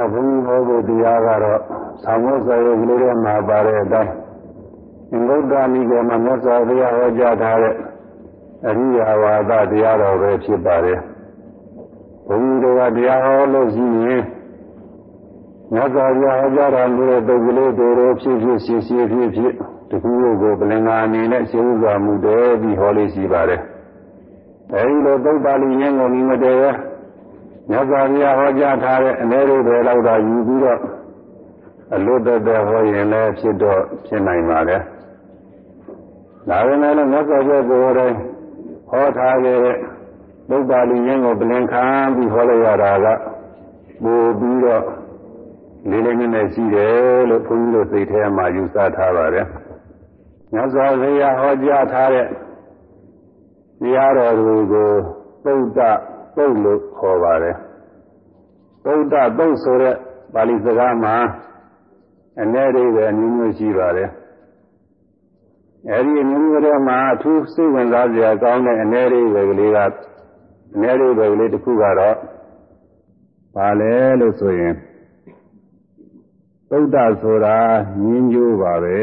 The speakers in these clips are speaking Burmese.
ကဘုန်းကြီးဟောဖို့တရားကတော့ဆောင်းဖို့ဆိုရုပ်ကလေးထဲမှာပါတဲ့အတိုင်းအင်္ဂုတ္တနိကေမှာမြတ်စွာဘုရားဟောကြားထားတဲ့အရိယာဝါဒတရားတော်ပဲဖြစ်ပါတယ်ဘုန်းကြီးတို့ကတရားဟောလို့ရှိရင်မြတ်စွာဘုရားဟောကြားတော်မူတဲ့ပုဂ္ဂိုလ်တို့ဖြစ်ဖြစ်ရှင်းရှင်းဖြစ်ဖြစ်တခုကိုပလင်္ကာအနေနဲ့ရှင်းဥစွာမှုတယ်ပြီးဟောလေးရှိပါတယ်အဲဒီလိုသုတ်ပါဠိရင်းကိုမြင်တဲ့ မြတ်စွာဘုရားဟောကြားထားတဲ့အနည်းလေးတွေတော့သာယူပြီးတော့အလွတ်သက်သက်ဟောရင်လည်းဖြစ်တော့ဖြစ်နိုင်ပါလေဒါပေမဲ့လည်းမြတ်စွာဘုရားကိုယ်တိုင်ဟောထားခဲ့တဲ့သုတ်ပါဠိရင်းကိုပလင်ခံပြီးဟောလိုက်ရတာကပို့ပြီးတော့လေးလေးနက်နက်ရှိတယ်လို့ဘုန်းကြီးတို့သိထဲမှာယူဆထားပါတယ်မြတ်စွာဘုရားဟောကြားထားတဲ့တရားတော်တွေကိုသုတ်တ သုတ်လို့ခေါ်ပါတယ်သုတ်တသုတ်ဆိုတဲ့ပါဠိစကားမှာအ ਨੇ တွေပဲအမျိုးမျိုးရှိပါတယ်အဲဒီအမျိုးမျိုးတွေမှာအထူးစိတ်ဝင်စားစရာကောင်းတဲ့အ ਨੇ တွေပဲကလေးကအ ਨੇ တွေပဲကလေးတစ်ခုကတော့ပါလဲလို့ဆိုရင်သုဒ္ဓဆိုတာညင်းကျိုးပါပဲ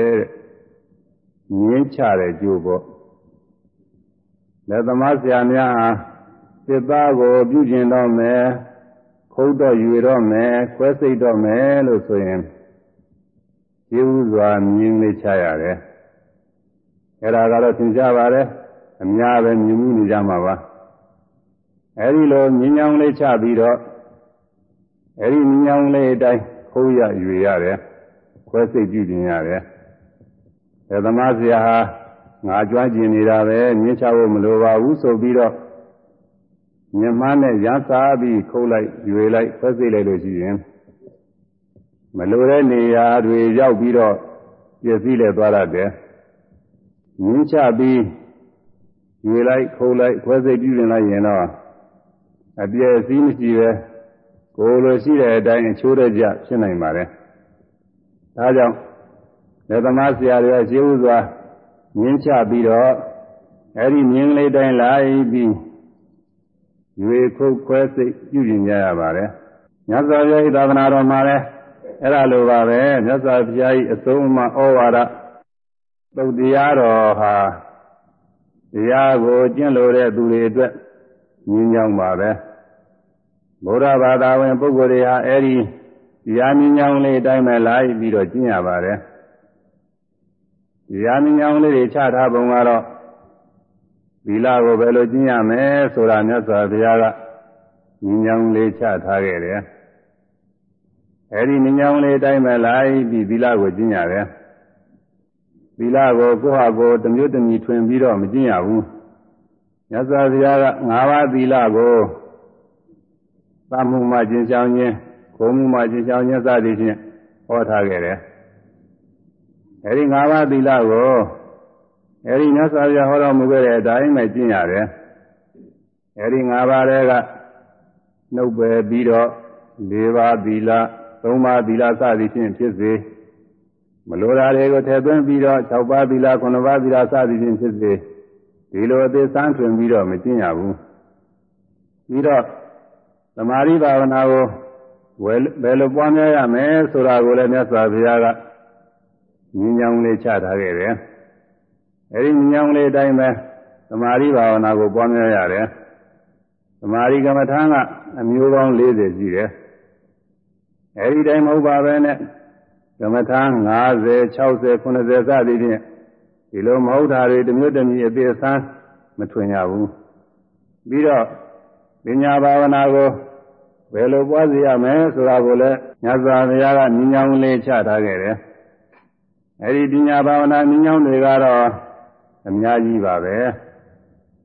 ညင်းချတဲ့ကျိုးပေါ့လက်သမားဆရာများဟာ စိတ်သားကိုပြုကျင်တော့မယ်ခုတ်တော့ယူတော့မယ်ခွဲစိတ်တော့မယ်လို့ဆိုရင်ပြုစွာမြင်လေးချရတယ်အဲ့ဒါကတော့သင်ကြပါတယ်အများပဲမြင်မှုနေကြမှာပါအဲ့ဒီလိုမြင်ညောင်းလေးချပြီးတော့အဲ့ဒီမြင်ညောင်းလေးအတိုင်းခုတ်ရယူရတယ်ခွဲစိတ်ပြုကျင်ရတယ်အဲသမားဆရာဟာငါကြွားကျင်နေတာပဲမြင်ချဖို့မလိုပါဘူးဆိုပြီးတော့ မြမနဲ့ရစားပြီးခုတ်လိုက်ရွေလိုက်ဖက်စိတ်လိုက်လို့ရှိရင်မလိုတဲ့နေရာတွေရောက်ပြီးတော့ပြည့်စည်လဲသွားတတ်တယ်မြင်ချပြီးရွေလိုက်ခုတ်လိုက်ခွဲစိတ်ပြုပြင်လိုက်ရင်တော့အပြည့်စည်းမရှိပဲကိုယ်လိုရှိတဲ့အတိုင်းအချိုးတဲ့ကြဖြစ်နိုင်ပါတယ်ဒါကြောင့်လက်သမားဆရာတွေအရှိဥစွာမြင်းချပြီးတော့အဲ့ဒီမြင်းလေးတိုင်းလိုက်ပြီး ရွေခုတ်ခွဲစိတ်ပြုကျင်ကြရပါတယ်မြတ်စွာဘုရား၏သာသနာတော်မှာလည်းအဲ့ဒါလိုပါပဲမြတ်စွာဘုရား၏အဆုံးအမဩဝါဒသုတ်တရားတော်ဟာတရားကိုကျင့်လို့တဲ့သူတွေအတွက်ညင်းကြောင်းပါပဲဗုဒ္ဓဘာသာဝင် ပုဂ္ဂိုလ်တွေဟာအဲ့ဒီတရားမြင်းကြောင်းလေးအတိုင်းပဲလိုက်ပြီးတော့ကျင့်ရပါတယ်တရားမြင်းကြောင်းလေးတွေချထားပုံကတော့ သီလကိုဘယ်လိုကျင့်ရမလဲဆိုတာမြတ်စွာဘုရားကမြင်းကြောင်းလေးချထားခဲ့တယ်အဲ့ဒီမြင်းကြောင်းလေးအတိုင်းပဲလိုက်ပြီးသီလကိုကျင့်ရတယ်သီလကိုကိုယ့်ဟာကိုယ်တမျိုးတမီထွင်ပြီးတော့မကျင့်ရဘူးမြတ်စွာဘုရားက၅ပါးသီလကိုသမှုမှကျင့်ကြောင်းခြင်းကိုမှုမှကျင့်ကြောင်းခြင်းစသည်ဖြင့်ဟောထားခဲ့တယ်အဲဒီ၅ပါးသီလကို အဲဒီမြတ်စွာဘုရားဟောတော်မူခဲ့တဲ့အတိုင်းပဲကျင့်ရတယ်အဲဒီ၅ပါးတည်းကနှုတ်ပယ်ပြီးတော့၄ပါးသီလ၃ပါးသီလစသည်ဖြင့်ဖြစ်စေမလိုတာတွေကိုထည့်သွင်းပြီးတော့၆ပါးသီလ9ပါးသီလစသည်ဖြင့်ဖြစ်စေဒီလိုအသေးစမ်းထွင်ပြီးတော့မကျင့်ရဘူးပြီးတော့သမာဓိဘာဝနာကိုဘယ်လိုပွားများရမလဲဆိုတာကိုလည်းမြတ်စွာဘုရားကဉာဏ်ကြောင့်လေးချထားခဲ့တယ် အဲဒီဉာဏ်လေးအတိုင်းပဲသမာဓိဘာဝနာကိုပွားများရတယ်သမာဓိကမ္မထာကအမျိုးပေါင်း40ရှိတယ်အဲဒီတိုင်းမဟုတ်ပါပဲနဲ့ကမ္မထာ50 60 90စသည်ဖြင့်ဒီလိုမဟုတ်တာတွေတစ်မျိုးတစ်မျိုးအသေးအစမ်းမထွင်ရဘူးပြီးတော့ပညာဘာဝနာကိုဘယ်လိုပွားစီရမလဲဆိုတာကိုလည်းညဇာဘုရားကညဉ့်ညောင်းလေးချထားခဲ့တယ်အဲဒီပညာဘာဝနာညဉ့်ညောင်းတွေကတော့ အများကြီးပါပဲ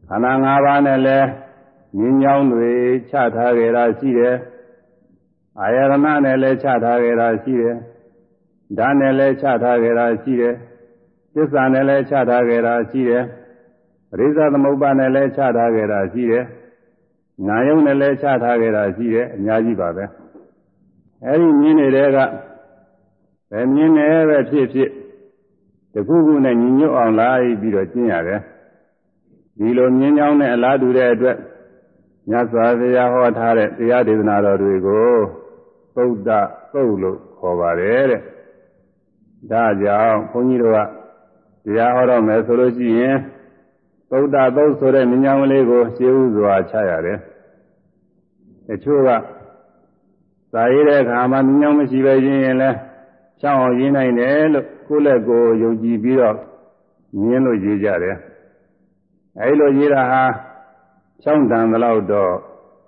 ခန္ဓာ၅ပါးနဲ့လည်းညဉ့်ညောင်းတွေချထားခဲ့တာရှိတယ်အာယရဏနဲ့လည်းချထားခဲ့တာရှိတယ်ဓာတ်နဲ့လည်းချထားခဲ့တာရှိတယ်သစ္စာနဲ့လည်းချထားခဲ့တာရှိတယ်ပရိစ္ဆသမုပ္ပါနဲ့လည်းချထားခဲ့တာရှိတယ်နာယုံနဲ့လည်းချထားခဲ့တာရှိတယ်အများကြီးပါပဲအဲဒီမြင်းနေတဲ့ကဘယ်မြင်းနေပဲဖြစ်ဖြစ် တခုခုနဲ့ညီညွတ်အောင်လိုက်ပြီးတော့ကျင့်ရတယ်ဒီလိုမြင်းချောင်းနဲ့အလားတူတဲ့အတွက်မြတ်စွာဘုရားဟောထားတဲ့တရားဒေသနာတော်တွေကိုသုဒ္ဓသုတ်လို့ခေါ်ပါတယ်တဲ့ဒါကြောင့်ဘုန်းကြီးတို့ကတရားဟောတော့မယ်ဆိုလို့ရှိရင်သုဒ္ဓသုတ်ဆိုတဲ့ဉာဏ်လေးကိုရှင်းဥစွာချရတယ်တချို့ကသာရတဲ့အခါမှာဉာဏ်မရှိပဲရင်းရင်လဲ ချောင်းအောင်ရင်းနိုင်တယ်လို့ကိုယ့်လက်ကိုယုံကြည်ပြီးတော့မြင်လို့ရေးကြတယ်အဲဒီလိုရေးတာဟာချောင်းတန်သလောက်တော့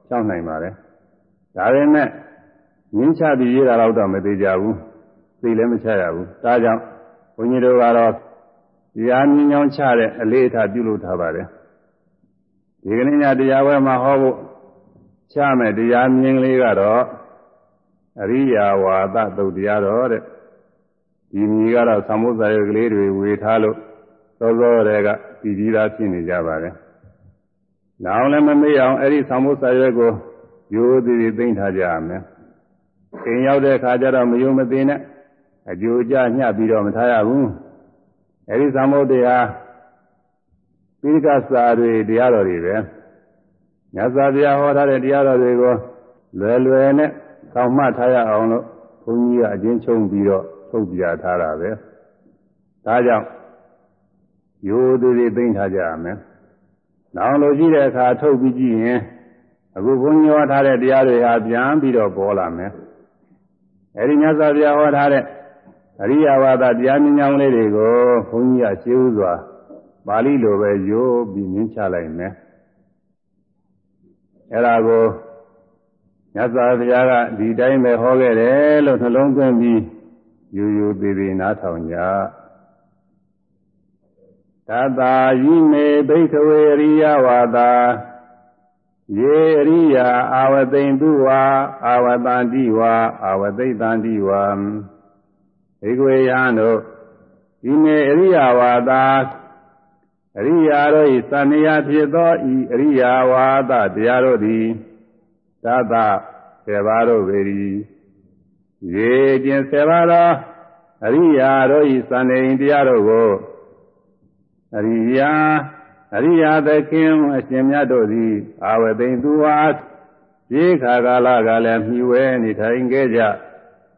ချောင်းနိုင်ပါတယ်ဒါပေမဲ့ငင်းချပြီးရေးတာတော့မသေးကြဘူးသိလည်းမချရဘူးဒါကြောင့်ဘုန်းကြီးတို့ကတော့တရားမြင်ကြောင်းချတဲ့အလေးအထားပြုလုပ်ထားပါတယ်ဒီကနေ့ညတရားဝဲမှာဟောဖို့ချမယ်တရားမြင်ကလေးကတော့အရိယာဝါဒသုတ်တရားတော်တဲ့ ဒီမြည်ကတော့သံဃာစာရွက်ကလေးတွေဝေထားလို့သောသောတွေကပြည်ပြီးသားဖြစ်နေကြပါတယ်။နောက်လည်းမမေ့အောင်အဲ့ဒီသံဃာစာရွက်ကိုရိုးသေးသေးသိမ့်ထားကြရမယ်။အိမ်ရောက်တဲ့အခါကျတော့မယုံမသိနဲ့အကျိုးကြညှပ်ပြီးတော့မထားရဘူး။အဲ့ဒီသံဃာတရားပိဋကစာတွေတရားတော်တွေပဲ။ညဇာပြဟောထားတဲ့တရားတော်တွေကိုလွယ်လွယ်နဲ့ဆောင်းမှတ်ထားရအောင်လို့ဘုန်းကြီးကအချင်းချုပ်ပြီးတော့ ထုတ်ပြထားတာပဲဒါကြောင့်ရိုးသေးသေးသိမ့်ထားကြရမယ်နောင်လိုကြည့်တဲ့အခါထုတ်ပြီးကြည့်ရင်အခုဘုန်းကြီးဟောထားတဲ့တရားတွေဟာပြန်ပြီးတော့ပေါ်လာမယ်အဲဒီမြတ်စွာဘုရားဟောထားတဲ့အရိယဝါဒတရားမြင်ကြောင်းလေးတွေကိုဘုန်းကြီးကရှင်းဥစွာပါဠိလိုပဲရိုးပြီးမြင်ချလိုက်မယ်အဲဒါကိုမြတ်စွာဘုရားကဒီတိုင်းပဲဟောခဲ့တယ်လို့နှလုံးသွင်းပြီး ယူယူသေးသေးနားထောင်ကြသတ္တာယိမေဘိခဝေရိယဝါဒာယေရိယာအာဝသိန်တုဝါအာဝတန္တိဝါအာဝသိတန္တိဝါဧကွေယံတို့ဤမေအရိယဝါဒာအရိယာတို့ဤသဏ္ဍာဖြစ်သောဤအရိယာဝါဒတရားတို့သည်သတ္တဆေပါတို့ပေ၏ရေ ကျင်ဆေပါသောအရိယာတို့ဤသံနေတရားတို့ကိုအရိယာအရိယာသခင်အရှင်မြတ်တို့သည်အာဝသိန်သူအားဒီခါကာလကလည်းမြှဝဲနေထိုင်ခဲ့ကြ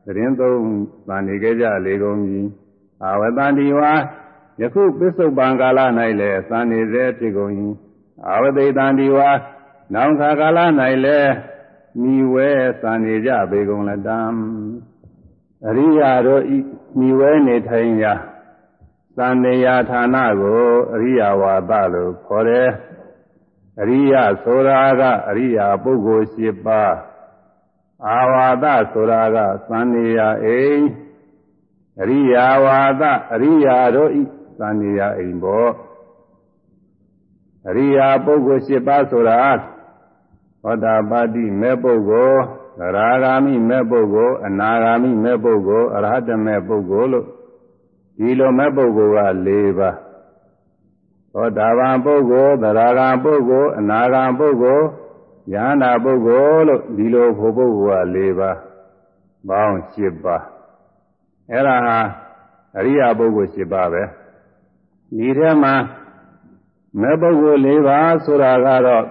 သတင်းသုံးဗန်နေခဲ့ကြလေကုန်ပြီအာဝတန်ဒီဝါယခုပစ္စုပန်ကာလ၌လည်းသံနေစေဖြစ်ကုန်၏အာဝသိတန်ဒီဝါနောင်ခါကာလ၌လည်း မိဝဲသံနေကြပေကုန်လတံအရိယာတို့ဤမိဝဲနေထိုင်ရာသံနေရာဌာနကိုအရိယာဝါဒလို့ခေါ်တယ်အရိယဆိုတာကအရိယာပုဂ္ဂိုလ်၈ပါးအာဝါဒဆိုတာကသံနေရာအိမ်အရိယာဝါဒအရိယာတို့ဤသံနေရာအိမ်ပေါ့အရိယာပုဂ္ဂိုလ်၈ပါးဆိုတာ သောတာပတိမဲ့ပုဂ္ဂိုလ်သရာဂာမိမဲ့ပုဂ္ဂိုလ်အနာဂာမိမဲ့ပုဂ္ဂိုလ်အရဟတမဲ့ပုဂ္ဂိုလ်လို့ဒီလိုမဲ့ပုဂ္ဂိုလ်က၄ပါးသောတာပန်ပုဂ္ဂိုလ်သရာဂံပုဂ္ဂိုလ်အနာဂံပုဂ္ဂိုလ်ယန္တာပုဂ္ဂိုလ်လို့ဒီလိုဖို့ပုဂ္ဂိုလ်က၄ပါးပေါင်း၈ပါးအဲ့ဒါဟာအရိယာပုဂ္ဂိုလ်၈ပါးပဲဒီထဲမှာမဲ့ပုဂ္ဂိုလ်၄ပါးဆိုတာကတော့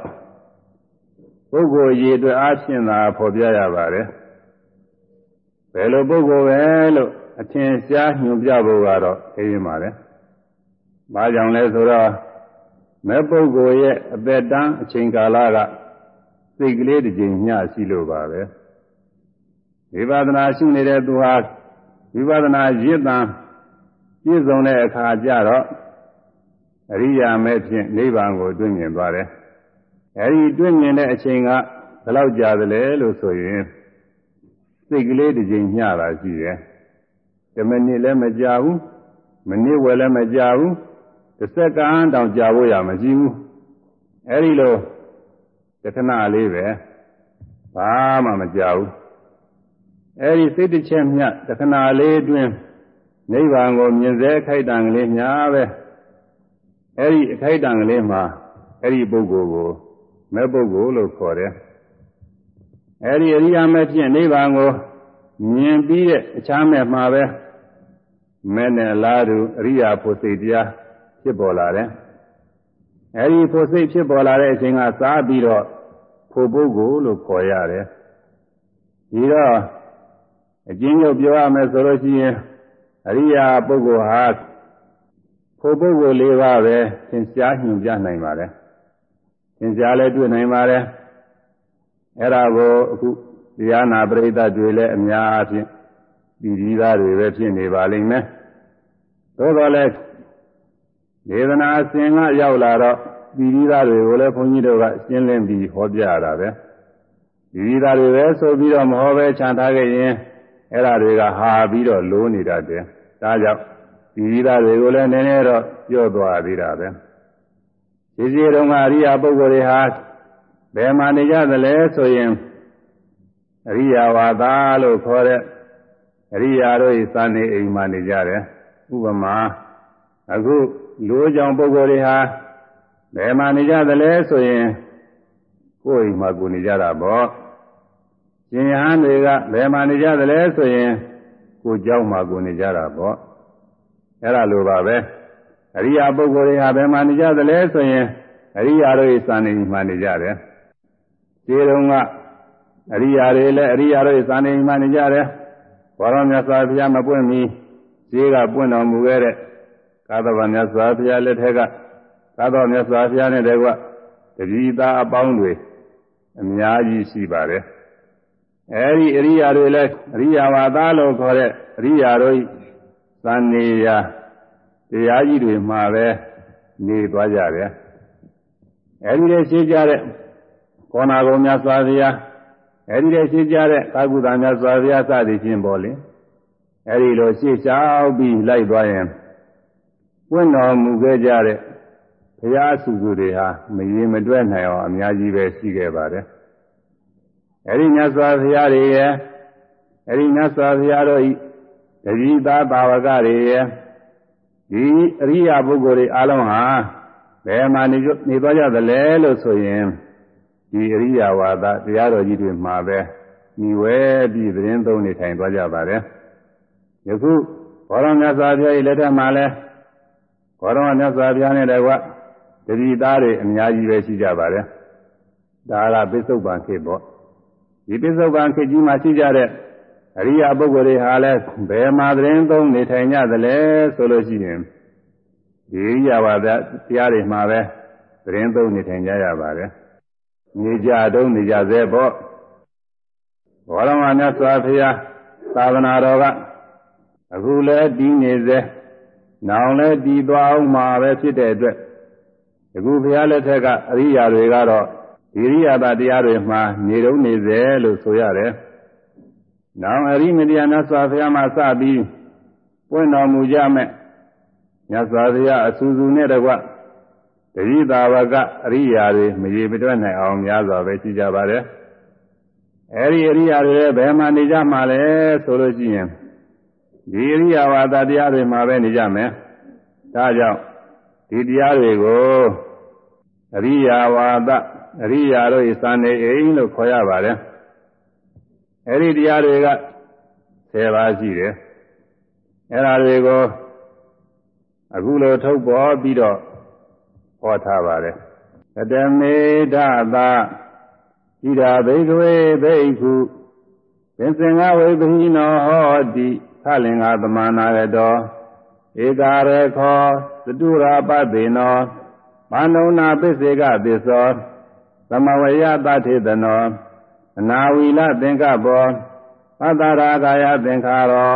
ပုဂ္ဂိုလ်ရည်အတွက်အားဖြင့်သာဖော်ပြရပါတယ်ဘယ်လိုပုဂ္ဂိုလ်ပဲလို့အထင်ရှားညွှန်ပြဖို့ကတော့သိရင်ပါတယ်။ဘာကြောင့်လဲဆိုတော့မဲ့ပုဂ္ဂိုလ်ရဲ့အသက်တန်းအချိန်ကာလကစိတ်ကလေးတစ်ချိန်မျှရှိလို့ပါပဲ။ဝိပဿနာရှုနေတဲ့သူဟာဝိပဿနာရည်တံပြည့်စုံတဲ့အခါကျတော့အရိယာမဲ့ဖြင့်နိဗ္ဗာန်ကိုတွေ့မြင်သွားတယ်။ အဲဒီတွေ့မြင်တဲ့အချိန်ကဘယ်လောက်ကြာသလဲလို့ဆိုရင်စိတ်ကလေးတစ်ချိန်ညှတာရှိတယ်။10မိနစ်လည်းမကြာဘူး။မိနစ်ဝယ်လည်းမကြာဘူး။တစ်စက္ကန့်တောင်ကြာဖို့ရမရှိဘူး။အဲဒီလိုတခဏလေးပဲဘာမှမကြာဘူး။အဲဒီစိတ်တစ်ချက်မျှတခဏလေးအတွင်းနိဗ္ဗာန်ကိုမြင်စေခိုက်တံကလေးများပဲ။အဲဒီအခိုက်တံကလေးမှာအဲဒီပုဂ္ဂိုလ်ကို မဲ့ပုဂ္ဂိုလ်လို့ခေါ်တယ်အဲဒီအရိယာမဲ့ဖြင့်နိဗ္ဗာန်ကိုမြင်ပြီးတဲ့အခြားမဲ့မှာပဲမဲ့နဲ့လားသူအရိယာဖို့စိတ်တရားဖြစ်ပေါ်လာတယ်အဲဒီဖို့စိတ်ဖြစ်ပေါ်လာတဲ့အချိန်ကစားပြီးတော့ဖို့ပုဂ္ဂိုလ်လို့ခေါ်ရတယ်ဒီတော့အကျဉ်းချုပ်ပြောရမယ်ဆိုလို့ရှိရင်အရိယာပုဂ္ဂိုလ်ဟာဖို့ပုဂ္ဂိုလ်၄ပါးပဲသင်ရှားညွှန်ပြနိုင်ပါတယ် သင်ရှားလည်းတွေ့နိုင်ပါတယ်အဲ့ဒါကိုအခုတရားနာပရိသတ်တွေလည်းအများအားဖြင့်ဒီဒီသားတွေပဲဖြစ်နေပါလိမ့်မယ်သို့တော်လည်းဒေသနာအစဉ်ကရောက်လာတော့ဒီဒီသားတွေကိုလည်းဘုန်းကြီးတို့ကရှင်းလင်းပြီးဟောပြရတာပဲဒီဒီသားတွေပဲဆိုပြီးတော့မဟောပဲခြံထားခဲ့ရင်အဲ့ဒါတွေကဟာပြီးတော့လိုးနေတတ်တယ်ဒါကြောင့်ဒီဒီသားတွေကိုလည်းနည်းနည်းတော့ပြောသွားသေးတာပဲ ဒီစီတုန်းကအရိယာပုဂ္ဂိုလ်တွေဟာဘယ်မှာနေကြသလဲဆိုရင်အရိယာဝါဒလို့ခေါ်တဲ့အရိယာတို့ဤသာနေအိမ်မှာနေကြတယ်ဥပမာအခုလူကြောင့်ပုဂ္ဂိုလ်တွေဟာဘယ်မှာနေကြသလဲဆိုရင်ကိုယ်အိမ်မှာကိုနေကြတာပေါ့ရှင်ယဟန်တွေကဘယ်မှာနေကြသလဲဆိုရင်ကိုเจ้าမှာကိုနေကြတာပေါ့အဲ့ဒါလိုပါပဲ အရိယာပုဂ္ဂိုလ်တွေဟာဘယ်မှာနေကြသလဲဆိုရင်အရိယာတို့ဤသာနေမှာနေကြတယ်ဒီတုန်းကအရိယာတွေလည်းအရိယာတို့သာနေမှနေကြတယ်ဘောရောမြတ်စွာဘုရားမပွင့်မီဈေးကပွင့်တော်မူခဲ့တဲ့ကာသဗမြတ်စွာဘုရားလက်ထက်ကကာသဗမြတ်စွာဘုရားနဲ့တကွတတိသားအပေါင်းတွေအများကြီးရှိပါတယ်အဲဒီအရိယာတွေလည်းအရိယာဝါသားလို့ခေါ်တဲ့အရိယာတို့သံနေရာ တရားကြီးတွေမှာပဲနေသွားကြတယ်အဲဒီလေရှိကြတဲ့ကောနာကုံမြတ်စွာဘုရားအဲဒီတည်းရှိကြတဲ့ကာကုသမြတ်စွာဘုရားစသည်ဖြင့်ပေါ်လေအဲဒီလိုရှေ့လျှောက်ပြီးလိုက်သွားရင်ပွင့်တော်မူခဲ့ကြတဲ့ဘုရားစုစုတွေဟာမရင်မတွဲနိုင်အောင်အများကြီးပဲရှိခဲ့ပါတယ်အဲဒီမြတ်စွာဘုရားတွေရဲ့အဲဒီမြတ်စွာဘုရားတို့ဤတတိသားဘာဝကတွေရဲ့ ဒီအရိယာပုဂ္ဂိုလ်တွေအလုံးဟာဘယ်မှာနေနေသွားကြသလဲလို့ဆိုရင်ဒီအရိယာဝါဒတရားတော်ကြီးတွေမှာပဲညီဝဲပြီးသတင်းသုံးနေထိုင်သွားကြပါတယ်ယခုဘောရမြတ်စွာဘုရားရဲ့လက်ထက်မှာလဲဘောရမြတ်စွာဘုရားနဲ့တကွတတိသားတွေအများကြီးပဲရှိကြပါတယ်ဒါကပိဿုပန်ခေတ်ပေါ့ဒီပိဿုပန်ခေတ်ကြီးမှာရှိကြတဲ့ အရိယာပုဂ္ဂိုလ်တွေဟာလဲဘယ်မှာသတင်းသုံးနေထိုင်ကြသလဲဆိုလို့ရှိရင်ဒီအရိယာဝါဒတရားတွေမှာပဲသတင်းသုံးနေထိုင်ကြရပါတယ်နေကြတုံးနေကြသေးပေါ့ဘောရမမြတ်စွာဘုရားသာသနာတော်ကအခုလည်းတည်နေသေးနောင်လည်းတည်သွားအောင်မှာပဲဖြစ်တဲ့အတွက်အခုဘုရားလက်ထက်ကအရိယာတွေကတော့ဒီရိယာတာတရားတွေမှာနေတုံးနေသေးလို့ဆိုရတယ်။ နောင်အရိမတရားမြတ်စွာဘုရားမှာစပြီးပွင့်တော်မူကြမဲ့မြတ်စွာဘုရားအဆူဆူနဲ့တကွတတိသာဝကအရိယာတွေမရေမတွက်နိုင်အောင်များစွာပဲရှိကြပါတယ်အဲဒီအရိယာတွေဘယ်မှာနေကြမှာလဲဆိုလို့ရှိရင်ဒီအရိယာဝါဒတရားတွေမှာပဲနေကြမယ်ဒါကြောင့်ဒီတရားတွေကိုအရိယာဝါဒအရိယာတို့ဤစံနေအိမ်လို့ခေါ်ရပါတယ် အဲဒီတရားတွေက10ပါးရှိတယ်အဲဒါတွေကိုအခုလိုထုတ်ပေါ်ပြီးတော့ဟောထားပါတယ်ကတမေဒသာဣဒာဘိကဝေဘိက္ခုပင်စင်္ဂဝိပဟိနောဟောတိသလင်္ကာသမနာရတောဧကာရခောသတုရာပသေနောမာနုနာပစ္စေကသစ္စောသမဝယတထေတနော အနာဝီလသင်္ကဘောသတ္တရာကာယသင်္ခါရော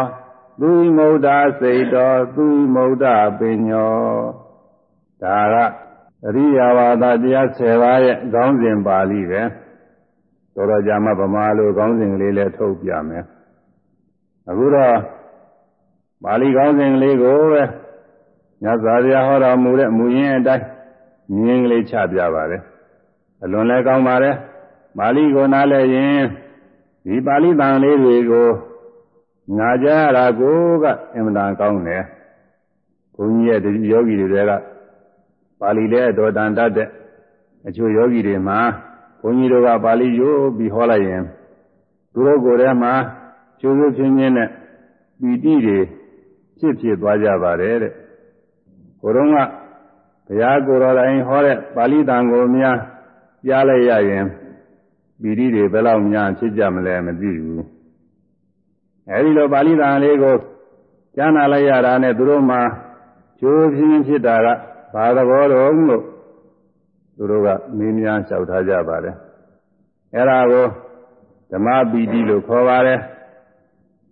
သူမုဒ္ဒစိတ်တော်သူမုဒ္ဒပညောဒါကအရိယာဝါဒတရား10ပါးရဲ့ခေါင်းစဉ်ပါဠိပဲတော်တော်ကြာမှဗမာလိုခေါင်းစဉ်ကလေးလည်းထုတ်ပြမယ်အခုတော့ပါဠိခေါင်းစဉ်ကလေးကိုပဲညဇာပြဟောတော်မူတဲ့မူရင်းအတိုင်းမြင်းကလေးချပြပါတယ်အလွန်လည်းကောင်းပါတယ် ပါဠိကိုနားလည်ရင်ဒီပါဠိတန်လေးတွေကိုနာကြရတာကိုကအင်မတန်ကောင်းတယ်ဘုန်းကြီးရဲ့ဒီယောဂီတွေကပါဠိလည်းတော်တန်တတ်တဲ့အချို့ယောဂီတွေမှာဘုန်းကြီးတို့ကပါဠိရိုးပြီးဟောလိုက်ရင်သူတို့ကိုယ်ထဲမှာကျိုးကျိုးချင်းချင်းနဲ့ပီတိတွေဖြစ်ဖြစ်သွားကြပါတယ်တဲ့ကိုယ်တော်ကဘုရားကိုယ်တော်တိုင်ဟောတဲ့ပါဠိတန်ကိုများကြားလိုက်ရရင် ပီတိတွေဘယ်လောက်များဖြစ်ကြမလဲမသိဘူးအဲဒီလိုပါဠိတော်လေးကိုကြားနာလိုက်ရတာနဲ့သူတို့မှကျိုးပြင်းဖြစ်တာကဘာသဘောတော်လို့သူတို့ကမေးမြန်းလျှောက်ထားကြပါတယ်အဲဒါကိုဓမ္မပီတိလို့ခေါ်ပါတယ်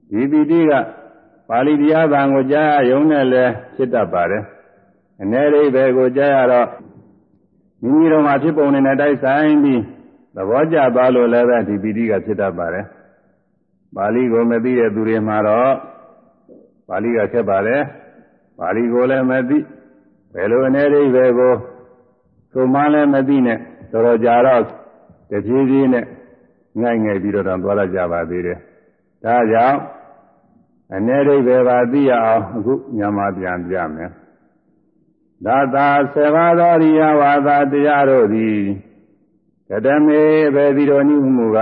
ဒီပီတိကပါဠိတရားသံကိုကြားရရုံနဲ့လည်းဖြစ်တတ်ပါတယ်အနေရိပဲကိုကြားရတော့မိမိတို့မှာဖြစ်ပုံနဲ့တိုက်ဆိုင်ပြီး သဘောကျသွားလို့လည်းပဲဒီပီတိကဖြစ်တတ်ပါတယ်ပါဠိကိုမသိတဲ့သူတွေမှာတော့ပါဠိကခက်ပါတယ်ပါဠိကိုလည်းမသိဘယ်လိုအနေရိပဲကိုသို့မှလည်းမသိနဲ့တော်တော်ကြာတော့တဖြည်းဖြည်းနဲ့ငိုက်ငယ်ပြီးတော့သွားရကြပါသေးတယ်ဒါကြောင့်အနေရိပဲပါသိရအောင်အခုညမှာပြန်ပြမယ်သာသာဆေဘာသောရိယဝါဒတရားတို့သည် ကတမေဘေဒီတော်နိမှုက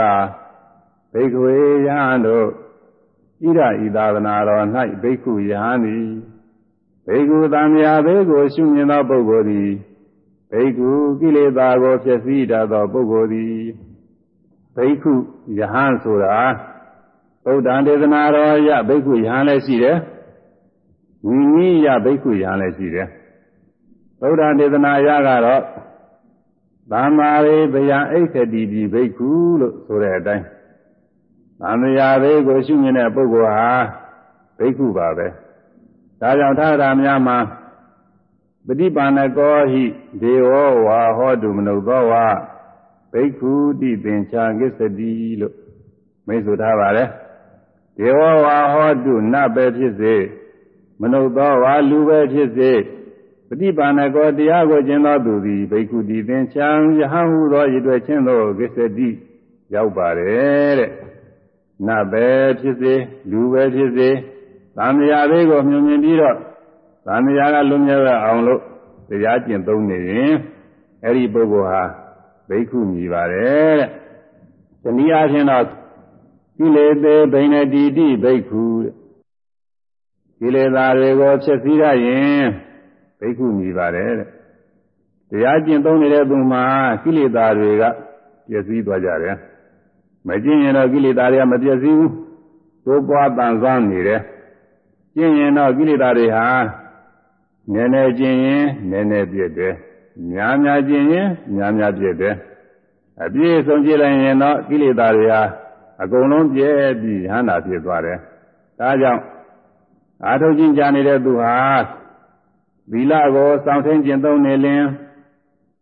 ဘိက္ခဝေယံတို့ဣရဤသာသနာတော်၌ဘိက္ခုယဟန်သည်ဘိက္ခုသံဃာဘေကိုရှုမြင်သောပုဂ္ဂိုလ်သည်ဘိက္ခုကိလေသာကိုဖြည့်ဆည်းတတ်သောပုဂ္ဂိုလ်သည်ဘိက္ခုယဟန်ဆိုတာဗုဒ္ဓံဒေသနာတော်ရဘိက္ခုယဟန်လည်းရှိတယ်ဝိနည်းရဘိက္ခုယဟန်လည်းရှိတယ်ဗုဒ္ဓံဒေသနာရကတော့ သမ္မာရိဗယံအိခတိပိဘိက္ခုလို့ဆိုတဲ့အတိုင်းသံဃာဘေးကိုရှုမြင်တဲ့ပုဂ္ဂိုလ်ဟာဘိက္ခုပါပဲဒါကြောင့်ထာရများမှာပฏิပါဏကောဟိဒေဝဝါဟောတုမနုသောဝါဘိက္ခုတိပင်ချာကိစ္စတိလို့မိတ်ဆိုထားပါတယ်ဒေဝဝါဟောတုနတ်ပဲဖြစ်စေမနုသောဝါလူပဲဖြစ်စေ ပฏิပါဏကောတရားကိုကျင့်သောသူသည်ဘိက္ခုတိပင်ချာယဟဟုသောရည်တွေ့ခြင်းသောကိစ္စတိရောက်ပါတယ်တဲ့နတ်ပဲဖြစ်စေလူပဲဖြစ်စေသံဃာလေးကိုမြင်မြင်ပြီးတော့သံဃာကလွန်မြောက်အောင်လို့တရားကျင့်သုံးနေရင်အဲ့ဒီပုဂ္ဂိုလ်ဟာဘိက္ခုမြည်ပါတယ်တဲ့။တနည်းအားဖြင့်တော့ကိလေသေဘိနေတိတိဘိက္ခုတဲ့။ကိလေသာတွေကိုဖြည့်ဆည်းရရင် ဘိက္ခုမြည်ပါတယ်တဲ့။တရားကျင့်သုံးနေတဲ့သူမှာကိလေသာတွေကပြည့်စည်သွားကြတယ်။မကျင့်ရင်တော့ကိလေသာတွေကမပြည့်စည်ဘူးသိုးပွားတန်ဆွမ်းနေတယ်ကျင့်ရင်တော့ကိလေသာတွေဟာနည်းနည်းကျင့်ရင်နည်းနည်းပြည့်တယ်များများကျင့်ရင်များများပြည့်တယ်အပြည့်ဆုံးကျင့်လိုက်ရင်တော့ကိလေသာတွေဟာအကုန်လုံးပြည့်ပြီးဟန္တာဖြစ်သွားတယ်ဒါကြောင့်အာထုကျင့်ကြနေတဲ့သူဟာ သီလကိုစောင့်ထင်းကျင့်သုံးနေလင်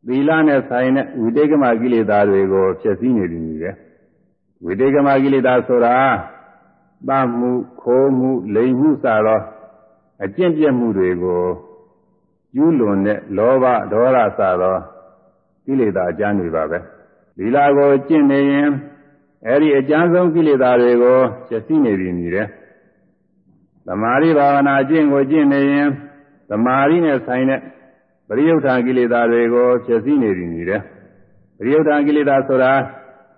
သီလနဲ့ဆိုင်တဲ့ဝိတေကမကိလေသာတွေကိုဖျက်ဆီးနေပြီနေတယ်ဝိတေကမကိလေသာဆိုတာသမှုခိုးမှုလိမ်မှုစသောအကျင့်ပြတ်မှုတွေကိုကျူးလွန်တဲ့လောဘဒေါသစသောကိလေသာအကျမ်းတွေပါပဲဒီလာကိုကျင့်နေရင်အဲ့ဒီအကျမ်းဆုံးကိလေသာတွေကိုကျစီနေပြီမြည်တယ်သမာဓိဘာဝနာကျင့်ကိုကျင့်နေရင် သမာဓိနဲ့ဆိုင်တဲ့ပရိယုဒ္ဓကိလေသာတွေကိုကျစီနေပြီမြည်တယ်ပရိယုဒ္ဓကိလေသာဆိုတာ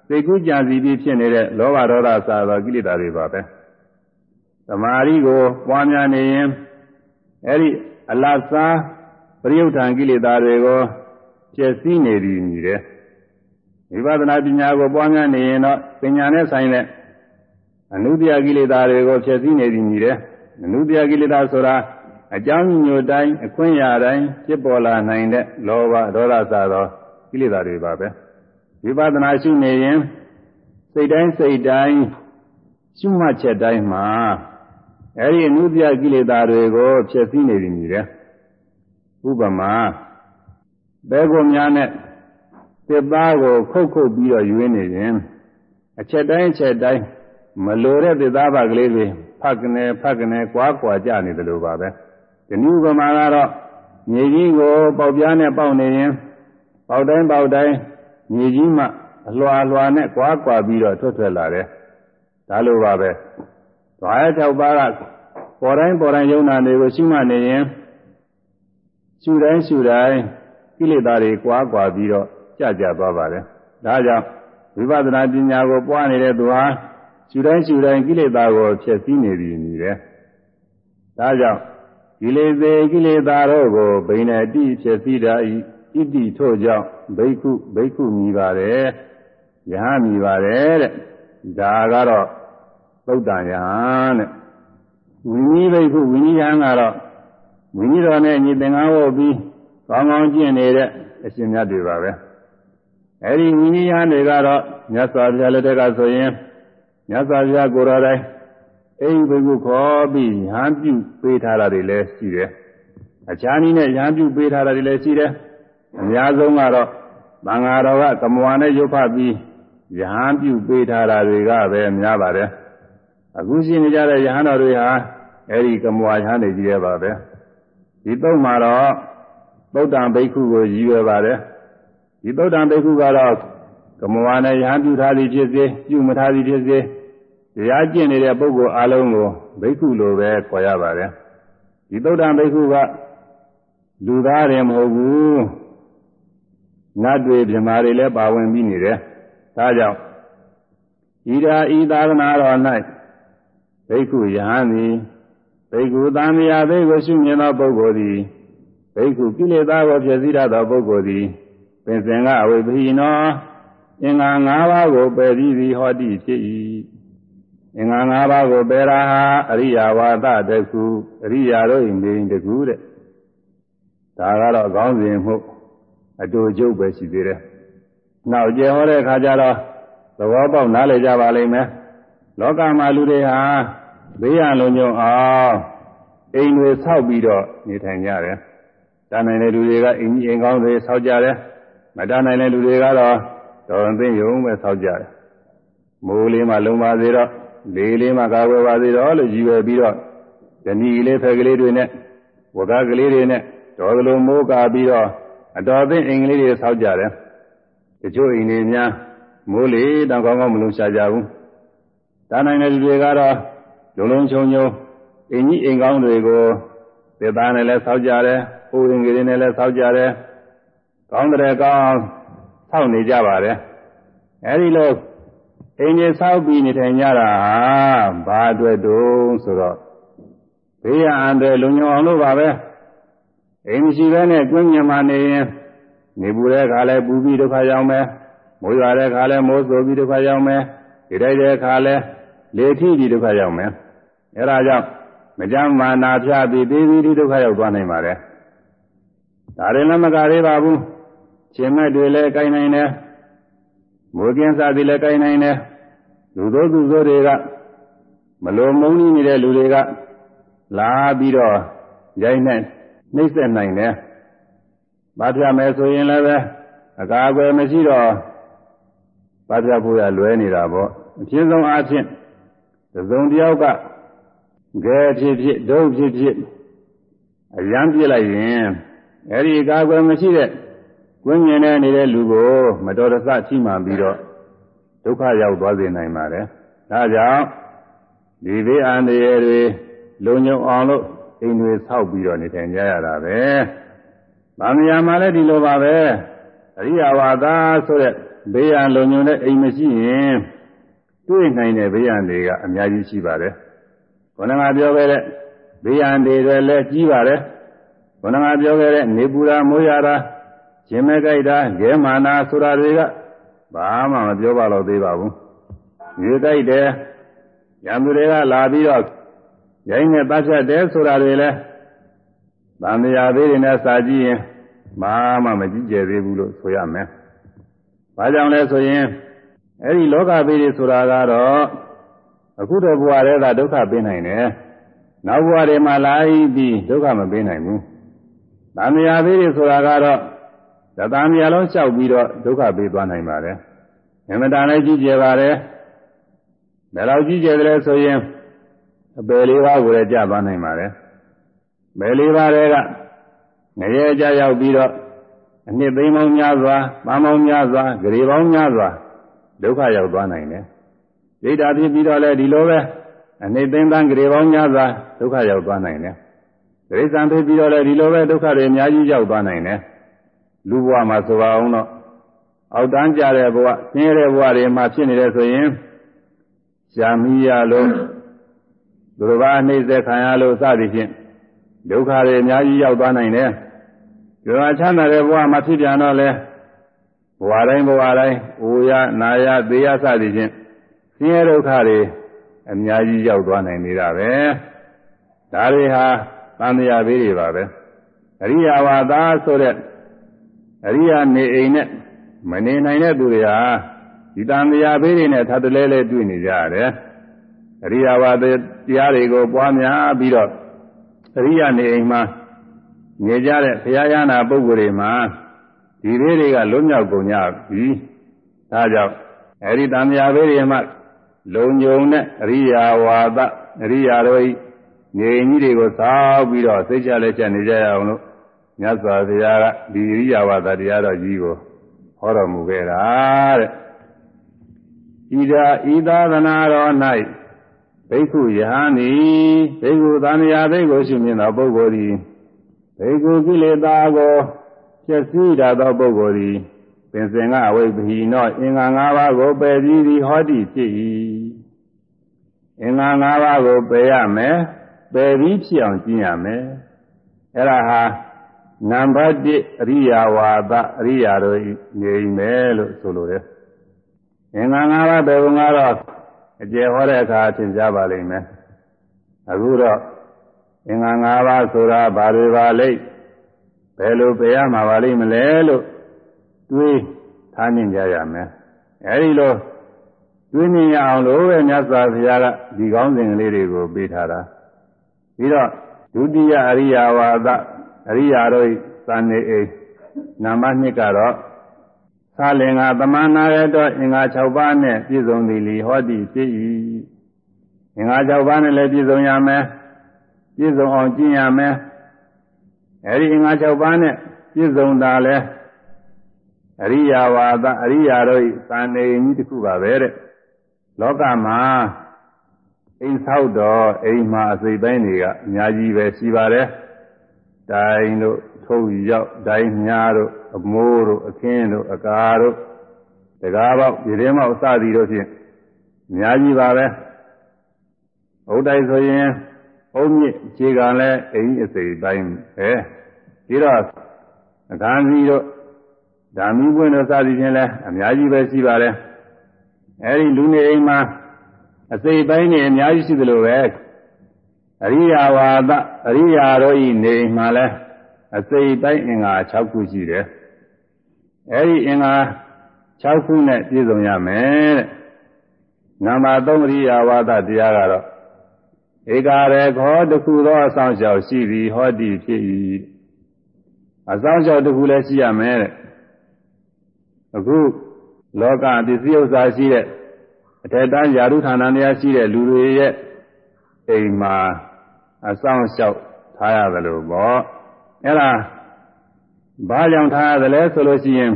စိတ်ကူးကြံစီပြီးဖြစ်နေတဲ့လောဘဒေါသစသောကိလေသာတွေပါပဲသမာဓိကိုပွားများနေရင်အဲ့ဒီအလတ်စားပရိယုဌာန်ကိလေသာတွေကိုကျက်စီးနေပြီမြည်တယ်ဝိပဿနာပညာကိုပွားများနေရင်တော့ပညာနဲ့ဆိုင်တဲ့အနုတ္တိယကိလေသာတွေကိုဖြည့်ဆည်းနေပြီမြည်တယ်အနုတ္တိယကိလေသာဆိုတာ အကြောင်းညိုတိုင်းအခွင့်အရာတိုင်းဖြစ်ပေါ်လာနိုင်တဲ့လောဘဒေါသစသောကိလေသာတွေပါပဲဝိပဿနာရှုနေရင်စိတ်တိုင်းစိတ်တိုင်းရှုမှတ်ချက်တိုင်းမှာအဲဒီအနုပြကိလေသာတွေကိုဖြည့်ဆည်းနေပြီမြည်တယ်ဥပမာဘဲကိုများနဲ့စစ်သားကိုခုတ်ခုတ်ပြီးတော့ယူနေရင်အချက်တိုင်းအချက်တိုင်းမလိုတဲ့သစ္စာဘကလေးတွေဖတ်ကနေဖတ်ကနေကွာကွာကြနေတယ်လို့ပါပဲ ဒီနည်းဥပမာကတော့မြေကြီးကိုပေါက်ပြားနဲ့ပေါက်နေရင်ပေါက်တိုင်းပေါက်တိုင်းမြေကြီးမှအလွှာလွှာနဲ့ကွာကွာပြီးတော့ထွက်ထွက်လာတယ်ဒါလိုပါပဲ။သွားရ၆ပါးကပေါ်တိုင်းပေါ်တိုင်းယုံနာတွေကိုရှုမှတ်နေရင်ရှုတိုင်းရှုတိုင်းကိလေသာတွေကွာကွာပြီးတော့ကြကြသွားပါတယ်။ဒါကြောင့်ဝိပဿနာပညာကိုပွားနေတဲ့သူဟာရှုတိုင်းရှုတိုင်းကိလေသာကိုဖျက်ဆီးနေပြီနေတယ်။ဒါကြောင့် ကိလေသေကိလေသာတို့ကိုဘိနေတိဖျက်ဆီးတာဤဣတိထို့ကြောင့်ဘိက္ခုဘိက္ခုမြည်ပါတယ်။ယဟမြည်ပါတယ်တဲ့။ဒါကတော့သုတ်တန်ယဟန်တဲ့ဝိနည်းဘိက္ခုဝိနည်းယဟန်ကတော့ဝိနည်းတော်နဲ့ညီသင်္ကန်းဝတ်ပြီးကောင်းကောင်းကျင့်နေတဲ့အရှင်မြတ်တွေပါပဲအဲဒီဝိနည်းယဟန်တွေကတော့မြတ်စွာဘုရားလက်ထက်ကဆိုရင်မြတ်စွာဘုရားကိုယ်တော်တိုင် အိမ်ဘိက္ခုခေါ်ပြီးညာပြုပေးထားတာတွေလည်းရှိတယ်အခြားနည်းနဲ့ညာပြုပေးထားတာတွေလည်းရှိတယ်အများဆုံးကတော့သံဃာတော်ကကမဝါနဲ့ရုပ်ဖတ်ပြီးယဟန်ပြုပေးထားတာတွေကပဲများပါတယ်အခုရှိနေကြတဲ့ယဟန်တော်တွေဟာအဲဒီကမဝါယဟန်တွေကြီးရပါပဲဒီသုံးမှာတော့သုတ်တံဘိက္ခုကိုရည်ရွယ်ပါတယ်ဒီသုတ်တံဘိက္ခုကတော့ကမဝါနဲ့ယဟန်ပြုထားသည်ဖြစ်စေပြုမထားသည်ဖြစ်စေ တရားကျင့်နေတဲ့ပုဂ္ဂိုလ်အလုံးကိုဘိက္ခုလိုပဲခေါ်ရပါတယ်ဒီသုတ်တံဘိက္ခုကလူသားတယ်မဟုတ်ဘူးနတ်တွေမြမာတွေလည်းပါဝင်ပြီးနေတယ်ဒါကြောင့်ဤသာဤသာသနာတော်၌ဘိက္ခုယဟန်သည်ဘိက္ခုသံဃာဘိက္ခုရှုမြင်သောပုဂ္ဂိုလ်သည်ဘိက္ခုကိလေသာကိုဖြည့်ဆည်းရသောပုဂ္ဂိုလ်သည်ပင်စင်ကအဝိပဟိနောအင်္ဂါ၅ပါးကိုပယ်ပြီးသည်ဟောတိဖြစ်၏ အင်္ဂါ၅ပါးကိုပယ်ရာဟာအရိယာဝါဒတခုအရိယာတို့၏နေတခုတဲ့ဒါကတော့ခေါင်းစဉ်မှုအတူကျုပ်ပဲရှိသေးတယ်။နောက်ကျေဟောတဲ့အခါကျတော့သဘောပေါက်နားလည်ကြပါလိမ့်မယ်။လောကမှာလူတွေဟာဘေးရန်လုံခြုံအောင်အိမ်တွေဆောက်ပြီးတော့နေထိုင်ကြတယ်။တာနိုင်တဲ့လူတွေကအိမ်ကြီးအိမ်ကောင်းတွေဆောက်ကြတယ်။မတာနိုင်တဲ့လူတွေကတော့တော်သိရုံပဲဆောက်ကြတယ်။မိုးလေးမှလုံပါစေတော့ လေလေးမှကာကွယ်ပါစေတော့လို့ရည်ရွယ်ပြီးတော့ဇနီးလေးဖက်ကလေးတွေနဲ့ဝကားကလေးတွေနဲ့တော်သလိုမိုးကာပြီးတော့အတော်သိအိမ်ကလေးတွေဆောက်ကြတယ်တချို့အိမ်တွေများမိုးလေတောင်ကောင်းကောင်းမလုံရှားကြဘူးတာနိုင်တဲ့လူတွေကတော့လုံလုံချုံချုံအိမ်ကြီးအိမ်ကောင်းတွေကိုသေသားနဲ့လည်းဆောက်ကြတယ်ဟိုအိမ်ကလေးနဲ့လည်းဆောက်ကြတယ်ကောင်းတဲ့ကောင်းဆောက်နေကြပါတယ်အဲဒီလို အိမ်ကြီးဆောက်ပြီးနေထိုင်ကြတာဘာအတွက်တုံးဆိုတော့ဘေးရန်အန္တရာယ်လုံခြုံအောင်လို့ပါပဲအိမ်မရှိဘဲနဲ့ကျွင်းမြင်မှနေရင်နေပူတဲ့ခါလဲပူပြီးဒုက္ခရောက်မယ်မိုးရွာတဲ့ခါလဲမိုးဆိုပြီးဒုက္ခရောက်မယ်ဒီတိုက်တဲ့ခါလဲလေထိပြီးဒုက္ခရောက်မယ်အဲဒါကြောင့်မကြမ်းမာနာဖြားပြီးပြီးပြီးဒုက္ခရောက်သွားနိုင်ပါတယ်ဒါရင်လည်းမကလေးပါဘူးရှင်မဲ့တွေလည်းကိုင်းနိုင်တယ် မိုးကင်းစားသည်လည်းကိုင်းနိုင်တယ်လူတို့သူတို့တွေကမလိုမုန်းနေတဲ့လူတွေကလာပြီးတော့ရိုင်းနဲ့နှိမ့်ဆက်နိုင်တယ်။ဘာပြမယ်ဆိုရင်လည်းပဲအကာအကွယ်မရှိတော့ဘာပြဖို့ရလွဲနေတာပေါ့။အဖြစ်ဆုံးအားဖြင့်သုံးတယောက်ကဂဲဖြစ်ဖြစ်ဒုတ်ဖြစ်ဖြစ်အရန်ပြစ်လိုက်ရင်အဲဒီအကာအကွယ်မရှိတဲ့ ဝိညာဉ်နဲ့နေတဲ့လူကိုမတော်တဆချိမှပြီးတော့ဒုက္ခရောက်သွားစေနိုင်ပါတယ်။ဒါကြောင့်ဒီဘေးအန္တရာယ်တွေလုံခြုံအောင်လို့အိမ်တွေဆောက်ပြီးတော့နေထိုင်ကြရတာပဲ။ဗာမယာမှာလည်းဒီလိုပါပဲ။အရိယဝါဒဆိုတဲ့ဘေးရန်လုံခြုံတဲ့အိမ်မရှိရင်တွေ့နိုင်တဲ့ဘေးရန်တွေကအများကြီးရှိပါတယ်။ခန္ဓာကပြောခဲ့တဲ့ဘေးရန်တွေလည်းကြီးပါတယ်။ခန္ဓာကပြောခဲ့တဲ့နေပူရာမိုးရတာ ခြင်းမဲ့ကြိုက်တာဂဲမာနာဆိုတာတွေကဘာမှမပြောပါတော့သေးပါဘူး။ရေကြိုက်တယ်ရံသူတွေကလာပြီးတော့ရိုင်းနဲ့ပတ်ဖြတ်တယ်ဆိုတာတွေလဲသံဃာသေးတွေနဲ့စာကြည့်ရင်ဘာမှမကြည့်ကြသေးဘူးလို့ဆိုရမယ်။ဘာကြောင့်လဲဆိုရင်အဲ့ဒီလောကသေးတွေဆိုတာကတော့အခုတော့ဘဝတည်းကဒုက္ခပေးနိုင်တယ်။နောက်ဘဝတွေမှာလာပြီးဒုက္ခမပေးနိုင်ဘူး။သံဃာသေးတွေဆိုတာကတော့ သတ္တမြာလုံးလျှောက်ပြီးတော့ဒုက္ခပေးသွားနိုင်ပါတယ်။အမှန်တန်လည်းကြည့်ကြပါတယ်။ဘယ်လောက်ကြည့်ကြတယ်ဆိုရင်အပယ်လေးပါးကိုလည်းကြားသွားနိုင်ပါတယ်။ပယ်လေးပါးတွေကငရဲကြရောက်ပြီးတော့အနှစ်သိမ်းပေါင်းများစွာ၊ပန်းပေါင်းများစွာ၊ဂရေပေါင်းများစွာဒုက္ခရောက်သွားနိုင်တယ်။ဒိဋ္ဌာဖြစ်ပြီးတော့လည်းဒီလိုပဲအနှစ်သိမ်းတန်းဂရေပေါင်းများစွာဒုက္ခရောက်သွားနိုင်တယ်။ဒိဋ္ဌံဖြစ်ပြီးတော့လည်းဒီလိုပဲဒုက္ခတွေအများကြီးရောက်သွားနိုင်တယ်။ လူဘဝမှာဆိုပါအောင်တော့အောက်တန်းကြတဲ့ဘဝ၊ဆင်းရဲတဲ့ဘဝတွေမှာဖြစ်နေတယ်ဆိုရင်ရှားမိရလို့သူတို့ဘာနှိမ့်ဆက်ခံရလို့စသည်ဖြင့်ဒုက္ခတွေအများကြီးရောက်သွားနိုင်တယ်။ဒီမှာချမ်းသာတဲ့ဘဝမှာဖြစ်ပြန်တော့လဲဘဝတိုင်းဘဝတိုင်းအိုရနာရသေရစသည်ဖြင့်ဆင်းရဲဒုက္ခတွေအများကြီးရောက်သွားနိုင်နေတာပဲဒါတွေဟာသံဃာဘေးတွေပါပဲအရိယာဝါဒဆိုတဲ့ အရိယာနေအိမ်နဲ့မနေနိုင်တဲ့သူတွေဟာဒီတန်တရားဘေးတွေနဲ့ထပ်တလဲလဲတွေ့နေကြရတယ်အရိယာဝါဒတရားတွေကိုပွားများပြီးတော့အရိယာနေအိမ်မှာနေကြတဲ့ဘုရားရဟနာပုဂ္ဂိုလ်တွေမှာဒီဘေးတွေကလွတ်မြောက်ကုန်ကြပြီဒါကြောင့်အဲဒီတန်တရားဘေးတွေမှာလုံညုံတဲ့အရိယာဝါဒအရိယာတို့နေကြီးတွေကိုစောက်ပြီးတော့စိတ်ချလက်ချနေကြရအောင်လို့ မြတ်စွာဘုရားကဒီအရိယာဝါဒတရားတော်ကြီးကိုဟောတော်မူခဲ့တာတဲ့ဣဒာဣသာသနာတော်၌ဘိက္ခုယဟန်ဤဘိက္ခုသံဃာဘိက္ခုရှိမြင်သောပုဂ္ဂိုလ်သည်ဘိက္ခုကိလေသာကိုပြည့်စည်တတ်သောပုဂ္ဂိုလ်သည်ပင်စင်ကအဝိပ္ပိနောအင်္ဂါ၅ပါးကိုပယ်ပြီးသည်ဟောတိဖြစ်၏အင်္ဂါ၅ပါးကိုပယ်ရမယ်ပယ်ပြီးဖြစ်အောင်ကျင့်ရမယ်အဲ့ဒါဟာ နံပါတ်1အရိယာဝါဒအရိယာတို့နေမယ်လို့ဆိုလိုတယ်အင်္ဂါ၅ပါးပယ်ပုံကတော့အကျေဟောတဲ့အခါသင်ကြားပါလိမ့်မယ်အခုတော့အင်္ဂါ၅ပါးဆိုတာဘာတွေပါလိမ့်ဘယ်လိုပယ်ရမှာပါလိမ့်မလဲလို့တွေးထားမြင်ကြရမယ်အဲဒီလိုတွေးမြင်ရအောင်လို့ပဲမြတ်စွာဘုရားကဒီကောင်းစဉ်ကလေးတွေကိုပေးထားတာပြီးတော့ဒုတိယအရိယာဝါဒ အရိယာတို့သံနေအိနာမနှစ်ကတော့သာလင်္ကာသမဏရတောအင်္ဂါ6ပါးနဲ့ပြည့်စုံသည်လီဟောတိဖြစ်၏အင်္ဂါ6ပါးနဲ့လည်းပြည့်စုံရမယ်ပြည့်စုံအောင်ကျင့်ရမယ်အဲဒီအင်္ဂါ6ပါးနဲ့ပြည့်စုံတာလဲအရိယာဝါဒအရိယာတို့သံနေကြီးတစ်ခုပါပဲတဲ့လောကမှာအိမ်ဆောက်တော့အိမ်မှာအစိတ်ပိုင်းတွေကအများကြီးပဲရှိပါတယ် တိုင်တို့ထုတ်ရောက်ဒိုင်းညားတို့အမိုးတို့အခင်းတို့အကာတို့တကားပေါက်ဒီထဲမှာအစသည်တို့ဖြင့်အများကြီးပါပဲဘုဒ္ဓိဆိုရင်အုံးမြင့်ခြေကလည်းအိမ်အစိတ်ပိုင်းပဲပြီးတော့အခန်းစီတို့ဓာမီပွင့်တို့စသည်ဖြင့်လည်းအများကြီးပဲရှိပါတယ်အဲဒီလူနေအိမ်မှာအစိတ်ပိုင်းနေအများကြီးရှိသလိုပဲ အရိယာဝါဒအရိယာတို့ဤနေမှာလဲအစိတ်တိုင်းအင်္ဂါ6ခုရှိတယ်အဲဒီအင်္ဂါ6ခုနဲ့ပြည့်စုံရမယ်တဲ့နံပါတ်3အရိယာဝါဒတရားကတော့ဧကာရေခောတခုသောအဆောင်ရှောက်ရှိသည်ဟောတိဖြစ်၏အဆောင်ရှောက်တခုလည်းရှိရမယ်တဲ့အခုလောကပစ္စည်းဥစ္စာရှိတဲ့အထက်တန်းယာရုဌာနများရှိတဲ့လူတွေရဲ့ အိမ်မှာအဆောင်လျှောက်ထားရတယ်လို့ပေါ့အဲ့ဒါဘာကြောင့်ထားရတယ်လဲဆိုလို့ရှိရင်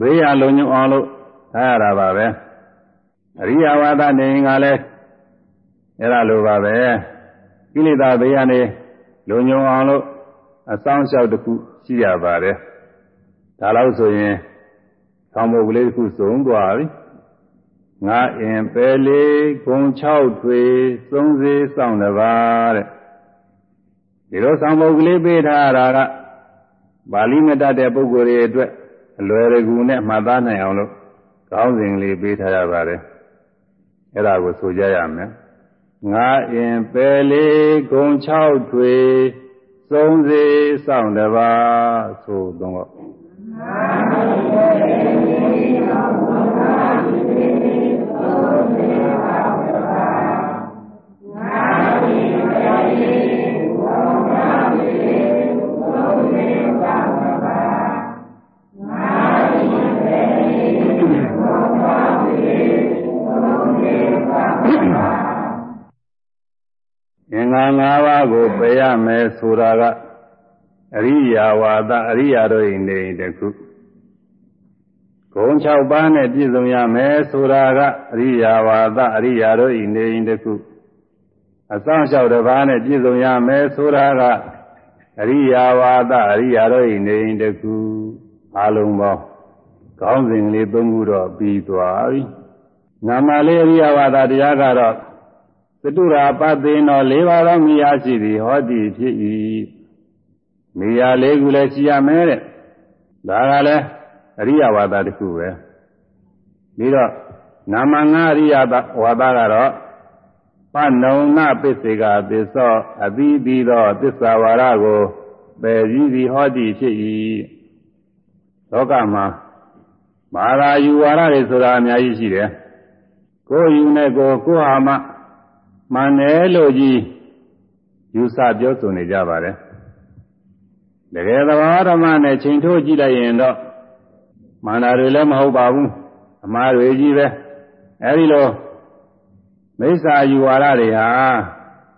ဘေးရလုံညုံအောင်လို့ထားရတာပါပဲအရိယဝါဒနေရင်ကလည်းအဲ့ဒါလိုပါပဲကိလေသာဘေးကနေလုံညုံအောင်လို့အဆောင်လျှောက်တစ်ခုရှိရပါတယ်ဒါလို့ဆိုရင်ဆောင်းမုတ်ကလေးတစ်ခုစုံသွားပြီ ငါအင်ပဲလေးဂုံ6ထွေသုံးစေးဆောင်တပါတဲ့ဒီလိုဆောင်ပုဒ်ကလေးပေးထားတာကပါဠိမတတ်တဲ့ပုဂ္ဂိုလ်တွေအတွက်အလွယ်တကူနဲ့မှတ်သားနိုင်အောင်လို့ကောင်းစဉ်လေးပေးထားရပါတယ်အဲ့ဒါကိုဆိုကြရမယ်ငါအင်ပဲလေးဂုံ6ထွေသုံးစေးဆောင်တပါဆိုတော့ငါအင်ပဲလေး ၅ပါးကိုပယ်ရမယ်ဆိုတာကအရိယာဝါဒအရိယာတို့၏နေတခု ဂုံ6ပါးနဲ့ပြည့်စုံရမယ်ဆိုတာကအရိယာဝါဒအရိယာတို့၏နေတခုအဆောင်လျှောက်တစ်ပါးနဲ့ပြည့်စုံရမယ်ဆိုတာကအရိယာဝါဒအရိယာတို့၏နေတခုအလုံးပေါင်းကောင်းစဉ်လေးသုံးခုတော့ပြီးသွားပြီနာမလေးအရိယာဝါဒတရားကတော့သတုရာပသေနော၄ပါးသောမိယာရှိသည်ဟောတိဖြစ်၏မိယာ၄ခုလည်းရှိရမယ်တဲ့ဒါကလည်း အရိယဝါဒတစ်ခုပဲပြီးတော့နာမငါအရိယဝါဒကတော့ပနုံနပစ္စေကပစ္စောအသီးသီးသောသစ္စာဝါဒကိုပယ်စည်းသည်ဟောတိဖြစ်၏လောကမှာမာရာယူဝါဒတွေဆိုတာအများကြီးရှိတယ်ကိုယ်ယူနဲ့ကိုယ်ကိုယ်ဟာမှမှန်တယ်လို့ကြီးယူဆပြောဆိုနေကြပါတယ်တကယ်သဘာဝဓမ္မနဲ့ချိန်ထိုးကြည့်လိုက်ရင်တော့ မာနာတွေလည်းမဟုတ်ပါဘူးအမှားတွေကြီးပဲအဲဒီလိုမိစ္ဆာယူဝါဒတွေဟာ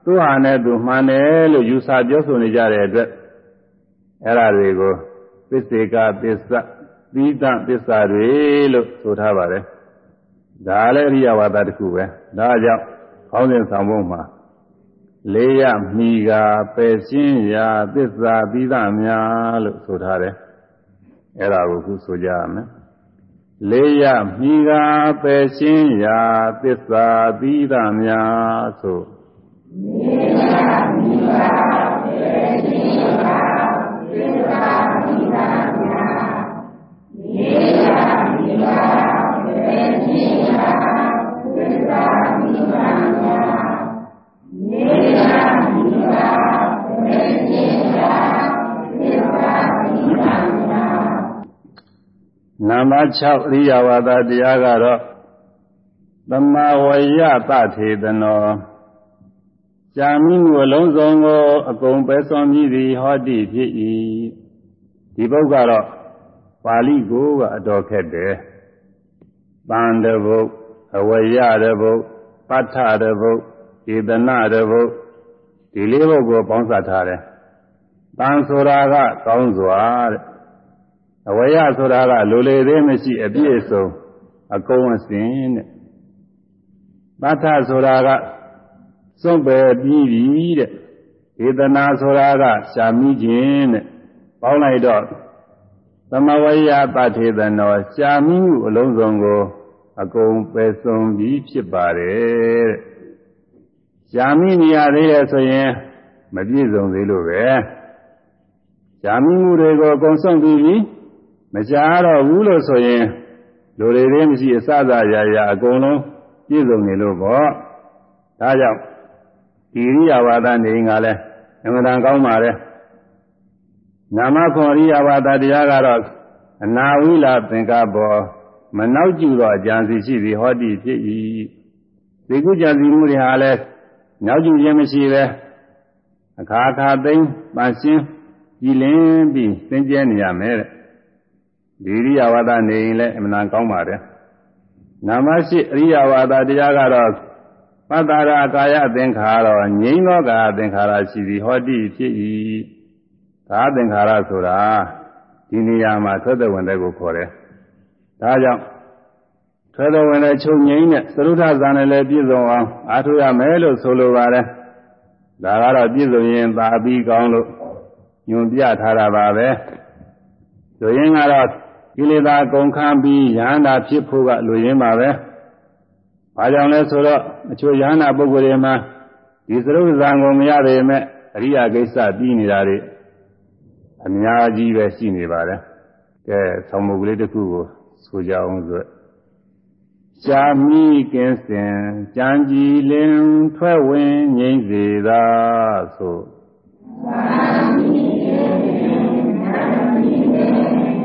သူ့ဟာနဲ့သူမှန်တယ်လို့ယူဆပြောဆိုနေကြတဲ့အတွက်အဲ့ဒါတွေကိုသစ္စေကသစ္စာသီတသစ္စာတွေလို့ဆိုထားပါတယ်ဒါလည်းအရိယဝါဒတစ်ခုပဲဒါကြောင့်ခေါင်းစဉ်ဆောင်ဖို့မှာလေးရမိကပယ်ရှင်းရာသစ္စာသီတများလို့ဆိုထားတယ် အဲ့ဒါကိုခုဆိုကြရမယ်လေးရမိကပယ်ရှင်းရာသစ္စာသီတများဆိုလေးရမိကပယ်ရှင်းရာသစ္စာသီတများလေးရမိကပယ်ရှင်းရာသစ္စာသီတများလေးရမိကပယ်ရှင်း နံပါတ်6အရိယဝါဒတရားကတော့သမဝယသထေတနောကြာမိမှုအလုံးစုံကိုအကုန်ပဲစွန်ပြီးသည်ဟောတိဖြစ်၏ဒီပုဂ္ဂကတော့ပါဠိကိုကအတော်ခက်တယ်တန်တဘုတ်အဝယတဘုတ်ပဋ္ဌတဘုတ်ဧတနာတဘုတ်ဒီလေးဘုတ်ကိုပေါင်းစပ်ထားတယ်တန်ဆိုတာကကောင်းစွာတဲ့ အဝယဆိုတာကလိုလေသေးမရှိအပြည့်စုံအကုန်အစင်တဲ့ပဋ္ဌဆိုတာကစွန့်ပယ်ပြီးပြီတဲ့ဒေသနာဆိုတာကရှာမိခြင်းတဲ့ပေါင်းလိုက်တော့သမဝယပဋ္ဌေသနောရှာမိမှုအလုံးစုံကိုအကုန်ပယ်စွန်ပြီးဖြစ်ပါတယ်တဲ့ရှာမိနေရသေးတယ်ဆိုရင်မပြည့်စုံသေးလို့ပဲရှာမိမှုတွေကိုအကုန်စွန့်ပြီးပြီ မရှားတော့ဘူးလို့ဆိုရင်လူတွေသေးမရှိအစစရာရာအကုန်လုံးပြည့်စုံနေလို့ပေါ့ဒါကြောင့်ဒီရိယဝါဒနေငါလဲအမှန်တန်ကောင်းပါလေနာမခွန်ရိယဝါဒတရားကတော့အနာဝိလာသင်္ကဘောမနောက်ကျတော့အကြံစီရှိသည်ဟောတိဖြစ်၏ဒီကုကြစီမှုတွေဟာလဲနောက်ကျခြင်းမရှိပဲအခါခါသိမ့်ပန်းရှင်းကြည်လင်းပြီးသင်ကျဲနေရမယ်တဲ့ ဒီရိယဝါဒနေရင်လည်းအမှန်တန်ကောင်းပါတယ်နာမရှိအရိယဝါဒတရားကတော့ပတ္တာရာကာယသင်္ခါရောငြိမ်းသောကာယသင်္ခါရရှိသည်ဟောတိဖြစ်၏ကာသင်္ခါရဆိုတာဒီနေရာမှာထွက်တဲ့ဝင်တဲ့ကိုခေါ်တယ်ဒါကြောင့်ထွက်တဲ့ဝင်တဲ့ချုပ်ငြိမ်းတဲ့သရုဒ္ဓဇာနဲ့လည်းပြည့်စုံအောင်အားထုတ်ရမယ်လို့ဆိုလိုပါတယ်ဒါကတော့ပြည့်စုံရင်သာပြီးကောင်းလို့ညွန်ပြထားတာပါပဲဆိုရင်ကတော့ ကိလေသာကုန်ခန်းပြီးယန္တာဖြစ်ဖို့ကလူရင်းပါပဲ။ဘာကြောင့်လဲဆိုတော့အချို့ယန္တာပုဂ္ဂိုလ်တွေမှာဒီသရုပ်ဇံကိုမရပေမဲ့အရိယာကိစ္စပြီးနေတာတွေအများကြီးပဲရှိနေပါတယ်။ကဲဆောင်းမုတ်ကလေးတစ်ခုကိုဆိုကြအောင်ဆိုရှားမိကင်းစင်ကြံကြည်လင်ထွက်ဝင်ငြိမ့်စေသာဆိုရှားမိကင်းစင်ကြံကြည်လင်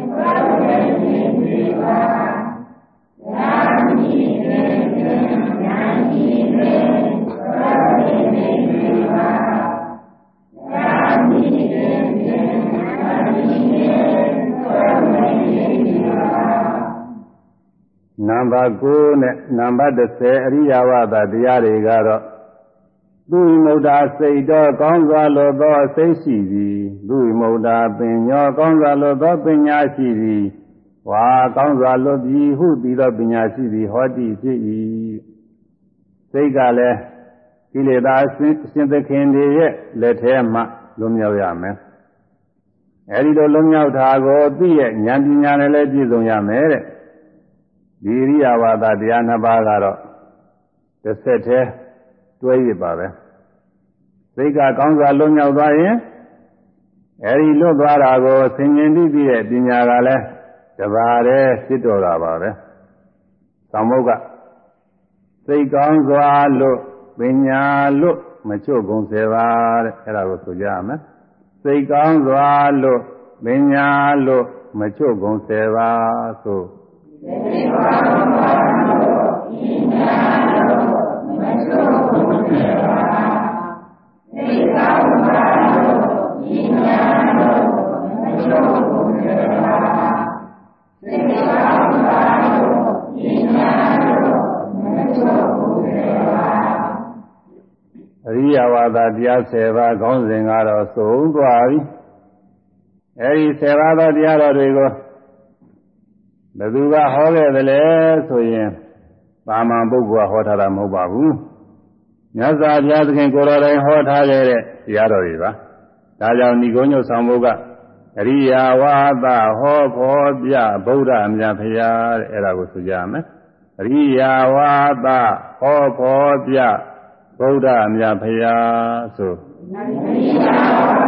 နံပါတ်9နဲ့နံပါတ်10အရိယဝါဒတရားတွေကတော့ သူမုဒ္ဒါစိတ်တော်ကောင်းစွာလိုသောစိတ်ရှိသည်သူမုဒ္ဒါပင်ညောကောင်းစွာလိုသောပညာရှိသည်ဝါကောင်းစွာလွတ်ပြီးဟုပြီးသောပညာရှိသည်ဟောတိဖြစ်၏စိတ်ကလည်းကိလေသာအရှင်သခင်တွေရဲ့လက်ထဲမှလွတ်မြောက်ရမယ်အဲဒီလိုလွတ်မြောက်တာကိုသိရဲ့ဉာဏ်ပညာနဲ့လည်းပြည့်စုံရမယ်တဲ့ဒီရိယဝါဒတရားနှစ်ပါးကတော့တစ်ဆက်တည်း တွဲရပါပဲစိတ်ကကောင်းစွာလွတ်မြောက်သွားရင်အဲဒီလွတ်သွားတာကိုဆင်ញင်ပြီးပြီးတဲ့ပညာကလည်းတပါးတည်းဖြစ်တော်တာပါပဲ။သမုတ်ကစိတ်ကောင်းစွာလို့ပညာလွတ်မချွတ်ကုန်စေပါတဲ့အဲ့ဒါကိုဆိုကြရမယ်စိတ်ကောင်းစွာလွတ်ပညာလွတ်မချွတ်ကုန်စေပါဆိုစိတ်ကောင်းစွာလွတ်ပညာလွတ် မချွတ်ကုန်စေပါစိတ်ကောင်းစွာလွတ်ပညာလွတ်မချွတ်ကုန်စေပါစိတ်ကောင်းစွာလွတ်ပညာလွတ်မချွတ်ကုန်စေပါအရိယဝါဒတရား10ပါးခေါင်းစဉ်ကတော့သုံးသွားပြီအဲဒီ10ပါးသောတရားတော်တွေကိုဘယ်သူကဟောခဲ့တယ်လဲဆိုရင် ပါမန်ပုဂ္ဂိုလ်ကဟောထားတာမဟုတ်ပါဘူးမြတ်စွာဘုရားသခင်ကိုယ်တော်တိုင်ဟောထားခဲ့တဲ့တရားတော်တွေပါဒါကြောင့်ဏိကုံးညုတ်ဆောင်ဘုကအရိယာဝါဒဟောဖော်ပြဗုဒ္ဓမြတ်ဖရာတဲ့အဲ့ဒါကိုဆိုကြမယ်အရိယာဝါဒဟောဖော်ပြဗုဒ္ဓမြတ်ဖရာဆိုအရိယာဝါ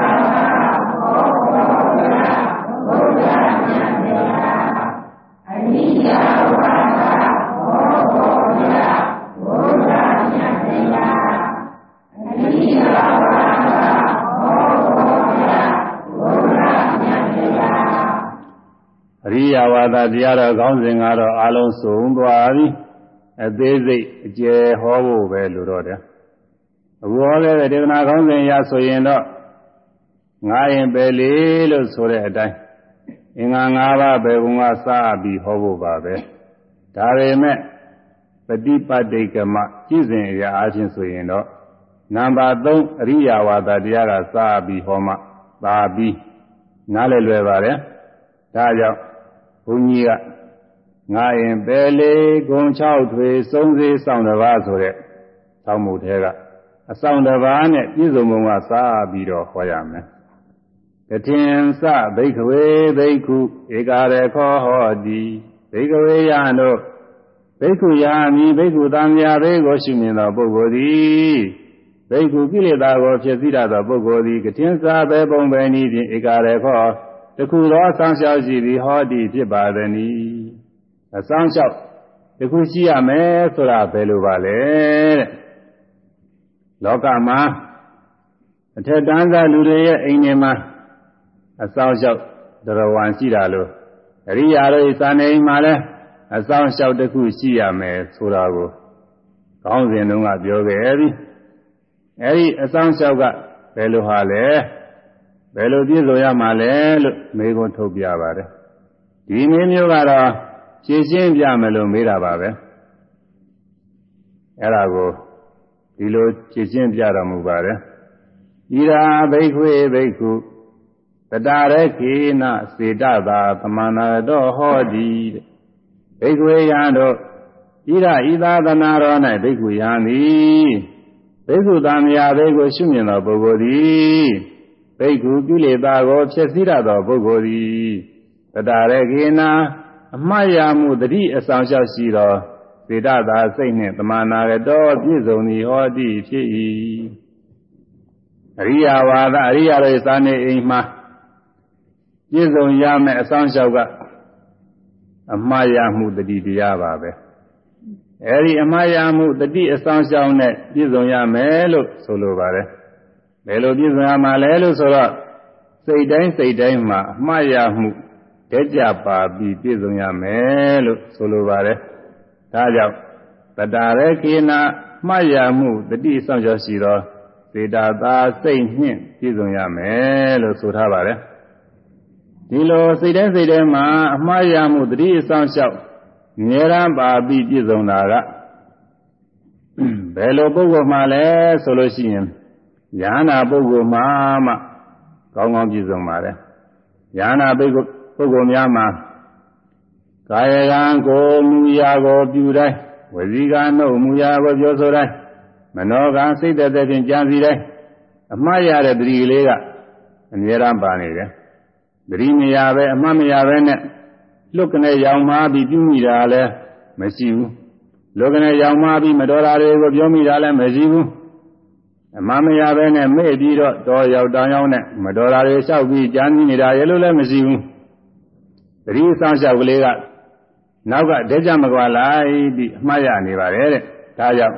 ရိယာဝါဒတရားတော်ခေါင်းစဉ်ကတော့အလုံးစုံသွားပြီအသေးစိတ်အကျယ်ဟောဖို့ပဲလိုတော့တယ်အခုဟောခဲ့တဲ့ဒေသနာကောင်းစဉ်ရဆိုရင်တော့ငါရင်ပဲလေလို့ဆိုတဲ့အတိုင်းအင်္ဂါ၅ပါးပဲဘုံကစပြီးဟောဖို့ပါပဲဒါပေမဲ့ပฏิပတ်တိကမကြည်စဉ်အရာအချင်းဆိုရင်တော့နံပါတ်3အရိယာဝါဒတရားကစပြီးဟောမှသာပြီးနားလည်လွယ်ပါတယ်ဒါကြောင့် ဘုန်းကြီးကငါရင်ပဲလေဂုံ6ထွေစုံစည်းဆောင်တစ်ပါးဆိုတဲ့သောင်းမှုထဲကအဆောင်တစ်ပါးနဲ့ပြည့်စုံပုံကစားပြီးတော့ဟောရမယ်။ကထင်စဘိက္ခဝေဘိက္ခုဧကာရခောဟောတိဘိက္ခဝေယတို့ဘိက္ခုယာမိဘိက္ခုသံဃာဘေကိုရှိမြင်သောပုဂ္ဂိုလ်သည်ဘိက္ခုကိလေသာကိုဖြစ်စည်းရသောပုဂ္ဂိုလ်သည်ကထင်စားပဲပုံပဲနည်းဖြင့်ဧကာရခော တခုသောအဆောင်လျှောက်ရှိသည်ဟောတိဖြစ်ပါသည်။အဆောင်လျှောက်တခုရှိရမယ်ဆိုတာဘယ်လိုပါလဲတဲ့။လောကမှာအထက်တန်းသားလူတွေရဲ့အိမ်တွေမှာအဆောင်လျှောက်တရဝံရှိတာလို့အရိယာတို့စာနေအိမ်မှာလည်းအဆောင်လျှောက်တစ်ခုရှိရမယ်ဆိုတာကိုကောင်းစဉ်တုန်းကပြောခဲ့ပြီအဲဒီအဆောင်လျှောက်ကဘယ်လိုဟာလဲ ဘယ်လိုပြည့်စုံရမှာလဲလို့မေးခွန်းထုတ်ပြပါတယ်ဒီနည်းမျိုးကတော့ဖြည့်ရှင်းပြမယ်လို့မေးတာပါပဲအဲ့ဒါကိုဒီလိုကြည်ကျင့်ပြတော်မူပါတယ်ဣရာဘိက္ခွေဘိက္ခုတတရခေနစေတသာသမန္နာတော်ဟောတိဘိက္ခွေယံတို့ဣရာဤသာသနာတော်၌ဘိက္ခုယံသည်ဘိက္ခုသံဃာဘိက္ခုရှုမြင်သောပုဂ္ဂိုလ်သည် ဘိက္ခုကိလေသာကိုဖြစ်စည်းရသောပုဂ္ဂိုလ်သည်တတရခေနအမှတ်ရမှုတတိအဆောင်လျှောက်ရှိသောစေတသာစိတ်နှင့်တမနာရတော်ပြည့်စုံသည်ဟောတိဖြစ်၏အရိယဝါဒအရိယရဲ့စာနေအိမ်မှာပြည့်စုံရမယ်အဆောင်လျှောက်ကအမှားရမှုတတိတရားပါပဲအဲဒီအမှားရမှုတတိအဆောင်လျှောက်နဲ့ပြည့်စုံရမယ်လို့ဆိုလိုပါတယ် ဘယ်လိုပြည့်စုံရမှာလဲလို့ဆိုတော့စိတ်တိုင်းစိတ်တိုင်းမှာအမှားရမှုတက်ကြပါပြီးပြည့်စုံရမယ်လို့ဆိုလိုပါတယ်ဒါကြောင့်တတရခေနာမှတ်ရမှုတတိဆောင်ကျော်ရှိသောစေတသာစိတ်နှင့်ပြည့်စုံရမယ်လို့ဆိုထားပါတယ်ဒီလိုစိတ်တိုင်းစိတ်တိုင်းမှာအမှားရမှုတတိဆောင်လျှောက်ငြရန်ပါပြီးပြည့်စုံတာကဘယ်လိုပုဂ္ဂိုလ်မှလဲဆိုလို့ရှိရင် ယန္နာပုဂ္ဂိုလ်မှမှကောင်းကောင်းပြည့်စုံပါတယ်ယန္နာပုဂ္ဂိုလ်ပုဂ္ဂိုလ်များမှာကာယကံကိုမူရာကိုပြုတိုင်းဝစီကံတို့မူရာကိုပြောဆိုတိုင်းမနောကံစိတ်သက်သက်ဖြင့်ကြံစီတိုင်းအမှားရတဲ့တတိလေးကအမြဲတမ်းပါနေတယ်တတိမရပဲအမှားမရပဲနဲ့လွတ်ကနေရောင်မာပြီးပြုမိတာလည်းမရှိဘူးလွတ်ကနေရောင်မာပြီးမတော်တာတွေကိုပြောမိတာလည်းမရှိဘူး အမှားမရပဲနဲ့မေ့ပြီးတော့တော်ရောက်တောင်းရောက်နဲ့မတော်တာတွေလျှောက်ပြီးကြံစီနေတာရဲ့လို့လည်းမရှိဘူးတတိဆောင်လျှောက်ကလေးကနောက်ကဒဲကြမကွာလိုက်ပြီးအမှားရနေပါတယ်တဲ့ဒါကြောင့်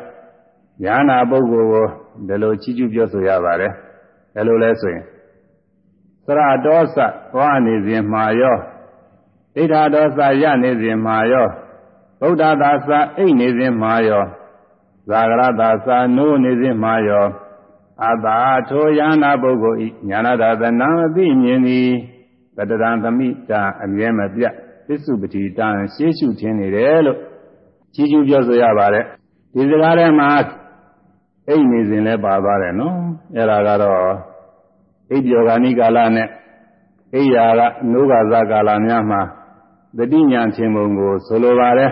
ညာနာပုဂ္ဂိုလ်ကိုဒီလိုချီးကျူးပြောဆိုရပါတယ်ဘယ်လိုလဲဆိုရင်သရတောသသွားနေစဉ်မှာရောဣဋ္ဌာတောသရနေစဉ်မှာရောဗုဒ္ဓသာသအိတ်နေစဉ်မှာရောဇာဂရသာသနိုးနေစဉ်မှာရော အတာထိုယန္နာပုဂ္ဂိုလ်ဤညာနာသာသနာအသိမြင်သည်တတရံသမိတာအမြဲမပြတ်သစ္စုပတိတံရှေးရှုထင်းနေတယ်လို့ကြီးကျူးပြောဆိုရပါတယ်ဒီစကားထဲမှာအိတ်နေစဉ်လဲပါသွားတယ်နော်အဲ့ဒါကတော့အိတ်ပြောဂာနိကာလနဲ့အိယာကနိုးကစားကာလများမှာတတိညာထင်ပုံကိုဆိုလိုပါတယ်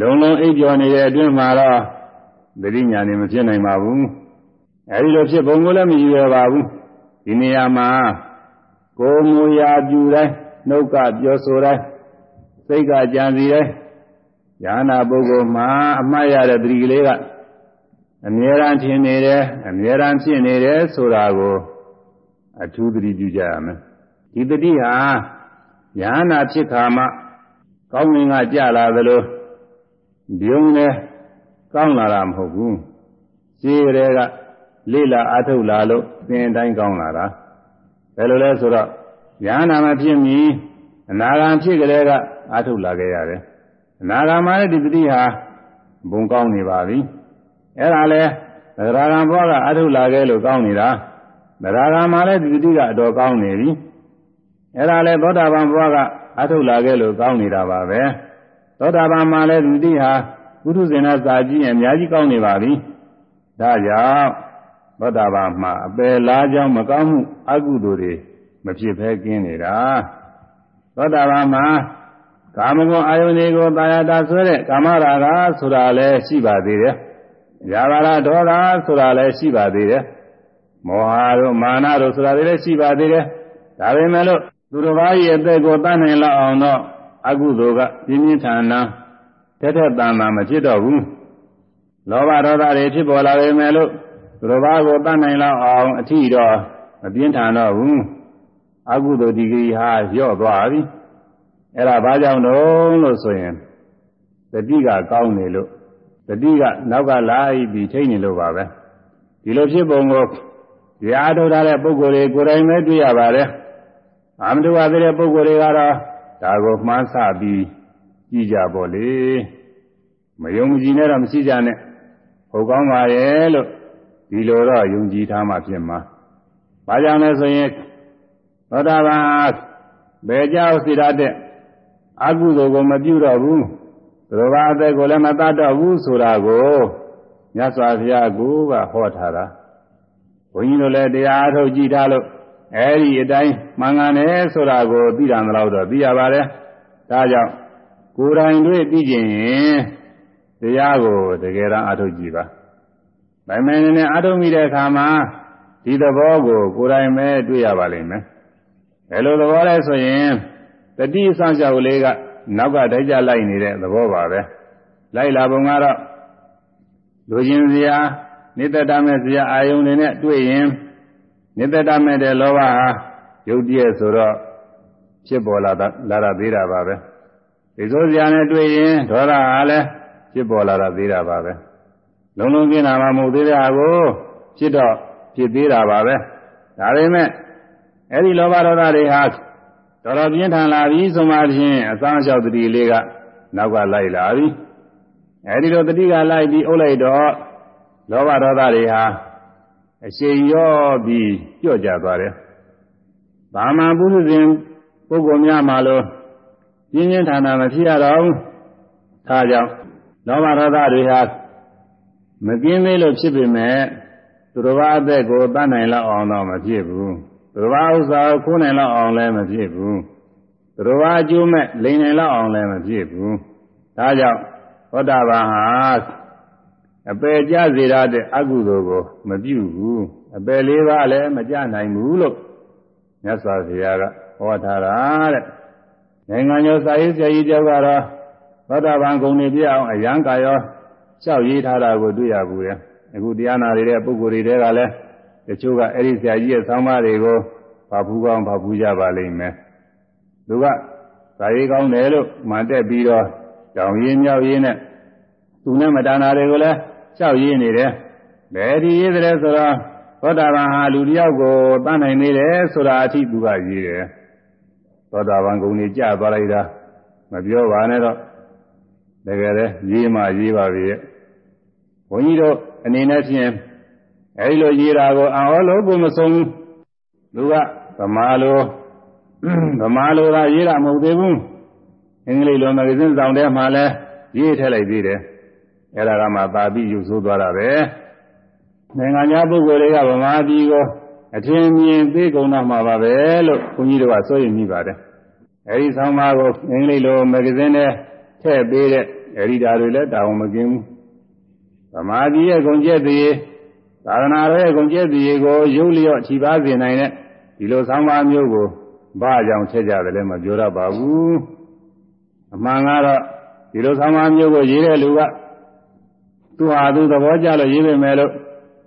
လုံလုံအိပ်ပျော်နေတဲ့အတွင်းမှာတော့တတိညာနေမဖြစ်နိုင်ပါဘူး အဲဒီလိုဖြစ်ပုံကိုလည်းမယူရပါဘူးဒီနေရာမှာကိုယ်မူရာပြူတိုင်းနှုတ်ကပြောဆိုတိုင်းစိတ်ကကြံစီတိုင်းညာနာပုဂ္ဂိုလ်မှာအမှားရတဲ့တတိကလေးကအမြဲတမ်းထင်နေတယ်အမြဲတမ်းဖြစ်နေတယ်ဆိုတာကိုအထူးသတိပြုကြရမယ်ဒီတတိဟာညာနာဖြစ်ခါမှကောင်းငင်ကကြလာသလိုဒီုံနဲ့ကောင်းလာတာမဟုတ်ဘူးရှင်းရဲက လေ့လာအထုတ်လာလို့သင်တိုင်းကောင်းလာတာဘယ်လိုလဲဆိုတော့ညာနာမဖြစ်မီအနာဂံဖြစ်ကြတဲ့ကအထုတ်လာခဲ့ရတယ်အနာဂံမှာလည်းဒီတတိဟာဘုံကောင်းနေပါပြီအဲ့ဒါလဲသရဂံဘဝကအထုတ်လာခဲ့လို့ကောင်းနေတာသရဂံမှာလည်းဒီတတိကအတော်ကောင်းနေပြီအဲ့ဒါလဲသောတာပန်ဘဝကအထုတ်လာခဲ့လို့ကောင်းနေတာပါပဲသောတာပန်မှာလည်းဒီတတိဟာပုထုဇဉ်နဲ့စာကြည့်ရင်အများကြီးကောင်းနေပါပြီဒါကြောင့် သောတာပန်မှာအပယ်လားကြောင်းမကောင်းမှုအကုသိုလ်တွေမဖြစ်ဘဲကင်းနေတာသောတာပန်မှာကာမဂုဏ်အာယုန်တွေကိုတာယာတာဆွဲတဲ့ကာမရာဂဆိုတာလည်းရှိပါသေးတယ်။ယာဘာရဒေါသဆိုတာလည်းရှိပါသေးတယ်။မောဟတို့မာနတို့ဆိုတာလည်းရှိပါသေးတယ်။ဒါပေမဲ့လို့သူတစ်ပါးရဲ့အသက်ကိုတတ်နိုင်လောက်အောင်တော့အကုသိုလ်ကပြင်းပြင်းထန်ထန်တက်တက်တန်တန်မဖြစ်တော့ဘူး။လောဘဒေါသတွေဖြစ်ပေါ်လာပေမဲ့လို့ သူတစ်ပါးကိုတတ်နိုင်လောက်အောင်အထီတော့မပြင်းထန်တော့ဘူး။အကုသိုလ်ဒီဂရီဟာလျော့သွားပြီ။အဲ့ဒါဘာကြောင့်တော့လို့ဆိုရင်တတိကကောင်းနေလို့တတိကနောက်ကလိုက်ပြီးထိနေလို့ပါပဲဒီလိုဖြစ်ပုံကိုရားထုတ်ထားတဲ့ပုဂ္ဂိုလ်တွေကိုယ်တိုင်ပဲတွေ့ရပါတယ်အာမတုဝသေးတဲ့ပုဂ္ဂိုလ်တွေကတော့ဒါကိုမှန်းဆပြီးကြည့်ကြပါလေမယုံကြည်နဲ့တော့မရှိကြနဲ့ဟုတ်ကောင်းပါရဲ့လို့ ဒီလိုတော့ယုံကြည်ထားမှဖြစ်မှာဘာကြောင့်လဲဆိုရင်သောတာပန်ဘယ်ကြောက်စီရတဲ့အကုသိုလ်ကိုမပြုတော့ဘူးသူတော်ဘာအသက်ကိုလည်းမတတ်တော့ဘူးဆိုတာကိုမြတ်စွာဘုရားကဟောထားတာဘုန်းကြီးတို့လည်းတရားအထုတ်ကြည့်ထားလို့အဲဒီအတိုင်းမှန်ကန်တယ်ဆိုတာကိုသိတာမလို့တော့သိရပါတယ်ဒါကြောင့်ကိုယ်တိုင်တွေ့သိကျင်ရင်တရားကိုတကယ်တော့အထုတ်ကြည့်ပါ ဗိုင်မယ်နဲ့အထုတ်မိတဲ့အခါမှာဒီသဘောကိုကိုယ်တိုင်ပဲတွေ့ရပါလိမ့်မယ်ဘယ်လိုသဘောလဲဆိုရင်တတိအဆောင်ကြောက်လေးကနောက်ကတိုက်ကြလိုက်နေတဲ့သဘောပါပဲလိုက်လာပုံကတော့လူချင်းစရာနိတ္တတမဲ့စရာအာယုန်တွေနဲ့တွေ့ရင်နိတ္တတမဲ့တဲ့လောဘဟာရုပ်တည်းဆိုတော့ဖြစ်ပေါ်လာတာလာတာသေးတာပါပဲဒီဆိုစရာနဲ့တွေ့ရင်ဒေါသဟာလည်းဖြစ်ပေါ်လာတာသေးတာပါပဲ လုံးလုံးကျင်းတာမှမဟုတ်သေးတာကိုဖြစ်တော့ဖြစ်သေးတာပါပဲဒါပေမဲ့အဲ့ဒီလောဘဒေါသတွေဟာတော်တော်ပြင်းထန်လာပြီဆိုမှဖြင့်အဆောင်လျှောက်တတိလေးကနောက်ကလိုက်လာပြီအဲဒီလိုတတိကလိုက်ပြီးအုပ်လိုက်တော့လောဘဒေါသတွေဟာအရှိန်ရောပြီးကြော့ကြသွားတယ်။ဘာမှပုထုဇဉ်ပုဂ္ဂိုလ်များမှလို့ပြင်းပြင်းထန်ထန်မဖြစ်ရတော့ဘူး။ဒါကြောင့်လောဘဒေါသတွေဟာ မကင်းသေးလို့ဖြစ်ပေမဲ့သူတော်ဘာအသက်ကိုတတ်နိုင်လောက်အောင်တော့မဖြစ်ဘူး။သူတော်ဘာဥစ္စာကိုခိုးနိုင်လောက်အောင်လည်းမဖြစ်ဘူးသူတော်ဘာအကျိုးမဲ့လိန်နိုင်လောက်အောင်လည်းမဖြစ်ဘူးဒါကြောင့်သောတာပန်ဟာအပယ်ကြစေရတဲ့အကုသိုလ်ကိုမပြုဘူးအပယ်လေးပါးလည်းမကြနိုင်ဘူးလို့မြတ်စွာဘုရားကဟောထားတာတဲ့နိုင်ငံကျော်စာရေးဆရာကြီးတယောက်ကတော့သောတာပန်ဂုဏ်တွေပြအောင်အယံကာရော လျှောက်ရေးထားတာကိုတွေ့ရဘူးလေအခုတရားနာနေတဲ့ပုဂ္ဂိုလ်တွေကလည်းတချို့ကအဲ့ဒီဆရာကြီးရဲ့ဆောင်းပါးတွေကိုဘာဘူးကောင်းဘာဘူးကြပါလိမ့်မယ်သူကဇာရေးကောင်းတယ်လို့မှန်တက်ပြီးတော့ကြောင်ရင်းမြောက်ရင်းနဲ့သူနဲ့မတဏှာတွေကိုလည်းလျှောက်ရင်းနေတယ်ဘယ်ဒီရေးတယ်ဆိုတော့သောတာပန်ဟာလူတယောက်ကိုတတ်နိုင်နေတယ်ဆိုတာအထိသူကရေးတယ်သောတာပန်ဂုဏ်ကြီးကြသွားလိုက်တာမပြောပါနဲ့တော့ တကယ်လဲရေးမှရေးပါပြီဘုန်းကြီးတို့အနေနဲ့ဖြင့်အဲဒီလိုရေးတာကိုအော်လို့ကိုမဆုံးဘူးသူကဗမာလိုဗမာလိုသာရေးတာမဟုတ်သေးဘူးအင်္ဂလိပ်လိုမဂ္ဂဇင်းဆောင်ထဲမှာလဲရေးထည့်လိုက်သေးတယ်အဲ့ဒါကမှပါပြီးယူဆိုးသွားတာပဲနိုင်ငံခြားပုဂ္ဂိုလ်တွေကဗမာပြည်ကိုအထင်မြင်သိကုန်တော့မှာပါပဲလို့ဘုန်းကြီးတို့ကစိုးရိမ်မိပါတယ်အဲဒီဆောင်ပါကိုအင်္ဂလိပ်လိုမဂ္ဂဇင်းထဲ ထည့်ပေးတဲ့အရိဒါတွေလည်းတာဝန်မကင်းဘူးဗမာပြည်ရဲ့ဂုံကျက်တည်းသာသနာတော်ရဲ့ဂုံကျက်တည်းကိုရုပ်လျော့ခြိပါစေနိုင်တဲ့ဒီလိုဆောင်ပါမျိုးကိုဘာကြောင့်ထည့်ကြတယ်လဲမပြောရပါဘူးအမှန်ကတော့ဒီလိုဆောင်ပါမျိုးကိုရေးတဲ့လူကသူဟာသူသဘောကျလို့ရေးပေမဲ့လို့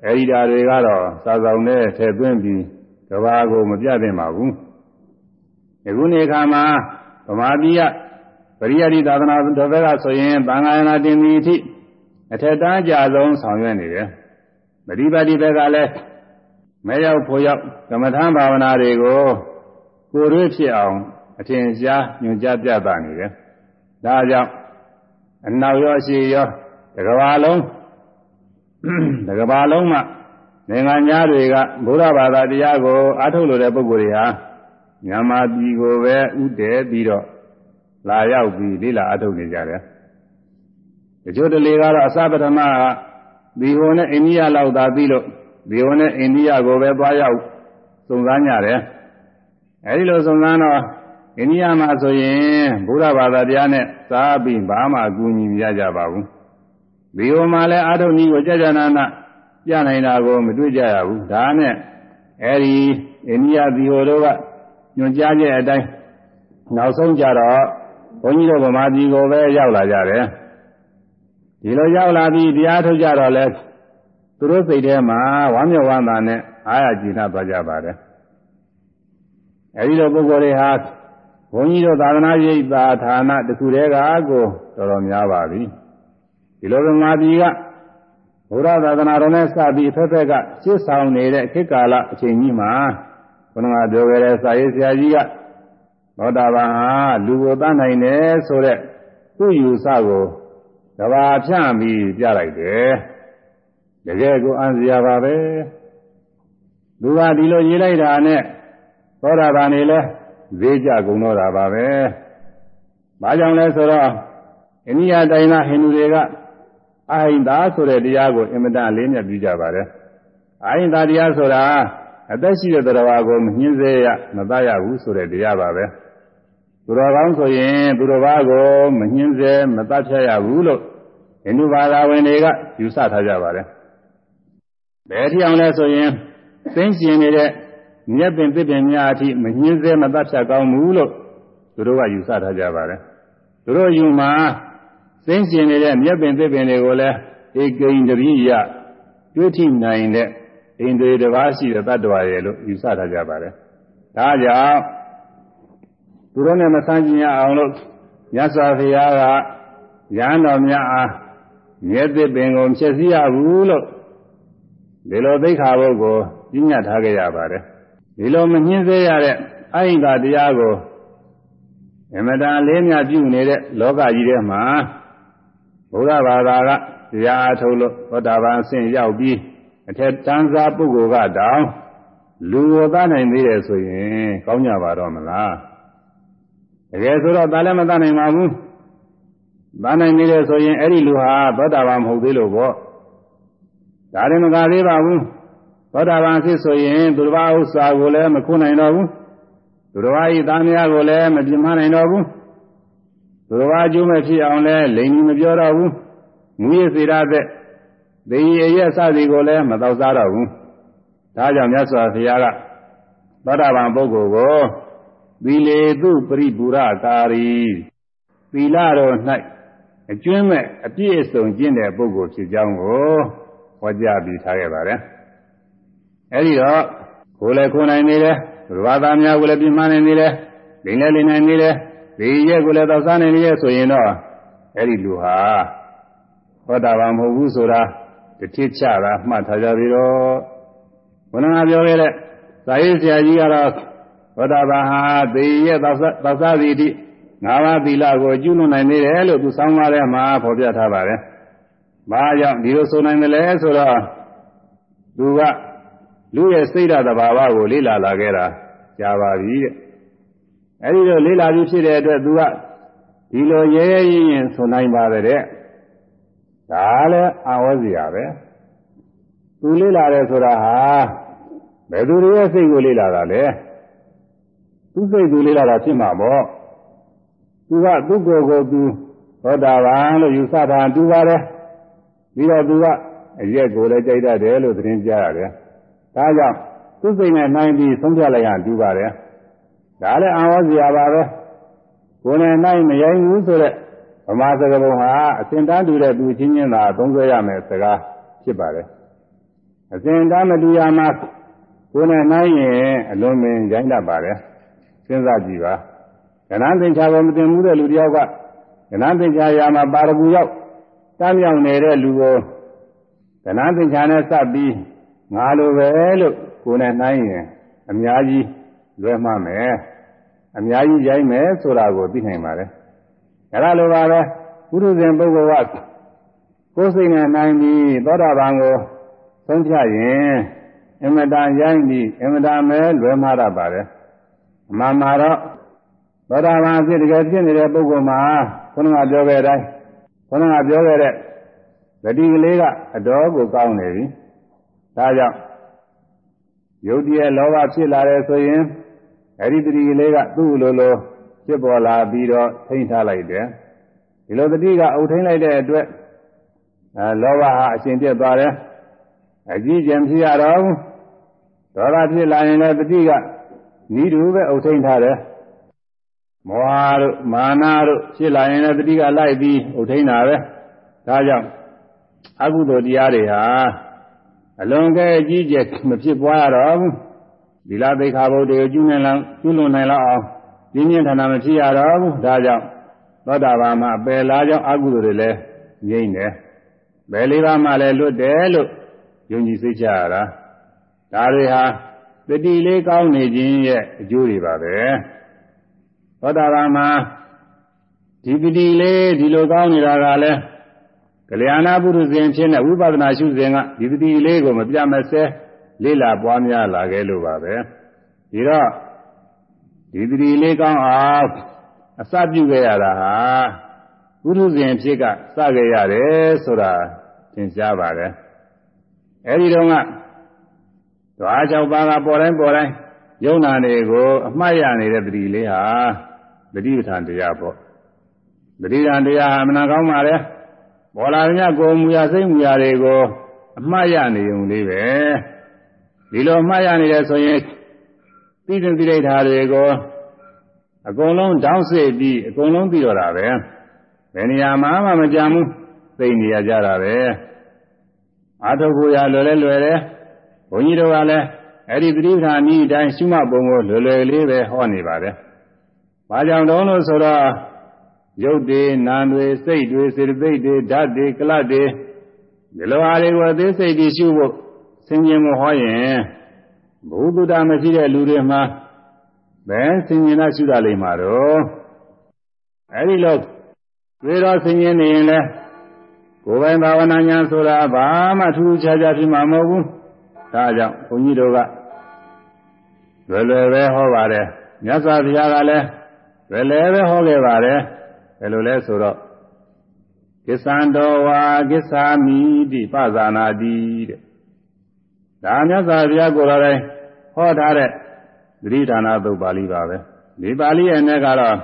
အဲဒီဓာတွေကတော့စာဆောင်နဲ့ထည့်သွင်းပြီးကဘာကိုမပြသင့်ပါဘူးယခုနေ့ခါမှာဗမာပြည်က ပရိယတိသာသနာတော်ဘက်ကဆိုရင်သံဃာယနာတင်သည်အထိအထက်တန်းကြဆုံးဆောင်ရွက်နေတယ်ပရိပါတိဘက်ကလည်းမဲရောက်ဖို့ရောက်ကမ္မထမ်းဘာဝနာတွေကိုကိုယ်ရွေးဖြစ်အောင်အထင်ရှားညွှန်ကြားပြသနေတယ်ဒါကြောင့်အနောက်ရောအရှိရောတကဘာလုံးတကဘာလုံးမှာနိုင်ငံသားတွေကဘုရားဘာသာတရားကိုအားထုတ်လို့တဲ့ပုဂ္ဂိုလ်တွေဟာမြန်မာပြည်ကိုပဲဥတည်ပြီးတော့ လာရောက်ပြီးလိလာအားထုတ်နေကြတယ်။တချို့တလေကတော့အစပထမကဒီဟိုနဲ့အိန္ဒိယလောက်သာပြီးလို့ဒီဟိုနဲ့အိန္ဒိယကိုပဲသွားရောက်စုံစမ်းကြတယ်။အဲဒီလိုစုံစမ်းတော့အိန္ဒိယမှာဆိုရင်ဘုရားဘာသာတရားနဲ့စားပြီးဘာမှအကူအညီမရကြပါဘူး။ဒီဟိုမှာလည်းအာထုံကြီးကိုကြာကြာနာနာပြနိုင်တာကိုမတွေ့ကြရဘူး။ဒါနဲ့အဲဒီအိန္ဒိယဒီဟိုတို့ကညွှန်ကြားချက်အတိုင်းနောက်ဆုံးကြတော့ ဘုန်းကြီးတို့ဗမာပြည်ကိုပဲရောက်လာကြတယ်။ဒီလိုရောက်လာပြီးတရားထုတ်ကြတော့လဲသူတို့စိတ်ထဲမှာဝမ်းမြောက်ဝမ်းသာနဲ့အားရကြည်နပ်သွားကြပါတယ်။အဲဒီလိုပုဂ္ဂိုလ်တွေဟာဘုန်းကြီးတို့သာသနာ့ရိပ်သာဌာနတစ်ခုတည်းကကိုတော်တော်များပါပြီဒီလိုဗမာပြည်ကဘုရားသာသနာတော်နဲ့စပြီးဖက်ဖက်ကရှင်းဆောင်နေတဲ့ခေတ်ကာလအချိန်ကြီးမှာဘုရားပြောခဲ့တဲ့စာရေးဆရာကြီးက သောတာပန်ဟာလူကိုတတ်နိုင်တယ်ဆိုတဲ့သူ့ယူဆကိုကဘာဖြန့်ပြီးပြလိုက်တယ်တကယ်ကိုအံစရာပါပဲသူကဒီလိုရေးလိုက်တာနဲ့သောတာပန်နေလဲဈေးကြကုန်တော့တာပါပဲ။ဘာကြောင့်လဲဆိုတော့အိန္ဒိယတိုင်းသားဟိန္ဒူတွေကအဟိန္တာဆိုတဲ့တရားကိုအင်မတန်လေးမြတ်ပြုကြပါတယ်။အဟိန္တာတရားဆိုတာအသက်ရှိတဲ့တရားကိုမညှင်းစေရမသားရဘူးဆိုတဲ့တရားပါပဲ။ သူတော်ကောင်းဆိုရင်သူတော်ဘာကိုမညှင်းစေမတတ်ဖြတ်ရဘူးလို့ဟိန္ဒူဘာသာဝင်တွေကယူဆထားကြပါတယ်။ဘယ်ထီအောင်လဲဆိုရင်သိကျင်နေတဲ့မြတ်ပင်သစ်ပင်များအထိမညှင်းစေမတတ်ဖြတ်ကောင်းဘူးလို့သူတို့ကယူဆထားကြပါတယ်သူတို့ယူမှာသိကျင်နေတဲ့မြတ်ပင်သစ်ပင်တွေကိုလည်းဧကိန္ဒရိယတွေ့ထိနိုင်တဲ့ဣန္ဒြေတစ်ပါးရှိတဲ့တ attva ရဲ့လို့ယူဆထားကြပါတယ်ဒါကြောင့် သူတို့နဲ့မဆန်းကျင်ရအောင်လို့မြတ်စွာဘုရားကရဟန်းတော်များအားမြတ်သစ်ပင်ကိုဖြစ်စီရဘူးလို့ဒီလိုသိက္ခာပုဂ္ဂိုလ်ပြညတ်ထားကြရပါတယ်ဒီလိုမညှင်းစေရတဲ့အဟိတာတရားကိုအမတန်လေးမြပြုနေတဲ့လောကကြီးထဲမှာဘုရားဘာသာကတရားအထုတ်လို့သောတာပန်ဆင့်ရောက်ပြီးအထက်တန်းစားပုဂ္ဂိုလ်ကတောင်လူကိုသားနိုင်သေးတယ်ဆိုရင်ကောင်းကြပါတော့မလား တကယ်ဆိုတော့သားလည်းမသားနိုင်ပါဘူးသားနိုင်သေးတယ်ဆိုရင်အဲ့ဒီလူဟာသောတာပန်မဟုတ်သေးလို့ပေါ့ဒါလည်းမကသေးပါဘူးသောတာပန်ဖြစ်ဆိုရင်သူတစ်ပါးဥစ္စာကိုလည်းမခွနိုင်တော့ဘူးသူတစ်ပါးဤသားများကိုလည်းမပြမနိုင်တော့ဘူးသူတစ်ပါးကျိုးမဲ့ဖြစ်အောင်လည်းလိန်ကြီးမပြောတော့ဘူးမူရစေရတဲ့ဒေယီရဲ့စသည်ကိုလည်းမတော့စားတော့ဘူးဒါကြောင့်မြတ်စွာဘုရားကသောတာပန်ပုဂ္ဂိုလ်ကို သီလေသူပရိပူရကာရီသီလတော်၌အကျွမ်းမဲ့အပြည့်အစုံကျင့်တဲ့ပုဂ္ဂိုလ်ဖြစ်ကြောင်းကိုဟောကြားပြီးထားခဲ့ပါတယ်အဲဒီတော့ကိုယ်လည်းကိုယ်နိုင်နေတယ်ဘာသာများကိုလည်းပြင်းမနိုင်နေတယ်လိမ့်လည်းလိမ့်နိုင်နေတယ်ဒီရဲ့ကိုလည်းသောက်စားနေနေရဆိုရင်တော့အဲဒီလူဟာဟောတာပါမဟုတ်ဘူးဆိုတာတတိချတာမှတ်ထားကြပြီးတော့ဘုရားပြောခဲ့တဲ့ဇာယိဆရာကြီးကတော့ သောတာပန်ဟာသေရဲ့သောသတိတိငါးပါးသီလကိုကျူးလွန်နိုင်နေတယ်လို့သူဆောင်းပါးထဲမှာဖော်ပြထားပါတယ်။ဘာကြောင့်ဒီလိုဆိုနိုင်တယ်လဲဆိုတော့သူကလူရဲ့စိတ်ဓာတ်သဘာဝကိုလေ့လာလာခဲ့တာကြာပါပြီတဲ့။အဲဒီလိုလေ့လာပြီးဖြစ်တဲ့အတွက်သူကဒီလိုရဲရဲရင်ရင်ဆိုနိုင်ပါတယ်တဲ့။ဒါလည်းအာဝဇ္ဇရာပဲ။သူလေ့လာတယ်ဆိုတာဟာဘယ်သူရဲ့စိတ်ကိုလေ့လာတာလဲ။ သူစိတ်သူလေ့လာတာဖြစ်မှာပေါ့။သူကသူ့ကိုယ်ကိုသူသောတာပန်လို့ယူဆတာတူပါတယ်ပြီးတော့သူကအရက်ကိုလည်းကြိုက်တတ်တယ်လို့သတင်းကြားရတယ်ဒါကြောင့်သူ့စိတ်နဲ့နိုင်ပြီးဆုံးဖြတ်လိုက်ရတူပါတယ်ဒါလည်းအာဝဇ္ဇရာပါပဲကိုယ်နဲ့နိုင်မရိုင်းဘူးဆိုတော့ဗမာစကားပုံဟာအစဉ်တန်းတူတဲ့သူချင်းချင်းသာသုံးဆွဲရမယ်စကားဖြစ်ပါတယ်အစဉ်တန်းမတူရမှာကိုယ်နဲ့နိုင်ရင်အလွန်ပင်ရိုင်းတတ်ပါတယ် စဉ်းစားကြည့်ပါကဏ္ဍသင်္ချာကိုမတင်မှုတဲ့လူတယောက်ကကဏ္ဍသင်္ချာရာမှာပါရဂူရောက်တမ်းမြောင်နေတဲ့လူကိုကဏ္ဍသင်္ချာနဲ့စပ်ပြီးငါလိုပဲလို့ကိုယ်နဲ့နှိုင်းရင်အများကြီးလွဲမှားမယ်အများကြီးရိုင်းမယ်ဆိုတာကိုသိနိုင်ပါတယ်အဲဒါလိုပါပဲပုရုဇဉ်ပုဂ္ဂိုလ်ကကိုယ်စိတ်နဲ့နှိုင်းပြီးသောတာပန်ကိုဆုံးဖြတ်ရင်အမတန်ရိုင်းပြီးအမတန်မဲလွဲမှားတတ်ပါတယ်အ မှန်မှာတော့သောတာပန်အဖြစ်တကယ်ဖြစ်နေတဲ့ပုဂ္ဂိုလ်မှာခုနကပြောခဲ့တဲ့အတိုင်းခုနကပြောခဲ့တဲ့ဂတိကလေးကအတော်ကိုကောင်းနေပြီ။ဒါကြောင့်ယုတ်တည်းလောဘဖြစ်လာတယ်ဆိုရင်အဲ့ဒီတတိကလေးကသူ့လိုလိုဖြစ်ပေါ်လာပြီးတော့ထိန်းထားလိုက်တယ်။ဒီလိုတတိကအုပ်ထိန်းလိုက်တဲ့အတွက်အဲလောဘဟာအရှင်ပြတ်သွားတယ်။အကြီးကျယ်ဖြစ်ရတော့ဒေါသဖြစ်လာရင်လည်းတတိက ဤတူပဲအုပ်ထိန်းထားတယ်။မောဟတို့မာနတို့ဖြစ်လာရင်လည်းတတိကလိုက်ပြီးဥထိန်တာပဲဒါကြောင့်အကုသိုလ်တရားတွေဟာအလွန်ကဲအကြီးကျယ်မဖြစ်ပွားရတော့ဘူးဒီလားသိခါဘုဒ္ဓကိုကျူးနေလောက်ကျူးလွန်နိုင်လောက်အောင်ပြင်းပြင်းထန်ထန်မဖြစ်ရတော့ဘူးဒါကြောင့်သောတာပန်မှာပယ်လားကြောင့်အကုသိုလ်တွေလည်းငြိမ့်တယ်ဘယ်လေးပါးမှလည်းလွတ်တယ်လို့ယုံကြည်စိတ်ချရတာဒါတွေဟာ တတိလေးကောင်းနေခြင်းရဲ့အကျိုးတွေပါပဲသောတာပန်မှာဒီပတိလေးဒီလိုကောင်းနေတာကလည်းကလျာဏပုရုဇဉ်ဖြစ်တဲ့ဝိပဿနာရှုစဉ်ကဒီပတိလေးကိုမပြမစဲလေးလာပွားများလာခဲ့လို့ပါပဲဒီတော့ဒီပတိလေးကောင်းအောင်အစပြုခဲ့ရတာဟာပုရုဇဉ်ဖြစ်ကစခဲ့ရတယ်ဆိုတာသင်ကြားပါတယ်အဲဒီတော့က ဓဝါ၆ပါးကပေါ်တိုင်းပေါ်တိုင်းယုံနာတွေကိုအမှတ်ရနေတဲ့တတိလေးဟာတတိပဋ္ဌာန်တရားပေါ့တတိပဋ္ဌာန်တရားဟာမနာကောင်းပါလေပေါ်လာတဲ့ကိုယ်မူရစိတ်မူရတွေကိုအမှတ်ရနေုံလေးပဲဒီလိုအမှတ်ရနေတယ်ဆိုရင်သိတဲ့သိလိုက်တာတွေကိုအကုန်လုံးတောင်းစစ်ပြီးအကုန်လုံးပြီးတော့တာပဲဘယ်နေရာမှာမှမကြမ်းဘူးသိနေရကြတာပဲအာထုပ်ကိုရလွယ်လဲလွယ်တယ် ဘုန်းကြီးတို့ကလည်းအဲ့ဒီပရိသဏီအတိုင်းရှုမှတ်ပုံကိုလွယ်လွယ်လေးပဲဟောနေပါတယ်။ဘာကြောင့်တုံးလို့ဆိုတော့ရုပ်တွေနာမ်တွေစိတ်တွေစေတသိက်တွေဓာတ်တွေကလတ်တွေဒီလိုအားတွေကိုအသေးစိတ်ပြီးရှုဖို့ဆင်ခြင်မဟောရင်ဘုဒ္ဓတာမရှိတဲ့လူတွေမှာဘယ်ဆင်ခြင်တာရှုတာလိမ့်မှာတော့အဲ့ဒီလိုတွေ့တော့ဆင်ခြင်နေရင်လဲကိုယ်ပိုင်ဘာဝနာညာဆိုတာဘာမှထူးခြားခြားဖြစ်မှာမဟုတ်ဘူး ဒါကြောင့်ဘုန်းကြီးတို့ကလွယ်လွယ်ပဲဟောပါတယ်မြတ်စွာဘုရားကလည်းလွယ်လွယ်ပဲဟောခဲ့ပါတယ်ဘယ်လိုလဲဆိုတော့ကိစ္ဆံတော်ဝါကိစ္ဆာမိတိပဇာနာတိတဲ့ဒါမြတ်စွာဘုရားကိုယ်တော်တိုင်ဟောထားတဲ့သတိဌာနသုတ်ပါဠိပါပဲဒီပါဠိရဲ့နဲ့ကတော့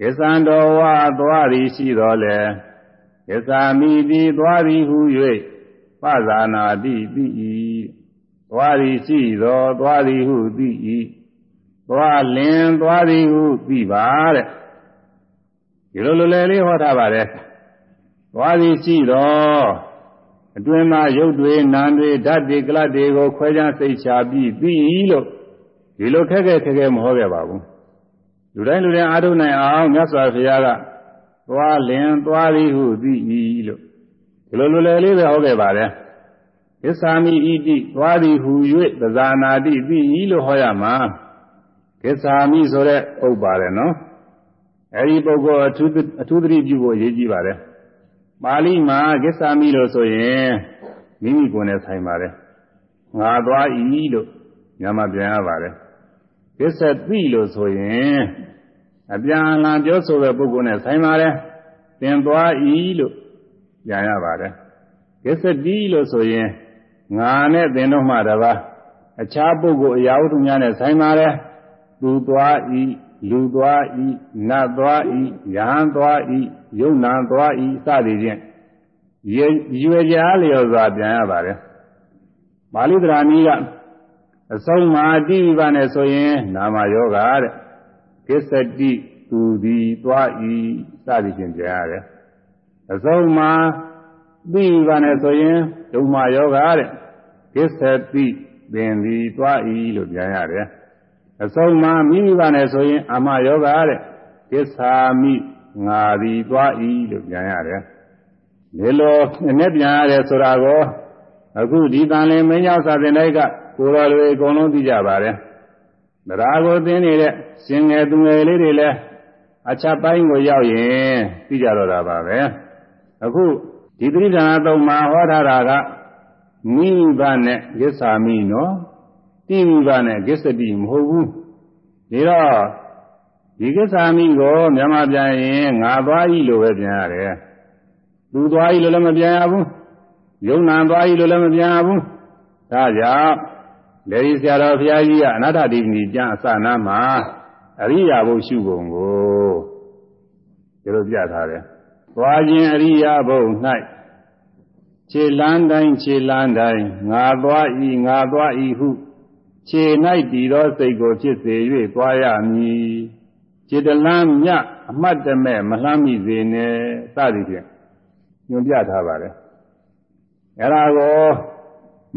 ကိစ္ဆံတော်ဝါသွားသည်ရှိတော်လေကိစ္ဆာမိတိသွားသည်ဟု၍ပဇာနာတိတိ၏ သွားသည်ရှိသောသွားသည်ဟုသိ၏သွားလင်သွားသည်ဟုသိပါတဲ့ဒီလိုလိုလေလေးဟောထားပါတယ်သွားသည်ရှိသောအတွင်းမှာရုပ်တွေနာမ်တွေဓာတ်တွေကလတ်တွေကိုခွဲခြားစိတ်ချပြီးသိ၏လို့ဒီလိုခက်ခဲခက်ခဲမဟောခဲ့ပါဘူးလူတိုင်းလူတိုင်းအားထုတ်နိုင်အောင်မြတ်စွာဘုရားကသွားလင်သွားသည်ဟုသိ၏လို့ဒီလိုလိုလေလေးပဲဟောခဲ့ပါတယ် သစ္စာမိဣတိသွားသည်ဟူ၍သဇာနာတိသိဤလို့ဟောရမှာသစ္စာမိဆိုတဲ့ဥပ္ပါတယ်နော်အဲဒီပုဂ္ဂိုလ်အထူးအထူးသတိပြုဖို့အရေးကြီးပါတယ်ပါဠိမှာသစ္စာမိလို့ဆိုရင်မိမိကိုယ်နဲ့ဆိုင်ပါတယ်ငါသွားဤလို့ညမပြန်ရပါတယ်သစ္စာသိလို့ဆိုရင်အပြန်အလှန်ပြောဆိုတဲ့ပုဂ္ဂိုလ်နဲ့ဆိုင်ပါတယ်သင်သွားဤလို့ပြန်ရပါတယ်သစ္စာတိလို့ဆိုရင် ငါနဲ့သင်တို့မှတပါအခြားပုဂ္ဂိုလ်အရာဝတ္ထုများနဲ့ဆိုင်ပါတယ်သူသွားဤလူသွားဤနတ်သွားဤယဟန်သွားဤယုံနာသွားဤစသည်ဖြင့်ရွယ်ကြားလျော်စွာပြန်ရပါတယ်ပါဠိတရားနည်းကအဆုံးမာတိဝိပါနဲ့ဆိုရင် နာမယောဂတဲ့ကိစ္စတိသူသည်သွားဤစသည်ဖြင့်ပြန်ရတယ်အဆုံးမာတိဝိပါနဲ့ဆိုရင် ဒုမယောဂတဲ့ကိစ္စတိပင်သည်သွားဤလို့ပြန်ရတယ်အဆုံးမှာမိမိပါနဲ့ဆိုရင်အာမယောဂတဲ့ကိစ္ဆာမိငါသည်သွားဤလို့ပြန်ရတယ်ဒီလိုနဲ့ပြန်ရတယ်ဆိုတာကိုအခုဒီတန်လင်းမင်းရောက်စာတင်တိုက်ကကိုယ်တော်တွေအကုန်လုံးသိကြပါတယ်တရားကိုသိနေတဲ့ရှင်ငယ်သူငယ်လေးတွေလည်းအချက်ပိုင်းကိုရောက်ရင်သိကြတော့တာပါပဲအခု ဒီသတိဌာနသုံးမှာဟောထားတာကမိဘနဲ့ကိစ္ဆာမိနော်တိမိဘနဲ့ကိစ္စတိမဟုတ်ဘူးဒီတော့ဒီကိစ္ဆာမိကိုမြန်မာပြန်ရင်ငါသွားဤလို့ပဲပြန်ရတယ်သူသွားဤလို့လည်းမပြန်ရဘူးယုံနာသွားဤလို့လည်းမပြန်ရဘူးဒါကြောင့်လေဒီဆရာတော်ဘုရားကြီးကအနာထတိပ္ပိကျမ်းအစနာမှာအရိယာဘုရှုပုံကိုဒီလိုပြထားတယ် သွားခြင်းအရိယာဘု၌ခြေလန်းတိုင်းခြေလန်းတိုင်းငါသွားဤငါသွားဤဟုခြေ၌တည်သောစိတ်ကိုဖြစ်စေ၍သွားရမည်ခြေတလန်းမြအမှတ်တမဲ့မလှမ်းမိစေနဲ့စသည်ဖြင့်ညွှန်ပြထားပါတယ်အဲဒါကို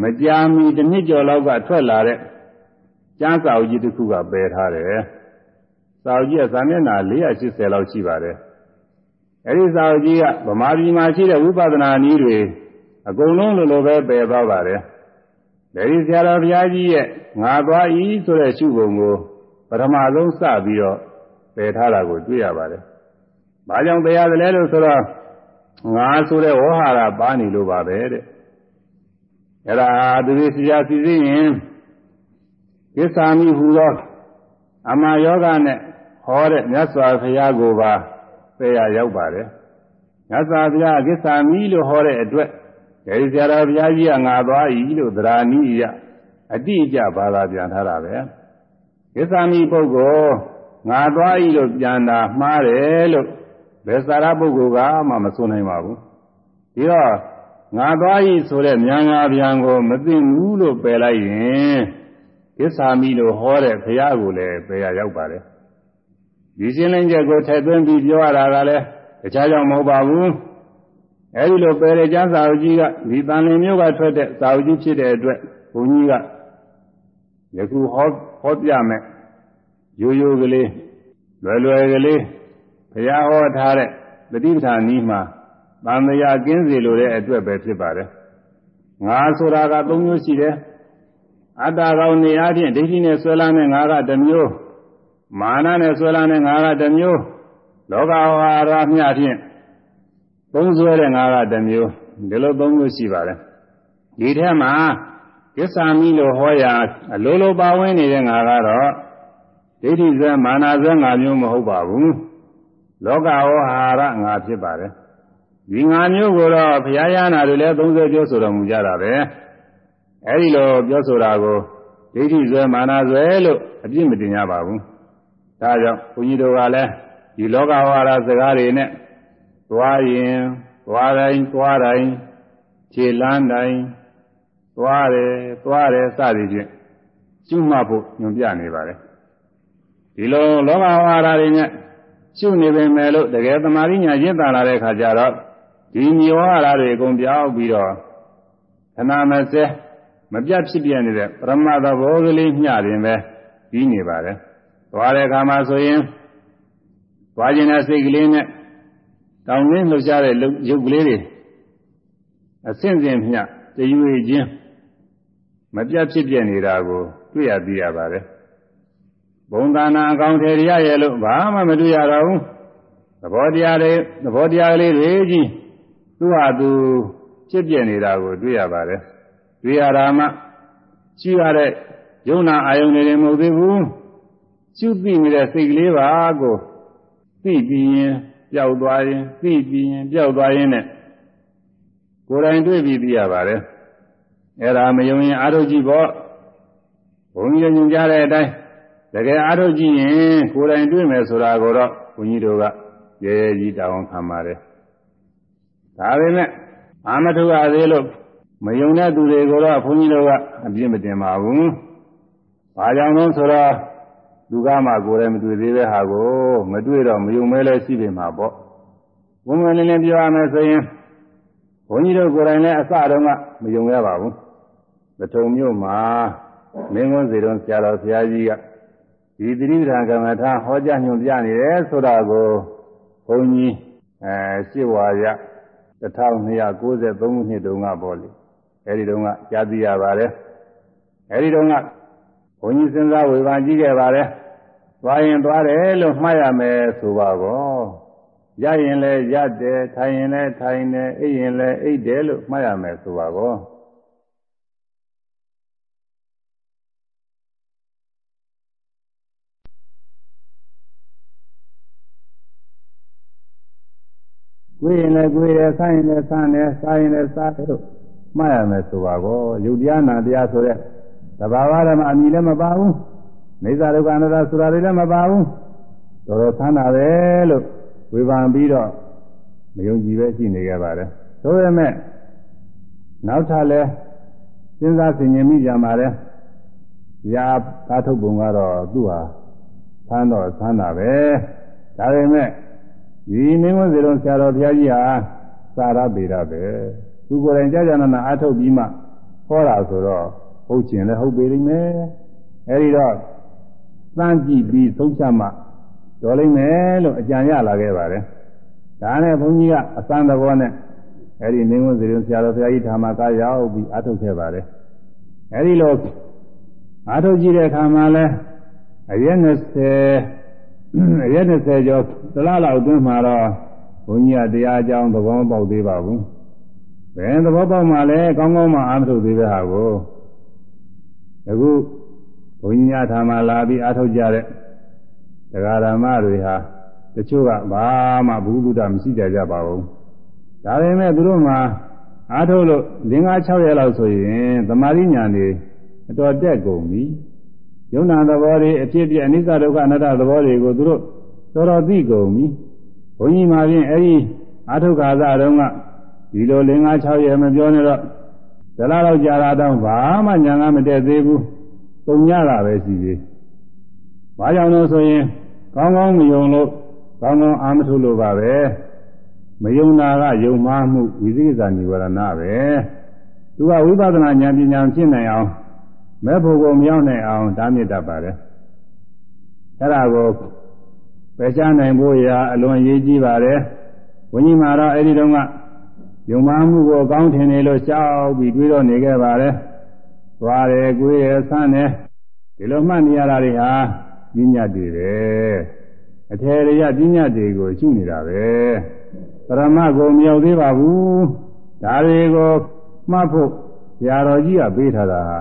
မကြာမီတစ်နှစ်ကျော်လောက်ကထွက်လာတဲ့ကျမ်းစာအုပ်ကြီးတစ်ခုကပယ်ထားတယ်စာအုပ်ကြီးကစာမျက်နှာ480လောက်ရှိပါတယ် အဲဒီစာအုပ်ကြီးကဗမာပြည်မှာရှိတဲ့ဝိပဿနာနည်းတွေအကုန်လုံးလိုလိုပဲပယ်သွားပါတယ်။ဒါဒီဆရာတော်ဘုရားကြီးရဲ့ငါသွားဤဆိုတဲ့ရှုပုံကိုပထမဆုံးစပြီးတော့ပယ်ထားတာကိုတွေ့ရပါတယ်။ဘာကြောင့်ပယ်ရတယ်လဲလို့ဆိုတော့ငါဆိုတဲ့ဝဟဟာရပါနေလို့ပါပဲတဲ့။အဲ့ဒါသူဒီဆရာစီစဉ်ရင်ကိစ္ဆာမိဟူသောအမယောဂနဲ့ဟောတဲ့မြတ်စွာဘုရားကိုပါ ပယ်ရရောက်ပါတယ်။မြတ်စွာဘုရားကိစ္ဆာမိလို့ဟောတဲ့အတွက်အဲဒီဆရာတော်ဘုရားကြီးကငါသွားဤလို့သရာနိယအတိအကျဘာသာပြန်ထားတာပဲကိစ္ဆာမိပုဂ္ဂိုလ်ငါသွားဤလို့ပြန်တာမှားတယ်လို့ဘယ်စာရပုဂ္ဂိုလ်ကမှမဆိုနိုင်ပါဘူးဒီတော့ငါသွားဤဆိုတဲ့မြန်ငါပြန်ကိုမသိဘူးလို့ပယ်လိုက်ရင်ကိစ္ဆာမိလို့ဟောတဲ့ဘုရားကိုလည်းပယ်ရရောက်ပါတယ် ဒီရှင်းလင်းချက်ကိုထည့်သွင်းပြီးပြောရတာကလည်းတခြားကြောင့်မဟုတ်ပါဘူးအဲဒီလိုပယ်ရကျမ်းစာအုပ်ကြီးကဒီတန်လင်မျိုးကထွက်တဲ့စာအုပ်ကြီးဖြစ်တဲ့အတွက်ဘုန်းကြီးကယခုဟောဟောပြမယ်ရိုးရိုးကလေးလွယ်လွယ်ကလေးဘုရားဟောထားတဲ့ပฏิပဌာနီးမှာတန်မြာကင်းစေလိုတဲ့အတွက်ပဲဖြစ်ပါတယ်ငါဆိုတာက၃မျိုးရှိတယ်အတ္တကောင်နေအားဖြင့်ဒိဋ္ဌိနဲ့ဆွဲလာတဲ့ငါကတစ်မျိုး မာနနဲ့ဆွဲလာတဲ့ငါကတစ်မျိုးလောကဝါရမျှဖြင့်သုံးဆွဲတဲ့ငါကတစ်မျိုးဒီလိုသုံးမျိုးရှိပါတယ်ဒီထဲမှာကိစ္ဆာမိလို့ဟောရအလိုလိုပါဝင်နေတဲ့ငါကတော့ဒိဋ္ဌိဇေမာနဇေငါမျိုးမဟုတ်ပါဘူးလောကဝဟာရငါဖြစ်ပါတယ်ဒီငါမျိုးကိုတော့ဘုရားရဟနာတွေလည်းသုံးဆွဲပြောဆိုတော်မူကြတာပဲအဲဒီလိုပြောဆိုတာကိုဒိဋ္ဌိဇေမာနဇေလို့အပြစ်မတင်ကြပါဘူး ဒါကြောင့်ဘုန်းကြီးတို့ကလည်းဒီလောကဝါရစကားတွေနဲ့သွားရင်သွားတိုင်းသွားတိုင်းခြေလန်းတိုင်းသွားတယ်သွားတယ်စသည်ဖြင့်ကျွမှတ်ဖို့ညွန်ပြနေပါတယ်ဒီလိုလောကဝါဒတွေနဲ့ကျွနေပေမဲ့လို့တကယ်သမာဓိညာရင့်တာလာတဲ့ခါကျတော့ဒီမြေဝါဒတွေအကုန်ပြောင်းပြီးတော့ခဏမစဲမပြတ်ဖြစ်ပြနေတဲ့ပရမသဘောကလေးမျှတင်ပဲပြီးနေပါတယ် သွားတဲ့အခါမှာဆိုရင်သွားခြင်းတဲ့စိတ်ကလေးနဲ့တောင်းရင်းလှုပ်ရှားတဲ့ရုပ်ကလေးတွေအဆင့်ဆင့်မျှတရွေချင်းမပြတ်ဖြစ်ပြနေတာကိုတွေ့ရသိရပါတယ်ဘုံသာနာအကောင်ထေရရဲ့လို့ဘာမှမတွေ့ရတော့ဘူးသဘောတရားတွေသဘောတရားလေးတွေကြီးသူ့ဟာသူဖြစ်ပြနေတာကိုတွေ့ရပါတယ်တွေ့ရတာမှရှိရတဲ့ယုံနာအာယုန်တွေမဟုတ်သေးဘူး ရှုသိနေတဲ့စိတ်ကလေးပါကိုသိပြီးရင်ပျောက်သွားရင်သိပြီးရင်ပျောက်သွားရင်နဲ့ကိုယ်တိုင်တွေ့ပြီးသိရပါတယ်အဲ့ဒါမယုံရင်အာထုကြည့်ပေါ့ဘုန်းကြီးညွှန်ကြားတဲ့အတိုင်းတကယ်အာထုကြည့်ရင်ကိုယ်တိုင်တွေ့မယ်ဆိုတာကိုတော့ဘုန်းကြီးတို့ကရဲရဲကြီးတောင်းခံပါတယ်ဒါပေမဲ့အာမထုရသေးလို့မယုံတဲ့သူတွေကိုတော့ဘုန်းကြီးတို့ကအပြစ်မတင်ပါဘူး။ဘာကြောင့်လဲဆိုတော့ လူကမှကိုယ်လည်းမတွေ့သေးတဲ့ဟာကိုမတွေ့တော့မယုံမဲလဲရှိနေမှာပေါ့။ဘုံမလင်းလင်းပြောရမယ်ဆိုရင်ဘုန်းကြီးတို့ကိုယ်တိုင်လည်းအစတုန်းကမယုံရပါဘူး။ပထုံမြို့မှာမင်းကွန်းစီတော်ဆရာတော်ဘုရားကြီးကဒီသတိပဋ္ဌာန်ကမ္မထာဟောကြားညွှန်ပြနေတယ်ဆိုတာကိုဘုန်းကြီးအဲရှင်းဝါရ1293ခုနှစ်တုန်းကပေါ့လေအဲဒီတုန်းကကြားသိရပါတယ်အဲဒီတုန်းကဘု န်းကြီးစဉ်းစားဝေဖန်ကြည့်ခဲ့ပါတယ်သွားရင်သွားတယ်လို့မှတ်ရမယ်ဆိုပါကောရရင်လည်းရတယ်ထိုင်ရင်လည်းထိုင်တယ်အိပ်ရင်လည်းအိပ်တယ်လို့မှတ်ရမယ်ဆိုပါကောကိုယ်ရင်လည်းကိုယ်ရဆန်းရင်လည်းဆန်းတယ်စားရင်လည်းစားတယ်လို့မှတ်ရမယ်ဆိုပါကောယုတ်တရားနာတရားဆိုတဲ့ သဘာဝဓမ္မအမိလည်းမပါဘူးနေသာဒုက္ခအနတ္တဆိုတာတွေလည်းမပါဘူးတော်တော်ဆန်းတာပဲလို့ဝေဖန်ပြီးတော့မယုံကြည်ပဲရှိနေကြပါတယ်ဆိုပေမဲ့နောက်ထပ်လဲစဉ်းစားဆင်ခြင်မိကြပါလေရာသာထုတ်ပုံကတော့သူ့ဟာဆန်းတော့ဆန်းတာပဲဒါပေမဲ့ဒီမင်းဝစီတော်ဆရာတော်ဘုရားကြီးဟာသာရပေရပဲသူကိုယ်တိုင်ကြာကြာနာနာအထုတ်ပြီးမှဟောတာဆိုတော့ ဟုတ်ကျင်လည်းဟုတ်ပေလိမ့်မယ်အဲဒီတော့သမ်းကြည့်ပြီးသုံးချမှတော်လိမ့်မယ်လို့အကြံရလာခဲ့ပါတယ်ဒါနဲ့ဘုန်းကြီးကအစမ်းသဘောနဲ့အဲဒီမင်းဝစီတော်ဆရာတော်ဘုရားကြီးဓမ္မကရောက်ပြီးအထုတ်ခဲ့ပါတယ်အဲဒီလိုအထုတ်ကြည့်တဲ့အခါမှာလဲအရက်20ရက်20ကျော်တလားလောက်အတွင်းမှာတော့ဘုန်းကြီးကတရားအကြောင်းသဘောပေါက်သေးပါဘူးဘယ်သဘောပေါက်မှလဲကောင်းကောင်းမှအားထုတ်သေးတဲ့ဟာကို အခုဘုန်းကြီးများထားမှလာပြီးအားထုတ်ကြတဲ့တရားဓမ္မတွေဟာတချို့ကဘာမှဘုဟုတမရှိကြကြပါဘူးဒါပေမဲ့သူတို့မှာအားထုတ်လို့၄၅6ရက်လောက်ဆိုရင်သမာဓိညာနေအတော်တက်ကုန်ပြီယုံနာသဘောတွေအဖြစ်ပြအနိစ္စဒုက္ခအနတ္တသဘောတွေကိုသူတို့တော်တော်သိကုန်ပြီဘုန်းကြီးမှာဖြင့်အဲဒီအာထုခါသတုန်းကဒီလို၄၅6ရက်မပြောနဲ့တော့ ဇလားတော့ကြာတာတော့ဘာမှညာကမတက်သေးဘူးပုံညတာပဲရှိသေးဘာကြောင့်လို့ဆိုရင်ကောင်းကောင်းမယုံလို့ကောင်းကောင်းအာမထုလို့ပါပဲမယုံတာကယုံမှားမှုဝိသိကိစ္စនិဝရဏပဲသူကဝိပဿနာဉာဏ်ပညာဖြစ်နိုင်အောင်မဲ့ဖို့ကိုမရောက်နိုင်အောင်ဓာမြစ်တတ်ပါတယ်အဲ့ဒါကိုပယ်ချနိုင်ဖို့ရာအလွန်ရေးကြည့်ပါတယ်ဘုန်းကြီးမှာတော့အဲ့ဒီတုန်းက ယုံမှမှုကိုကောင်းထင်နေလို့ရှောက်ပြီးတွေးတော့နေခဲ့ပါတယ်သွားတယ်ကိုယ်ရယ်ဆန်းတယ်ဒီလိုမှတ်နေရတာတွေဟာပညာတွေပဲအထေရရပညာတွေကိုရှုနေတာပဲပရမကိုမရောက်သေးပါဘူးဒါတွေကိုမှတ်ဖို့ဆရာတော်ကြီးကပေးထားတာဟာ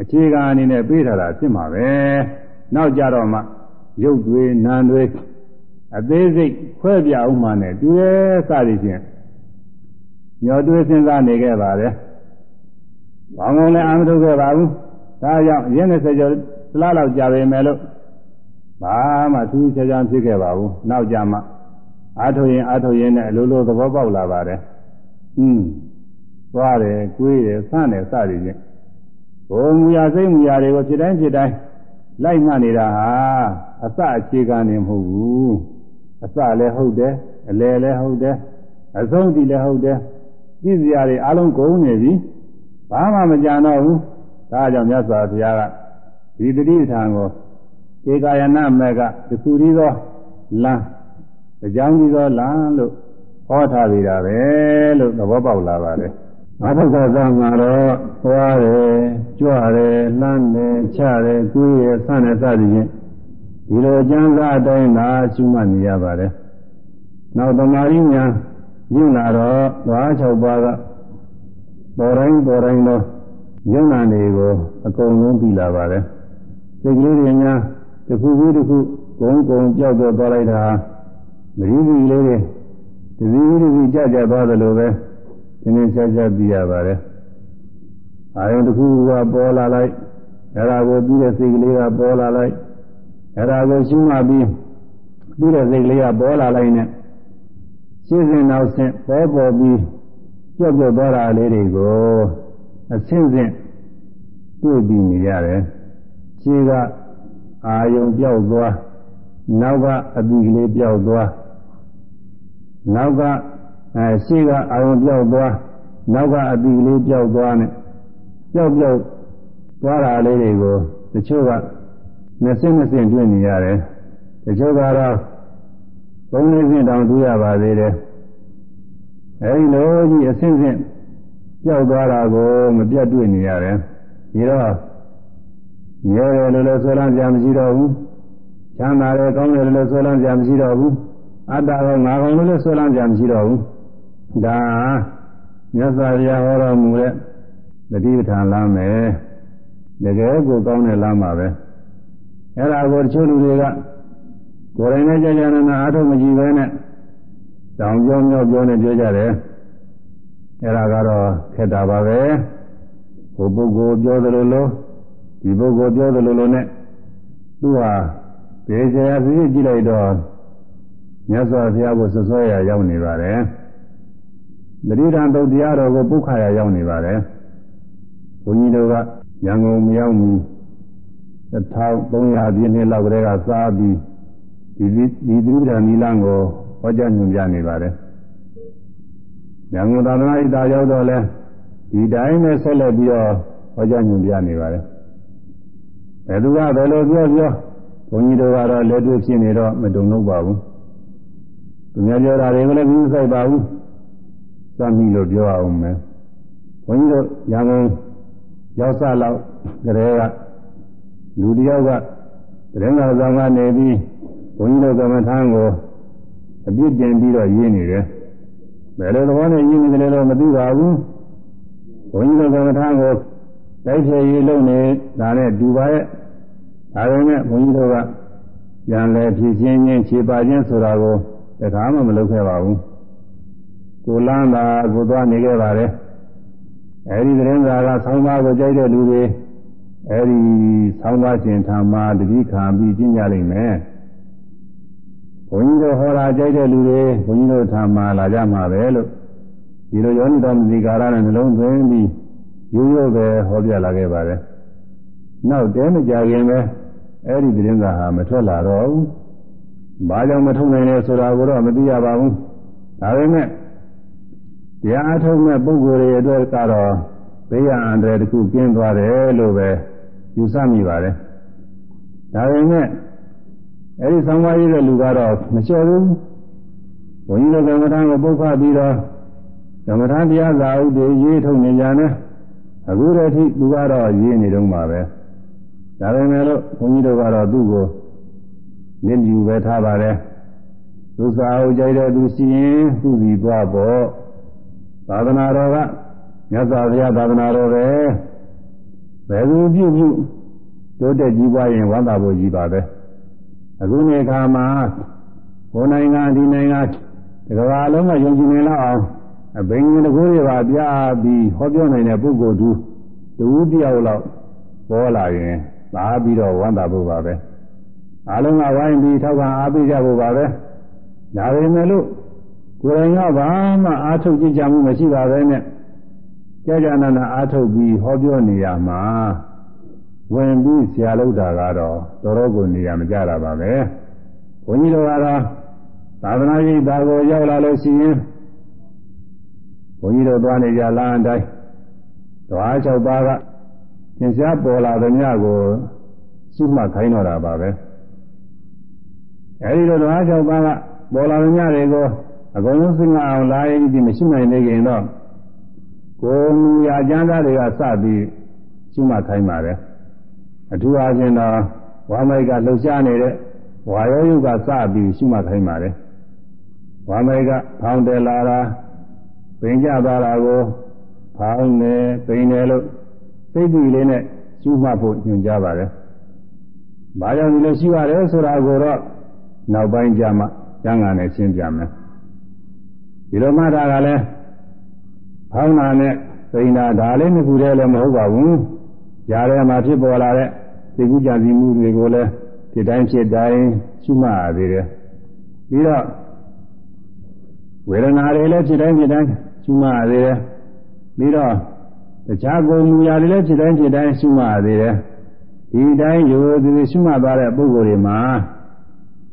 အခြေခံအနေနဲ့ပေးထားတာဖြစ်မှာပဲနောက်ကြတော့မှရုပ်တွေနာမ်တွေအသေးစိတ်ခွဲပြအောင်မှနဲ့တူရဲစသည်ဖြင့် ညောတွေးစဉ်းစားနေခဲ့ပါတယ်။ဘာမှလည်းအာမထုတ်ခဲ့ပါဘူး။ဒါကြောင့်ရင်း20ကျော်သလားလောက်ကြာပေမဲ့လို့ဘာမှထူးခြားခြားဖြစ်ခဲ့ပါဘူး။နောက်ကြမှအာထုတ်ရင်အာထုတ်ရင်နဲ့အလိုလိုသဘောပေါက်လာပါတယ်။ဟွန်းသွားတယ်၊ကိုွေးတယ်၊ဆန့်တယ်စသည်ဖြင့်ဘုံမူရစိတ်မူရတွေကိုဖြစ်တိုင်းဖြစ်တိုင်းလိုက်မှတ်နေတာဟာအစအခြေခံနေမဟုတ်ဘူးအစလည်းဟုတ်တယ်အလယ်လည်းဟုတ်တယ်အဆုံးတည်လည်းဟုတ်တယ် သိစရာတွေအလုံးကုန်နေပြီဘာမှမကြံတော့ဘူးဒါကြောင့်မြတ်စွာဘုရားကဒီတတိထံကိုဧကာယနာမေကတခုတည်းသောလမ်းအကြောင်းကြီးသောလမ်းလို့ဟောထားပြီတာပဲလို့သဘောပေါက်လာပါတယ်အဘဂသမှာတော့သွားတယ်ကြွတယ်လှမ်းတယ်ချတယ်ကိုယ်ရဲ့ဆန့်တဲ့စသည်ဖြင့်ဒီလိုကျမ်းစာအတိုင်းသာရှုမှတ်နေရပါတယ်နောက်တမာရီညာ ညင်လာတော့သွား၆ပါးကပေါ်တိုင်းပေါ်တိုင်းသောယုံနာတွေကိုအကုန်လုံးပြီးလာပါတယ်စိတ်ကလေးတွေများတစ်ခုခုတစ်ခုဂုံဂုံကြောက်တော့သွားလိုက်တာမရင်းကြီးလေးတွေဒီစည်းဒီစည်းကြကြသွားတယ်လို့ပဲသင်္ချာချာပြီးရပါတယ်အာယုံတစ်ခုကပေါ်လာလိုက်အဲ့ဒါကိုပြီးတဲ့စိတ်ကလေးကပေါ်လာလိုက်အဲ့ဒါကိုရှင်းမှပြီးပြီးတဲ့စိတ်ကလေးကပေါ်လာလိုက်နဲ့ ရှင်းစဉ်နောက်ဆင့်ပေါ်ပေါ်ပြီးကြောက်ကြောက်သွားတာလေးတွေကိုအဆင့်ဆင့်တွေ့ပြီးနေရတယ်ရှင်းကအာယုံပြောက်သွားနောက် ကအပီကလေးပြောက်သွားနောက်ကအဲရှေ့ကအာယုံပြောက်သွားနောက်ကအပီကလေးပြောက်သွားနဲ့ပြောက်ပြောက်သွားတာလေးတွေကိုတချို့ကနှစ်ဆင့်နှစ်ဆင့်တွေ့နေရတယ်တချို့ကတော့ သုံးလေးဆင့်တောင်တွေ့ရပါသေးတယ်အဲဒီလိုကြီးအဆင့်ဆင့်ပြောက်သွားတာကိုမပြတ်တွေ့နေရတယ်ဒီတော့မြဲတယ်လို့လည်းဆွဲလန်းကြမရှိတော့ဘူးချမ်းသာတယ်ကောင်းတယ်လို့လည်းဆွဲလန်းကြမရှိတော့ဘူးအတ္တရောငါကောင်လို့လည်းဆွဲလန်းကြမရှိတော့ဘူးဒါမြတ်စွာဘုရားဟောတော်မူတဲ့တတိပဋ္ဌာန်လမ်းပဲတကယ်ကိုကောင်းတဲ့လမ်းပါပဲအဲ့ဒါကိုတချို့လူတွေက ကိုယ်တိုင်နဲ့ကြာကြာနာနာအားထုတ်မကြည့်ပဲနဲ့တောင်ပြောမြောက်ပြောနေပြောကြတယ်အဲ့ဒါကတော့ခက်တာပါပဲဟိုပုဂ္ဂိုလ်ပြောသလိုလိုဒီပုဂ္ဂိုလ်ပြောသလိုလိုနဲ့သူဟာဒေဇရာပြည့်ကြည့်လိုက်တော့မြတ်စွာဘုရားကိုဆွဆွဲရရောက်နေပါတယ်တတိယံတုတ်တရားတော်ကိုပုခါရရောက်နေပါတယ်ဘုန်းကြီးတို့ကရန်ကုန်မရောက်မီ1300ပြည့်နှစ်လောက်ကလေးကစားပြီး ဒီဒီသီရိပ္ပံနီလန်းကိုဟောကြားညွှန်ပြနေပါတယ်ရန်ကုန်သာသနာ့ဣတာရောက်တော့လဲဒီတိုင်းနဲ့ဆက်လက်ပြီးတော့ဟောကြားညွှန်ပြနေပါတယ်ဘယ်သူကဘယ်လိုပြောပြောဘုန်းကြီးတို့ကတော့လက်တွေ့ဖြစ်နေတော့မတုံလို့ပါဘူးသူများပြောတာတွေကလည်းဘူးဆိုင်ပါဘူးစမ်းမိလို့ပြောအောင်မယ်ဘုန်းကြီးတို့ရန်ကုန်ရောက်စလောက်ကလေးကလူတယောက်ကတရင်သာဆောင်ကနေပြီး ဘုန်းကြီးတို့ကမ္မထမ်းကိုအပြစ်တင်ပြီးတော့ရင်းနေတယ်ဘယ်လိုသဘောနဲ့ရင်းနေတယ်လို့မသိပါဘူးဘုန်းကြီးတို့ကမ္မထမ်းကိုတိုက်ဖြည့်ရေးလုပ်နေတာနဲ့ဒူပါရဲ့ဒါပေမဲ့ဘုန်းကြီးတို့ကရန်လဲဖြည့်ချင်းချင်းခြေပါချင်းဆိုတာကိုတခါမှမလုပ်ခဲ့ပါဘူးကိုလန်းတာကိုသွားနေခဲ့ပါတယ်အဲဒီသတင်းစာကဆောင်းပါးကိုကြိုက်တဲ့လူတွေအဲဒီဆောင်းပါးရှင်ထာမှာတတိခံပြီးကျင့်ကြလိမ့်မယ် ဘုန်းကြီးတို့ဟောတာကြိုက်တဲ့လူတွေဘုန်းကြီးတို့ထာမှာလာကြမှာပဲလို့ဒီလိုယောနိတော်မဇီကာရနဲ့နှလုံးသွင်းပြီးရိုးရိုးပဲဟောပြလာခဲ့ပါတယ်နောက်တဲမကြခင်ပဲအဲဒီသတင်းစာဟာမထွက်လာတော့ဘူးဘာကြောင့်မထုတ်နိုင်လဲဆိုတာကိုတော့မသိရပါဘူးဒါပေမဲ့တရားအထုတ်မဲ့ပုဂ္ဂိုလ်တွေအတွက်ကတော့ဘေးရန်အန္တရာယ်တစ်ခုကျင်းသွားတယ်လို့ပဲယူဆမိပါတယ်ဒါပေမဲ့ အဲဒီသံဃာရေးတဲ့လူကတော့မလျှော့ဘူးဘုန်းကြီးတို့ကမ္မထာကိုပုတ်ခတ်ပြီးတော့ကမ္မထာတရားစာအုပ်တွေရေးထုတ်နေကြတယ်အခုတည်းထိသူကတော့ရေးနေတော့မှာပဲဒါပေမဲ့လို့ဘုန်းကြီးတို့ကတော့သူ့ကိုမြင့်ယူပဲထားပါတယ်သူစာအုပ်ကြိုက်တဲ့သူရှိရင်သူ့စီသွားပေါ့သာသနာတော်ကမြတ်စွာဘုရားသာသနာတော်ပဲဘယ်သူပြုပြုတိုးတက်ကြီးပွားရင်ဝမ်းသာဖို့ကြီးပါပဲ အခုနေခါမှာဘုံနိုင်ငံဒီနိုင်ငံတကဘာလုံးကယုံကြည်နေလောက်အောင်အဘိညာဉ်တကူတွေပါပြပြီးဟောပြောနိုင်တဲ့ပုဂ္ဂိုလ်သူတူတယောက်လောက်ပေါ်လာရင်သာပြီးတော့ဝမ်းသာဖို့ပါပဲအားလုံးကဝိုင်းပြီးထောက်ခံအားပေးကြဖို့ပါပဲဒါပေမဲ့လို့ကိုယ်တိုင်ကဘာမှအားထုတ်ကြည့်ကြမှုမရှိပါပဲနဲ့ကြာကြာနာနာအားထုတ်ပြီးဟောပြောနေရမှာ ဝင်ပြီးဆရာလုပ်တာကတော့တော်တော်ကိုနေရမကြတာပါပဲဘုန်းကြီးတို့ကတော့သာသနာ့ရေးတာကိုရောက်လာလို့ရှိရင်ဘုန်းကြီးတို့သွားနေကြလားအတိုင်းဓဝါ၆ပါးကသင်္ရှားပေါ်လာသမျှကိုရှိမှခိုင်းတော့တာပါပဲအဲဒီလိုဓဝါ၆ပါးကပေါ်လာသမျှတွေကိုအကုန်လုံးစဉ်းစားအောင်လာရင်ဒီမရှိနိုင်နေခင်တော့ကိုယ်မူရာကျမ်းသားတွေကစပြီးရှုမှတ်ခိုင်းပါတယ် အထူးအားဖြင့်တော့ဝါမိတ်ကလှုပ်ရှားနေတဲ့ဝါရောယုကစပြီးရှုမှတ်ခိုင်းပါတယ်ဝါမိတ်ကဖောင်းတယ်လာတာပင်ကြသွားတာကိုဖောင်းတယ်ပင်တယ်လို့စိတ်ကြည်လေးနဲ့ရှုမှတ်ဖို့ညွှန်ကြားပါတယ်။ဘာကြောင့်ဒီလိုရှိရတယ်ဆိုတာကိုတော့နောက်ပိုင်းကြမှာကျမ်းဂန်နဲ့ရှင်းပြမယ်။ဒီလိုမှတ်တာကလည်းဖောင်းတာနဲ့ပိန်တာဒါလေးနှစ်ခုတည်းလည်းမဟုတ်ပါဘူး။ ຢာထဲမှာဖြစ်ပေါ်လာတဲ့သိကုကြစီမှုတွေကိုလည်းဖြစ်တိုင်းဖြစ်တိုင်းရှုမှတ်ရသေးတယ်။ပြီးတော့ဝေဒနာတွေလည်းဖြစ်တိုင်းဖြစ်တိုင်းရှုမှတ်ရသေးတယ်။ပြီးတော့တခြားကိုယ်မူရာတွေလည်းဖြစ်တိုင်းဖြစ်တိုင်းရှုမှတ်ရသေးတယ်ဒီတိုင်းရိုးသေးသေးရှုမှတ်သွားတဲ့ပုဂ္ဂိုလ်တွေမှာ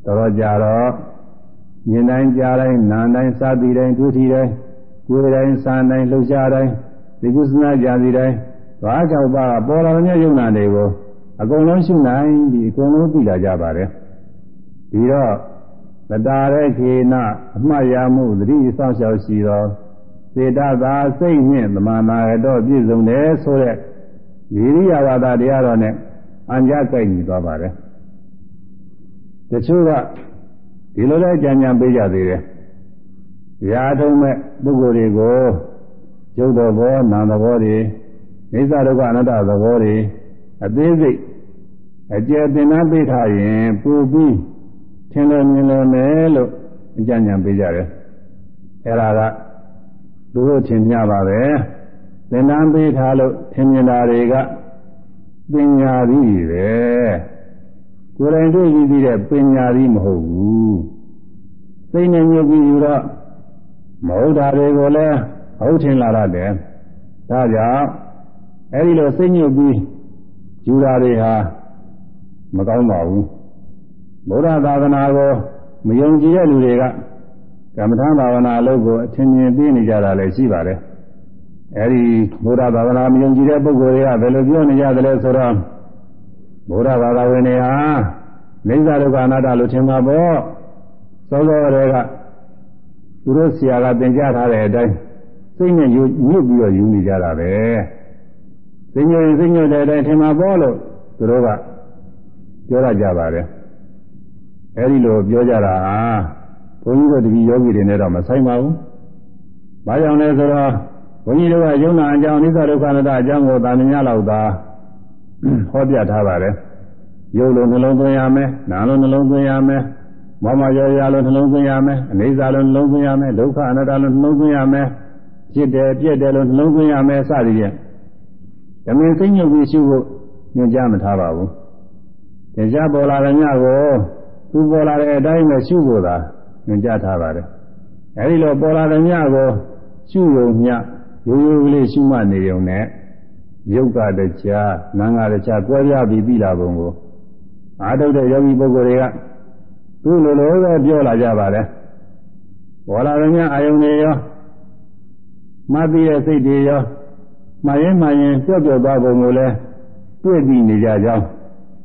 တော်တော်ကြာတော့မြင်တိုင်းကြားတိုင်းနားတိုင်းစားပြီးတိုင်းတွေ့ထိတိုင်းကိုယ်တိုင်းစားတိုင်းလှုပ်ရှားတိုင်းဒီကုသနာကြာစီတိုင်း ဘာကြောင့်ပါပေါ်လာတဲ့ယုံနာတွေကိုအကုန်လုံးရှုနိုင်ပြီးအကုန်လုံးသိလာကြပါတယ်ဒီတော့သတာရဲ့ခေနအမှတ်ရမှုသတိစောင့်ရှောက်ရှိသောစေတသာစိတ်နှင့်သမာနာရတော့ပြည့်စုံတယ်ဆိုတဲ့ဒီရိယာဝါဒတရားတော်နဲ့အံကြကြိုက်ညီသွားပါတယ်တချို့ကဒီလိုလဲကြံကြံပေးကြသေးတယ်ရာထုံးမဲ့ပုဂ္ဂိုလ်တွေကိုကျုပ်တော်ဘောနာသဘောတွေ နေသဒုက္ခအနတ္တသဘောတွေအသေးစိတ်အကျယ်သင်္နာသိထားရင်ပူပြီးထင်လို့မြင်လို့မယ်လို့အကြဉာဏ်ပေးကြတယ်အဲ့ဒါကသူတို့ထင်ကြပါပဲသင်္နာပေးထားလို့ထင်မြင်တာတွေကပညာရည်ပဲကိုယ်တိုင်တွေ့ကြည့်ပြီးတဲ့ပညာရည်မဟုတ်ဘူးစိတ်နဲ့ညှို့ပြီးယူတော့မဟုတ်တာတွေကိုလည်းဟုတ်ထင်လာရတယ်ဒါကြောင့် အဲဒီလိုစိတ်ညှို့ပြီးယူတာတွေဟာမကောင်းပါဘူးဗုဒ္ဓသာသနာကိုမယုံကြည်တဲ့လူတွေကကမ္မထာဘာဝနာအလုပ်ကိုအထင်မြင်သိနေကြတာလည်းရှိပါတယ်အဲဒီဘုရားဘာဝနာမယုံကြည်တဲ့ပုဂ္ဂိုလ်တွေကဘယ်လိုပြောနေကြသလဲဆိုတော့ဘုရားဘာသာဝင်တွေဟာမိစ္ဆာဒုက္ခအနာတ္တလို့ထင်မှာပေါ့သောသောတွေကသူတို့ဆရာကသင်ကြားထားတဲ့အတိုင်းစိတ်နဲ့ညှို့ပြီးတော့ယူနေကြတာပဲ စိတ်ညှို့ရင်စိတ်ညှို့တဲ့အတိုင်းထင်မှာပေါ့လို့သူတို့ကပြောရကြပါတယ်အဲဒီလိုပြောကြတာဟာဘုန်းကြီးတို့တပည့်ယောဂီတွေနဲ့တော့မဆိုင်ပါဘူး။ဘာကြောင့်လဲဆိုတော့ဘုန်းကြီးတို့ကယုံနာအကြောင်းအနိစ္စဒုက္ခအနတ္တအကြောင်းကိုသာမညလောက်သာဟောပြထားပါတယ်။ယုံလို့နှလုံးသွင်းရမယ်၊နာလို့နှလုံးသွင်းရမယ်၊မောမရောရလို့နှလုံးသွင်းရမယ်၊အနိစ္စလို့နှလုံးသွင်းရမယ်၊ဒုက္ခအနတ္တလို့နှလုံးသွင်းရမယ်၊ဖြစ်တယ်ပြည့်တယ်လို့နှလုံးသွင်းရမယ်စသည်ဖြင့် ဓမင်းစိတ်ညုတ်ပြီးရှုဖို့ညွှန်ကြားမထားပါဘူး။တရားပေါ်လာတဲ့ညကိုသူပေါ်လာတဲ့အတိုင်းပဲရှုဖို့သာညွှန်ကြားထားပါတယ်။အဲဒီလိုပေါ်လာတဲ့ညကိုရှုရုံညရိုးရိုးကလေးရှုမှတ်နေုံနဲ့ယုတ်ကတကြားနာငါတကြားကွဲပြားပြီးပြီလာပုံကိုအာထုတ်တဲ့ယောဂီပုဂ္ဂိုလ်တွေကသူ့လိုလိုပဲပြောလာကြပါတယ်။ပေါ်လာတဲ့ညအာယုန်တွေရောမှတ်ပြီးတဲ့စိတ်တွေရော မှရင်မှရင်ကြော့ကြော့သွားပုံကိုလည်းတွေ့ပြီးနေကြကြောင်း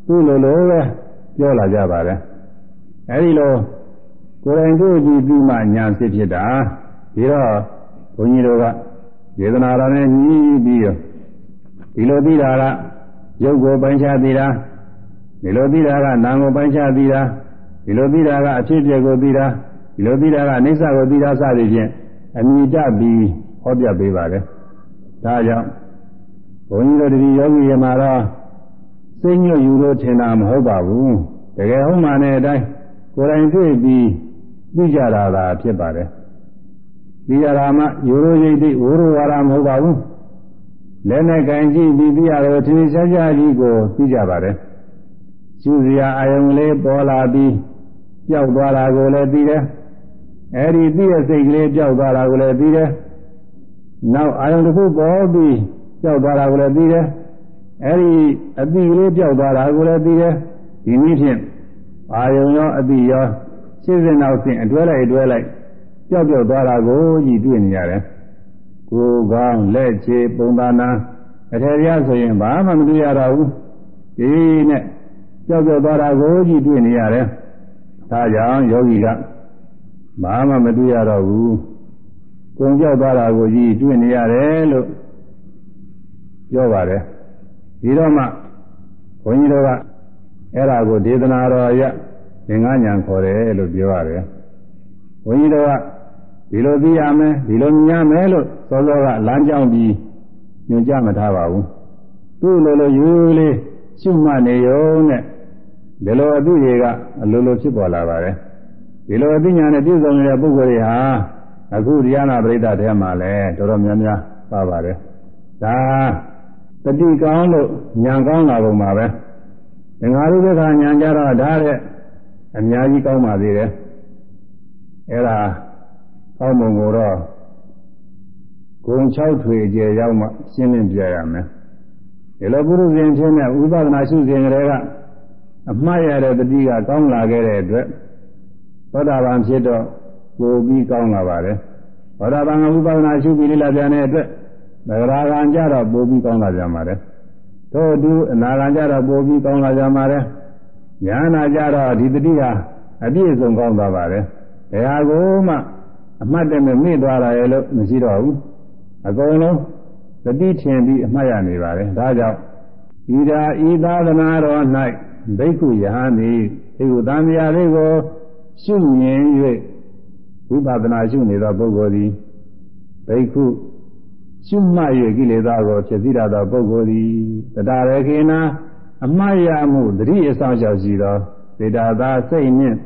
သူ့လိုလိုပဲပြောလာကြပါတယ်။အဲဒီလိုကိုယ်တိုင်တွေ့ကြည့်ပြီးမှညာဖြစ်ဖြစ်တာဒီတော့ဘုန်းကြီးတို့ကယေဒနာရနဲ့ညီးပြီးတော့ဒီလိုသိတာကရုပ်ကိုပိုင်းခြားသိတာဒီလိုသိတာကနာမ်ကိုပိုင်းခြားသိတာဒီလိုသိတာကအဖြစ်အပျက်ကိုသိတာဒီလိုသိတာကအနိစ္စကိုသိတာစသည်ဖြင့်အမြင်တပြီးဟောပြပေးပါတယ် ဒါကြောင့်ဘုန်းကြီးတို့တတိယောဂီရမှာတော့စိတ်ညွတ်ယူလို့ထင်တာမဟုတ်ပါဘူးတကယ်ဟုတ်မှန်တဲ့အတိုင်းကိုယ်တိုင်တွေ့ပြီးသိကြတာသာဖြစ်ပါတယ်သိရတာမှယူရိုရိတ်တိဝိရဝါရမဟုတ်ပါဘူးလက်နဲ့ကင်ကြည့်ပြီးသိရတယ်ထင်ရှားရှားကြီးကိုသိကြပါတယ်ရှုစရာအာယုံလေးပေါ်လာပြီးပျောက်သွားတာကိုလည်းသိတယ်အဲဒီသိတဲ့စိတ်ကလေးပျောက်သွားတာကိုလည်းသိတယ် နောက်အာယုံတစ်ခုပေါ်ပြီးပျောက်သွားတာကိုလည်းသိတယ်အဲဒီအတိကလေးပျောက်သွားတာကိုလည်းသိတယ်ဒီနည်းဖြင့်အာယုံရောအတိရောရှင်းစင်နောက်စဉ်အတွဲလိုက်အတွဲလိုက်ပျောက်ပျောက်သွားတာကိုကြည့်တွေ့နေရတယ်ကိုယ်ကောင်းလက်ခြေပုံသဏ္ဍာန်အထယ်ရဆိုရင်ဘာမှမတွေ့ရတော့ဘူးဒီနဲ့ပျောက်ပျောက်သွားတာကိုကြည့်တွေ့နေရတယ်ဒါကြောင့်ယောဂီကဘာမှမတွေ့ရတော့ဘူး ကုံကြောက်သွားတာကိုကြီးတွေ့နေရတယ်လို့ပြောပါတယ်ဒီတော့မှဘုန်းကြီးတို့ကအဲ့ဒါကိုဒေသနာတော်ရသင်္ကညာခေါ်တယ်လို့ပြောရတယ်ဘုန်းကြီးတို့ကဒီလိုသိရမယ်ဒီလိုမြင်ရမယ်လို့သောသောကလမ်းကြောင်းပြီးညွှန်ကြားမထားပါဘူးသူ့လိုလိုယူလေးရှုမှတ်နေရုံနဲ့ဒီလိုအသိတွေကအလိုလိုဖြစ်ပေါ်လာပါတယ်ဒီလိုအသိဉာဏ်နဲ့ပြည့်စုံနေတဲ့ပုဂ္ဂိုလ်တွေဟာ အခုတရားနာပရိသတ်ထဲမှာလည်းတော်တော်များများပါပါတယ်ဒါတတိကောင်းလို့ဉာဏ်ကောင်းလာပုံပါပဲသင်္ဃာရုပ္ပခဉာဏ်ကြတော့ဒါတဲ့အများကြီးကောင်းပါသေးတယ်အဲ့ဒါကောင်းပုံကိုတော့ဂုံ6ထွေကျယ်ရောက်မှရှင်းလင်းပြရမယ်ဒီလိုပုရုဇဉ်ချင်းနဲ့ဥပဒနာရှုစဉ်ကလေးကအမှားရတဲ့တတိကကောင်းလာခဲ့တဲ့အတွက်သောတာပန်ဖြစ်တော့ ပိုပြီးကောင်းလာပါတယ်သောတာပန်ကဥပဒနာရှုပြီးလိလာပြန်တဲ့အတွက်သဂရာကံကြတော့ပိုပြီးကောင်းလာကြမှာတယ်ထို့အတူအနာဂံကြတော့ပိုပြီးကောင်းလာကြမှာတယ်ညာနာကြတော့ဒီတတိဟာအပြည့်စုံကောင်းသွားပါတယ်တရားကိုမှအမှတ်တမဲ့မေ့သွားတာရဲ့လို့မရှိတော့ဘူးအကုန်လုံးတတိထင်ပြီးအမှတ်ရနေပါတယ်ဒါကြောင့်ဤသာဤသာသနာတော်၌ဘိက္ခုယဟန်သည်ဒီကုသံမြာလေးကိုရှုမြင်၍ ဝိပဿနာရှုနေသောပုဂ္ဂိုလ်သည်ဘိက္ခုရှုမှတ်၍ကိလေသာကိုဖြစ်စည်းရသောပုဂ္ဂိုလ်သည်တတရခေနာအမှားရမှုတတိအဆောင်လျှောက်ရှိသောဒေတာသာစိတ်နှင့်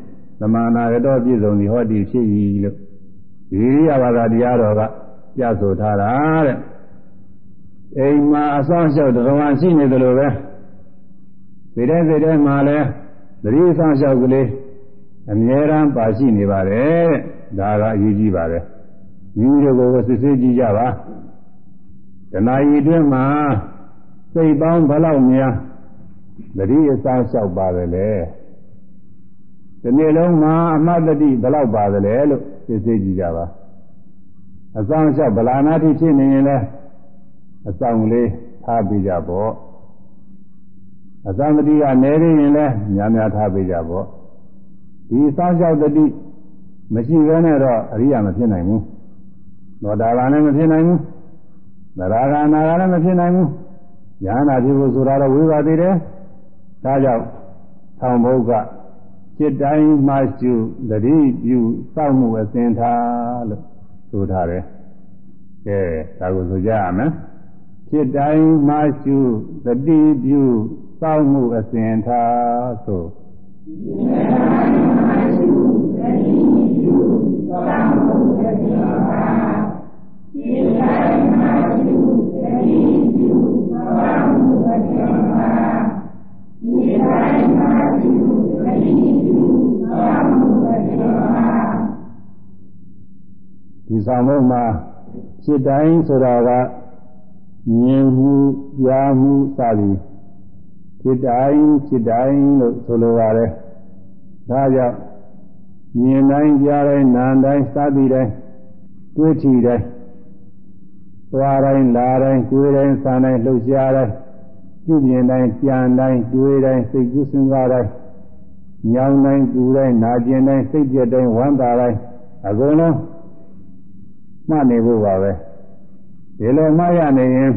သမာနာရတော်ပြည့်စုံသည်ဟောတိဖြစ်၏လို့ဒီရိယဘာသာတရားတော်ကပြဆိုထားတာတဲ့အိမ်မှာအဆောင်လျှောက်တော်ဝန်ရှိနေသလိုပဲဒီတဲ့ဒီတဲ့မှာလဲတတိအဆောင်လျှောက်ကလေးအမြဲတမ်းပါရှိနေပါတယ်တဲ့ ဒါကအရေးကြီးပါတယ်မိမိတို့ကိုစစ်စစ်ကြည့်ကြပါတဏှာရည်တွင်းမှာစိတ်ပေါင်းဘလောက်များတတိအစားလျှောက်ပါတယ်လေဒီနေ့လုံးမှာအမှတ်တတိဘလောက်ပါတယ်လေလို့စစ်စစ်ကြည့်ကြပါအဆောင်လျှောက်ဗလာနာတိဖြစ်နေရင်လည်းအဆောင်လေးထားပေးကြပေါ့အဆောင်တတိကနေရရင်လည်းများများထားပေးကြပေါ့ဒီအဆောင်လျှောက်တတိ မရှိဘဲနဲ့တော့အရိယာမဖြစ်နိုင်ဘူးသောတာပန်လည်းမဖြစ်နိုင်ဘူးသရဂနာကလည်းမဖြစ်နိုင်ဘူးဉာဏ်နာဖြစ်ဖို့ဆိုတာတော့ဝိပါသေးတယ်ဒါကြောင့်ဆောင်းဘုတ်ကจิตတိုင်းမှရှုတတိပြုစောင့်မှုအစဉ်ထားလို့ဆိုထားတယ်ကဲဒါကိုဆိုကြရမယ်จิตတိုင်းမှရှုတတိပြုစောင့်မှုအစဉ်ထားဆိုจิตတိုင်းမှရှုတတိ ဒီဆောင်မှုမှာဖြစ်တိုင်းဆိုတာကမြင်မှုကြားမှုစသည်ဖြစ်တိုင်းဖြစ်တိုင်းလို့ဆိုလိုပါတယ်။ဒါကြောင့် မြင်တိုင်းကြားတိုင်းနားတိုင်းစသည်တိုင်းတွေ့ထီတိုင်းသွားတိုင်းလာတိုင်းကိုယ်တိုင်းစားတိုင်းလှုပ်ရှားတိုင်းပြုမြင်တိုင်းကြံတိုင်းတွေးတိုင်းစိတ်ကူးစဉ်းစားတိုင်းညောင်းတိုင်းကူတိုင်းနာကျင်တိုင်းစိတ်ပြတ်တိုင်းဝမ်းသာတိုင်းအကုန်လုံးမှတ်နေဖို့ပါပဲဒီလိုမှတ်ရနေရင်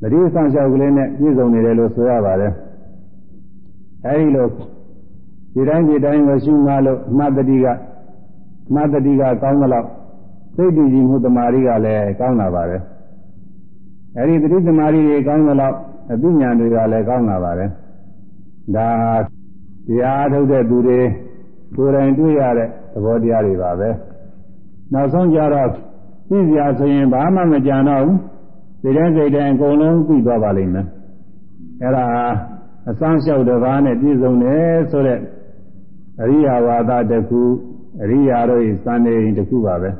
သတိဆောင်လျှောက်ကလေးနဲ့ပြည့်စုံနေတယ်လို့ဆိုရပါတယ်အဲဒီလို ဒီတိုင်းဒီတိုင်းကိုရှုမှလို့မှတ်တတိကမှတ်တတိကကောင်းသလောက်စိတ်တည်ကြည်မှုတမာရီကလည်းကောင်းလာပါတယ်အဲဒီတတိတမာရီတွေကောင်းသလောက်အသိဉာဏ်တွေကလည်းကောင်းလာပါတယ်ဒါတရားထုတ်တဲ့သူတွေကိုယ်တိုင်တွေ့ရတဲ့သဘောတရားတွေပါပဲနောက်ဆုံးကြတော့သိစရာဆိုရင်ဘာမှမကြံတော့ဘူးစိတ်တိုင်းစိတ်တိုင်းအကုန်လုံးသိသွားပါလိမ့်မယ်အဲ့ဒါအစမ်းလျှောက်တစ်ပါးနဲ့ပြည့်စုံတယ်ဆိုတဲ့ အရိယာဝါဒတစ်ခုအရိယာတို့ဤစံနေအိမ်တစ်ခုပါပဲ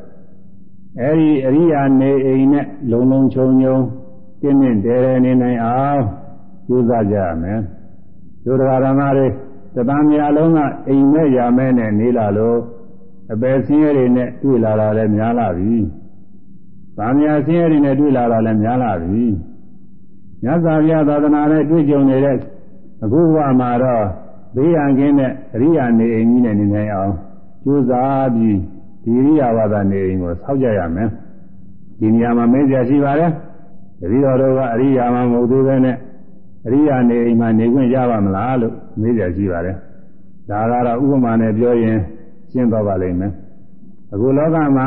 အဲ့ဒီအရိယာနေအိမ်နဲ့လုံလုံချုံချုံတင်းတင်းတဲတဲနေနိုင်အောင်ကြိုးစားကြရမယ်ဒုရဂရမတွေတပံများလုံးကအိမ်မဲ့ရမဲနဲ့နေလာလို့အပယ်ဆင်းရဲတွေနဲ့တွေ့လာတာလည်းများလာပြီ။ဗာမယာဆင်းရဲတွေနဲ့တွေ့လာတာလည်းများလာပြီ။မြတ်စွာဘုရားသာသနာနဲ့တွေ့ကြုံနေတဲ့အခုဘဝမှာတော့ ဘေးရန်ကင်းတဲ့အရိယာနေအိမ်ကြီးနဲ့နေနိုင်အောင်ကြိုးစားပြီးတဒီရိယဝါဒနေအိမ်ကိုဆောက်ကြရမယ်ဒီနေရာမှာမေးကြရှိပါတယ်တတိတော်တို့ကအရိယာမမဟုတ်သေးပဲနဲ့အရိယာနေအိမ်မှာနေခွင့်ရပါမလားလို့မေးကြရှိပါတယ်ဒါကတော့ဥပမာနဲ့ပြောရင်ရှင်းသွားပါလိမ့်မယ်အခုလောကမှာ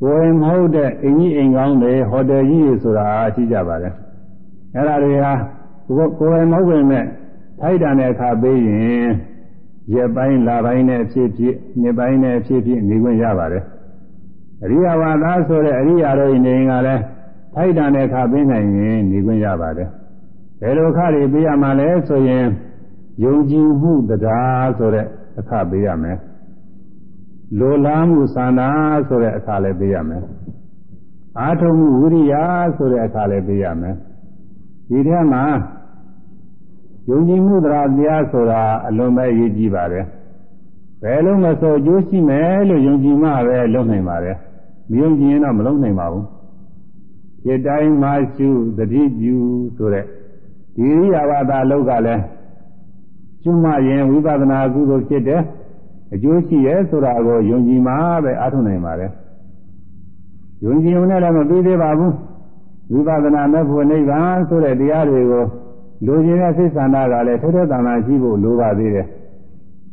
ကိုယ်မဟုတ်တဲ့အိမ်ကြီးအိမ်ကောင်းတွေဟိုတယ်ကြီးတွေဆိုတာရှိကြပါတယ်အဲ့ဒါတွေဟာကိုယ်မဟုတ်ပေမဲ့ ထိုက်တန်တဲ့အခါပေးရင်ရက်ပိုင်းလပိုင်းနဲ့ဖြစ်ဖြစ်နှစ်ပိုင်းနဲ့ဖြစ်ဖြစ်နေခွင့်ရပါတယ်အရိယဝါဒဆိုတဲ့အရိယာတို့နေရင်ကလည်းထိုက်တန်တဲ့အခါပေးနိုင်ရင်နေခွင့်ရပါတယ်ဘယ်လိုအခါတွေပေးရမှာလဲဆိုရင်ယုံကြည်မှုတရားဆိုတဲ့အခါပေးရမယ်လိုလားမှုသန္တာဆိုတဲ့အခါလည်းပေးရမယ်အာထုံမှုဝိရိယဆိုတဲ့အခါလည်းပေးရမယ်ဒီထဲမှာ ယုံကြည်မှုတရားတရားဆိုတာအလွန်ပဲအရေးကြီးပါတယ်ဘယ်လုံးမဆိုအကျိုးရှိမယ်လို့ယုံကြည်မှပဲလုပ်နိုင်ပါတယ်မယုံကြည်ရင်တော့မလုပ်နိုင်ပါဘူးจิตတိုင်းမှာရှုသတိပြုဆိုတဲ့ဒီရိယာဝါဒအလုပ်ကလည်းကျွမှရင်ဝိပဿနာကုသိုလ်ဖြစ်တယ်အကျိုးရှိရဲဆိုတာကိုယုံကြည်မှပဲအားထုတ်နိုင်ပါတယ်ယုံကြည်ုံနဲ့လည်းမပြီးသေးပါဘူးဝိပဿနာမဲ့ဖို့နိဗ္ဗာန်ဆိုတဲ့တရားတွေကို လူကျင်တဲ့စိတ်ဆန္ဒကလည်းထိုးထိုးတန်တန်ရှိဖို့လိုပါသေးတယ်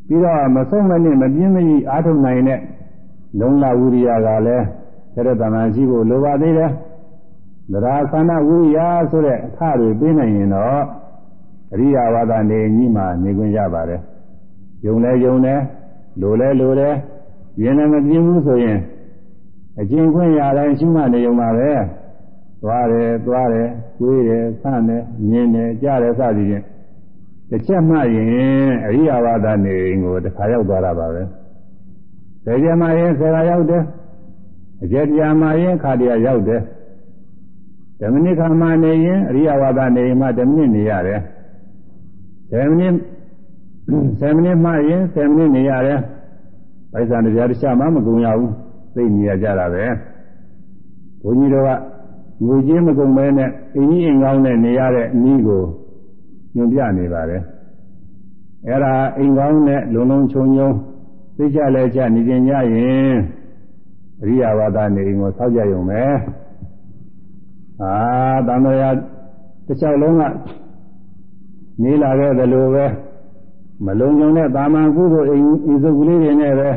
ပြီးတော့မဆုံးမနစ်မပြင်းမကြီးအားထုတ်နိုင်တဲ့လုံလဝိရိယကလည်းထိုးထိုးတန်တန်ရှိဖို့လိုပါသေးတယ်သရာသနာဝိရိယဆိုတဲ့အခါတွေပေးနိုင်ရင်တော့အရိယဝါဒနေကြီးမှနေခွင့်ရပါတယ်ယုံလဲယုံတယ်လိုလဲလိုတယ်ရင်လည်းမပြင်းဘူးဆိုရင်အကျင့်ခွင့်ရတိုင်းရှိမှနေုံပါပဲသွားတယ်သွားတယ် ကိုယ်တယ်ဆန့်တယ်မြင်တယ်ကြားတယ်စသည်ဖြင့်တစ်ချက်မှရင်အရိယဝါဒနေကိုတစ်ခါရောက်သွားတာပါပဲဆယ်ချက်မှရင်ဆယ်ခါရောက်တယ်အကျက်တရားမှရင်ခါတရားရောက်တယ်ဓမ္မနိခါမှနေရင်အရိယဝါဒနေမှဓမ္မနိနေရတယ်ဓမ္မနိ10မိနစ်မှရင်10မိနစ်နေရတယ်။ပိုက်ဆံတရားတစ်ခြားမှမကုန်ရဘူး။သိနေရကြတာပဲ။ဘုန်းကြီးတို့က ငွေကြေးမကုန်မဲနဲ့အင်းကြီးအိမ်ကောင်းနဲ့နေရတဲ့အနည်းကိုညွန်ပြနေပါတယ်။အဲ့ဒါအိမ်ကောင်းနဲ့လုံလုံချုံချုံသိကြလဲကြနေကြရင်အရိယဝါဒနေအိမ်ကိုဆောက်ကြရုံပဲ။အာတန်တော်ရတစ်ချောက်လုံးကနေလာခဲ့တယ်လို့ပဲ။မလုံုံတဲ့တာမန်ကုသိုလ်အိမ်ဤစုကလေးတွေနဲ့ပဲ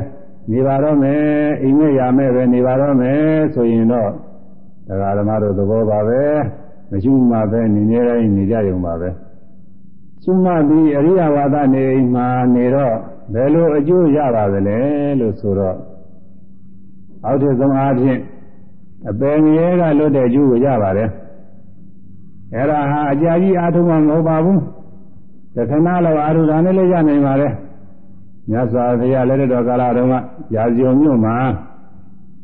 နေပါတော့မယ်အိမ်နဲ့ရမယ်ပဲနေပါတော့မယ်ဆိုရင်တော့ တရားဓမ္မတို့သဘောပါပဲမရှိမှပဲနေနေတိုင်းနေကြရုံပါပဲရှုမှတ်ပြီးအရိယဝါဒနေမှာနေတော့ဘယ်လိုအကျိုးရပါသလဲလို့ဆိုတော့အောက်ထစ်ဆုံးအားဖြင့်အပယ်ငရဲကလွတ်တဲ့အကျိုးကိုရပါတယ်အဲ့ဒါဟာအကြာကြီးအားထုတ်မှမဟုတ်ပါဘူးတခဏလောက်အာရုဒာနဲ့လည်းရနိုင်ပါလေမြတ်စွာဘုရားလက်တော်ကာလတုန်းကရာဇုံမြို့မှာ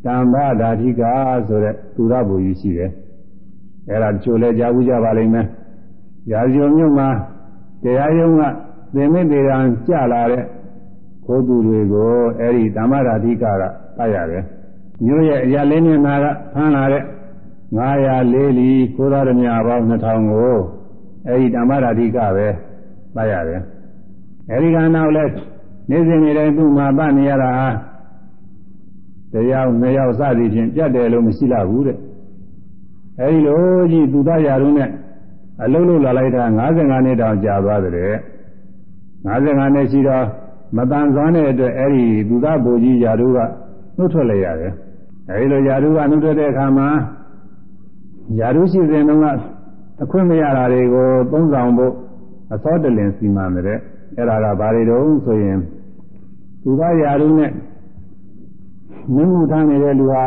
တမ္ပဓာတိကဆိုတဲ့သူရဘူကြီးရှိတယ်အဲ့ဒါချိုလဲကြားဘူးကြပါလိမ့်မယ်ရာဇုံမြို့မှာတရားရုံးကသင်္မေတေရန်ကြလာတဲ့ခိုးသူတွေကိုအဲ့ဒီတမ္ပဓာတိကကပတ်ရတယ်မြို့ရဲ့အရာလေးမျက်နာကဖမ်းလာတဲ့904လီခိုးသားဓမြပေါင်း2000ကိုအဲ့ဒီတမ္ပဓာတိကပဲပတ်ရတယ်အဲဒီကနောက်လဲနေ့စဉ်နေ့တိုင်းသူ့မှာပတ်နေရတာဟာ တရားနှစ်ယောက်စသည်ဖြင့်ပြတ်တယ်လို့မရှိလာဘူးတဲ့အဲဒီလိုကြီးသူသားရာတို့နဲ့အလုံးလုံးလာလိုက်တာ55နှစ်တောင်ကြာသွားတယ်55နှစ်ရှိတော့မတန်စွမ်းတဲ့အတွက်အဲဒီသူသားဘိုလ်ကြီးရာတို့ကနှုတ်ထွက်လိုက်ရတယ်အဲဒီလိုရာတို့ကနှုတ်ထွက်တဲ့အခါမှာရာတို့ရှိစဉ်တုန်းကအခွင့်မရတာတွေကိုသုံးဆောင်ဖို့အသောတလင်စီမံတဲ့အဲ့ဒါကဘာတွေတုံးဆိုရင်သူသားရာထူးနဲ့ မြင့်မှုထားနေတဲ့လူဟာ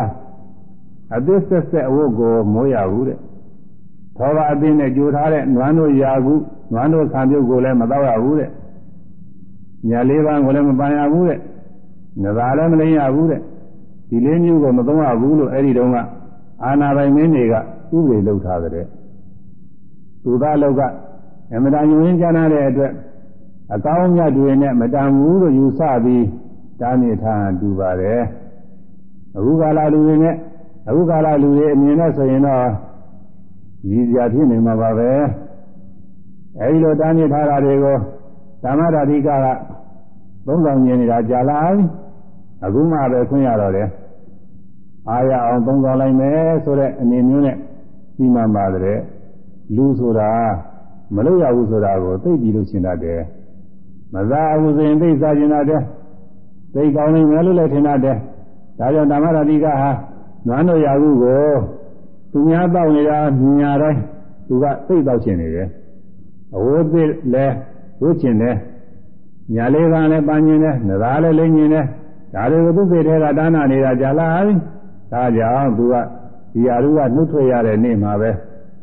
အသစ်ဆက်ဆက်အဝတ်ကိုမိုးရဘူးတဲ့သောဘာအသင်းနဲ့ကြိုထားတဲ့နွားတို့ရာခုနွားတို့ဆံပြုတ်ကိုလည်းမတော့ရဘူးတဲ့ညာလေးပါးကိုလည်းမပန်ရဘူးတဲ့ငသာလည်းမလိမ့်ရဘူးတဲ့ဒီလေးမျိုးကိုမသုံးရဘူးလို့အဲ့ဒီတုန်းကအာနာပိုင်မင်းတွေကဥပဒေလုပ်ထားတဲ့သူသားလောကအမတန်ယူရင်းကြနာတဲ့အတွက်အကောင်းမြတ်တွေနဲ့မတန်ဘူးလို့ယူဆပြီးတားနေထားတူပါတယ် အခုကာလလူတွေနဲ့အခုကာလလူတွေအမြင်နဲ့ဆိုရင်တော့ရည်စရာဖြစ်နေမှာပါပဲအဲဒီလိုတားနေထားတာတွေကိုဓမ္မဓာတိကကသုံးဆောင်မြင်နေတာကြာလာပြီအခုမှပဲခွင့်ရတော့တယ်အာရအောင်သုံးဆောင်လိုက်မယ်ဆိုတဲ့အနေမျိုးနဲ့ပြီးမှပါတဲ့လူဆိုတာမလို့ရဘူးဆိုတာကိုသိပြီလို့ရှင်းတတ်တယ်မစားဘူးဆိုရင်သိစားရှင်းတတ်တယ်သိကောင်းနေမယ်လို့လည်းထင်တတ်တယ် ဒါကြောင့်ဓမ္မရတိကဟာနွမ်းတို့ရာဟုကိုသူများတောက်နေတာညာတိုင်းသူကသိတော့ရှင်းနေတယ်အဝိသလဲဝှချင်တယ်ညာလေးကလည်းပန်းကျင်တယ်နသာလည်းလိမ့်ကျင်တယ်ဒါတွေကိုသူ့စိတ်ထဲကတားနာနေတာကြာလာပြီဒါကြောင့်သူကဒီအရုကနှုတ်ထွက်ရတဲ့နေ့မှာပဲ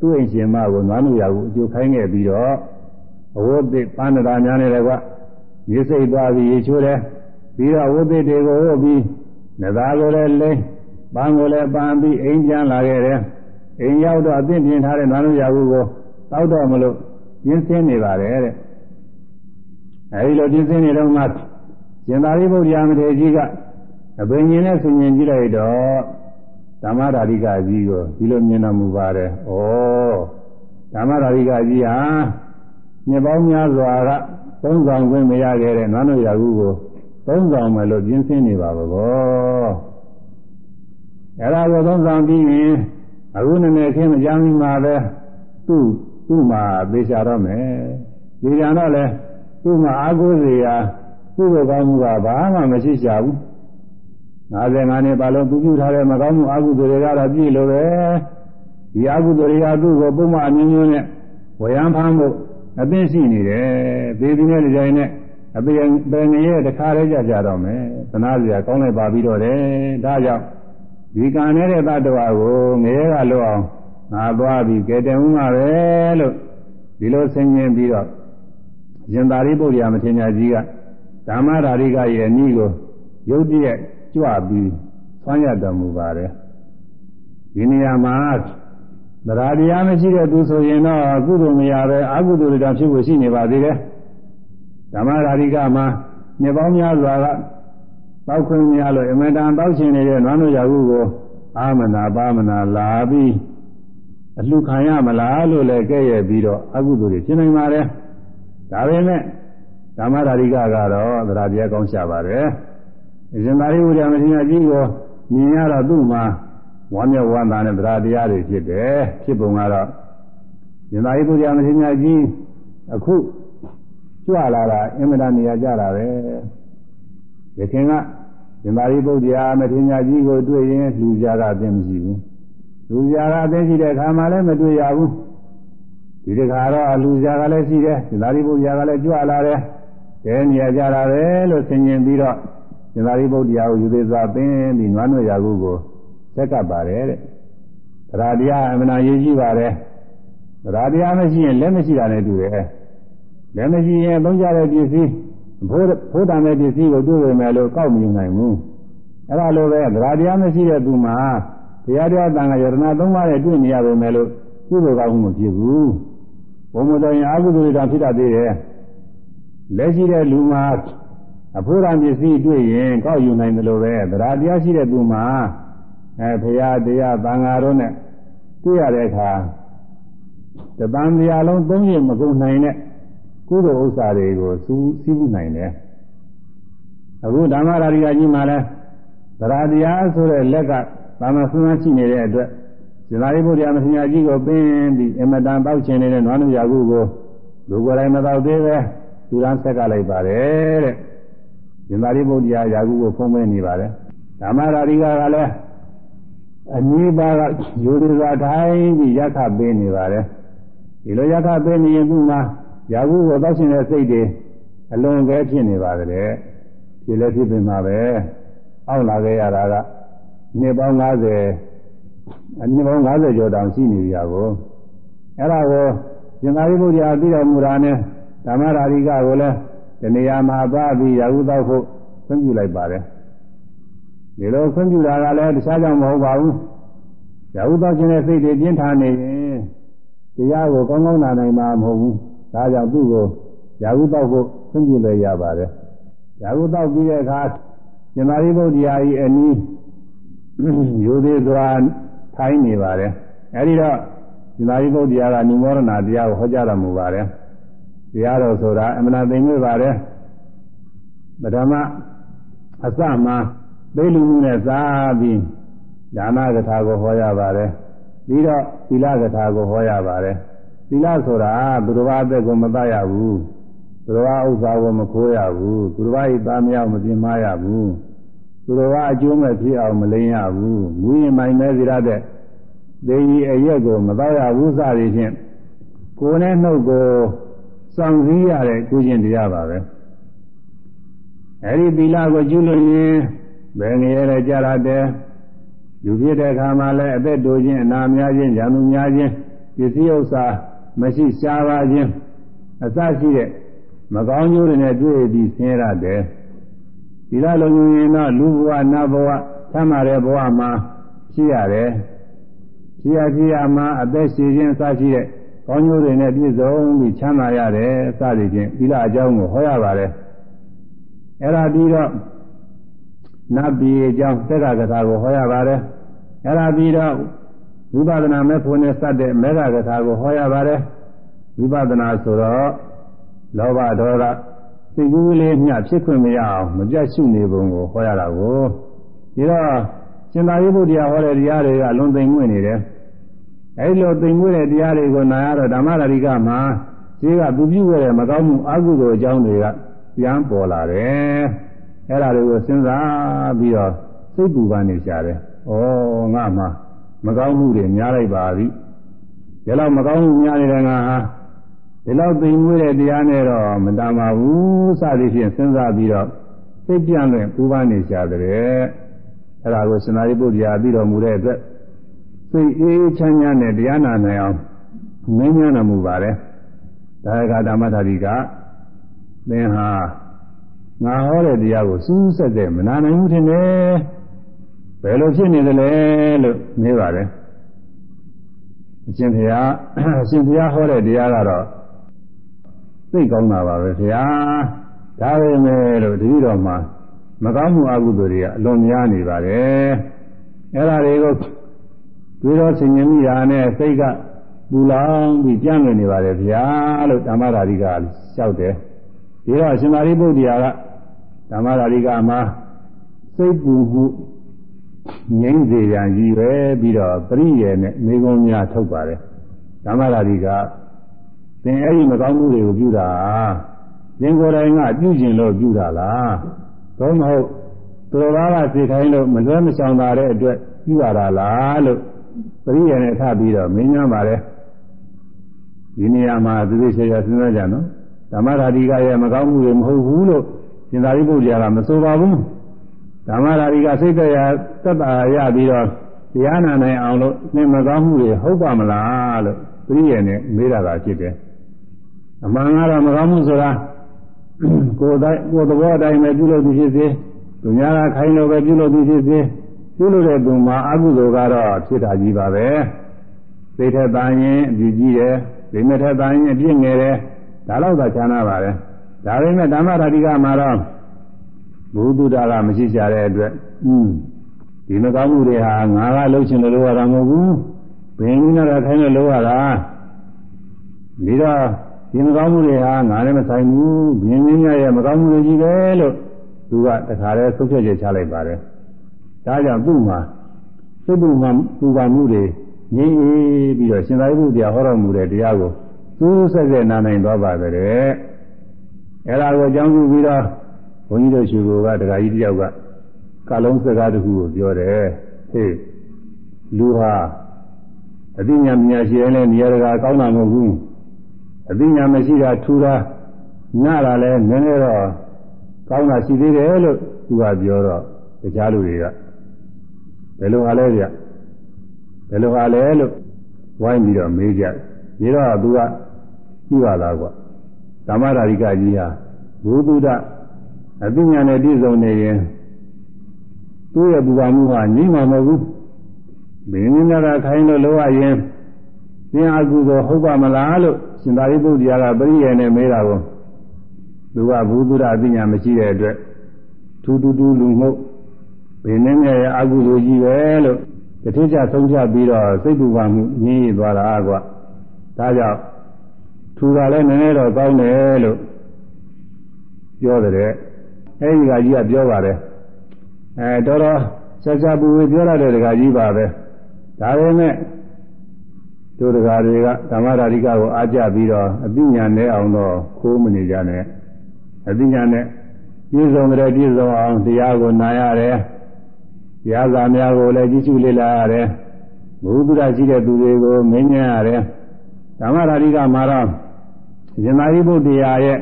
သူ့အိမ်ရှင်မကိုနွားနုရာကိုအကျိုးခိုင်းခဲ့ပြီးတော့အဝိသပန်းနာများနေတယ်ကွရေစိတ်သွားပြီးရေချိုးတယ်ပြီးတော့ဝိသတွေကိုဝတ်ပြီး နသာကိုလည်းလိမ့်ပန်းကိုလည်းပန်းပြီးအိမ်ပြန်လာခဲ့တယ်အိမ်ရောက်တော့အသင့်ပြင်ထားတဲ့နွားနုရာကိုတောက်တော့မလို့ပြင်းစင်းနေပါတယ်တဲ့အဲဒီလိုပြင်းစင်းနေတော့မှရှင်သာရိပုတ္တရာမထေရကြီးကအဘိညာဉ်နဲ့ဆင်ញင်ကြည့်လိုက်တော့ဓမ္မဓာရိကကြီးကိုဒီလိုမြင်တော်မူပါတယ်။ဩဓမ္မဓာရိကကြီးဟာမြေပေါင်းများစွာကသုံးဆောင်ခွင့်မရခဲ့တဲ့နန်းတော်ရာဟုကို သုံးဆောင်မယ်လို့ပြင်းစင်းနေပါဘော။အဲ့ဒါကိုသုံးဆောင်ပြီးရင်အခုနည်းနည်းချင်းမကြမ်းမှာပဲသူ့သူ့မှာသေချာတော့မယ်။ဒီကြံတော့လေသူ့မှာအာကိုးစီရာသူ့ဘကောင်းမှုကဘာမှမရှိချဘူး55နှစ်ပါလုံးသူပြုထားတဲ့မကောင်းမှုအကုသိုလ်တွေကတော့ပြည့်လို့ပဲဒီအကုသိုလ်တွေကသူ့ကိုပုံမှန်အမျိုးမျိုးနဲ့ဝရမ်းဖမ်းဖို့အသိရှိနေတယ်သေပြီးတဲ့ကြိုင်နဲ့ အပေပင်ရဲ့တခါလေးကြကြတော့မယ်သနာစရာကောင်းလိုက်ပါပြီးတော့တယ်ဒါကြောင့်ဒီကံနေတဲ့တ attva ကိုငရဲကလွတ်အောင်ငါသွားပြီးကဲတယ်ဦးမှာပဲလို့ဒီလိုဆင်ញင်ပြီးတော့ရင်သာရိပုတ္တရာမထေရကြီးကဓမ္မဓာရိကရဲ့အနည်းကိုရုပ်တရက်ကြွပြီးဆွမ်းရတော်မူပါတယ်ဒီနေရာမှာသရာတရားမရှိတဲ့သူဆိုရင်တော့ကုသိုလ်မရပဲအကုသိုလ်တွေတောင်ဖြစ်ဖို့ရှိနေပါသေးတယ် ဓမ္မဓာရိကမှာနှစ်ပေါင်းများစွာကတောက်ခွင့်များလို့အမတန်တောက်ရှင်နေတဲ့နွားတို့ရာဟုကိုအာမနာပါမနာလာပြီးအလှခံရမလားလို့လည်းကဲ့ရဲ့ပြီးတော့အကုသိုလ်တွေဖြစ်နိုင်ပါတယ်ဒါပေမဲ့ဓမ္မဓာရိကကတော့သရာတရားကောင်းရှာပါတယ်အရှင်သာရိပုတ္တရာမထေရကြီးကိုမြင်ရတော့သူ့မှာဝမ်းမြောက်ဝမ်းသာနဲ့သရာတရားတွေဖြစ်တယ်ဖြစ်ပုံကတော့ရှင်သာရိပုတ္တရာမထေရကြီးအခု ကြွလာတာအင်မတန်နေရာကြတာပဲယခင်ကရှင်သာရိပုတ္တရာမထေရကြီးကိုတွေ့ရင်လူကြကအသိမရှိဘူးလူကြကအသိရှိတဲ့အခါမှလည်းမတွေ့ရဘူးဒီတခါတော့လူကြကလည်းရှိတယ်ရှင်သာရိပုတ္တရာကလည်းကြွလာတယ်တဲနေရာကြတာပဲလို့ဆင်ញင်ပြီးတော့ရှင်သာရိပုတ္တရာကိုယူသေးစွာပင်ပြီးနွားနွေရာကုကိုဆက်ကပ်ပါတယ်တဲ့သရတရားအမှန်ရေးကြည့်ပါတယ်သရတရားမရှိရင်လက်မရှိတာနဲ့တူတယ် လက်မရှိရင်သုံးကြတဲ့ပစ္စည်းဘိုးဘိုးတန်တဲ့ပစ္စည်းကိုတွေ့ရမယ်လို့ကောက်မယူနိုင်ဘူးအဲ့ဒါလိုပဲသရတရားမရှိတဲ့သူမှာတရားတရားတန်ခါယရဏသုံးပါးနဲ့တွေ့နေရပေမဲ့လို့ကုသိုလ်ကောင်းမှုမဖြစ်ဘူးဘုံမတော်ရင်အကုသိုလ်တွေတောင်ဖြစ်တတ်သေးတယ်လက်ရှိတဲ့လူမှာအဖို့ရံပစ္စည်းတွေ့ရင်ကောက်ယူနိုင်တယ်လို့ပဲသရာတရားရှိတဲ့သူမှာအဲဘုရားတရားသံဃာတို့နဲ့တွေ့ရတဲ့အခါတပံတရားလုံးသုံးရင်မကုန်နိုင်တဲ့ ကုသိုလ်ဥစ္စာတွေကိုစူးစီးမှုနိုင်တယ်အခုဓမ္မရာရိကကြီးမှာလဲသရာတရားဆိုတဲ့လက်ကသာမဆွမ်းရှိနေတဲ့အတွက်ဇာတိဘုရားမဆညာကြီးကိုပင်းပြီးအမတန်တောက်ချင်နေတဲ့နွားနုရာကုကိုလူကိုယ်တိုင်မတောက်သေးပဲသူရန်ဆက်ကလိုက်ပါတယ်တဲ့ရှင်သာရိပုတ္တရာယာကုကိုဖုံးမဲနေပါတယ်ဓမ္မရာရိကကလည်းအနည်းပါကယူရစွာထိုင်ပြီးယက္ခပေးနေပါတယ်ဒီလိုယက္ခပေးနေရင်သူ့မှာ ယာကုကိုတောက်ရှင်တဲ့စိတ်တွေအလွန်ပဲဖြစ်နေပါတယ်ဖြစ်လည်းဖြစ်ပင်မှာပဲအောက်လာခဲ့ရတာကနှစ်ပေါင်း90အနှစ်ပေါင်း90ကျော်တောင်ရှိနေကြကိုအဲ့ဒါကိုရှင်သာရိပုတ္တရာသိတော်မူတာနဲ့ဓမ္မရာရိကကိုလည်းဒီနေရာမှာသွားပြီးရာဟုသောဖို့ခွင့်ပြုလိုက်ပါတယ်ဒီလိုခွင့်ပြုတာကလည်းတခြားကြောင့်မဟုတ်ပါဘူးရာဟုသောခြင်းတဲ့စိတ်တွေပြင်းထန်နေရင်တရားကိုကောင်းကောင်းနာနိုင်မှာမဟုတ်ဘူး ဒါကြောင့်သူ့ကိုရာဟုသောဖို့ခွင့်ပြုလည်းရပါတယ်ရာဟုသောပြီးတဲ့အခါရှင်သာရိပုတ္တရာကြီးအနည်းရိုသေးစွာထိုင်းနေပါတယ်အဲဒီတော့ရှင်သာရိပုတ္တရာကနိမောဒနာတရားကိုဟောကြားတော်မူပါတယ်တရားတော်ဆိုတာအမှန်သိမ့်ွေပါတယ်ပထမအစမှသိလူမှုနဲ့စားပြီးဒါနကထာကိုဟောရပါတယ်ပြီးတော့သီလကထာကိုဟောရပါတယ် သီလဆိုတာသူတော်ဘာအသက်ကိုမတတ်ရဘူးသူတော်ဘာဥစ္စာကိုမခိုးရဘူးသူတော်ဘာဤသားမြောက်မပြင်းမရဘူးသူတော်ဘာအကျိုးမဲ့ဖြစ်အောင်မလိမ်ရဘူးမူရင်မိုင်မဲစီရတဲ့ဒေကြီးအရက်ကိုမတော့ရဘူးစသည်ဖြင့်ကိုယ်နဲ့နှုတ်ကိုစောင့်စည်းရတဲ့ကုကျင့်တရားပါပဲအဲဒီသီလကိုကျူးလွန်ရင်ဘယ်နေရာလဲကြာရတယ်လူဖြစ်တဲ့အခါမှာလည်းအသက်တိုးခြင်းအနာများခြင်းဉာဏ်မှုများခြင်းပစ္စည်းဥစ္စာ မရှိရှားပါခြင်းအစရှိတဲ့မကောင်းကျိုးတွေနဲ့တွေ့ပြီးဆင်းရဲတယ်ဒီလိုလုံငင်တော့လူဘဝနတ်ဘဝသမ်းမာတဲ့ဘဝမှာရှိရတယ်ရှိရရှိရမှာအသက်ရှင်ခြင်းအစရှိတဲ့ကောင်းကျိုးတွေနဲ့ပြည့်စုံပြီးချမ်းသာရတယ်စသည်ဖြင့်သီလအကြောင်းကိုဟောရပါတယ်အဲ့ဒါပြီးတော့နတ်ပြည်အကြောင်းသက္ကကထာကိုဟောရပါတယ်အဲ့ဒါပြီးတော့ ဝိပဿနာမဲ့ဖို့နဲ့စတဲ့မေဃကထာကိုဟောရပါတယ်ဝိပဿနာဆိုတော့လောဘဒေါသစိတ်ကူးလေးမျှဖြစ်ခွင့်မရအောင်မပြတ်ရှုနေပုံကိုဟောရတာကိုဒီတော့ရှင်သာရိပုတ္တရာဟောတဲ့တရားတွေကအလွန်သိမ်မွေ့နေတယ်အဲဒီလိုသိမ်မွေ့တဲ့တရားတွေကိုနာရတော့ဓမ္မရာဓိကမှာရှိကသူပြုခဲ့တဲ့မကောင်းမှုအကုသိုလ်အကြောင်းတွေကပြန်ပေါ်လာတယ်အဲ့ဒါတွေကိုစဉ်းစားပြီးတော့စိတ်ပူပန်နေကြတယ်။ဩငါမှ မကောင်းမှုတွေများလိုက်ပါပြီ။ဒီလောက်မကောင်းမှုများနေတဲ့ငါဟာဒီလောက်သိမ်မွေးတဲ့တရားနဲ့တော့မတန်ပါဘူးစသည်ဖြင့်စဉ်းစားပြီးတော့စိတ်ပြန့်လွင်ပူပန်နေကြတယ်။အဲ့ဒါကိုစင်္သာရိပုတ္တရာပြီးတော်မူတဲ့အတွက်စိတ်အေးချမ်းသာနဲ့တရားနာနိုင်အောင်မင်းညာတော်မူပါတယ်။ဒါကဓမ္မထာတိကသင်ဟာငါဟောတဲ့တရားကိုစူးစက်တဲ့မနာနိုင်ဘူးထင်တယ် ဘယ်လိုဖြစ်နေသလဲလို့မေးပါတယ်အရှင်ဘုရားအရှင်ဘုရားဟောတဲ့တရားကတော့သိကောင်းတာပါပဲဘုရားဒါပေမဲ့လို့တတိတော်မှာမကောင်းမှုအကုသိုလ်တွေကအလွန်များနေပါတယ်အဲ့ဒါတွေကိုတွေးတော့ဆင်ញင်မိတာနဲ့စိတ်ကပူလောင်ပြီးကြမ်းနေပါတယ်ဘုရားလို့ဓမ္မရာဓိကလျှောက်တယ်ဒီတော့ရှင်သာရိပုတ္တရာကဓမ္မရာဓိကမှာစိတ်ပူမှု ငြိမ့်စေရန်ရည်ပဲပြီးတော့ပရိယေနဲ့မိဂုံးများထုတ်ပါတယ်ဓမ္မရာဓိကသင်အဲ့ဒီမကောင်းမှုတွေကိုပြုတာသင်ကိုယ်တိုင်ကပြုကျင်လို့ပြုတာလားသို့မဟုတ်သူတော်ဘာကစိတ်ခိုင်းလို့မလွဲမရှောင်တာတဲ့အတွက်ပြုရတာလားလို့ပရိယေနဲ့ထပ်ပြီးတော့မင်းညာပါတယ်ဒီနေရာမှာသူသိချေရစဉ်းစားကြနော်ဓမ္မရာဓိကရဲ့မကောင်းမှုတွေမဟုတ်ဘူးလို့ရှင်သာရိပုတ္တရာကမဆိုပါဘူး ဓမ္မရာဓိကစိတ်တရားသက်တာရပြီးတော့တရားနာနိုင်အောင်လို့သင်မကောင်းမှုတွေဟုတ်ပါမလားလို့ပြည့်ရဲ့နဲ့မေးတာသာဖြစ်တယ်အမှန်ကတော့မကောင်းမှုဆိုတာကိုယ်တိုင်းကိုယ်သဘောအတိုင်းပဲပြုလုပ်သူဖြစ်စေသူများကခိုင်းလို့ပဲပြုလုပ်သူဖြစ်စေပြုလုပ်တဲ့သူမှာအကုသိုလ်ကတော့ဖြစ်တာကြီးပါပဲစိတ်ထက်သားရင်အပြည့်ကြီးတယ်ဒီမဲ့ထက်သားရင်အပြည့်ငယ်တယ်ဒါတော့သာချမ်းသာပါတယ်ဒါပေမဲ့ဓမ္မရာတိကမှာတော့ ဘုသူတာကမရှိကြတဲ့အတွက်อืมဒီမကောင်းမှုတွေဟာငါကလှုပ်ချင်လို့လုပ်ရတာမဟုတ်ဘူးဘယ်နည်းနဲ့ခိုင်းလို့လုပ်ရတာဒီတော့ဒီမကောင်းမှုတွေဟာငါလည်းမဆိုင်ဘူးဘင်းင်းရဲ့မကောင်းမှုတွေကြီးပဲလို့သူကတခါတည်းဆုံးဖြတ်ချက်ချလိုက်ပါတယ်ဒါကြောင့်သူ့မှာစိတ်ပူမှပူပါမှုတွေငြိမ်းအေးပြီးတော့ရှင်သာရိပုတ္တရာဟောတော်မူတဲ့တရားကိုစူးဆက်ဆက်နားနိုင်သွားပါတဲ့အဲ့ဒါကိုအကြောင်းပြုပြီးတော့ ဘုန်းကြီးတို့ရှင်ကဒကာကြီးတယောက်ကကလုံးစကားတစ်ခုကိုပြောတယ်ဟေးလူဟာအသိဉာဏ်ဉာဏ်ရှိရင်လည်းနေရာတကာကောင်းတာမဟုတ်ဘူးအသိဉာဏ်မရှိတာထူတာနားတာလည်းနည်းနည်းတော့ကောင်းတာရှိသေးတယ်လို့သူကပြောတော့တခြားလူတွေကဘယ်လိုဟာလဲဗျဘယ်လိုဟာလဲလို့ဝိုင်းပြီးတော့မေးကြပြီးတော့သူကကြည့်ပါလားကွာဓမ္မရာဓိကကြီးဟာဘုသူဒ္ဓ အသိဉာဏ်နဲ့ပြည့်စုံနေရင်သူ့ရဲ့ပူပါမှုဟာငြိမ့်မှာမဟုတ်ဘူးဘင်းင်းများကခိုင်းလို့လောရရင်သင်အကုသိုလ်ဟုတ်ပါမလားလို့ရှင်သာရိပုတ္တရာကပရိယေနဲ့မေးတာကိုသူကဘုသူဒ္ဓအသိဉာဏ်မရှိတဲ့အတွက်ထူးထူးထူးလူမှုဘင်းင်းရဲ့အကုသိုလ်ကြီးပဲလို့တတိယဆုံးဖြတ်ပြီးတော့စိတ်ပူပါမှုငြင်းရသွားတာကွာဒါကြောင့်ထူတာလည်းနည်းနည်းတော့ကောင်းတယ်လို့ပြောတယ် အဲဒီကကြီးကပြောပါတယ်အဲတော်တော်ဆက်ဆက်ပူပူပြောရတဲ့ဒကာကြီးပါပဲဒါပေမဲ့တို့ဒကာတွေကဓမ္မရာဓိကကိုအားကြပြီးတော့အပညာနဲ့အောင်တော့ခိုးမနေကြနဲ့အပညာနဲ့ပြည့်စုံတဲ့ပြည့်စုံအောင်တရားကိုနာရတယ်တရားစာများကိုလည်းကြည့်ရှုလေ့လာရတယ်ဘုသူရရှိတဲ့သူတွေကိုမင်းမြင်ရတယ်ဓမ္မရာဓိကမှာတော့ရှင်သာရိပုတ္တရာရဲ့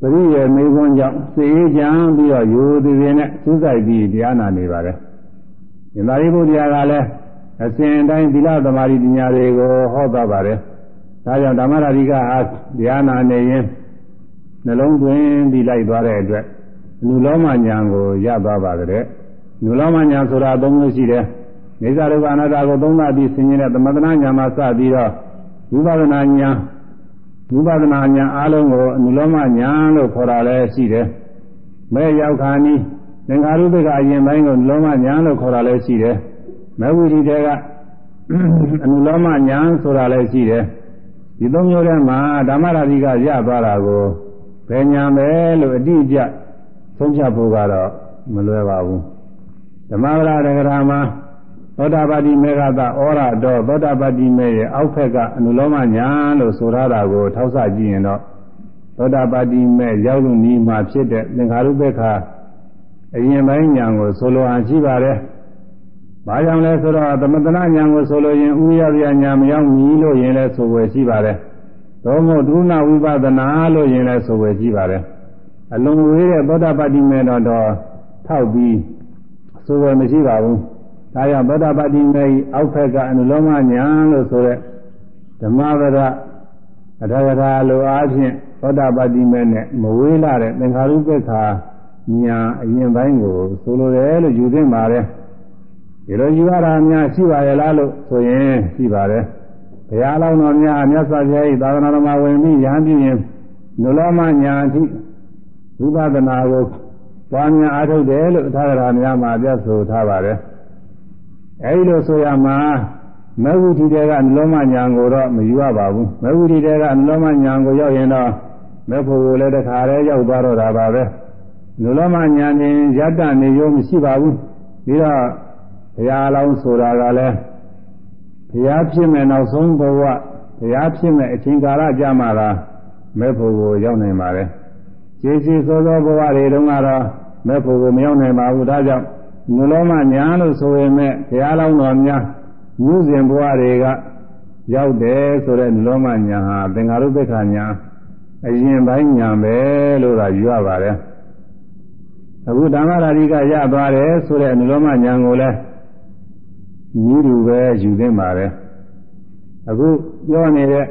ပရိယေမေခွန်းကြောင့်စေရေးကြံပြီးတော့ယူသည်ပြင်းနဲ့စူးစိုက်ပြီးတရားနာနေပါတယ်ရှင်သာရိပုတ္တရာကလည်းအစဉ်တိုင်းသီလသမာဓိပညာတွေကိုဟောသွားပါတယ်ဒါကြောင့်ဓမ္မရာဓိကဟာတရားနာနေရင်နှလုံးသွင်းပြီးလိုက်သွားတဲ့အတွက်နုလောမညာကိုရသွားပါတဲ့နုလောမညာဆိုတာသုံးမျိုးရှိတယ်နေသာရုပအနာတာကိုသုံးသပ်ပြီးဆင်ခြင်တဲ့သမထနာညာမှာစပြီးတော့ဝိပဿနာညာ ဝိပဿနာညာအားလုံးကိုအနုလောမညာလို့ခေါ်တာလည်းရှိတယ်မဲ့ရောက်ခါနီးသင်္ခါရုပ္ပကအရင်ပိုင်းကိုနုလောမညာလို့ခေါ်တာလည်းရှိတယ်မဲ့ဝိရိတေကအနုလောမညာဆိုတာလည်းရှိတယ်ဒီသုံးမျိုးထဲမှာဓမ္မရာဓိကရသွားတာကိုဘယ်ညာပဲလို့အတိအကျဆုံးဖြတ်ဖို့ကတော့မလွယ်ပါဘူးဓမ္မဗလာတက္ကရာမှာ သောတာပတိမေဃသဩရတော်သောတာပတိမေရဲ့အောက်ဖက်ကအနုလောမညာလို့ဆိုထားတာကိုထောက်ဆကြည့်ရင်တော့သောတာပတိမေရောက်လို့နီးမှဖြစ်တဲ့သင်္ခါရုပ္ပခအရင်ပိုင်းညာကိုဆိုလိုအောင်ရှိပါတယ်။ဘာကြောင့်လဲဆိုတော့သမတနာညာကိုဆိုလိုရင်ဥရပြညာမရောက်မီလို့ရင်လည်းဆိုဝယ်ရှိပါတယ်။သို့မဟုတ်ဒုနာဝိပဿနာလို့ရင်လည်းဆိုဝယ်ရှိပါတယ်။အလုံးဝေးတဲ့သောတာပတိမေတော်တော့ထောက်ပြီးဆိုဝယ်မရှိပါဘူး။ ဒါကြောင့်သောတာပတိမေအောက်ဖက်ကအနုလောမညာလို့ဆိုတဲ့ဓမ္မဗရအထာဂရာလိုအားဖြင့်သောတာပတိမေနဲ့မဝေးလာတဲ့သင်္ခါရုပ္ပခာညာအရင်ပိုင်းကိုဆိုလိုတယ်လို့ယူသင့်ပါတယ်ဒီလိုယူရတာများရှိပါရဲ့လားလို့ဆိုရင်ရှိပါတယ်ဘုရားလောင်းတော်များမြတ်စွာဘုရား၏သာသနာတော်မှာဝင်ပြီးရဟန်းပြုရင်နုလောမညာအထိဝိပဿနာကိုပွားများအားထုတ်တယ်လို့အထာဂရာများမှာပြဆိုထားပါတယ် အဲဒီလိုဆိုရမှာမဂ္ဂုတိတေကအနလောမညာကိုတော့မယူရပါဘူးမဂ္ဂုတိတေကအနလောမညာကိုရောက်ရင်တော့မေဖို့ကိုလည်းတခါတည်းရောက်သွားတော့တာပါပဲနလောမညာနေရတ္တနေရောမရှိပါဘူးပြီးတော့ဘုရားလောင်းဆိုတာကလည်းဘုရားဖြစ်မဲ့နောက်ဆုံးဘဝဘုရားဖြစ်မဲ့အချိန်ကာလကြာမှသာမေဖို့ကိုရောက်နိုင်ပါတယ်ခြေခြေစောစောဘဝတွေတုန်းကတော့မေဖို့ကိုမရောက်နိုင်ပါဘူးဒါကြောင့် နုလောမညာလို့ဆိုရင်မဲ့ဘုရားလောင်းတော်များမြုစဉ်ဘဝတွေကရောက်တယ်ဆိုတဲ့နုလောမညာဟာသင်္ဃာရုပ္ပခညာအရင်ပိုင်းညာပဲလို့သာယူရပါတယ်အခုဓမ္မရာဓိကရသွားတယ်ဆိုတဲ့နုလောမညာကိုလည်းဤလူပဲယူသင့်ပါတယ်အခုပြောနေတဲ့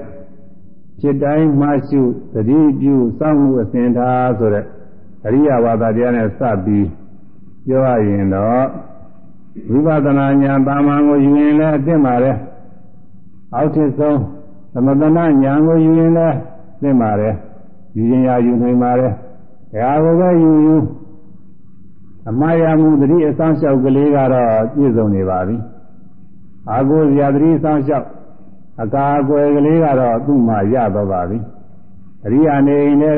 ဖြစ်တိုင်းမှရှုသတိပြုစောင့်မှုအစဉ်ထားဆိုတဲ့အရိယဝါဒတရားနဲ့စပြီး ပြောရရင်တော့ဝိပဿနာဉာဏ်ပါမန်ကိုယူရင်လည်းအသင့်ပါတယ်အောက်ထစ်ဆုံးသမထနာဉာဏ်ကိုယူရင်လည်းသင့်ပါတယ်ယူရင်ရယူနိုင်ပါတယ်ဒါကိုပဲယူယူအမှားရမှုတတိအဆောင်လျှောက်ကလေးကတော့ပြည့်စုံနေပါပြီအာကိုဇာတတိအဆောင်လျှောက်အကာအကွယ်ကလေးကတော့သူ့မှာရတော့ပါပြီအရိယာနေနေ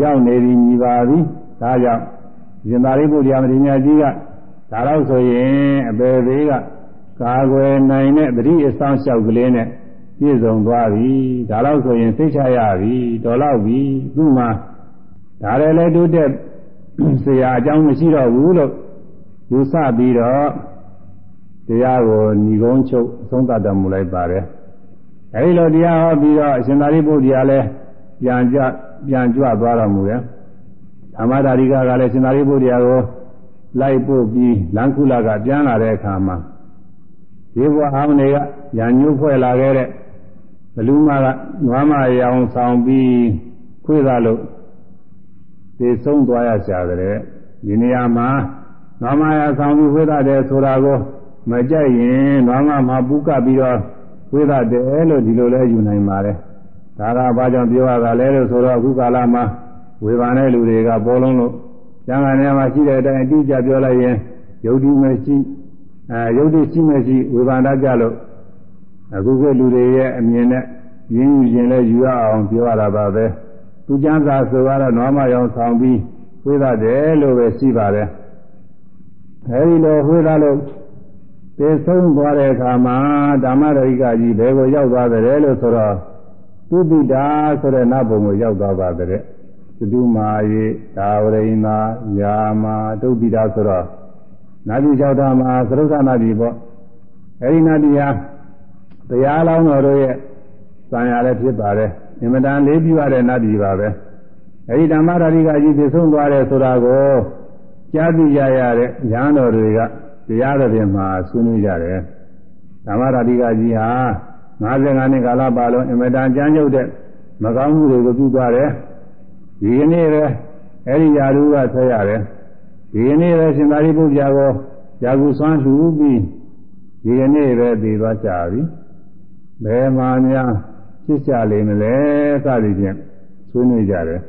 ရောက်နေပြီညီပါပြီဒါကြောင့် ရှင်သာရိပုတ္တရာမထေရကြီးကဒါတော့ဆိုရင်အပေသေးကကာကွယ်နိုင်တဲ့တတိအဆောင်လျှောက်ကလေးနဲ့ပြည့်စုံသွားပြီဒါတော့ဆိုရင်စိတ်ချရပြီတော်တော့ပြီသူ့မှာဒါလည်းလည်းတိုးတက်ဆရာအကြောင်းမရှိတော့ဘူးလို့ယူဆပြီးတော့တရားကိုညီကုန်းချုပ်အဆုံးသတ်တော်မူလိုက်ပါတယ်အဲဒီလိုတရားဟောပြီးတော့အရှင်သာရိပုတ္တရာလည်းပြန်ကြပြန်ကြွသွားတော်မူရဲ့ ဓမ္မဒါရိကကလည်းရှင်သာရိပုတ္တရာကိုလိုက်ပို့ပြီးလန်ခုလကပြန်လာတဲ့အခါမှာဒီဘဝအောင်တွေကညာညှို့ဖွဲ့လာခဲ့တဲ့ဘလူမကနွားမရောင်ဆောင်ပြီးခွေးသားလို့သိဆုံးသွားရကြတယ်ဒီနေရာမှာနွားမရောင်ဆောင်ပြီးခွေးသားတယ်ဆိုတာကိုမကြိုက်ရင်နွားမမှာပူကပ်ပြီးတော့ခွေးသားတယ်လို့ဒီလိုလဲယူနိုင်ပါတယ်ဒါကဘာကြောင့်ပြောရတာလဲလို့ဆိုတော့အခုကာလမှာ ဝေဘာတဲ့လူတွေကပေါ်လုံးလို့ကျန်တဲ့နေရာမှာရှိတဲ့အတိုင်းအတိအကျပြောလိုက်ရင်ယုတ်တိမရှိအဲယုတ်တိရှိမရှိဝေဘာဒကြလို့အခုကလူတွေရဲ့အမြင်နဲ့ရင်းယူခြင်းလဲယူရအောင်ပြောရတာပါပဲသူကျမ်းစာဆိုတော့နွားမရောင်ဆောင်ပြီးဝိသတယ်လို့ပဲရှိပါတယ်အဲဒီလိုဝိသလို့သေဆုံးသွားတဲ့အခါမှာဓမ္မရိကကြီးဘယ်ကိုရောက်သွားတယ်လို့ဆိုတော့သုတိတာဆိုတဲ့နတ်ဘုံကိုရောက်သွားပါတဲ့ သတုမာယေဒါဝရိန္နာယာမာတုတ်တိတာဆိုတော့နတ်ပြည်ကြောက်တာမှာသရုပ်သနာပြည်ပေါ့အဲဒီနတ်ပြည်ဟာတရားလောင်းတော်တို့ရဲ့သံဃာလည်းဖြစ်ပါတယ်အင်မတန်လေးပြရတဲ့နတ်ပြည်ပါပဲအဲဒီဓမ္မရာရိကကြီးပြဆုံးသွားတယ်ဆိုတာကိုကြားသိကြရတဲ့ရဟန်းတော်တွေကတရားတော်ပြင်မှာဆွေးနွေးကြတယ်ဓမ္မရာရိကကြီးဟာ55နှစ်ကာလပါလုံးအင်မတန်ကြမ်းကြုတ်တဲ့မကောင်းမှုတွေကိုပြုသွားတယ် ဒီကနေ့ပဲအဲဒီယာရုကဆွဲရတယ်ဒီကနေ့ပဲရှင်သာရိပုတ္တရာကိုယာကုဆွမ်းလှူပြီးဒီကနေ့ပဲသိသွားကြပြီဘယ်မှာများဖြစ်ကြလိမ့်မလဲစသည်ဖြင့်ဆွေးနွေးကြတယ်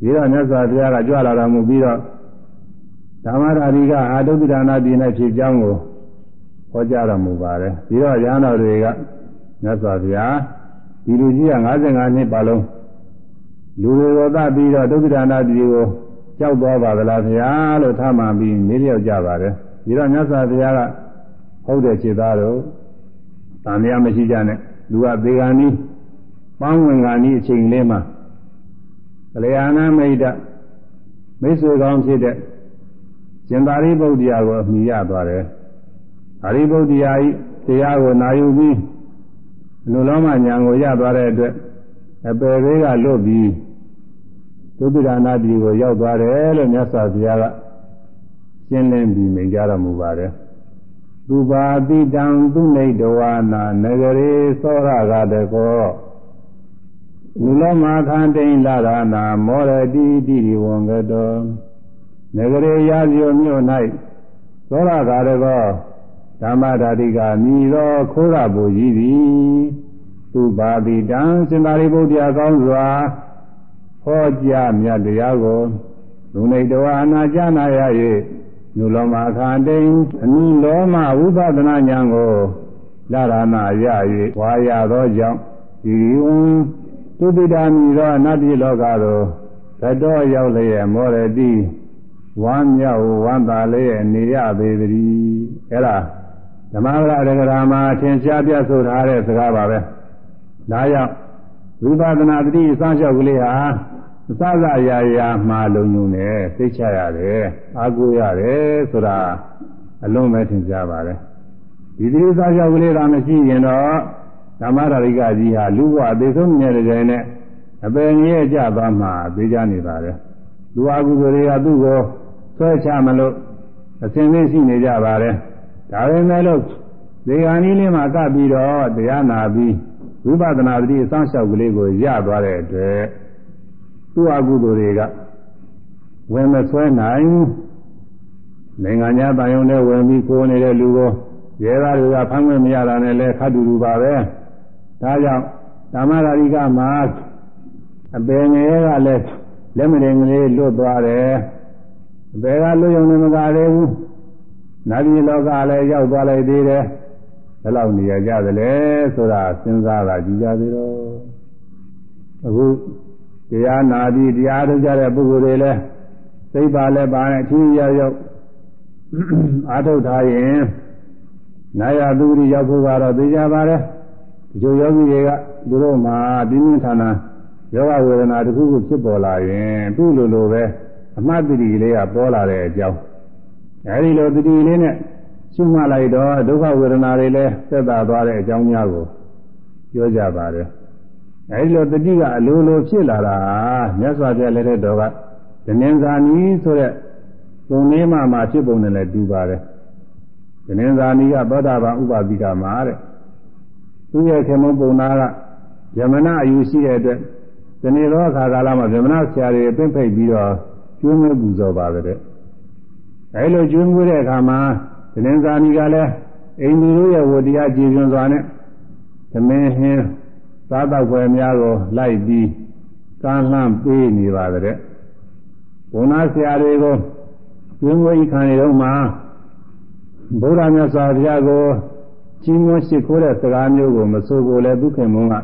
ဒီတော့မြတ်စွာဘုရားကကြွလာတော်မူပြီးတော့ဓမ္မရာဓိကအာတုပ္ပဒါနာပြည်၌ဖြစ်ကြောင်းကိုဟောကြားတော်မူပါတယ်ပြီးတော့ရဟန်းတော်တွေကမြတ်စွာဘုရားဒီလူကြီးက55နှစ်ပါလုံး လူတွေကိုသတ်ပြီးတော့ဒုက္ခဒါနာပြည်ကိုကြောက်သွားပါသလားဘုရားလို့ထားမှပြီးနေလျောက်ကြပါတယ်ဒီတော့မြတ်စွာဘုရားကဟုတ်တဲ့ခြေသားတို့တန်မြမရှိကြနဲ့လူကသေဂာနီးပန်းဝင်ဂာနီးအချိန်လေးမှာကလျာဏမိတ်တမိတ်ဆွေကောင်းဖြစ်တဲ့ရှင်သာရိပုတ္တရာကိုအမိရသွားတယ်။ဟာရိပုတ္တရာဤတရားကိုနာယူပြီးအနုလောမညာကိုရသွားတဲ့အတွက် အပယ်သေးကလွတ်ပြီးဒုက္ခဒါနာပြည်ကိုရောက်သွားတယ်လို့မြတ်စွာဘုရားကရှင်းလင်းပြီးမိန့်ကြားတော်မူပါတယ်။သူပါတိတံသူနေတဝါနာနဂရေသောရကတကောနုလောမခန္တိန်လာရနာမောရတိတိဝံကတောနဂရေရာဇိုမြို့၌သောရကာရကောဓမ္မဓာတိကမိသောခိုးရပူကြီးသည် သူပါတိတံစင်္သာရိပုတ္တရာကောင်းစွာဟောကြားမြတ်တရားကိုလူနေတော်အနာကြနာရ၍နုလောမခန္တိန်အနိလောမဝိပဿနာဉာဏ်ကိုလာရနာရ၍ဝါရသောကြောင့်ဒီဝံသုတိတာမိသောအနတ္တိလောကသို့သတော်ရောက်လျက်မောရတိဝမ်းမြောက်ဝမ်းသာလေးနေရပေသည်အဲ့ဒါဓမ္မဂရရဂရာမှာသင်ရှားပြဆိုထားတဲ့စကားပါပဲ ဒါကြောင့်ဝိပဿနာတတိအစလျှောက်ကလေးဟာအစစရာရာမှာလုံုံနေသိချရတယ်အာကိုရတယ်ဆိုတာအလုံးပဲသင်ရှားပါတယ်ဒီတိအစလျှောက်ကလေးကမရှိရင်တော့ဓမ္မရာရိကကြီးဟာလူ့ဘဝအသေးဆုံးနေတဲ့ကြိုင်နဲ့အပင်ကြီးကြသွားမှသိကြနေပါတယ်လူအကုသိုလ်တွေကသူ့ကိုဆွဲချမလို့အစဉ်လေးရှိနေကြပါတယ်ဒါပေမဲ့လို့ဒီဟာနည်းလေးမှာကပ်ပြီးတော့တရားနာပြီး ဝိပဿနာတိအစမ်းလျှောက်ကလေးကိုရသွားတဲ့အတွက်သူ့အကုသိုလ်တွေကဝင်မဆွဲနိုင်နိုင်ငံညာတန်ယုံနဲ့ဝင်ပြီးကိုယ်နေတဲ့လူကိုရဲသားတွေကဖမ်းခွင့်မရတာနဲ့လဲခတ်တူတူပါပဲဒါကြောင့်ဓမ္မရာရိကမှာအပင်ငယ်ကလည်းလက်မတင်ကလေးလွတ်သွားတယ်အပေကလွတ်ရုံနဲ့မကသေးဘူးနာပြည်လောကလည်းရောက်သွားလိုက်သေးတယ် ဘယ်လောက်နေရကြသလဲဆိုတာစဉ်းစားတာကြည့်ကြသေးတော့အခုတရားနာပြီးတရားထုတ်ကြတဲ့ပုဂ္ဂိုလ်တွေလည်းသိပါလဲပါနဲ့အထူးရောက်ရောက်အားထုတ်ထားရင်နာယသူရိရောက်ဖို့ကတော့သိကြပါတယ်ဒီလိုယောဂီတွေကသူတို့မှာပြင်းပြင်းထန်ထန်ယောဂဝေဒနာတစ်ခုခုဖြစ်ပေါ်လာရင်သူ့လိုလိုပဲအမှတ်တတိလေးကပေါ်လာတဲ့အကြောင်းအဲဒီလိုတတိလေးနဲ့ ရှုမှတ်လိုက်တော့ဒုက္ခဝေဒနာတွေလည်းသက်သာသွားတဲ့အကြောင်းများကိုပြောကြပါတယ်အဲဒီလိုတတိကအလိုလိုဖြစ်လာတာမြတ်စွာဘုရားလက်ထက်တော်ကဒနင်္ဇာနီဆိုတဲ့ပုံလေးမှမှဖြစ်ပုံနဲ့လည်းတူပါတယ်ဒနင်္ဇာနီကသောတာပန်ဥပပိကမှာတဲ့သူရဲ့ခေမုံပုံနာကယမနာအယူရှိတဲ့အတွက်ဒီနေ့တော့အခါကာလမှာယမနာဆရာတွေပြင့်ဖိတ်ပြီးတော့ကျွေးမွေးပူဇော်ပါကြတဲ့အဲလိုကျွေးမွေးတဲ့အခါမှာ ဒနင်္ဇာနီကလည်းအိန္ဒိတို့ရဲ့ဝတရားကြည်ပြွန်စွာနဲ့သမင်းဟင်းစားတော့ွယ်များကိုလိုက်ပြီးကမ်းလှမ်းပေးနေပါကြတဲ့ဘုန်းသားဆရာတွေကိုကျွေးမွေးခံနေတော့မှဘုရားမြတ်စွာဘုရားကိုကြီးမွန်းရှိခိုးတဲ့စကားမျိုးကိုမဆိုကိုလည်းဒုက္ခမုန်းက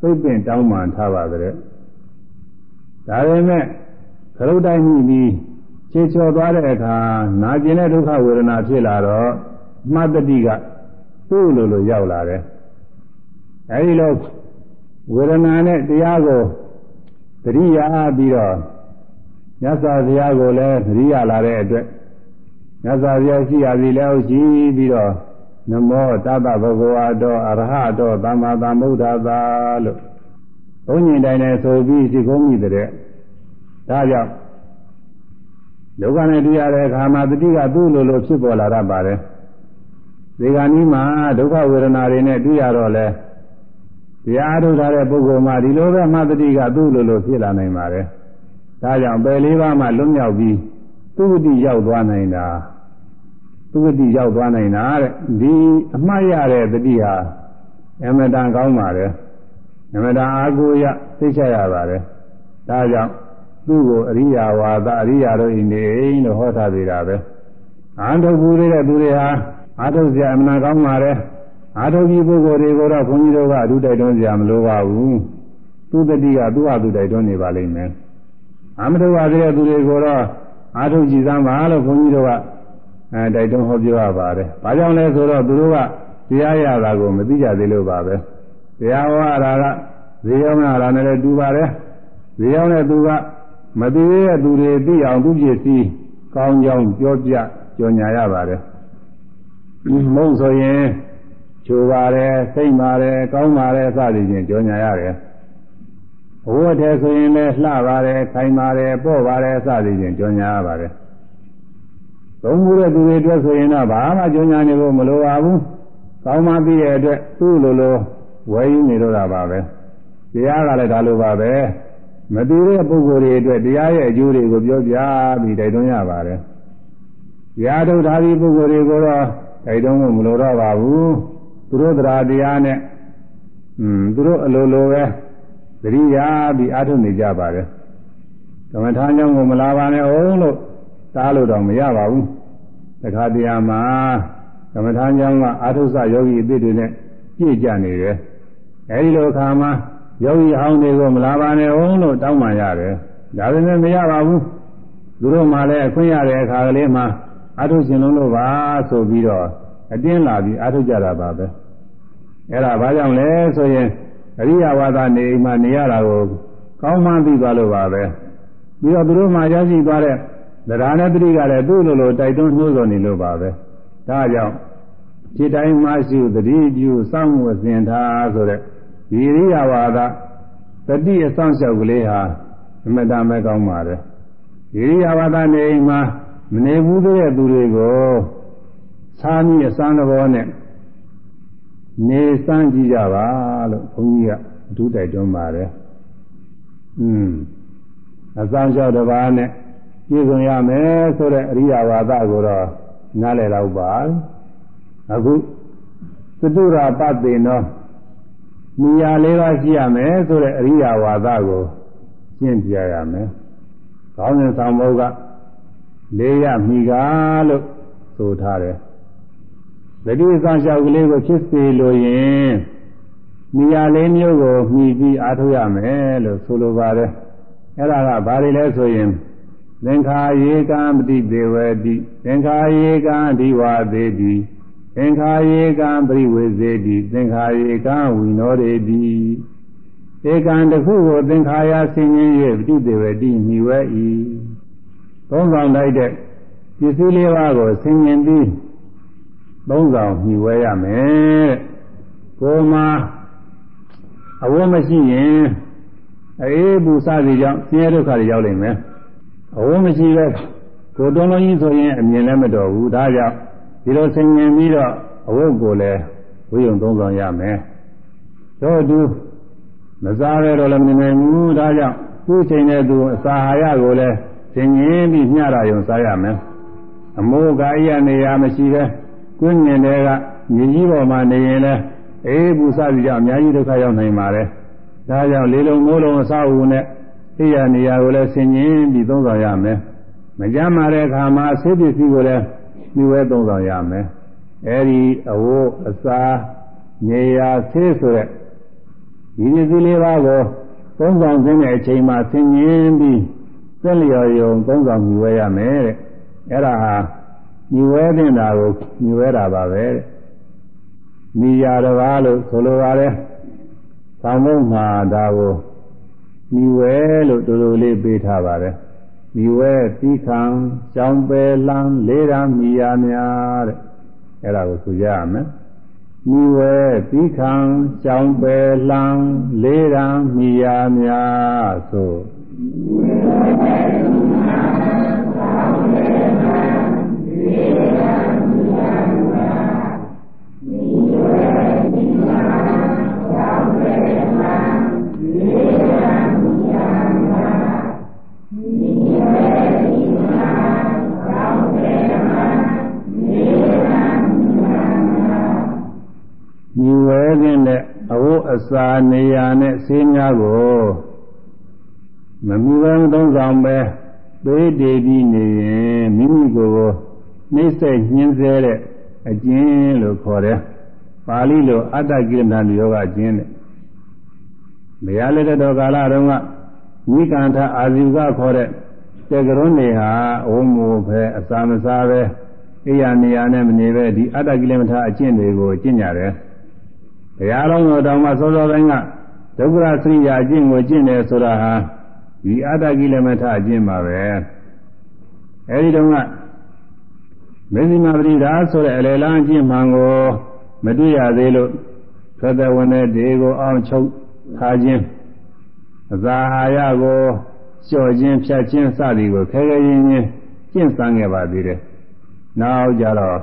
သိပင်တောင်းပန်ထားပါကြတဲ့ဒါပေမဲ့ခရုတ်တိုင်းမှုပြီး ခြေချော်သွားတဲ့အခါနာကျင်တဲ့ဒုက္ခဝေဒနာဖြစ်လာတော့မှတ်တတိကသူ့လိုလိုရောက်လာတယ်အဲဒီလိုဝေဒနာနဲ့တရားကိုတတိယပြီးတော့မြတ်စွာဘုရားကိုလည်းတတိယလာတဲ့အတွက်မြတ်စွာဘုရားရှိရသည်လည်းရှိပြီးတော့နမောတတဗုဒ္ဓဝါတောအရဟတောသမ္မာသမ္ဗုဒ္ဓသာလို့ဘုန်းကြီးတိုင်းနဲ့ဆိုပြီးရှိကုန်ပြီတဲ့ဒါကြောင့် ဒုက္ခနဲ့တွေ့ရတဲ့အခါမှာတတိကသူ့လိုလိုဖြစ်ပေါ်လာတတ်ပါတယ်ဒီကနေ့မှာဒုက္ခဝေဒနာတွေနဲ့တွေ့ရတော့လဲတရားထုတ်ထားတဲ့ပုဂ္ဂိုလ်မှာဒီလိုပဲမှတတိကသူ့လိုလိုဖြစ်လာနိုင်ပါတယ်ဒါကြောင့်ပယ်လေးပါးမှလွတ်မြောက်ပြီးသူဝတိရောက်သွားနိုင်တာသူဝတိရောက်သွားနိုင်တာတဲ့ဒီအမှတ်ရတဲ့တတိဟာအမတန်ကောင်းပါတယ်အမတန်အာကိုရသိချရပါတယ်ဒါကြောင့် သူ့ကိုအရိယာဝါဒအရိယာတို့ဤနေလို့ဟောထားသေးတာပဲအာထုတ်ဘူးတဲ့သူတွေဟာအာထုတ်စရာအမှန်ကောင်းပါတယ်အာထုတ်ကြီးပုဂ္ဂိုလ်တွေကိုတော့ခွန်ကြီးတို့ကအထူးတိုက်တွန်းစရာမလိုပါဘူးသူတတိကသူ့ဟာသူတိုက်တွန်းနေပါလိမ့်မယ်အာမထုတ်ပါသေးတဲ့သူတွေကိုတော့အာထုတ်ကြည်စမ်းပါလို့ခွန်ကြီးတို့ကအဲတိုက်တွန်းဟောပြောရပါတယ်ဘာကြောင့်လဲဆိုတော့သူတို့ကတရားရတာကိုမသိကြသေးလို့ပါပဲတရားဟောရတာကဇေယောနာရာနဲ့လည်းတူပါတယ်ဇေယောနဲ့သူက မသိသေးတဲ့သူတွေသိအောင်သူပြည့်စည်ကောင်းကြောင်းပြောပြကြော်ညာရပါတယ်မဟုတ်ဆိုရင်ချိုပါတယ်စိတ်ပါတယ်ကောင်းပါတယ်စသည်ဖြင့်ကြော်ညာရတယ်ဘဝတည်းဆိုရင်လည်းလှပါတယ်ခိုင်ပါတယ်ပေါ့ပါတယ်စသည်ဖြင့်ကြော်ညာရပါတယ်သုံးမှုတဲ့သူတွေအတွက်ဆိုရင်တော့ဘာမှကြော်ညာနေဖို့မလိုပါဘူးကောင်းမှပြီးတဲ့အတွက်သူ့လိုလိုဝယ်ယူနေတော့တာပါပဲတရားကလည်းဒါလိုပါပဲ မတူတဲ့ပုဂ္ဂိုလ်တွေအတွက်တရားရဲ့အကျိုးတွေကိုပြောပြပြီးတိုက်တွန်းရပါတယ်။တရားထုတ်ထားပြီးပုဂ္ဂိုလ်တွေကိုတော့တိုက်တွန်းဖို့မလိုတော့ပါဘူး။သူတို့တရားတရားနဲ့อืมသူတို့အလိုလိုပဲသတိရပြီးအားထုတ်နေကြပါတယ်။ကမ္မထာကြောင့်ကိုမလာပါနဲ့အောင်လို့တားလို့တော့မရပါဘူး။တခါတရားမှာကမ္မထာကြောင့်ကအာထုဆယောဂီအသစ်တွေနဲ့ပြည့်ကြနေတယ်။အဲဒီလိုအခါမှာ ယောဂီဟောင်းတွေကိုမလာပါနဲ့အောင်လို့တောင်းပန်ရတယ်ဒါပေမဲ့မရပါဘူးသူတို့မှလည်းအခွင့်ရတဲ့အခါကလေးမှာအထုရှင်လုံးလို့ပါဆိုပြီးတော့အတင်းလာပြီးအထုကြတာပါပဲအဲ့ဒါဘာကြောင့်လဲဆိုရင်အရိယဝါဒနေအိမ်မှာနေရတာကိုကောင်းမှန်းသိသွားလို့ပါပဲပြီးတော့သူတို့မှရရှိသွားတဲ့တရားနဲ့တတိကလည်းသူ့လိုလိုတိုက်တွန်းနှိုးဆော်နေလို့ပါပဲဒါကြောင့်ဒီတိုင်းမှရှိသတိပြုစောင့်မှုအစဉ်ထားဆိုတဲ့ ဒီရိယဝါဒတတိအဆောင်လျှောက်ကလေးဟာအမတမဲကောင်းပါတယ်ဒီရိယဝါဒနေမှာမနေဘူးတဲ့သူတွေကိုသာမီးအစမ်းသဘောနဲ့နေစမ်းကြည့်ကြပါလို့ဘုန်းကြီးကအထူးတိုက်တွန်းပါတယ်อืมအစမ်းလျှောက်တစ်ပါးနဲ့ပြည့်စုံရမယ်ဆိုတဲ့အရိယဝါဒကိုတော့နားလည်တော့ပါအခုသတုရာပတေနော နေရာလေးပါးရှိရမယ်ဆိုတဲ့အရိယာဝါဒကိုရှင်းပြရမယ်။ကောင်းတဲ့သံဃောကလေးရမိကားလို့ဆိုထားတယ်။တတိသံလျှောက်ကလေးကိုဖြစ်စေလိုရင်နေရာလေးမျိုးကိုမှီပြီးအားထုတ်ရမယ်လို့ဆိုလိုပါတယ်။အဲ့ဒါကဘာတွေလဲဆိုရင်သင်္ခါယေကံပတိဒေဝတိသင်္ခါယေကံအဓိဝါသေးတိ သင်္ခါယေကံပရိဝေစေတိသင်္ခါယေကံဝိနောရေတိဧကံတစ်ခုကိုသင်္ခါရဆင်းရဲ၍ပฏิဒေဝတိညီဝဲ၏သုံးဆောင်လိုက်တဲ့ပစ္စည်းလေးပါးကိုဆင်ញင်ပြီးသုံးဆောင်ညီဝဲရမယ်ကိုမှာအဝတ်မရှိရင်အေးပူစသည်ကြောင့်ဆင်းရဲဒုက္ခတွေရောက်လိမ့်မယ်အဝတ်မရှိတဲ့ကိုတွန်းလုံးကြီးဆိုရင်အမြင်လည်းမတော်ဘူးဒါကြောင့် ဒီလိုဆင်ញင်ပြီးတော့အဝတ်ကိုလည်းဝိယုံသုံးဆောင်ရမယ်တို့အတူမစားရတော့လည်းမနေဘူးဒါကြောင့်သူ့ချိန်တဲ့သူအစာဟာရကိုလည်းဆင်ញင်ပြီးမျှတာယုံစားရမယ်အမိုးကာယနေရာမရှိပဲကွင်းမြင်တဲ့ကမြေကြီးပေါ်မှာနေရင်လည်းအေးပူစပြီးကြောင့်အများကြီးဒုက္ခရောက်နိုင်ပါတယ်ဒါကြောင့်လေလုံးမိုးလုံးအစာအုံနဲ့အိယာနေရာကိုလည်းဆင်ញင်ပြီးသုံးဆောင်ရမယ်မကြမ်းမာတဲ့အခါမှာဆေးပစ္စည်းကိုလည်း ဒီဝဲသုံးဆောင်ရမယ်အဲဒီအဝတ်အစားနေရာဆေးဆိုတဲ့ဒီပစ္စည်းလေးပါးကိုသုံးဆောင်ခြင်းတဲ့အချိန်မှာဆင်ញင်ပြီးသင်လျော်ယုံသုံးဆောင်မြှဝဲရမယ်တဲ့အဲ့ဒါဟာမြှဝဲတင်တာကိုမြှဝဲတာပါပဲတဲ့မိယာတစ်ပါးလို့ဆိုလိုပါတယ်။ဆောင်းမုံမှာဒါကိုမြှဝဲလို့တူတူလေးပေးထားပါတယ်။ မြှဝဲပြီးခံကြောင်းပယ်လန်းလေးရာမိယာများတဲ့အဲ့ဒါကိုဆိုကြရမယ်။မြှဝဲပြီးခံကြောင်းပယ်လန်းလေးရာမိယာများဆိုညီ စာနေရာနဲ့ဆေးများကိုမမီဝဲမသုံးဆောင်ပဲပေးတည်ပြီးနေရင်မိမိကိုယ်ကိုနှိမ့်ဆက်ညှင်းဆဲတဲ့အကျဉ်းလို့ခေါ်တယ်။ပါဠိလိုအတ္တကိရဏယောဂအကျဉ်းတဲ့။မရလက်တော်ကာလတုန်းကဝိကန္ထအာဇီဝခေါ်တဲ့တေကရွန်းနေဟာအဝမို့ပဲအစာမစားပဲအိယာနေရာနဲ့မနေပဲဒီအတ္တကိလေသာအကျင့်တွေကိုကျင့်ကြတယ်။ ဘုရားလုံးတော်တောင်မှစောစောတိုင်းကဒုက္ခရစရိယာအကျင့်ကိုကျင့်တယ်ဆိုတာဟာဒီအတ္တကိလေသာအကျင့်ပါပဲ။အဲဒီတုန်းကမေဇိမာပရိဒါဆိုတဲ့အလေလန်းအကျင့်မှန်ကိုမတွေ့ရသေးလို့သက်သက်ဝင်တဲ့ဒေကိုအောင်ချုပ်ထားခြင်းအဇာဟာယကိုလျှော့ခြင်းဖြတ်ခြင်းစသည်ကိုခဲခဲရင်းချင်းကျင့်စမ်းခဲ့ပါသေးတယ်။နောက်ကြတော့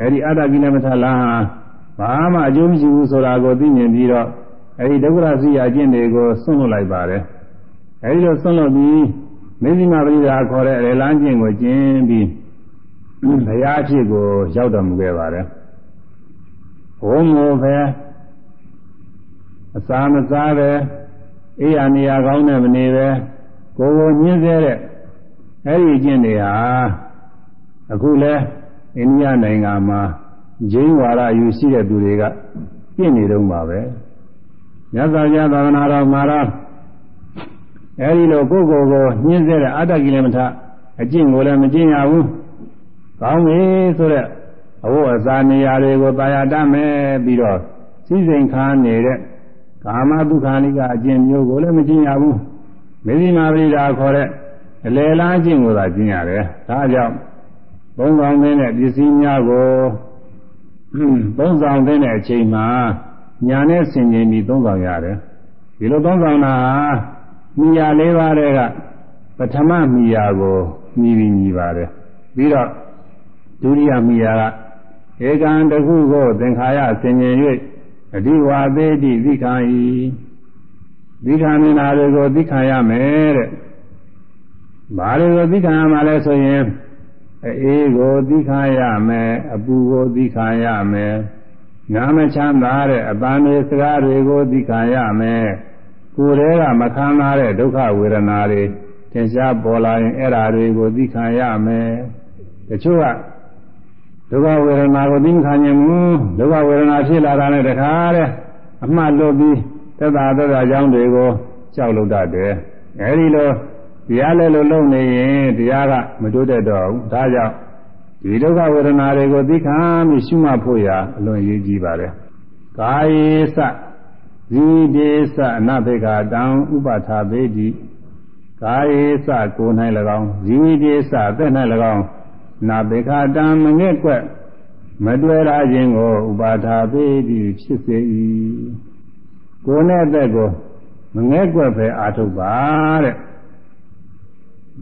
အဲဒီအတ္တကိလေသာလမ်းဟာ ဘာမှအကျိုးမရှိဘူးဆိုတာကိုသိမြင်ပြီးတော့အဲဒီဒုက္ခရစီယာကျင့်တွေကိုဆွန့်လွတ်လိုက်ပါတယ်။အဲဒီလိုဆွန့်လွတ်ပြီးမေဇိမာပရိဒါခေါ်တဲ့အလေလန်းကျင့်ကိုကျင့်ပြီးဘုရားအဖြစ်ကိုရောက်တော်မူခဲ့ပါတယ်။ဘုံမို့ပဲအစာမစားပဲအေးရနေရာကောင်းနဲ့မနေပဲကိုယ်ကိုညှင်းဆဲတဲ့အဲ့ဒီအကျင့်တွေဟာအခုလဲအိန္ဒိယနိုင်ငံမှာ ဂျိန်းဝါဒယူရှိတဲ့သူတွေကကျင့်နေတော့မှာပဲမြတ်စွာဘုရားသာသနာတော်မှာတော့အဲ့ဒီလိုကိုယ်ကိုယ်ကိုညှင်းဆဲတဲ့အတ္တကိလေသာအကျင့်ကိုလည်းမကျင့်ရဘူးကောင်းပြီဆိုတဲ့အဝတ်အစားနေရာတွေကိုတာယာတတ်မယ်ပြီးတော့စိစိမ်ခါနေတဲ့ကာမဒုက္ခနိကအကျင့်မျိုးကိုလည်းမကျင့်ရဘူးမေဇိမာပရိဒါခေါ်တဲ့အလေလားအကျင့်ကိုသာကျင့်ရတယ်ဒါကြောင့်သုံးဆောင်တဲ့ပစ္စည်းများကို သုံးဆောင်တဲ့အချိန်မှာညာနဲ့ဆင်ခြင်ပြီးသုံးဆောင်ရတယ်ဒီလိုသုံးဆောင်တာမိယာလေးပါးတဲ့ကပထမမိယာကိုမြည်ပြီးမြည်ပါတယ်ပြီးတော့ဒုတိယမိယာကဧကံတခုကိုသင်္ခါရဆင်ញင်၍အဓိဝါသေးတိသိခံ၏သိခံနေတာတွေကိုသိခံရမယ်တဲ့ဘာတွေကိုသိခံရမှာလဲဆိုရင် အေးကိုသိခံရမယ်အပူကိုသိခံရမယ်နာမချမ်းသာတဲ့အပန်းတွေစကားတွေကိုသိခံရမယ်ကိုယ်တည်းကမခံရတဲ့ဒုက္ခဝေဒနာတွေသင်ရှားပေါ်လာရင်အဲ့ဓာတွေကိုသိခံရမယ်တချို့ကဒုက္ခဝေဒနာကိုသိခံရင်ဘူးဒုက္ခဝေဒနာဖြစ်လာတာနဲ့တခါတဲ့အမှတ်လွတ်ပြီးသက်သာသက်သာအကြောင်းတွေကိုကြောက်လို့တတ်တယ်အဲဒီလို တရားလဲလို့လုပ်နေရင်တရားကမတိုးတက်တော့ဘူးဒါကြောင့်ဒီဒုက္ခဝေဒနာတွေကိုသိခံပြီးရှုမှတ်ဖို့ရာအလွန်ရေးကြီးပါတယ်ကာယေသဇီဒေသအနဘေကတံဥပထာပေတိကာယေသကိုယ်၌၎င်းဇီဒေသအသက်၌၎င်းနာဘေခတံမငဲ့ကွက်မတွေ့ရခြင်းကိုဥပါထာပေတိဖြစ်စေ၏ကိုယ်နဲ့အသက်ကိုမငဲ့ကွက်ပဲအာထုတ်ပါတဲ့။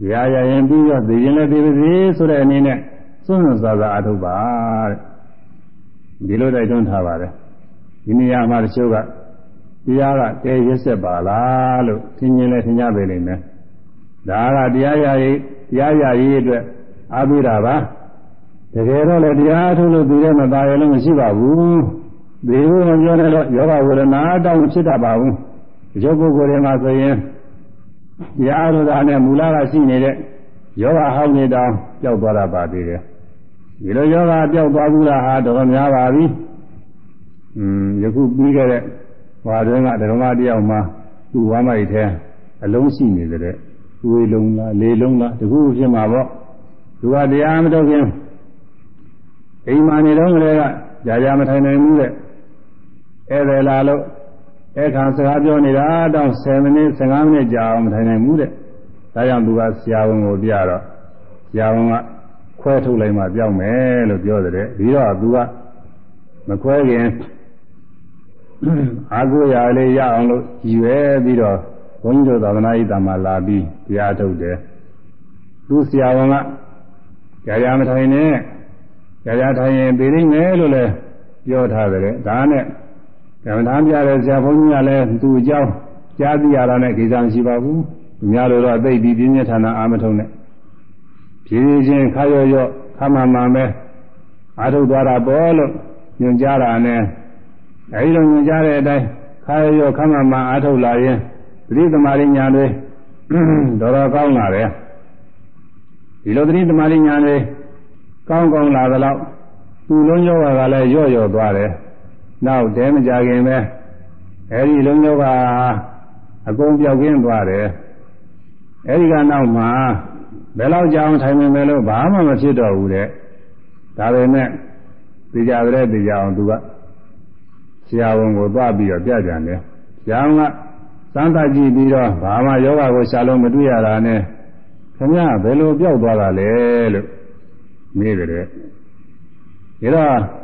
တရားရရင်ပြီးတော့သိရင်လည်းသိပါစေဆိုတဲ့အနေနဲ့စွန့်စွန့်စားစားအာထုတ်ပါတဲ့။ဒီလိုတိုက်တွန်းထားပါတယ်။ဒီနေရာမှာတချို့ကတရားကတဲရက်ဆက်ပါလားလို့သင်ញင်လဲသင်ကြပေလိမ့်မယ်။ဒါကတရားရရေးတရားရရေးအတွက်အားပေးတာပါတကယ်တော့လေတရားထုတ်လို့သူရဲ့မသားရလို့မရှိပါဘူးဒီလိုမပြောနဲ့တော့ယောဂဝေဒနာတောင်းဖြစ်တတ်ပါဘူးဒီလိုပုဂ္ဂိုလ်တွေမှာဆိုရင်တ ရားထုတ်တာနဲ့မူလကရှိနေတဲ့ယောဂဟောင်းနေတောင်ပျောက်သွားတာပါသေးတယ်ဒီလိုယောဂပျောက်သွားဘူးလားဟာတော်တော်များပါပြီอืมယခုပြီးခဲ့တဲ့ဟွာတွင်ကဓမ္မတယောက်မှာသူ့ဝမ်းမိုက်ထဲအလုံးရှိနေတယ်ဝေလုံးလားလေလုံးလားတခုဖြစ်မှာပေါ့သူကတရားမထုတ်ခင်အိမ်မှာနေတော့ကလေးကကြာကြာမထိုင်နိုင်ဘူးတဲ့ဧည့်သည်လာလို့ အခါစကားပြောနေတာတောင်10မိနစ်15မိနစ်ကြာအောင်မထိုင်နိုင်ဘူးတဲ့ဒါကြောင့်သူကဆရာဝန်ကိုပြတော့ဆရာဝန်ကခွဲထုတ်လိုက်မှပြောင်းမယ်လို့ပြောတယ်ပြီးတော့သူကမခွဲခင်အာကိုရာလေးရအောင်လို့ကြည်ပဲပြီးတော့ဘုန်းကြီးတို့သာသနာ့ဤတမှာလာပြီးတရားထုတ်တယ်သူဆရာဝန်ကကြာကြာမထိုင်နဲ့ကြာကြာထိုင်ရင်ပြေးနေမယ်လို့လည်းပြောထားတယ်ဒါနဲ့ ကမ္မထာပြတဲ့ဆရာဘုန်းကြီးကလည်းသူ့အကြောင်းကြားသိရတာနဲ့ကိစ္စမရှိပါဘူးသူများတို့တော့သိပြီးပြင်းပြထန်တာအာမထုံနဲ့ဖြည်းဖြည်းချင်းခါရော့ရော့ခမမှန်ပဲအာထုတ်သွားတာပေါ့လို့ညွှန်ကြားတာနဲ့အဲဒီလိုညွှန်ကြားတဲ့အတိုင်းခါရော့ရော့ခမမှန်အာထုတ်လာရင်ပရိသမารိညာတွေတော်တော်ကောင်းလာတယ်ဒီလိုသတိသမารိညာတွေကောင်းကောင်းလာသလောက်သူ့လုံးယောဂကလည်းရော့ရော့သွားတယ် နောက်တဲမကြခင်ပဲအဲဒီလုံးယောဂအကုန်ပြောက်ကင်းသွားတယ်အဲဒီကနောက်မှာဘယ်လောက်ကြာအောင်ထိုင်နေမယ်လို့ဘာမှမဖြစ်တော့ဘူးတဲ့ဒါပေမဲ့သိကြတဲ့သိကြအောင်သူကဆရာဝန်ကိုသွားပြီးတော့ပြကြတယ်ဆရာဝန်ကစမ်းသပ်ကြည့်ပြီးတော့ဘာမှယောဂကိုရှာလို့မတွေ့ရတာနဲ့ခင်ဗျားဘယ်လိုပြောက်သွားတာလဲလို့မေးတယ်ဒါတော့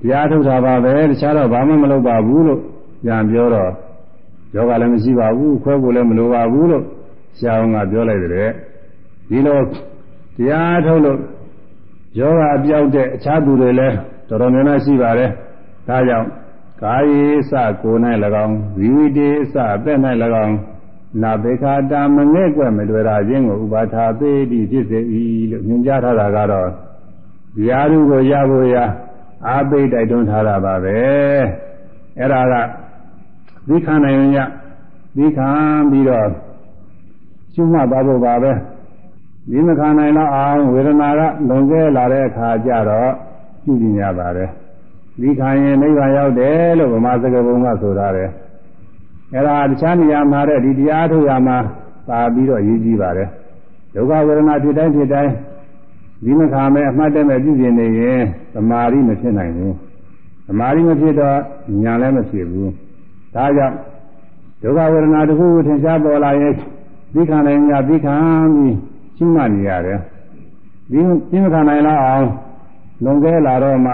တရားထုတ်တာပါပဲတခြားတော့ဘာမှမလုပ်ပါဘူးလို့ပြန်ပြောတော့ယောဂလည်းမရှိပါဘူးခွဲဖို့လည်းမလိုပါဘူးလို့ဆရာဝန်ကပြောလိုက်တယ်ဒီလိုတရားထုတ်လို့ယောဂအပြောက်တဲ့အခြားသူတွေလည်းတော်တော်များများရှိပါတယ်ဒါကြောင့်ကာယေစကိုယ်၌၎င်းဇီဝိတေစအသက်၌၎င်းနာဘေခာတာမငဲ့ကွက်မတွေ့တာခြင်းကိုဥပါထာပေတိဖြစ်စေ၏လို့ညွှန်ကြားထားတာကတော့ဒီအားလုံးကိုရဖို့ရ အားပေးတိုက်တွန်းထားတာပါပဲအဲ့ဒါကသိခံနိုင်ရင်ရသိခံပြီးတော့ကျွတ်မှတ်သွားဖို့ပါပဲဒီမခံနိုင်တော့အောင်ဝေဒနာကလွန်ကဲလာတဲ့အခါကျတော့ပြုကြည့်ရပါတယ်ဒီခံရင်နိဗ္ဗာန်ရောက်တယ်လို့ဗမာစကားပုံကဆိုထားတယ်အဲ့ဒါတခြားနေရာမှာတဲ့ဒီတရားထုတ်ရမှာပါပြီးတော့ရည်ကြီးပါတယ်ဒုက္ခဝေဒနာဖြစ်တိုင်းဖြစ်တိုင်း ဒီမခါမဲ့အမှတ်တမဲ့ပြုပြင်နေရင်သမာဓိမဖြစ်နိုင်ဘူးသမာဓိမဖြစ်တော့ညာလည်းမဖြစ်ဘူးဒါကြောင့်ဒုက္ခဝေဒနာတစ်ခုခုထင်ရှားပေါ်လာရင်သိခံနိုင်ကြသိခံပြီးရှင်းမှနေရတယ်ဒီရှင်းမခံနိုင်တော့အောင်လွန်ကဲလာတော့မှ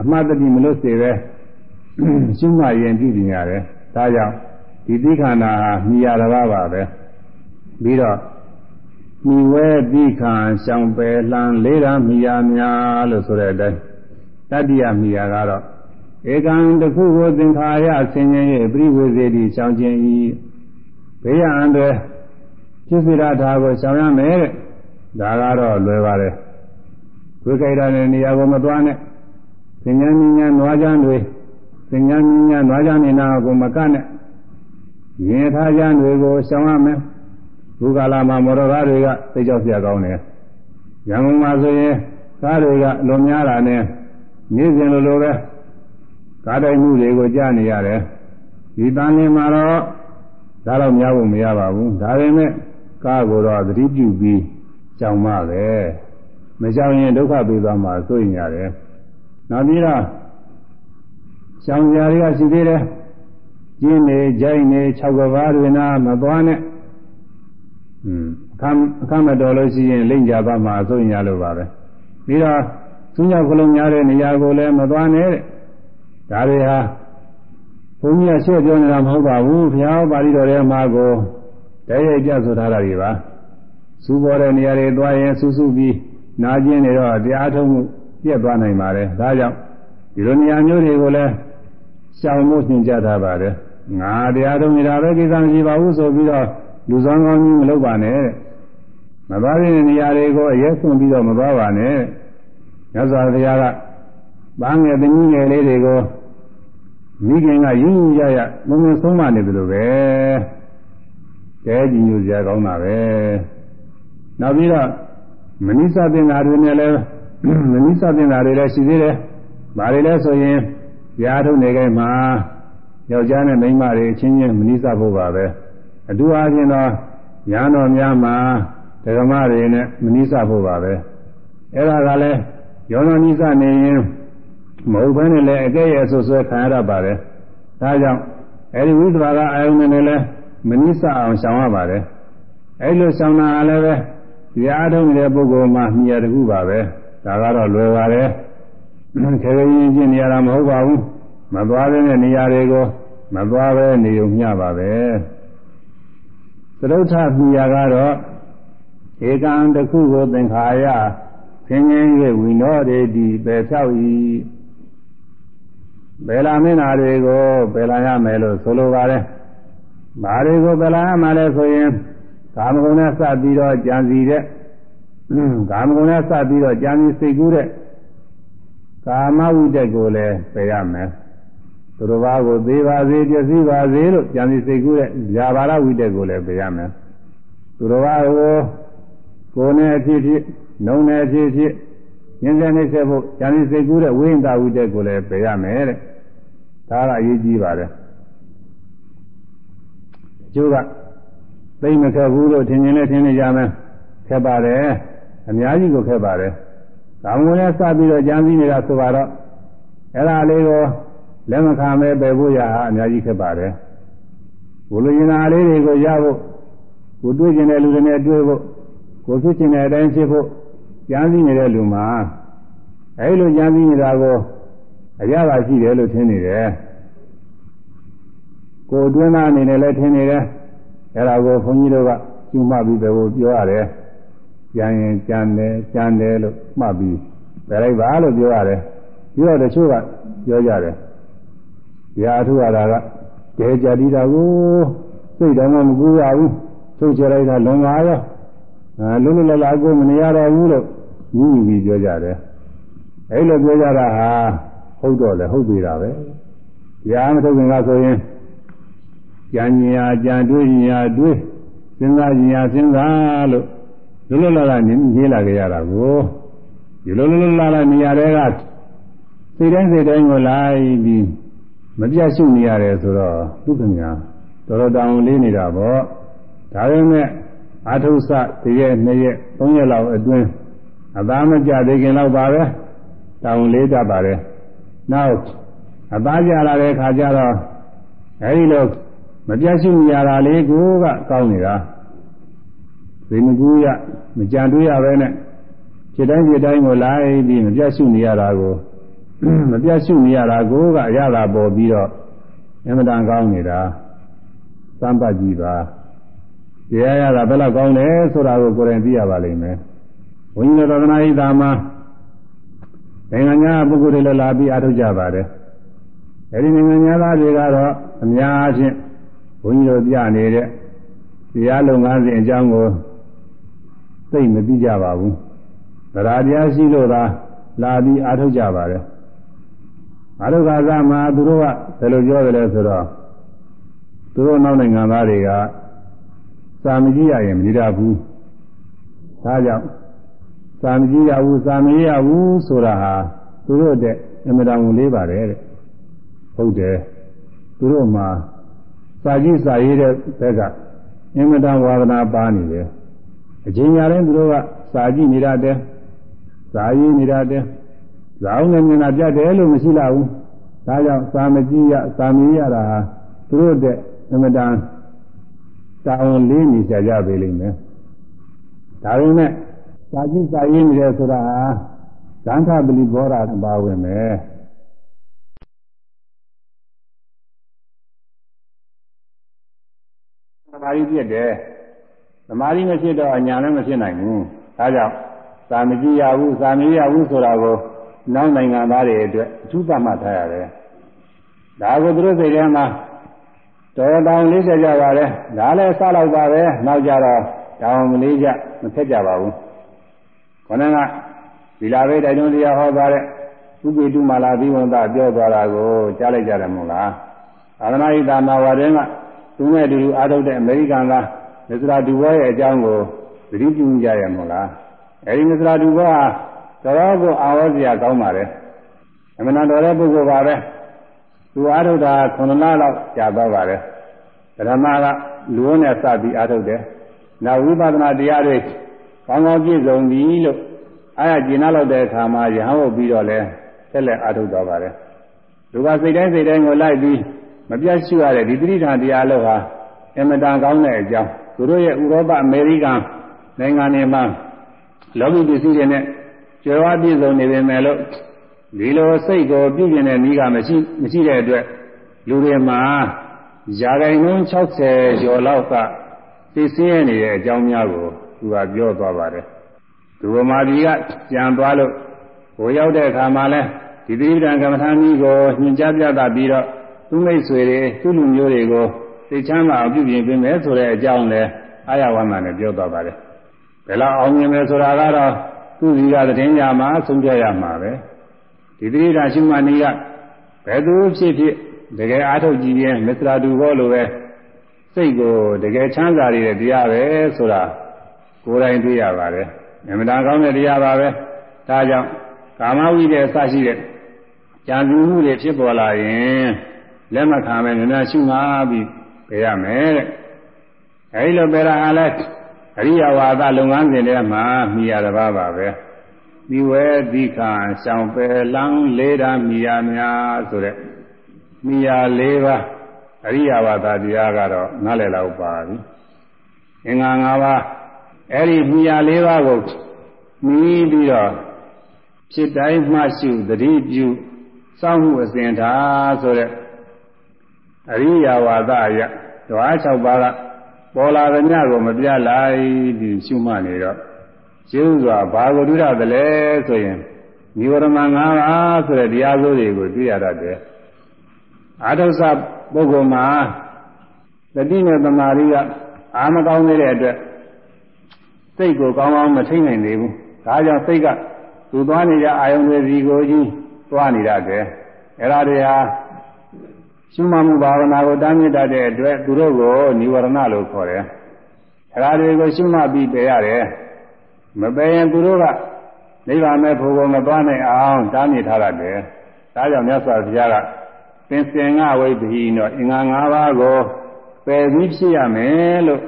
အမှတ်တတိမလို့စေပဲရှင်းမှရင်ပြုပြင်ရတယ်ဒါကြောင့်ဒီသိခန္ဓာဟာမြည်ရတပါးပါပဲပြီးတော့ မိဝဲတိခံရှောင်ပယ်လှန်လေးရမိယာများလို့ဆိုတဲ့အတိုင်းတတ္တိယမိယာကတော့ဧကံတခုကိုသင်္ခါရဆင်ញင်၍ပြိဝေစေတိရှောင်ခြင်းဤဘေးရန်တွေဖြစ်စေရတာကိုရှောင်ရမယ်တဲ့ဒါကတော့လွယ်ပါတယ်ဝိကိရတဲ့နေရာကိုမသွားနဲ့သင်္ညာဉာဏ်နွားကြမ်းတွေသင်္ညာဉာဏ်နွားကြမ်းနေတာကိုမကနဲ့ရင်ထားကြမ်းတွေကိုရှောင်ရမယ် ခုကာလမှာမော်တော်ကားတွေကစိတ်ကြောက်စရာကောင်းတယ်။ရန်ကုန်မှာဆိုရင်ကားတွေကလွန်များတာနဲ့နေ့စဉ်လိုလိုပဲကားတိုက်မှုတွေကိုကြားနေရတယ်။ဒီတန်လင်းမှာတော့ဒါတော့များဖို့မရပါဘူး။ဒါပေမဲ့ကားကိုတော့သတိပြုပြီးကြောင်မှပဲ။မကြောင်ရင်ဒုက္ခပေးသွားမှာစိုးရင်ရတယ်။နောက်ပြီးတော့ကြောင်ကြရတွေကရှိသေးတယ်။ကျင်းနေ၊ကြိုက်နေ၊၆ကဘာတွင်နာမသွားနဲ့။ အခမ်းအခမ်းမတော်လို့ရှိရင်လိမ့်ကြပါမှာအစိုးရလို့ပါပဲပြီးတော့သူညောက်ကလုံးများတဲ့နေရာကိုလည်းမသွားနဲ့တဲ့ဒါတွေဟာဘုန်းကြီးကရှင်းပြောနေတာမဟုတ်ပါဘူးဘုရားပါဠိတော်ထဲမှာကိုတည်းရဲ့ကြဆိုထားတာတွေပါစူပေါ်တဲ့နေရာတွေသွားရင်စူးစူးပြီးနာကျင်နေတော့တရားထုံးမှုပြက်သွားနိုင်ပါတယ်ဒါကြောင့်ဒီလိုနေရာမျိုးတွေကိုလည်းရှောင်ဖို့ညွှန်ကြားထားပါတယ်ငါတရားထုံးနေတာပဲကိစ္စမရှိပါဘူးဆိုပြီးတော့ လူဆောင်ကောင်းကြီးမလုပ်ပါနဲ့မသွားတဲ့နေရာတွေကိုအရက်ဆွန့်ပြီးတော့မသွားပါနဲ့မြတ်စွာဘုရားကပန်းငယ်သမီးငယ်လေးတွေကိုမိခင်ကရင်းရရမုံမဆုံးမနေတယ်လို့ပဲကျဲကြည်ညိုစရာကောင်းတာပဲနောက်ပြီးတော့မနိစ္စသင်္ဃာတွေနဲ့လည်းမနိစ္စသင်္ဃာတွေလည်းရှိသေးတယ်။ဘာတွေလဲဆိုရင်ကြားထုတ်နေကြမှာယောက်ျားနဲ့မိန်းမတွေချင်းချင်းမနိစ္စဖို့ပါပဲ။ အတူအားဖြင့်တော့ညာတော်များမှာဓမ္မတွေနဲ့မနိစ္စဖို့ပါပဲအဲ့ဒါကလည်းယောနနိစ္စနေရင်မဟုတ်ဘဲနဲ့လည်းအကဲ့ရဲ့ဆွဆွဲခံရတတ်ပါတယ်ဒါကြောင့်အဲ့ဒီဝိသဘာကအာယုန်နဲ့လည်းမနိစ္စအောင်ရှောင်ရပါတယ်အဲ့လိုရှောင်တာလည်းပဲဒီအားထုတ်နေတဲ့ပုဂ္ဂိုလ်မှာမြည်ရတခုပါပဲဒါကတော့လွယ်ပါတယ်ခေခေရင်ချင်းနေရတာမဟုတ်ပါဘူးမသွားတဲ့နေရာတွေကိုမသွားပဲနေုံမျှပါပဲ သရုပ်ထမြည်ရကတော့ဧကံတစ်ခုကိုသင်္ခါရဆင်းရဲ၍ဝိနောရေတိပယ်ဖြောက်၏ပယ်လာမင်းသားတွေကိုပယ်လာရမယ်လို့ဆိုလိုပါတယ်။ဘာတွေကိုပယ်လာရမှာလဲဆိုရင်ကာမဂုဏ်နဲ့စပ်ပြီးတော့ကြံစီတဲ့ကာမဂုဏ်နဲ့စပ်ပြီးတော့ကြံစီစိတ်ကူးတဲ့ကာမဝိတက်ကိုလည်းပယ်ရမယ်။ သူတော်ဘာကိုသေးပါစေပြည့်စည်ပါစေလို့ကြံစီစိတ်ကူးတဲ့ဇာဘာရဝိတက်ကိုလည်းပယ်ရမယ်။သူတော်ဘာကိုကိုယ်နဲ့အဖြစ်ဖြစ်နှုံနဲ့အဖြစ်ဖြစ်ဉာဏ်နဲ့နှိမ့်ဆက်ဖို့ဉာဏ်စိတ်ကူးတဲ့ဝိဉ္တာဝိတက်ကိုလည်းပယ်ရမယ်တဲ့ဒါကအရေးကြီးပါတယ်ကျိုးကသိမခက်ဘူးလို့ထင်ရင်လည်းထင်နေကြမယ်ခက်ပါတယ်အများကြီးကိုခက်ပါတယ်ကာမဂုဏ်နဲ့စပြီးတော့ကြံစည်နေတာဆိုတော့အဲ့ဒါလေးကို လက်မခံပဲပယ်ဖို့ရအများကြီးခက်ပါတယ်ဘုလိုရင်နာလေးတွေကိုရဖို့ကိုတွေ့ကျင်တဲ့လူတွေနဲ့တွေ့ဖို့ကိုဖြစ်ချင်တဲ့အတိုင်းဖြစ်ဖို့ကြံစည်နေတဲ့လူမှာအဲဒီလိုကြံစည်နေတာကိုအရသာရှိတယ်လို့ထင်နေတယ်ကိုအတွင်းသားအနေနဲ့လည်းထင်နေတယ်အဲဒါကိုဘုန်းကြီးတို့ကကျူမှပြီးပဲကိုပြောရတယ်ကြံရင်ကြံတယ်ကြံတယ်လို့မှတ်ပြီးပြလိုက်ပါလို့ပြောရတယ်ပြီးတော့တချို့ကပြောကြတယ်။ ဒီအထုရတာကကျေကြတိတာကိုစိတ်တော်မှမကူရဘူး။ထုတ်ချလိုက်တာလွန်ပါရော။အဲလုံးလုံးလလာကိုမနေရတော့ဘူးလို့ညီညီပြီးပြောကြတယ်အဲလိုပြောကြတာဟာဟုတ်တော့လေဟုတ်ပြီတာပဲရားမထုတ်ခင်ကဆိုရင်ကြံညာကြံတွေးညာတွေးစဉ်းစားညာစဉ်းစားလို့လုံးလုံးလာလာနေရေးလာကြရတာကိုဒီလိုလုံးလုံးလာလာနေရတဲ့ကစိတ်တိုင်းစိတ်တိုင်းကိုလိုက်ပြီး မပြတ်ရှုနေရတယ်ဆိုတော့ဒုက္ခညာတော်တော်တောင်းလေးနေတာပေါ့ဒါပေမဲ့အာထုဆတရက်နှစ်ရက်သုံးရက်လောက်အတွင်းအသားမကြသေးခင်လောက်ပါပဲတောင်းလေးတတ်ပါတယ်နောက်အသားကြလာတဲ့ခါကျတော့အဲဒီလိုမပြတ်ရှိနေရတာလေးကိုကကောင်းနေတာသိမကူရမကြံတွေးရပဲနဲ့ဖြစ်တိုင်းဖြစ်တိုင်းကိုလိုက်ပြီးမပြတ်ရှိနေရတာကို မပြတ်ရှိနေရတာကိုကအရသာပေါ်ပြီးတော့အမှန်တန်ကောင်းနေတာသံပတ်ကြည့်ပါတရားရတာဘယ်လောက်ကောင်းလဲဆိုတာကိုကိုယ်တိုင်သိရပါလိမ့်မယ်။ဘုန်းကြီးတော်သနာ့ဤသာမှာနိုင်ငံညာပုဂ္ဂိုလ်တွေလည်းလာပြီးအားထုတ်ကြပါတယ်။အဲဒီနိုင်ငံညာသားတွေကတော့အများအားဖြင့်ဘုန်းကြီးတို့ပြနေတဲ့တရားလုံငန်းစဉ်အကြောင်းကိုသိမသိကြပါဘူး။တရားတရားရှိလို့သာလာပြီးအားထုတ်ကြပါတယ်။ အားထုတ်ကစားမှာသူတို့ကဘယ်လိုပြောကြလဲဆိုတော့သူတို့နောက်နိုင်ငံသားတွေကစာမကြည့်ရရင်မနေရဘူးဒါကြောင့်စာမကြည့်ရဘူးစာမရရဘူးဆိုတာဟာသူတို့တဲ့အမြဲတမ်းလေးပါတယ်တဲ့ဟုတ်တယ်သူတို့မှာစာကြည့်စာရေးတဲ့ဘက်ကအမြဲတမ်းဝါဒနာပါနေတယ်အချိန်ညာတိုင်းသူတို့ကစာကြည့်နေရတယ်စာရေးနေရတယ် ဇာအောင်နဲ့မြင်တာပြတ်တယ်လို့မရှိလာဘူးဒါကြောင့်စာမကြည့်ရစာမရရတာဟာသူတို့တဲ့အမြဲတမ်းတာဝန်လေးနေကြကြပေလိမ့်မယ်ဒါပေမဲ့စာကြည့်စာရင်းနေတယ်ဆိုတာဟာသံဃပလီဘောဓပါဝင်မယ်သမာဓိဖြစ်တယ်သမာဓိမဖြစ်တော့အညာလည်းမဖြစ်နိုင်ဘူးဒါကြောင့်သာမကြည့်ရဘူးသာမရဘူးဆိုတာကို နောက်နိုင်ငံသားတွေအတွက်အထူးသတ်မှတ်ထားရတယ်ဒါကိုသူတို့စိတ်ထဲမှာတော်တောင်လေးကြကြပါလေဒါလည်းစလောက်ပါပဲနောက်ကြတော့တောင်မလေးကြမဖက်ကြပါဘူးခေါင်းကဒီလာဘေးတိုက်တွန်းတရားဟောသွားတဲ့ဥပိတုမာလာသီဝန္တပြောသွားတာကိုကြားလိုက်ကြတယ်မို့လားသာသနာ့ဤသာနာဝါတဲ့ကသူနဲ့တူအားထုတ်တဲ့အမေရိကန်သားမစ္စရာဒူဝဲရဲ့အကြောင်းကိုသတိပြုကြရမို့လားအဲဒီမစ္စရာဒူဝဲဟာ တော်တော်ကိုအာဝဇ္ဇရာကောင်းပါတယ်အမှန်တော်တဲ့ပုဂ္ဂိုလ်ပါပဲသူအားထုတ်တာ9လလောက်ကြာသွားပါတယ်ဓမ္မကလူဝနဲ့စပြီးအားထုတ်တယ်နောက်ဝိပဿနာတရားတွေကောင်းကောင်းပြည့်စုံပြီလို့အားရကျင်နာလောက်တဲ့အခါမှာရဟန်းဟုတ်ပြီးတော့လဲဆက်လက်အားထုတ်တော့ပါတယ်လူကစိတ်တိုင်းစိတ်တိုင်းကိုလိုက်ပြီးမပြတ်ရှိရတဲ့ဒီတိဋ္ဌာန်တရားလို့ဟာအင်မတန်ကောင်းတဲ့အကြောင်းသူတို့ရဲ့ဥရောပအမေရိကန်နိုင်ငံတွေမှာလောကီပစ္စည်းတွေနဲ့ ကျွယ်ဝပြည့်စုံနေပေမဲ့လို့ဒီလိုစိတ်ကိုပြုကျင်တဲ့နည်းကမရှိမရှိတဲ့အတွက်လူတွေမှာယာဂိုင်နှုန်း60ကျော်လောက်ကသိစင်းရနေတဲ့အကြောင်းများကိုသူကပြောသွားပါတယ်သူဗမာပြည်ကကြံသွားလို့ဟိုရောက်တဲ့အခါမှာလဲဒီတိပ္ပံကမ္မထာကြီးကိုညှင်ကြားပြသပြီးတော့သူမိတ်ဆွေတွေသူ့လူမျိုးတွေကိုသိချမ်းသာအောင်ပြုပြင်ပေးမယ်ဆိုတဲ့အကြောင်းလဲအာရဝမနဲ့ပြောသွားပါတယ်ဘယ်လောက်အောင်မြင်မယ်ဆိုတာကတော့ သူ့စီကသတင်းကြမှာဆုံးဖြတ်ရမှာပဲဒီတိပ္ပံရှုမှန်ကြီးကဘယ်သူဖြစ်ဖြစ်တကယ်အားထုတ်ကြည့်ရင်မစ္စရာတူဘောလိုပဲစိတ်ကိုတကယ်ချမ်းသာရတဲ့တရားပဲဆိုတာကိုယ်တိုင်သိရပါတယ်အမှန်တရားကောင်းတဲ့တရားပါပဲဒါကြောင့်ကာမဝိတ္တအစရှိတဲ့ကြံစည်မှုတွေဖြစ်ပေါ်လာရင်လက်မခံပဲနည်းနည်းရှုငါပြီးပြရမယ်တဲ့အဲဒီလိုပြရအားလဲ အရိယဝါဒလုပ်ငန်းစဉ်တွေမှာမိရတပါးပါပဲဒီဝဲဒီခာရှောင်ပယ်လန်းလေးတာမိရများဆိုတဲ့မိရ၄ပါးအရိယဝါဒတရားကတော့နားလည်လောက်ပါပြီအင်္ဂါ၅ပါးအဲ့ဒီမိရ၄ပါးကိုမိပြီးတော့ဖြစ်တိုင်းမှရှုသတိပြုစောင့်မှုအစဉ်ထားဆိုတဲ့အရိယဝါဒအရဓဝါ၆ပါးက ပေါ်လာတဲ့ညကိုမပြလိုက်ပြီးရှုမှတ်နေတော့ရှင်းစွာဘာကိုတွေ့ရတယ်လဲဆိုရင်និဝရမ၅ပါးဆိုတဲ့တရားစိုးတွေကိုတွေ့ရတတ်တယ်အာထုဆပုဂ္ဂိုလ်မှာတတိနဲ့သမာဓိကအာမကောင်းနေတဲ့အတွက်စိတ်ကိုကောင်းကောင်းမထိနိုင်သေးဘူးဒါကြောင့်စိတ်ကသူသွားနေကြအာယုန်တွေစီကိုကြီးသွားနေရတယ်အဲ့ဒါတွေဟာ ရှုမှတ်မှုဘာဝနာကိုတားမြစ်တတ်တဲ့အတွက်သူတို့ကိုនិဝရဏလို့ခေါ်တယ်အဲ့ဒါတွေကိုရှုမှတ်ပြီးပယ်ရတယ်မပယ်ရင်သူတို့ကနိဗ္ဗာန်မဲ့ဖို့ကိုမသွားနိုင်အောင်တားမြစ်ထားရတယ်ဒါကြောင့်မြတ်စွာဘုရားကသင်္စင်ငဝိပ္ပိနောအင်္ဂါ၅ပါးကိုပယ်ပြီးဖြစ်ရမယ်လို့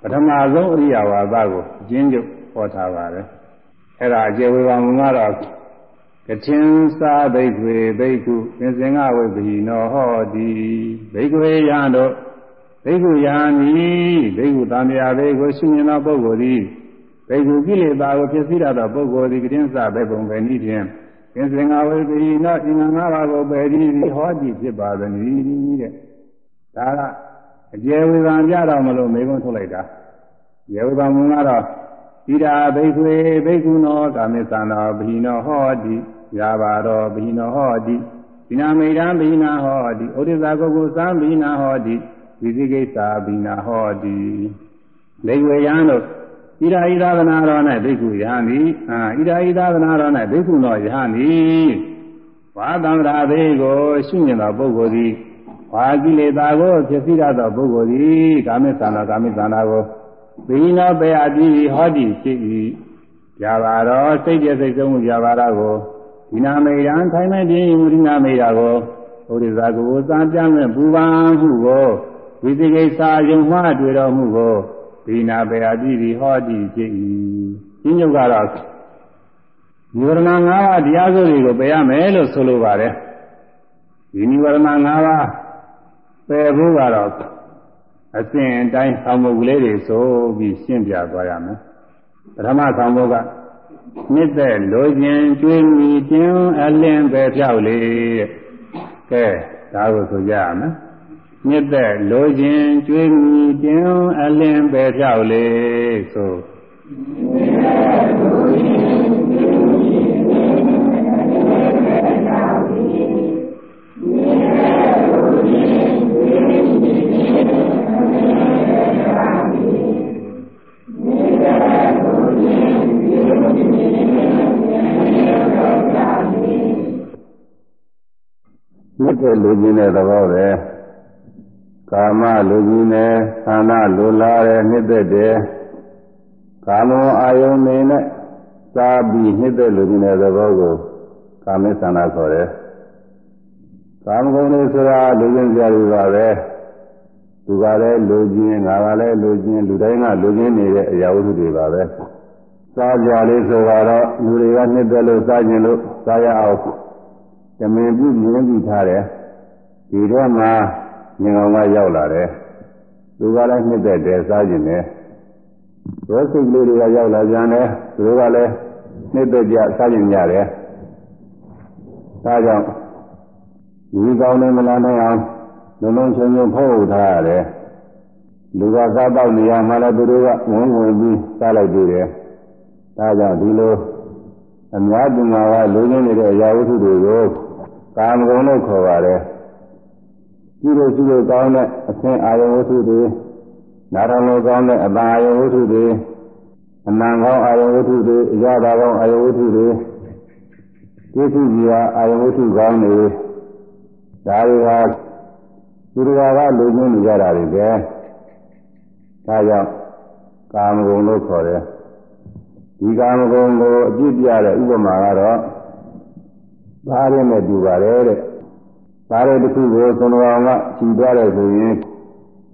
ပထမဆုံးအရိယဝါဒကိုအကျဉ်းချုပ်ဟောထားပါတယ်အဲ့ဒါအကျေဝေဘာမူကတော့ ကထင်စာဘိက္ခွေဘိက္ခုသင်္စင်္ဂဝိပ္ပိနောဟောတိဘိက္ခွေယံတို့ဘိက္ခုယံဤဘိက္ခုသံဃာဘိက္ခုရှင်မြင်သောပုဂ္ဂိုလ်သည်ဘိက္ခုကိလေသာကိုဖြစ်စည်းရသောပုဂ္ဂိုလ်သည်ကထင်စာဘိက္ခုပဲနည်းဖြင့်သင်္စင်္ဂဝိပ္ပိနောအင်္ဂါ၅ပါးကိုပယ်ပြီးဟောတိဖြစ်ပါသည်တဲ့ဒါကအကျေဝေဘာကြတော့မလို့မေခွန်းထုတ်လိုက်တာယေဝေဘာမူကတော့ဣဒာဘိက္ခွေဘိက္ခုနောကာမေသနာဘိနောဟောတိ ယာဘာရောဘိနောဟောတိဒီနာမေရံဘိနာဟောတိဩရိဇာကုကုသံဘိနာဟောတိဝိသိကိစ္စဘိနာဟောတိလေဝေယံတို့ဣဒာဣသာသနာရော၌ဘိက္ခုယဟနိအာဣဒာဣသာသနာရော၌ဘိက္ခုနောယဟနိဘာသံဃာဘေကိုရှုမြင်သောပုဂ္ဂိုလ်သည်ဘာကိလေသာကိုဖြစ်စည်းရသောပုဂ္ဂိုလ်သည်ကာမေသနာကာမေသနာကိုဘိနောပေအတိဟောတိဖြစ်၏ကြပါတော့စိတ်ကျစိတ်ဆုံးမှုကြပါတော့ကို ဒီနာမေရန်ထိုင်မဲ့ပြင်းမူဒီနာမေရာကိုဘုရိဇာကိုသာပြမဲ့ပူပန်မှုကိုဝိသိကိစ္စယုံမှတွေ့တော်မှုကိုဘိနာပေအတိဟောတိဖြစ်၏ဒီညုတ်ကတော့နိဝရဏ၅ပါးတရားစိုးတွေကိုပယ်ရမယ်လို့ဆိုလိုပါတယ်ဒီနိဝရဏ၅ပါးပယ်ဖို့ကတော့အစဉ်အတိုင်းဆောင်မှုကလေးတွေဆိုပြီးရှင်းပြသွားရမယ်ပထမဆောင်မှုက မြစ်တဲ့လိုခြင်းကျွေးမိတင်းအလင်းပဲဖြောက်လေကဲဒါကိုဆိုကြရမယ်မြစ်တဲ့လိုခြင်းကျွေးမိတင်းအလင်းပဲဖြောက်လေဆိုမြစ်တဲ့လိုခြင်း မြစ်တဲ့လူကြီးတဲ့သဘောပဲကာမလူကြီးနဲ့သန္တာလူလာတဲ့မြစ်တဲ့တဲ့ကာမောအာယုန်နေနဲ့သာပြီးမြစ်တဲ့လူကြီးတဲ့သဘောကိုကာမေသန္တာခေါ်တယ်ကာမဂုဏ်တွေဆိုတာလူချင်းကြရပါပဲသူကလည်းလူချင်းငါကလည်းလူချင်းလူတိုင်းကလူချင်းနေတဲ့အရာဝတ္ထုတွေပါပဲစားကြလေးဆိုတော့လူတွေကနှစ်သက်လို့စားခြင်းလို့စားရအောင်ဇမင်ပြုမြင်ပြီးထားတယ် ဒီထဲမှာငင်ကောင်ကရောက်လာတယ်သူကလည်းနှစ်သက်တယ်စားခြင်းတယ်ရောစိတ်လေးတွေကရောက်လာကြတယ်သူတို့ကလည်းနှစ်သက်ကြစားခြင်းကြတယ်ဒါကြောင့်ဒီကောင်းနေမလားနိုင်အောင်လုံးလုံးချုံချုံဖောက်ထားရတယ်လူကစားတော့နေရမှလည်းသူတို့ကဝင်ဝင်ပြီးစားလိုက်သေးတယ်ဒါကြောင့်ဒီလိုအများသူငါကလူရင်းနေတဲ့အရာဝတ္ထုတွေကိုကာမဂုဏ်လို့ခေါ်ပါတယ် ရှိလို့ရှိလို့ကောင်းတဲ့အသင်အာယဝတ္ထုတွေနာရလို့ကောင်းတဲ့အတန်အာယဝတ္ထုတွေအနံကောင်းအာယဝတ္ထုတွေအရသာကောင်းအာယဝတ္ထုတွေသိသိကြီးအာယဝတ္ထုကောင်းတွေဒါတွေကသူတော်ကလူချင်းနေကြတာတွေပဲဒါကြောင့်ကာမဂုဏ်လို့ခေါ်တယ်ဒီကာမဂုဏ်ကိုအပြစ်ပြတဲ့ဥပမာကတော့သားရင်းနဲ့တူပါတယ်တဲ့ သားရတစ်ခုကိုသံဃာကခြီးသွားတယ်ဆိုရင်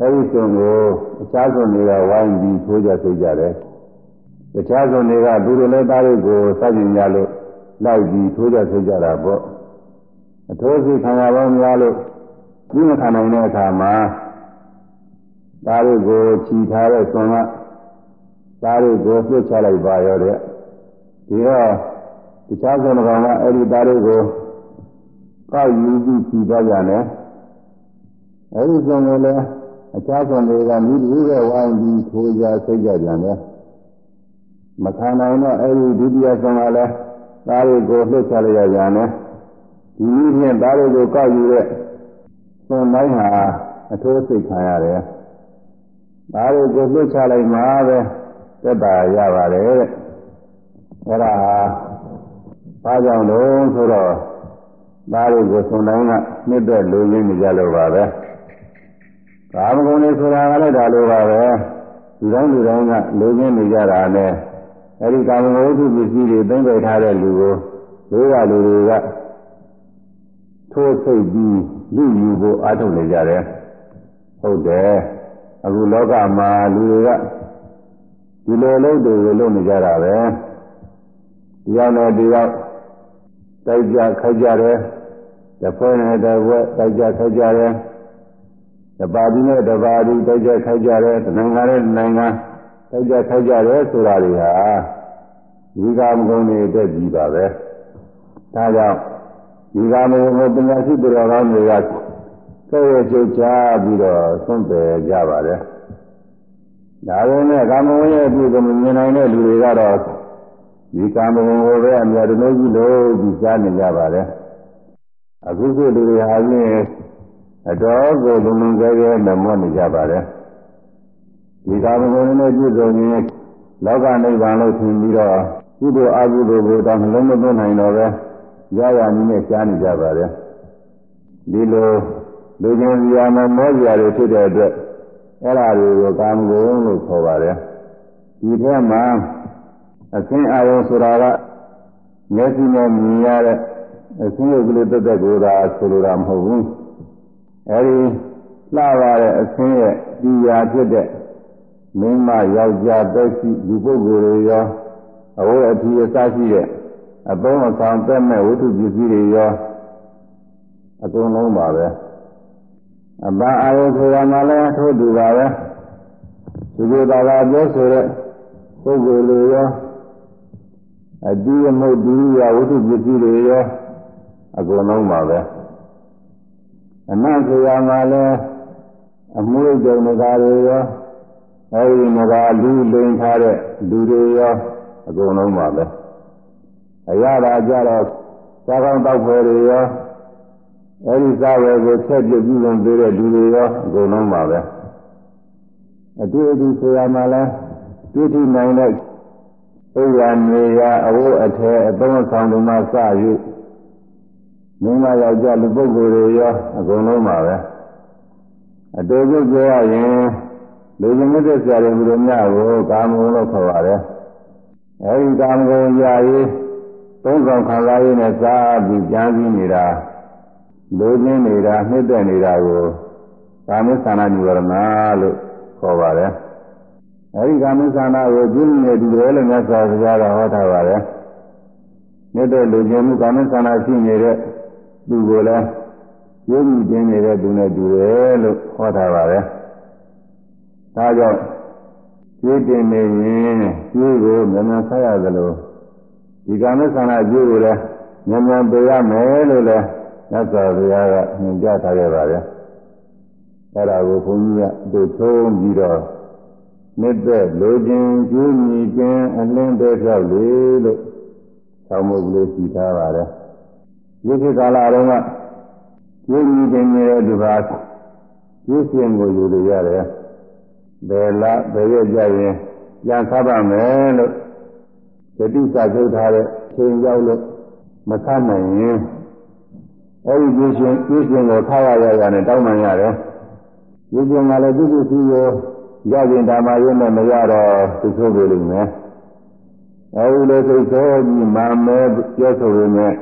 အဲဒီဆုံးကိုအခြားဆုံးတွေကဝိုင်းပြီးထိုးကြသိကြတယ်တခြားဆုံးတွေကသူတို့လည်းသားရကိုစကြင်ကြလို့လိုက်ပြီးထိုးကြသိကြတာပေါ့အထိုးစီခံရပေါင်းများလို့ပြီးမခံနိုင်တဲ့အခါမှာသားရကိုခြီးထားတဲ့ဆွန်ကသားတွေကိုပြစ်ချလိုက်ပါရောတဲ့ဒီတော့တခြားဆုံးကောင်ကအဲ့ဒီသားတွေကို ကောက်ယူပြီးဖြီးသွားကြတယ်အဲ့ဒီဆုံးကလည်းအခြားဆုံးတွေကမိတူရဲ့ဝိုင်းပြီးထိုးကြဆိတ်ကြပြန်တယ်မခံနိုင်တော့အဲ့ဒီဒုတိယဆုံးကလည်းသားတွေကိုလှုပ်ချလိုက်ရပြန်တယ်ဒီနည်းဖြင့်သားတွေကိုကောက်ယူတဲ့သွန်တိုင်းဟာအထိုးစိတ်ခံရတယ်သားတွေကိုလှုပ်ချလိုက်မှပဲသက်သာရပါတယ်တဲ့အဲ့ဒါဘာကြောင့်လို့ဆိုတော့ သားတွေကိုသွန်တိုင်းကနှစ်သက်လိုရင်းနေကြလို့ပါပဲကာမဂုဏ်တွေဆိုတာကလည်းဒါလိုပါပဲလူတိုင်းလူတိုင်းကလိုရင်းနေကြတာနဲ့အဲ့ဒီကာမဂုဏ်ဝတ္ထုပစ္စည်းတွေသိမ့်ပိုက်ထားတဲ့လူကိုလူကလူတွေကထိုးဆိတ်ပြီးလူယူဖို့အားထုတ်နေကြတယ်ဟုတ်တယ်အခုလောကမှာလူတွေကဒီလိုလုံးတွေကိုလုပ်နေကြတာပဲဒီရောက်နေဒီရောက်တိုက်ကြခိုက်ကြတယ် တစ်ဖွဲ့နဲ့တစ်ဖွဲ့တိုက်ကြခိုက်ကြတယ်တပါတိနဲ့တပါတိတိုက်ကြခိုက်ကြတယ်တနိုင်ငံနဲ့နိုင်ငံတိုက်ကြခိုက်ကြတယ်ဆိုတာတွေဟာဒီကာမဂုဏ်တွေအတွက်ကြီးပါပဲဒါကြောင့်ဒီကာမဂုဏ်ကိုပညာရှိသူတော်ကောင်းတွေကကဲ့ရဲ့ကြိုးချပြီးတော့သွန့်ပယ်ကြပါတယ်ဒါပေမဲ့ကာမဂုဏ်ရဲ့အပြည့်ကိုမမြင်နိုင်တဲ့လူတွေကတော့ဒီကာမဂုဏ်ကိုပဲအများတလို့ကြီးလို့ပြီးကြားနေကြပါတယ် အခုခုလူတွေဟာချင်းအတော်ကိုလုံလုံကျဲကျဲနမောနေကြပါတယ်ဒီကာမဂုဏ်နဲ့ပြည့်စုံရင်လောကနိဗ္ဗာန်လို့ထင်ပြီးတော့ကုသိုလ်အကုသိုလ်ကိုတော့လုံးမသွင်းနိုင်တော့ပဲရရနည်းနဲ့ကြားနေကြပါတယ်ဒီလိုလူချင်းစီယာမမောစရာတွေဖြစ်တဲ့အတွက်အဲ့ဒါတွေကိုကာမဂုဏ်လို့ခေါ်ပါတယ်ဒီထဲမှာအသင်းအာယုံဆိုတာကမျက်စိနဲ့မြင်ရတဲ့ အသင်းရုပ်ကလေးတက်တက်ကိုသာဆိုလိုတာမဟုတ်ဘူးအဲဒီလှပါတဲ့အသင်းရဲ့ဒီရာဖြစ်တဲ့မိန်းမယောက်ျားသက်ရှိလူပုဂ္ဂိုလ်တွေရောအဝတ်အထည်အစရှိတဲ့အသုံးအဆောင်သက်မဲ့ဝိတုပစ္စည်းတွေရောအကုန်လုံးပါပဲအပအာယုဆိုတာမှလည်းထို့တူပါပဲသူတို့သာသာပြောဆိုတဲ့ပုဂ္ဂိုလ်တွေရောအတိအမုတ်ဒုရဝိတုပစ္စည်းတွေရော အကုန်လုံးပါပဲအနတ်ဆိုတာမှလည်းအမှုရိတ်တဲ့ငါတွေရောအဲဒီငါလူလိန်ထားတဲ့လူတွေရောအကုန်လုံးပါပဲအရသာကြတော့သာကောင်းတောက်ဖွယ်တွေရောအဲဒီစားဝယ်ကိုဆက်ပြပြုလုပ်ပေးတဲ့လူတွေရောအကုန်လုံးပါပဲအတူတူဆိုရမှလည်းတွေ့ထိနိုင်တဲ့ဥရနေရအဝတ်အထည်အသုံးဆောင်တွေမှစ၍ မိန်းမယောက်ျားလူပုဂ္ဂိုလ်တွေရောအကုန်လုံးပါပဲအတူတူပြောရရင်လူကြီးမြတ်ဆရာတွေဘုရားများကိုကာမဂုဏ်လို့ခေါ်ပါတယ်အဲဒီကာမဂုဏ်ရာရေးသုံးဆောင်ခံစားရင်းနဲ့စားပြီးကြမ်းပြီးနေတာလိုချင်နေတာနှိမ့်သက်နေတာကိုကာမိသနာနိဝရဏလို့ခေါ်ပါတယ်အဲဒီကာမိသနာကိုကျင်းနေတူတယ်လို့မြတ်စွာဘုရားကဟောထားပါတယ်မြတ်တဲ့လူချင်းမှုကာမိသနာရှိနေတဲ့ သူကိုလည်းကျင်းပြီးတင်းနေတဲ့သူနဲ့တူတယ်လို့ဟောထားပါတယ်ဒါကြောင့်ကျင်းတင်နေရင်ကျိုးကိုမြန်မြန်ဆက်ရသလိုဒီကာမိသနာကျိုးကိုလည်းမြန်မြန်ပြရမယ်လို့လည်းမြတ်စွာဘုရားကညွှန်ကြားထားခဲ့ပါတယ်အဲ့ဒါကိုဘုန်းကြီးကတို့ထုံးပြီးတော့မြစ်သက်လိုခြင်းကျူးညီခြင်းအလင်းတဲ့ကြောက်လေလို့ဆောင်းမုတ်လေးရှိထားပါတယ် ဒီခေတ်ကာလတုန်းကကျူးညီခြင်းရဲ့ဒီပါကျူးရှင်ကိုယူလို့ရတယ်ဘယ်လားဘယ်ရက်ကြရင်ပြန်သတ်ပါမယ်လို့တတိစာချုပ်ထားတဲ့ချိန်ရောက်လို့မသတ်နိုင်ရင်အဲဒီကျူးရှင်ကျူးရှင်ကိုထားရရရနဲ့တောင်းပန်ရတယ်ဒီကျင်ကလည်းသူ့သူ့သူ့ကိုရခြင်းဓမ္မရုံးနဲ့မရတော့သူဆိုပြလိမ့်မယ်အဲဒီလိုသိဆိုပြီးမာမဲပြောဆိုရင်းနဲ့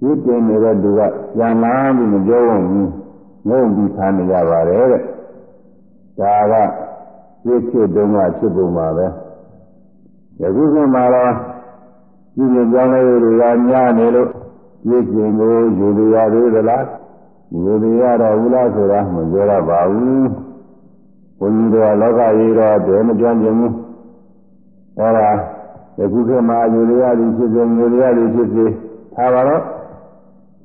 ဒီတင်နေတဲ့သူကပြန်လာပြီးမပြောဘူးငုံပြီးထားနေရပါတယ်တဲ့ဒါကပြည့်ဖြစ်တုန်းကဖြစ်ပုံပါပဲယခုကမှတော့ဒီလိုကြောင်းလေးတွေကများနေလို့ပြည့်ကျင်ကိုယူရရသေးသလားဒီလိုရတော့ဘူးလားဆိုတာမပြောရပါဘူးဘုန်းကြီးတို့ကလောကကြီးတော့တည်းမကြမ်းကြဘူးအဲဒါယခုခေတ်မှာယူရရသည်ဖြစ်စေယူရရသည်ဖြစ်စေထားပါတော့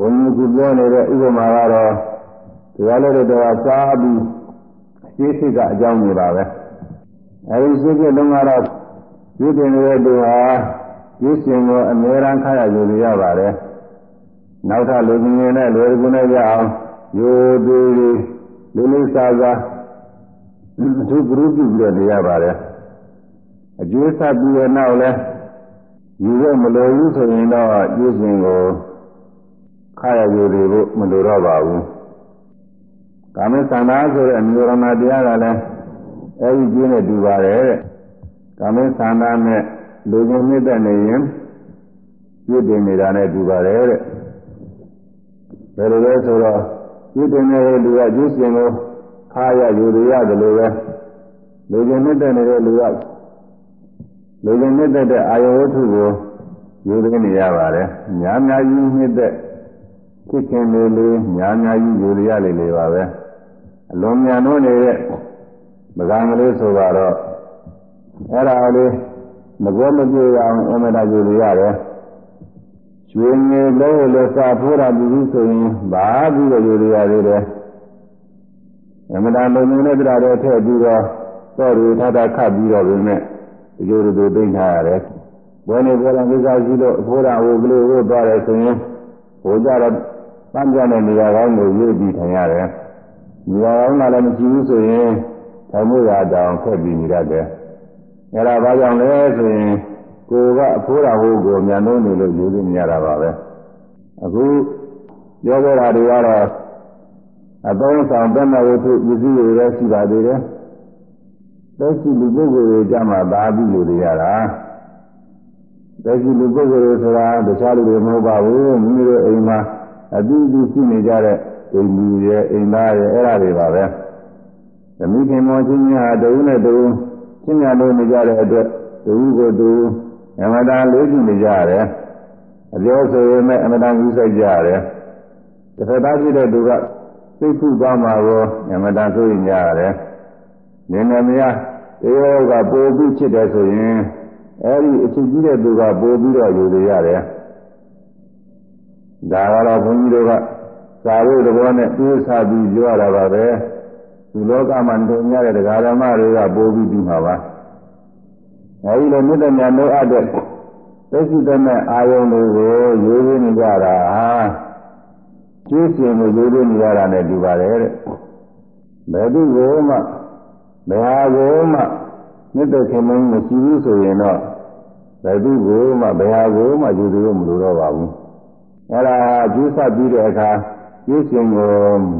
ဘုန်းကြီးကပြောနေတဲ့ဥပမာကတော့တရားလေးတွေတော့စားပြီးရှင်းစစ်ကအကြောင်းတွေပါပဲအဲဒီရှင်းစစ်လုံးကတော့ဒီတင်နေတဲ့သူဟာဒီရှင်ကိုအမြဲတမ်းခါရယူရပါတယ်နောက်ထပ်လူကြီးငယ်နဲ့လွယ်ကူနဲ့ကြအောင်ရိုးသေးသေးလူလေးစားစားသူကရုပြုပြီးတော့နေရပါတယ်အကျိုးဆက်ပြီးတော့နောက်လဲယူရမလိုဘူးဆိုရင်တော့ကျိုးရှင်ကို ခါရယူတွေဖို့မလိုတော့ပါဘူးကာမသန္တာဆိုတဲ့အမျိုးရမတရားကလည်းအဲဒီကျင်းနဲ့တူပါတယ်တဲ့ကာမသန္တာနဲ့လူချင်းမြင့်တဲ့နေရင်ပြည့်တင်နေတာနဲ့တူပါတယ်တဲ့ဘယ်လိုလဲဆိုတော့ဒီတင်နေတဲ့လူကကျူးရှင်ကိုခါရယူရရတယ်လို့ပဲလူချင်းမြတ်နေတဲ့လူကလူချင်းမြတ်တဲ့အာယဝတ္ထုကိုယူရနေရပါတယ်ညာများကြီးမြတ်တဲ့ ဖြစ်ခင်လေးလေးညာများကြီးယူရရလေလေပါပဲအလွန်မြန်လို့နေတဲ့မကံကလေးဆိုတော့အဲ့ဒါလေးမကွဲမပြေအောင်အမတယူရရတယ်ကျွေးငယ်လို့လည်းစာထိုးတာပြီးဆိုရင်ဘာပြီးတော့ယူရရသေးတယ်အမတန်လုံနေတဲ့တရားတွေထည့်ပြီးတော့တော့ရထတာခတ်ပြီးတော့ပြင်မဲ့ဒီလိုလိုသိထားရတယ်ဘယ်နေပေါ်လာကိစ္စရှိလို့အဖိုးတော်ဟိုကလေးကိုသွားတယ်ဆိုရင်ဟိုကြတော့ ပန်းပြတဲ့နေရာကောင်းကိုရွေးပြီးထိုင်ရတယ်နေရာကောင်းကလည်းမရှိဘူးဆိုရင်ထိုင်မှုရတောင်ခက်ပြီးနေရတယ်အဲ့ဒါဘာကြောင့်လဲဆိုရင်ကိုကအဖိုးတော်ဟိုကိုမြန်လုံးနေလို့ယူနေရတာပါပဲအခုပြောခဲ့တာတွေကတော့အသုံးဆောင်တဲ့ဝတ္ထုပစ္စည်းတွေလည်းရှိပါသေးတယ်။သက်ရှိလူပုဂ္ဂိုလ်တွေကြမှာသာပြီးလူတွေရတာ။သက်ရှိလူပုဂ္ဂိုလ်တွေဆိုတာတခြားလူတွေမဟုတ်ပါဘူး။မိမိတို့အိမ်မှာ အတူတူရှိနေကြတဲ့အိမ်လူရဲ့အိမ်သားရဲ့အဲ့ဒါတွေပါပဲ။သမီးခင်မောချင်းများတဦးနဲ့တဦးချင်းများလို့နေကြတဲ့အတွက်တဦးကိုတဦးအမတန်လေးကြည့်နေကြရတယ်။အပြောဆိုရင်လည်းအမတန်ကြီးဆိုင်ကြရတယ်။တစ်ဖက်သားဖြစ်တဲ့သူကစိတ်ထုသွားမှာကိုအမတန်ဆိုရင်ကြရတယ်။နင်းနေမရတေယောကပိုပြီးဖြစ်တယ်ဆိုရင်အဲဒီအချင်းကြီးတဲ့သူကပိုပြီးတော့ယူရရတယ်။ ဒါကတော့ဘုန်းကြီးတို့ကသာရုပ်တော်နဲ့ပြည့်စားပြီးပြောရတာပါပဲ။ဒီလောကမှာတုံရတဲ့ဒကာဓမ္မတွေကပိုပြီးပြီးမှာပါ။အဲဒီလိုမြတ်တဲ့ညာတို့အပ်တဲ့သိရှိတဲ့အာယုံတွေကိုရိုးရင်းနေကြတာဟာကျိုးရှင်ကိုရိုးရိုးနေရတာနဲ့ဒီပါတယ်တဲ့ဘယ်သူကိုမှဘယ်ဟာကိုမှမြတ်တဲ့ခင်မင်းမရှိဘူးဆိုရင်တော့ဘယ်သူကိုမှဘယ်ဟာကိုမှယူသေးမလို့တော့ပါဘူး အဲ့ဒါကျိုးဆက်ပြီးတဲ့အခါကျိုးရှင်ကို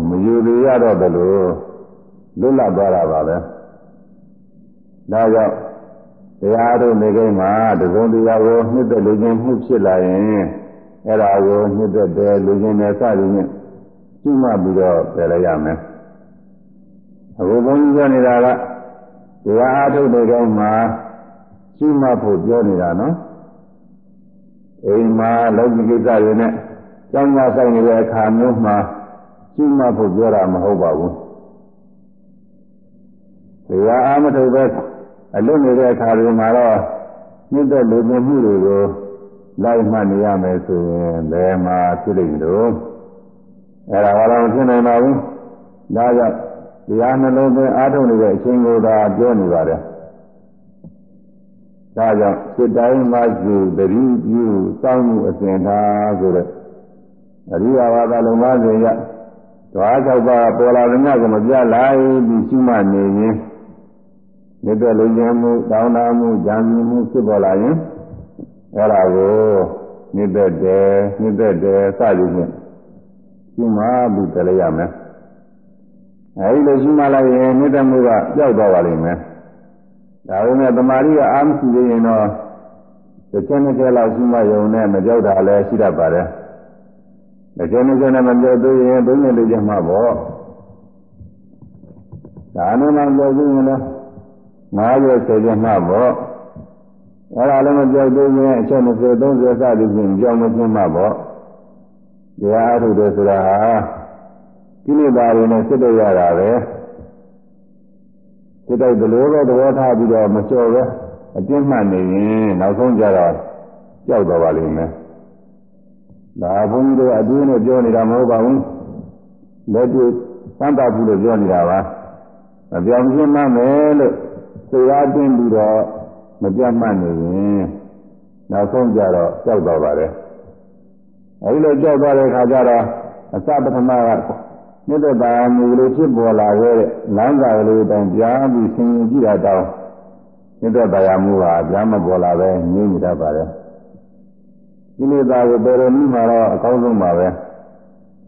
မယူသေးရတော့တယ်လို့လွတ်လပ်သွားတာပါပဲဒါကြောင့်တရားတို့နေကိန်းမှာတစုံတရာကိုနှစ်သက်လူချင်းမှုဖြစ်လာရင်အဲ့ဒါကိုနှစ်သက်တယ်လူချင်းနဲ့စသည်ဖြင့်ကျุမှတ်ပြီးတော့ပယ်လိုက်ရမယ်အခုဘုန်းကြီးပြောနေတာကတရားအားထုတ်တဲ့ကောင်းမှာရှိမှဖို့ပြောနေတာနော် အိမ်မှာလောကီကိစ္စတွေနဲ့ကြောင်းကြဆိုင်နေတဲ့အခါမျိုးမှာရှိမှဖို့ပြောတာမဟုတ်ပါဘူးတရားအားမထုတ်ပဲအလွတ်နေတဲ့အခါတွေမှာတော့မြင့်တဲ့လူမြင်မှုတွေကိုလိုက်မှတ်နေရမယ်ဆိုရင်ဘယ်မှာဖြစ်လိမ့်လို့အဲ့ဒါကတော့ဖြစ်နိုင်ပါဘူးဒါကြောင့်တရားနှလုံးသွင်းအားထုတ်နေတဲ့အချိန်ကိုသာပြောနေပါတယ် ဒါကြောင့်စိတ်တိုင်းမှယူတတိပြုစောင့်မှုအစဉ်ထားဆိုတဲ့အရိယဝါဒလုံးပါးစဉ်ရဓဝါ၆ပါးပေါ်လာတဲ့ညကမပြလိုက်ပြီးရှိမှနေရင်မြတ်တဲ့လူကျင်မှုတောင်းတမှုကြံစည်မှုဖြစ်ပေါ်လာရင်အဲ့ဒါကိုမြတ်တဲ့တယ်မြတ်တဲ့တယ်စသည်ဖြင့်ရှိမှပြီးတလည်းရမယ်အဲဒီလိုရှိမှလိုက်ရင်မြတ်တဲ့မှုကကြောက်သွားပါလိမ့်မယ် ဒါပေမဲ့တမာရီကအာမရှိသေးရင်တော့တစ်ချက်နှစ်ချက်လောက်ရှိမှယုံနဲ့မကြောက်တာလည်းရှိတတ်ပါတယ်တစ်ချက်နှစ်ချက်နဲ့မကြောက်သေးရင်ဘုန်းကြီးလူချက်မှပေါ့ဒါနဲ့မှကြောက်သေးရင်လည်းငါးရွယ်ဆယ်ချက်မှပေါ့အဲ့ဒါလည်းမကြောက်သေးရင်အချက်20 30စသည်ဖြင့်ကြောက်မချင်းမှပေါ့တရားအထုတယ်ဆိုတာဟာကိလေသာတွေနဲ့စစ်တော့ရတာပဲ စစ်တော့ဒီလိုပဲသဘောထားပြီးတော့မကြော်ပဲအပြင်းမှတ်နေရင်နောက်ဆုံးကြတော့ကြောက်တော့ပါလိမ့်မယ်ဒါဘုန်းကြီးတို့အတူနဲ့ပြောနေတာမဟုတ်ပါဘူးလက်တွေ့သံတာဘူးလို့ပြောနေတာပါမပြောင်းရှင်းမှမယ်လို့သိအားသွင်းပြီးတော့မပြတ်မှတ်နေရင်နောက်ဆုံးကြတော့ကြောက်တော့ပါတယ်အဲဒီလိုကြောက်သွားတဲ့အခါကျတော့အစပထမက မြတ်တာမူလေးဖြစ်ပေါ်လာခဲ့တဲ့လမ်းစာလေးတောင်ကြားပြီးဆင်ရင်ကြည့်တာတောင်မြတ်တာမူဟာကြားမပေါ်လာပဲငြင်းနေတတ်ပါတယ်ဒီလိုသာကိုပေရမီမှာတော့အကောင်းဆုံးပါပဲ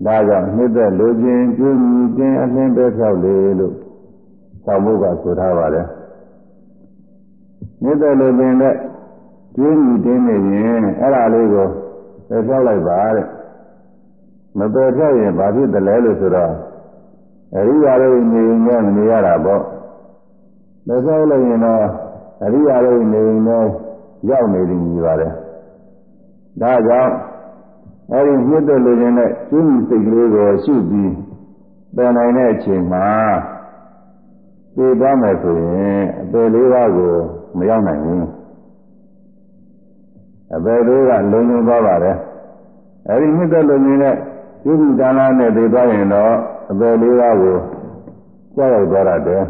ဒါကြောင့်နှစ်သက်လိုခြင်းကျွေးမြူခြင်းအလင်းပဲဖြောက်လေလို့ဆောင်းမှုကဆိုထားပါတယ်နှစ်သက်လိုပင်တဲ့ကျွေးမြူခြင်းနေရင်အဲ့ဒါလေးကိုပဲဖြောက်လိုက်ပါတဲ့ မပယ်ဖြောက်ရင်ဘာဖြစ်တယ်လဲလို့ဆိုတော့အရိယာတွေနေရင်လည်းမနေရတာပေါ့မဖြောက်လိုက်ရင်တော့အရိယာတွေနေရင်လည်းရောက်နေတယ်ကြီးပါတယ်ဒါကြောင့်အဲဒီမြစ်တဲ့လူချင်းနဲ့ကျွမ်းစိတ်ကလေးကိုရှုပြီးပယ်နိုင်တဲ့အချိန်မှာပြေးသွားမယ်ဆိုရင်အပယ်လေးပါးကိုမရောက်နိုင်ဘူးအပယ်လေးကလုံလုံသွားပါတယ်အဲဒီမြစ်တဲ့လူချင်းနဲ့ ကျွမ်းဒါနနဲ့ပြေးသွားရင်တော့အပယ်လေးပါးကိုကြောက်ရောက်သွားတယ်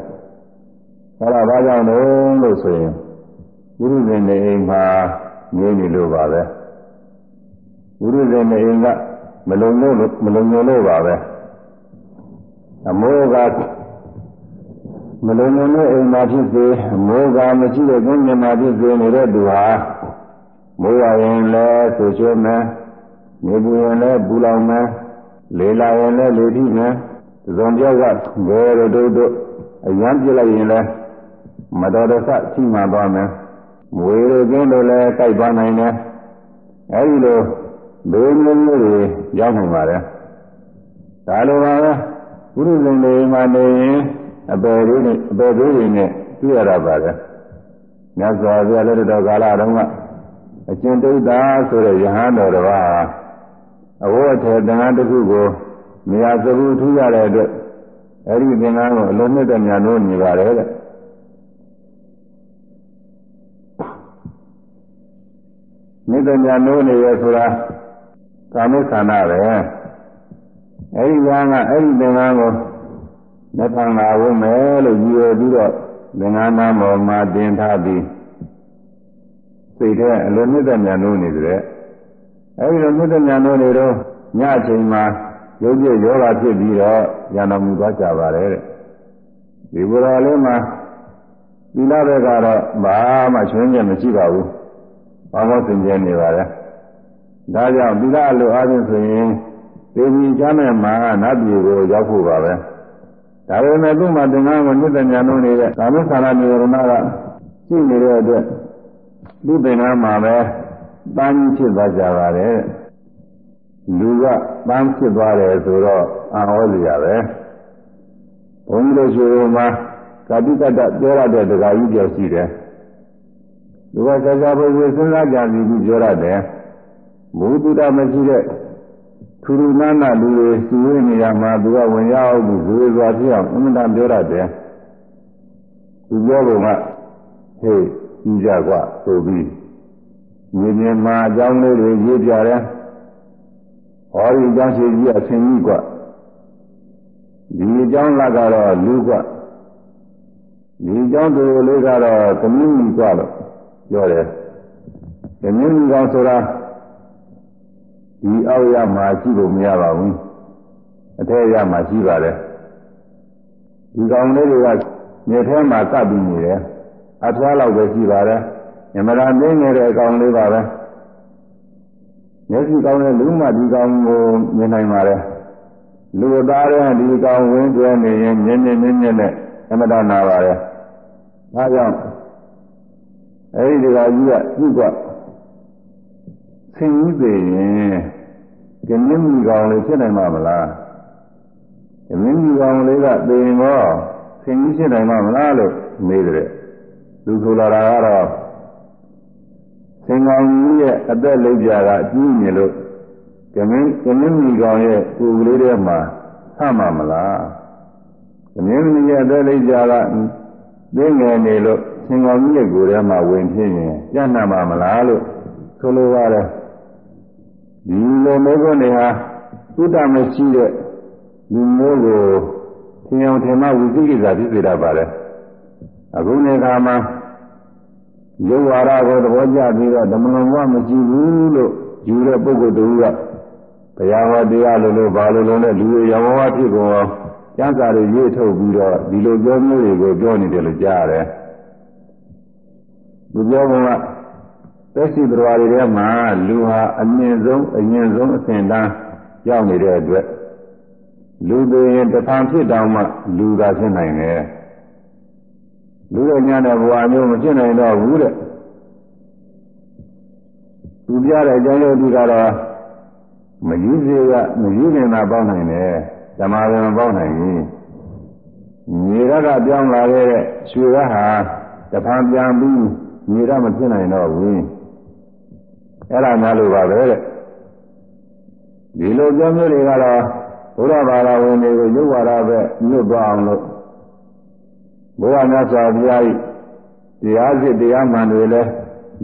အဲဒါဘာကြောင့်လဲလို့ဆိုရင်ဘုရုဇင်နေအိမ်မှာငြင်းနေလို့ပါပဲဘုရုဇင်နေအိမ်ကမလုံလို့မလုံလို့ပါပဲအမိုးကမလုံလို့အိမ်မှာဖြစ်စေအမိုးကမရှိတဲ့ကုန်းမြမှာဖြစ်စေနေတဲ့သူဟာမိုးရရင်လည်းဆူချွေးမယ်နေပူရင်လည်းပူလောင်မယ် လေလာရင်လည်းလေထိမယ်သုံးပြောက်ကဘယ်လိုတို့တို့အရန်ပြလိုက်ရင်လည်းမတော်တဆရှိမှသွားမယ်မွေတို့ကျင်းတို့လည်းကြိုက်သွားနိုင်တယ်အဲဒီလိုဒုမျိုးမျိုးတွေရောက်နိုင်ပါတယ်ဒါလိုပါပဲဘုရုဇင်တွေမှာနေရင်အပယ်လေးနဲ့အပယ်သေးတွေနဲ့တွေ့ရတာပါတယ်မြတ်စွာဘုရားလက်တော်ကာလတုန်းကအကျင့်တုဒ္ဒါဆိုတဲ့ယဟန်တော်တစ်ပါး အဝတ်ထေသင်္ကန်းတစ်ခုကိုမြာစဘူးထူးရတဲ့အတွက်အဲဒီသင်္ကန်းကိုအလုံးနဲ့တည်းများလို့နေပါတယ်တဲ့နိတ္တညာနိုးနေရဆိုတာကာမုခန္ဓာပဲအဲဒီကံကအဲဒီသင်္ကန်းကိုလက်ခံလာဖို့မယ်လို့ရည်ရွယ်ပြီးတော့သင်္ကန်းသားပေါ်မှာတင်ထားပြီးစိတ်ထဲအလိုနိတ္တညာနိုးနေတယ် အဲဒီလိုနိတ္တညာနိုးနေတော့ညအချိန်မှာရုပ်ပြည့်ယောဂဖြစ်ပြီးတော့ဉာဏ်တော်မူသွားကြပါတယ်တဲ့ဒီဘုရားလေးမှာသီလဘက်ကတော့ဘာမှချွင်းချက်မရှိပါဘူးဘာမှသင်ကျဲနေပါလေဒါကြောင့်သီလလိုအားဖြင့်ဆိုရင်သေမီချမ်းမဲ့မှာနတ်ပြည်ကိုရောက်ဖို့ပါပဲဒါပေမဲ့သူ့မှာသင်္ကန်းကိုနိတ္တညာလုံးနေတဲ့ကာမဆန္ဒနိရောဓကရှိနေတဲ့အတွက်သူ့သင်္ကန်းမှာပဲ ပန်းဖြစ်သွားကြပါတယ်လူကပန်းဖြစ်သွားတယ်ဆိုတော့အာဟောစရာပဲဘ ုန်းကြီးတို့ရှိုးမှာကာတိကတ္တပြောရတဲ့ဒကာကြီးပြောရှိတယ်လူကစကားပုဂ္ဂိုလ်စဉ်းစားကြပြီးပြောရတယ်မူတုဒ္ဒမရှိတဲ့ထူထူနာနာလူတွေစီဝေးနေရမှာသူကဝင်ရောက်ပြီးဇွေစွာဖြစ်အောင်အမှန်တန်ပြောရတယ်သူပြောပုံကဟေးကြီးကြกว่าဆိုပြီး မြေပြင်မှာအကြောင်းလေးတွေရေးပြတယ်။ဟောဒီအကြောင်းရှိကြီးအရှင်ကြီးကဒီအကြောင်းလက်ကတော့လူကဒီအကြောင်းတူလေးကတော့သမီးကြီးကလို့ပြောတယ်။သမီးကြီးကဆိုတာဒီအောက်ရမှာရှိလို့မရပါဘူး။အထက်ရမှာရှိပါတယ်။ဒီကောင်လေးတွေကမြေထဲမှာကပ်ပြီးနေတယ်။အထွားလောက်ပဲရှိပါတယ်။ ညမရာသိနေတဲ့အကောင်လေးပါပဲမျက်စိကောင်းတဲ့လူမှဒီကောင်ကိုမြင်နိုင်ပါတယ်လူသားတဲ့ဒီကောင်ဝင်းကျွဲနေရင်မြင်းမြင်းမြင်းမြင်းနဲ့အမတနာပါတယ်ဒါကြောင့်အဲဒီဒီကကြီးကပြုတ်ကဆင်းကြီးပေရင်ကမြင်းမီကောင်လေးဖြစ်နိုင်မှာမလားကမြင်းမီကောင်လေးကပေရင်တော့ဆင်းကြီးဖြစ်နိုင်မှာမလားလို့မေးတယ်လူဆိုလာတာကတော့ သင်္ကောင်ကြီးရဲ့အသက်လိပ်ပြာကအကျဉ်းနေလို့ကမင်းကမင်းမိကောင်ရဲ့ကိုယ်ကလေးထဲမှာဆမှာမလားကမင်းမိရဲ့အသက်လိပ်ပြာကသိငယ်နေလို့သင်္ကောင်ကြီးရဲ့ကိုယ်ထဲမှာဝင်ဖြစ်ရင်ကြံ့နာမှာမလားလို့ဆိုလိုပါတယ်ဒီလိုမျိုးကနေဟာသုတ္တမရှိတဲ့လူမျိုးကိုသင်အောင်ထင်မှဝိသိကိစ္စဖြစ်စေတတ်ပါတယ်အခုနေခါမှာ ရုပ်ဝါဒကိုသဘောကျပြီးတော့ဓမ္မလွန်ဘဝမရှိဘူးလို့ယူတဲ့ပုဂ္ဂိုလ်တူကဘုရားဟောတရားလို့လို့ဘာလို့လို့နဲ့လူတွေရောင်ဝါဖြစ်ကုန်အောင်ကျမ်းစာတွေရေးထုတ်ပြီးတော့ဒီလိုပြောမျိုးတွေကိုပြောနေတယ်လို့ကြားရတယ်။ဒီပြောကသက်ရှိတော်တွေထဲမှာလူဟာအမြင့်ဆုံးအရင်ဆုံးအစဉ်တန်းရောက်နေတဲ့အတွက်လူတွေရင်တဖန်ဖြစ်တောင်မှလူသာဖြစ်နိုင်တယ်။ လူရဲ့ညာတဲ့ဘဝမျိုးမဖြစ်နိုင်တော့ဘူးတဲ့သူပြတဲ့အကြောင်းရင်းဒီကတော့မကြီးစေကမကြီးနေတာပေါက်နိုင်တယ်ဓမ္မပဲမပေါက်နိုင်ဘူးမြေရကပြောင်းလာတဲ့ရွှေရဟာတဖန်ပြန်ပြီးမြေရမဖြစ်နိုင်တော့ဘူးအဲ့ဒါများလို့ပါပဲတဲ့ဒီလိုကြောမျိုးတွေကတော့ဘုရားဘာသာဝင်တွေကိုရုပ်ဝါဒပဲညွတ်သွားအောင်လို့ ဘုရားမြတ်စွာဘုရား၏တရားစစ်တရားမှန်တွေလည်း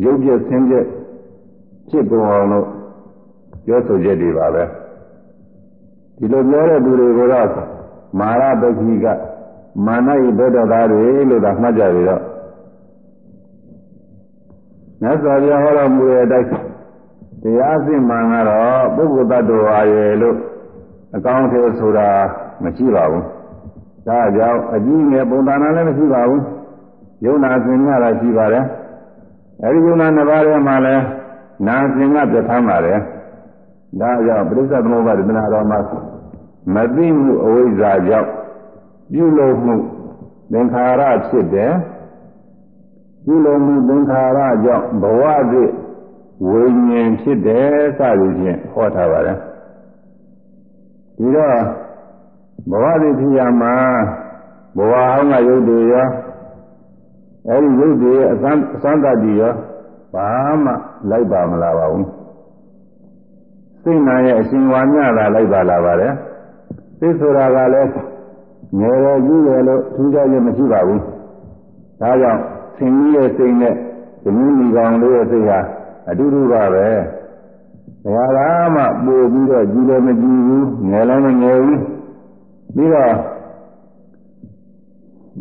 ရုပ်ပြဆင်းပြဖြစ်ပေါ်အောင်လို့ပြောဆိုချက်တွေပါပဲဒီလိုပြောတဲ့သူတွေကိုတော့မာရပတိကမာန၏ဘုဒ္ဓသားတွေလို့သာမှတ်ကြပြီတော့မြတ်စွာဘုရားဟောတော်မူတဲ့အတိုင်းတရားစစ်မှန်ကတော့ပုဂ္ဂိုလ်တ attva ရဲ့လို့အကောင်းထဲဆိုတာမရှိပါဘူး ဒါကြောင့်အကြီးငယ်ပုံသဏ္ဍာန်လည်းမရှိပါဘူးယုံနာစင်များတာရှိပါတယ်အဲဒီယုံနာနှစ်ပါးထဲမှာလည်းနာစင်ကပြဋ္ဌာန်းပါတယ်ဒါကြောင့်ပရိစ္ဆေသမုပ္ပါဒနာတော်မှာမသိမှုအဝိဇ္ဇာကြောင့်ပြုလုပ်မှုသင်္ခါရဖြစ်တယ်ပြုလုပ်မှုသင်္ခါရကြောင့်ဘဝသစ်ဝိညာဉ်ဖြစ်တယ်စသည်ဖြင့်ဟောထားပါတယ်ဒီတော့ ဘဝတိဖြစ်ရမှာဘဝဟောင်းကရုပ်တွေရောအဲဒီရုပ်တွေရဲ့အစမ်းအစမ်းတတ်ကြီးရောဘာမှလိုက်ပါမလာပါဘူးစိတ်နာရဲ့အရှင်ဝါမျှတာလိုက်ပါလာပါတယ်စိတ်ဆိုတာကလည်းငယ်ရကြီးတယ်လို့ထူးခြားခြင်းမရှိပါဘူးဒါကြောင့်ဆင်ကြီးရဲ့စိတ်နဲ့ဇမင်းမိကောင်လေးရဲ့စိတ်ဟာအတူတူပါပဲဘယ်ဟာမှပို့ပြီးတော့ကြီးလည်းမကြီးဘူးငယ်လည်းမငယ်ဘူး ပြီးတော့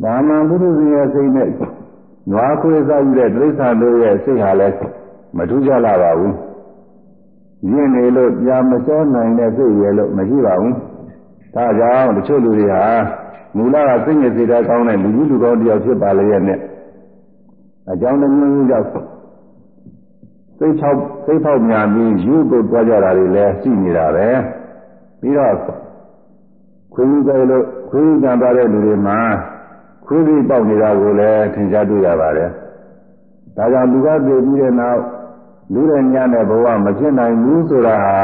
ဒါမှန်ပုရုဇဉ်ရဲ့စိတ်နဲ့နွားခွေးစားယူတဲ့တိရစ္ဆာန်တို့ရဲ့စိတ်ဟာလည်းမထူးခြားလာပါဘူးရင်းနေလို့ကြာမစောနိုင်တဲ့စိတ်ရဲ့လို့မရှိပါဘူးဒါကြောင့်တချို့လူတွေဟာမူလကစိတ်ငြိစေတာကောင်းတဲ့လူကြီးလူကောင်းတယောက်ဖြစ်ပါလေရဲ့နဲ့အကြောင်းတစ်မျိုးကြောင့်စိတ်ချောက်စိတ်ဖောက်များပြီးယူကိုတွားကြတာတွေလည်းရှိနေတာပဲပြီးတော့ ခွေးကြိုက်လို့ခွေးကြံသွားတဲ့လူတွေမှာခွေးပြီးပေါက်နေတာကိုလည်းထင်ရှားတွေ့ရပါတယ်ဒါကြောင့်လူကသိပြီးတဲ့နောက်လူရဲ့ညတဲ့ဘဝမဖြစ်နိုင်ဘူးဆိုတာဟာ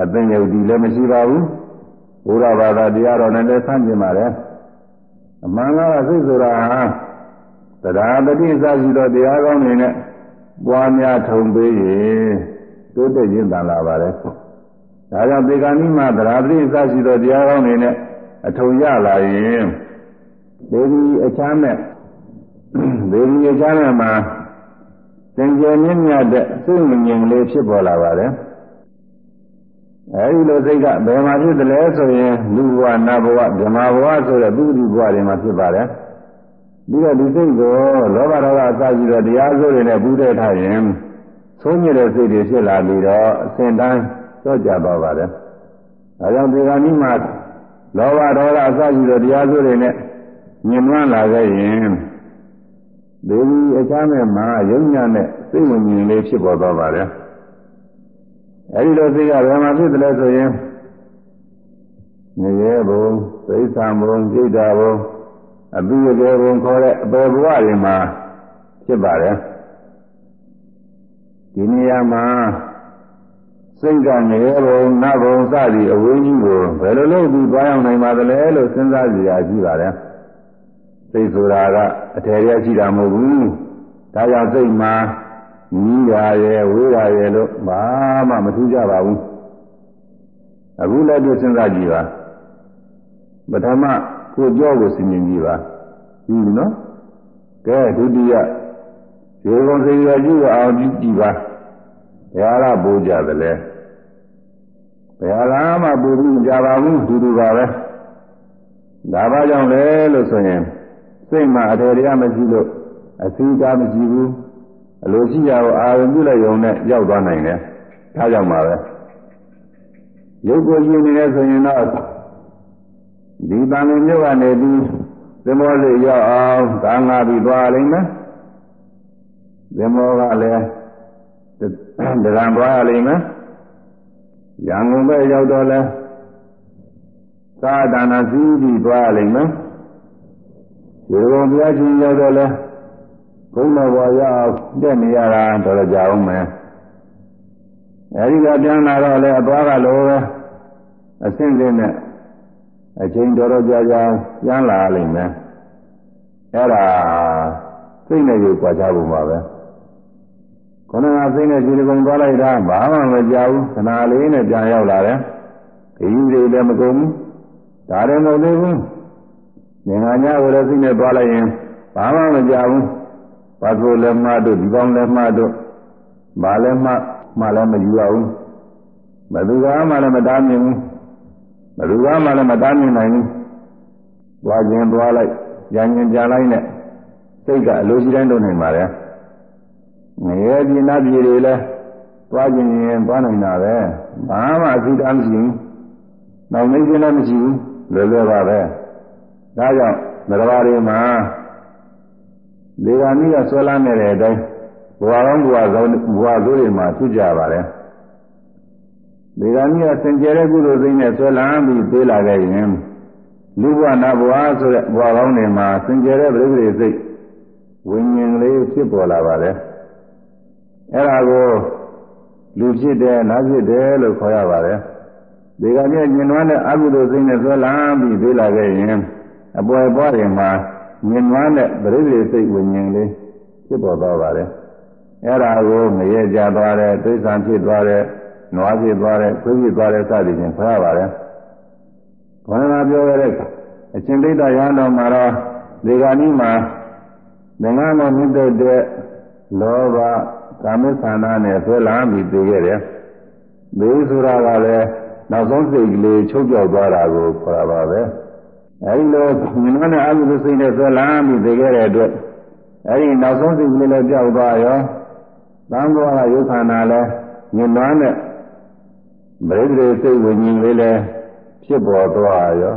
အသိဉာဏ်ဒီလည်းမရှိပါဘူးဘုရားဘာသာတရားတော်နဲ့လည်းဆန့်ကျင်ပါတယ်အမှန်ကတော့စိတ်ဆိုတာဟာတရားတတိစရှိသောတရားကောင်းတွေနဲ့ပွားများထုံပေးရင်တိုးတက်ခြင်းတန်လာပါတယ် ဒါကြောင့်ဒီကနေ့မှတရားတတိစရှိသောတရားကောင်းတွေနဲ့အထုံရလာရင်ဒေဝီအချမ်းမဲ့ဒေဝီအချမ်းမဲ့မှာသင်္ကြန်မြင့်မြတ်တဲ့စိတ်ငြိမ်လေးဖြစ်ပေါ်လာပါတယ်အဲဒီလိုစိတ်ကဘယ်မှာဖြစ်တယ်လဲဆိုရင်လူဘဝနတ်ဘဝဓမ္မဘဝဆိုတဲ့ပုဂ္ဂိုလ်ဘဝတွေမှာဖြစ်ပါတယ်ပြီးတော့ဒီစိတ်ကိုလောဘဒေါသအစရှိတဲ့တရားစိုးတွေနဲ့ပူးတဲ့ထားရင်သုံးမြတဲ့စိတ်တွေဖြစ်လာပြီးတော့အစဉ်တိုင်း ကြော့ကြသွားပါတယ်ဒါကြောင့်ဒီကနေ့မှလောဘဒေါသအစရှိတဲ့တရားစိုးတွေနဲ့ညင်နွမ်းလာခဲ့ရင်ဒေဝီအချမ်းမဲ့မှာယုံညာနဲ့စိတ်ဝင်ញင်လေးဖြစ်ပေါ်သွားပါတယ်အဲဒီလိုစိတ်ကဘယ်မှာဖြစ်တယ်လဲဆိုရင်ငရဲဘုံသိစ္ဆာဘုံဣဒ္ဓဘုံအပိယကေဘုံခေါ်တဲ့အပေဘဝတွေမှာဖြစ်ပါတယ်ဒီနေရာမှာ စိတ်ကငရဲဘုံနတ်ဘုံစသည်အဝေးကြီးကိုဘယ်လိုလုပ်ပြီးသွားရောက်နိုင်ပါသလဲလို့စဉ်းစားကြည့်ရကြည့်ပါတယ်စိတ်ဆိုတာကအထယ်ရရှိတာမဟုတ်ဘူးဒါကြောင့်စိတ်မှာနီးရရဲ့ဝေးရရဲ့လို့ဘာမှမထူးကြပါဘူးအခုလည်းပြစဉ်းစားကြည့်ပါပထမကိုကြောကိုစဉ်းကျင်ကြည့်ပါဟုတ်နော်ကဲဒုတိယရေကုန်စေရကြည့်အောင်ကြည့်ကြည့်ပါ ဘယ်ဟာကပိုးကြသလဲဘယ်ဟာကမှပိုးပြီးကြပါဘူးဒူဒူပါပဲဒါဘာကြောင့်လဲလို့ဆိုရင်စိတ်မှာအထေရမရှိလို့အစည်းကားမရှိဘူးအလိုရှိရကိုအာရုံပြုလိုက်ရုံနဲ့ရောက်သွားနိုင်တယ်ဒါကြောင့်ပါပဲရုပ်ကိုရှင်နေတယ်ဆိုရင်တော့ဒီတန်လင်းမြို့ကနေပြီးသမောစိရောက်အောင်သာငါပြီးသွားလိမ့်မယ်သမောကလည်း ဒရံသွားရလိမ့်မယ်ရန်ကုန်ပဲရောက်တော့လဲသာဒါနာစည်းပြီးသွားရလိမ့်မယ်ဒီလိုဘုရားရှင်ရောက်တော့လဲဘုံတော်ဘောရအောင်တက်နေရတာတော်ကြအောင်မယ်အဲဒီကပြန်လာတော့လေအသွားကလိုပဲအဆင့်ဆင့်နဲ့အချိန်တော်တော်ကြာကြာပြန်လာလိမ့်မယ်အဲ့ဒါစိတ်နဲ့ယူကြွားကြဖို့ပါပဲ ခဏကစိတ်နဲ့ကြည်ကုံသွားလိုက်တာဘာမှမကြောက်ဘူးခဏလေးနဲ့ပြန်ရောက်လာတယ်ခရီးတွေလည်းမကုန်ဘူးဒါလည်းမဟုတ်သေးဘူးငင်္ဂညာကိုလည်းစိတ်နဲ့သွားလိုက်ရင်ဘာမှမကြောက်ဘူးဘာလို့လဲမှတို့ဒီကောင်းလဲမှတို့ဘာလဲမှမှလည်းမယူရဘူးဘယ်သူကမှလည်းမတားမြင်ဘူးဘယ်သူကမှလည်းမတားမြင်နိုင်ဘူးသွားခြင်းသွားလိုက်ကြံခြင်းကြလိုက်နဲ့စိတ်ကအလိုရှိတိုင်းလုပ်နိုင်ပါလေ ငရဲပြင်းနာပြည်တွေလည်းသွားခြင်းရင်သွားနိုင်တာပဲဘာမှအစီတမ်းမရှိဘူးနောက်နေခြင်းလည်းမရှိဘူးလွယ်လွယ်ပါပဲဒါကြောင့်သရဝတွေမှာဒီကနေ့ကဆွဲလန်းနေတဲ့အတိုင်းဘဝကောင်းဘဝကောင်းဘဝဆိုးတွေမှာဖြစ်ကြပါလေဒီကနေ့ကစင်ကြယ်တဲ့ကုသိုလ်စိတ်နဲ့ဆွဲလန်းပြီးသေးလာခဲ့ရင်လူဘဝနာဘဝဆိုတဲ့ဘဝကောင်းတွေမှာစင်ကြယ်တဲ့ပြိဿစိတ်ဝိညာဉ်လေးဖြစ်ပေါ်လာပါတယ် အဲ့ဒါကိုလူဖြစ်တယ်နတ်ဖြစ်တယ်လို့ခေါ်ရပါတယ်ဒီကနေ့ညင်နွားတဲ့အကုသိုလ်စိတ်နဲ့ဆွဲလန်းပြီးသေးလာခဲ့ရင်အပွဲပွားတွေမှာညင်နွားတဲ့ပြိဿစိတ်ဝိညာဉ်လေးဖြစ်ပေါ်သွားပါတယ်အဲ့ဒါကိုငရဲကြသွားတယ်သိစ္စာဖြစ်သွားတယ်နွားဖြစ်သွားတယ်ခွေးဖြစ်သွားတယ်စသည်ဖြင့်ခေါ်ရပါတယ်ဘုရားပြောရတဲ့အရှင်သိတ္တရဟန်းတော်မှာတော့ဒီကနေ့မှာသင်္ကန်းတော်မြင့်တဲ့လောဘ ကာမသန္တာနဲ့ဆွဲလာပြီးသိခဲ့တယ်။ဒီဆိုတာကလည်းနောက်ဆုံးစိတ်ကလေးချုပ်ပြောက်သွားတာကိုခေါ်တာပါပဲ။အဲဒီလိုမြင်တဲ့အာဟုစိတ်နဲ့ဆွဲလာပြီးသိခဲ့တဲ့အတွက်အဲဒီနောက်ဆုံးစိတ်ကလေးလည်းကြောက်သွားရောသံဃာကယုခန္ဓာလည်းမြင်သွားတဲ့ပရိသေစိတ်ဝိညာဉ်လေးလည်းဖြစ်ပေါ်သွားရော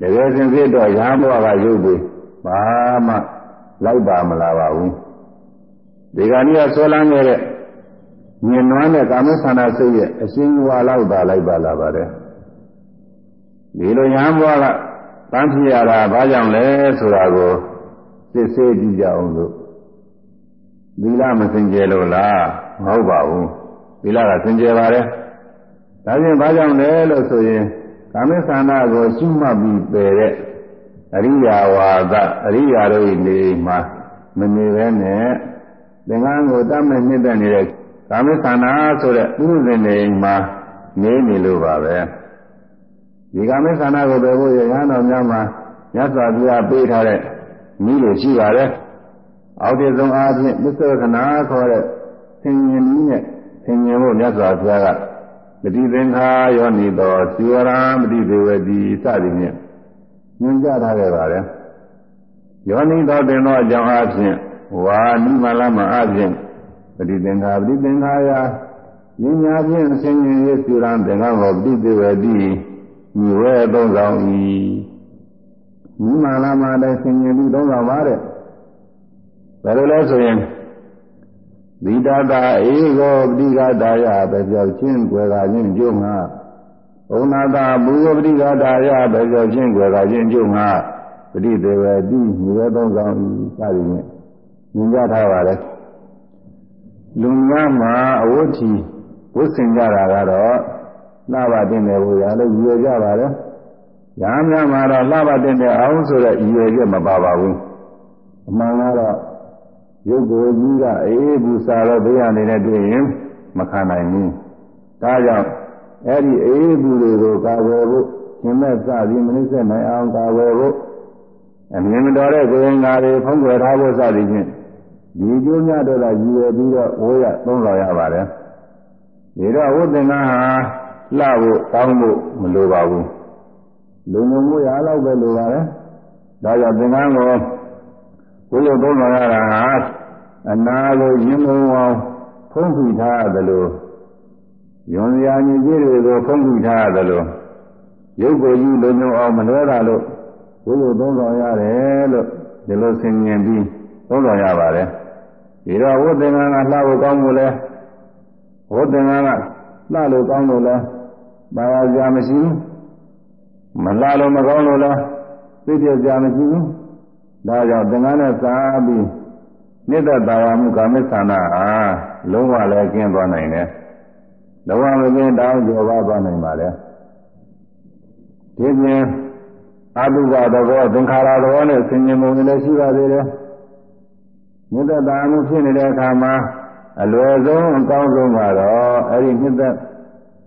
တကယ်စင်စစ်တော့ရဟန်းဘဝကရုပ်ပြီးဘာမှလိုက်ပါမလာပါဘူး ဒီကနေ့ကဆွဲလန်းနေတဲ့မြင်နွမ်းတဲ့ကာမဆန္ဒစိတ်ရဲ့အရှင်ဘဝလောက်သာလိုက်ပါလာပါတယ်ဒီလိုရဟန်းဘဝကတန်းဖြစ်ရတာဘာကြောင့်လဲဆိုတာကိုစစ်ဆေးကြည့်ကြအောင်လို့သီလမစင်ကြယ်လို့လားမဟုတ်ပါဘူးသီလကစင်ကြယ်ပါတယ်ဒါဖြင့်ဘာကြောင့်လဲလို့ဆိုရင်ကာမဆန္ဒကိုရှုမှတ်ပြီးပယ်တဲ့အရိယာဝါဒအရိယာတို့ဤနေမှာမနေပဲနဲ့ သင်္ကန်းကိုတတ်မဲ့နှစ်သက်နေတဲ့ကာမိသနာဆိုတဲ့ဥပဇင်နေမှာနေနေလို့ပါပဲဒီကာမိသနာကိုပဲဖို့ရဟန်းတော်များမှာမြတ်စွာဘုရားပေးထားတဲ့ဤလိုရှိပါတယ်အောက်တဆုံးအားဖြင့်သစ္စေခနာခေါ်တဲ့သင်ញင်နည်းနဲ့သင်ញင်ဖို့မြတ်စွာဘုရားကပฏิသင်္ခါယောနိတောစီဝရံပฏิဒေဝတိစသည်ဖြင့်ညွှန်ကြားထားခဲ့ပါတယ်ယောနိတောတင်သောအကြောင်းအားဖြင့် ဝါနိမလမအားဖြင့်ပฏิသင်္ခါပฏิသင်္ခါယဉာဏ်ညာဖြင့်ဆင်ញင်ရေးစီရံသင်္ခါကိုပฏิဒေဝတိညီဝဲသုံးဆောင်၏နိမလမတဲ့ဆင်ញင်ပြီးသုံးဆောင်ပါတဲ့ဘယ်လိုလဲဆိုရင်ဝိတတာဧကောပฏิကတာယပဲပြောချင်းွယ်ကချင်းကျုံငါဩနာတာဘူဝပฏิကတာယပဲပြောချင်းွယ်ကချင်းကျုံငါပฏิဒေဝတိညီဝဲသုံးဆောင်ဤစသည်ဖြင့် ညင်ကြထားပါလေလူများမှာအဝတ်ထီဝတ်ဆင်ကြတာကတော့လှပတင်တယ်ဘုရားလို့ရည်ရကြပါလေညာများမှာတော့လှပတင်တယ်အောင်ဆိုတဲ့ရည်ရချက်မပါပါဘူးအမှန်ကတော့ရုပ်ကိုယ်ကြီးကအေးဘူးစားတော့ဘေးကနေနဲ့တွေ့ရင်မခံနိုင်ဘူးဒါကြောင့်အဲ့ဒီအေးဘူးတွေကိုကာဝယ်ဖို့ရှင်မဲ့စပြီးမနစ်ဆက်နိုင်အောင်ကာဝယ်ဖို့အမြင်မတော်တဲ့ကိုယ်ငါတွေဖုံးကွယ်ထားဖို့စသည်ဖြင့် ဒီကျိုးများတော့လာရည်ရပြီးတော့ဝိုးရသုံးတော်ရပါတယ်ဒီတော့ဝိသင်္ကဟာလှဖို့တောင်းဖို့မလိုပါဘူးလုံုံမှုရအောင်ပဲလိုပါတယ်ဒါကြောင့်သင်္ကန်းကိုကိုယ်လိုသုံးတော်ရတာဟာအနာကိုရင်းမုံအောင်ဖုံးဖိထားရတယ်လို့ယွန်စရာညီကြီးတွေကိုဖုံးဖိထားရတယ်လို့ရုပ်ကိုယ်ကြီးလုံုံအောင်မလွဲတာလို့ကိုယ်လိုသုံးတော်ရတယ်လို့ဒီလိုဆင်ញင်ပြီးသုံးတော်ရပါတယ် ဒီတော့ဝိသင်္ကန်းကလှဖို့ကောင်းလို့လဲဝိသင်္ကန်းကလှလို့ကောင်းလို့လဲပါရကြမရှိဘူးမလှလို့မကောင်းလို့လဲသိပြကြမရှိဘူးဒါကြောင့်သင်္ကန်းနဲ့စားပြီးနိတ္တတာယာမှုကာမိသနာဟာလုံးဝလည်းကျင်းသွားနိုင်တယ်လုံးဝမကျင်းတောင်းကြောပါသွားနိုင်ပါလေဒီပြင်အတုပသဘောသင်္ခါရသဘောနဲ့ဆင်ញင်ပုံလည်းရှိပါသေးတယ် နိတ္တတာမှုဖြစ်နေတဲ့အခါမှာအလွယ်ဆုံးအကောင်းဆုံးကတော့အဲ့ဒီနိတ္တ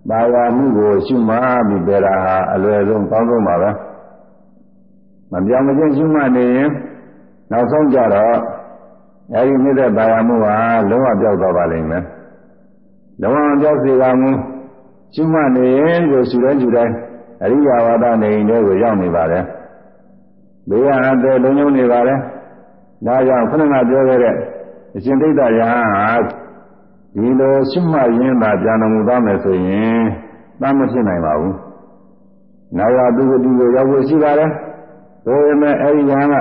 တာယာမှုကိုရှုမှပြီးပြတာဟာအလွယ်ဆုံးကောင်းဆုံးပါပဲမပြောင်းမချင်းရှုမှတ်နေရင်နောက်ဆုံးကြတော့အဲဒီမြစ်တဲ့ပါရမှုဟာလုံးဝပြောက်သွားပါလိမ့်မယ်လုံးဝပြောက်စေကမူရှုမှတ်နေရင်ကိုရှုတိုင်းရှုတိုင်းအရိယာဝါဒနေရင်တွေကိုရောက်နေပါတယ်ဘေးကအတဲ့လုံးလုံးနေပါတယ် ဒါကြောင့်ခဏကပြောခဲ့တဲ့အရှင်ဒိဋ္ဌယဟန်ဟာဒီလိုရှုမှတ်ရင်းသာပြန်တော်မူသားမယ်ဆိုရင်တမ်းမဖြစ်နိုင်ပါဘူးနာယသူဂတိကိုရောက်ဖို့ရှိပါတယ်ဆိုပေမဲ့အဲဒီယဟန်က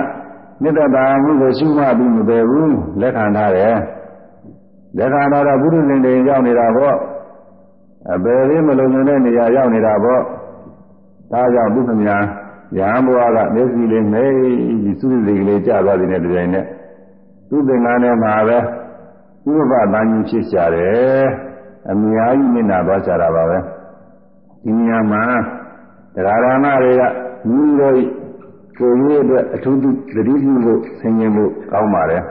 နိတ္တတာမှုကိုရှုမှတ်ပြီးမပေဘူးလက်ခံထားတယ်လက်ခံထားတော့ဘုရုဇင်တွေရောက်နေတာပေါ့အပေလေးမလုံနေတဲ့နေရာရောက်နေတာပေါ့ဒါကြောင့်ဘုရားများ ရဟန်းဘုရားကမျက်စိလေးမိတ်ပြီးသုရိစိတ်ကလေးကြာသွားတဲ့တပြိုင်နက်သူ့သင်္ကန်းထဲမှာပဲဥပပတန်ကြီးဖြစ်ကြတယ်အများကြီးမျက်နာသွားကြတာပါပဲဒီနေရာမှာတရားရဏတွေကမိမိတို့ကိုယ်ကြီးအတွက်အထူးသတိပြုဖို့ဆင်ခြင်ဖို့ကောင်းပါတယ်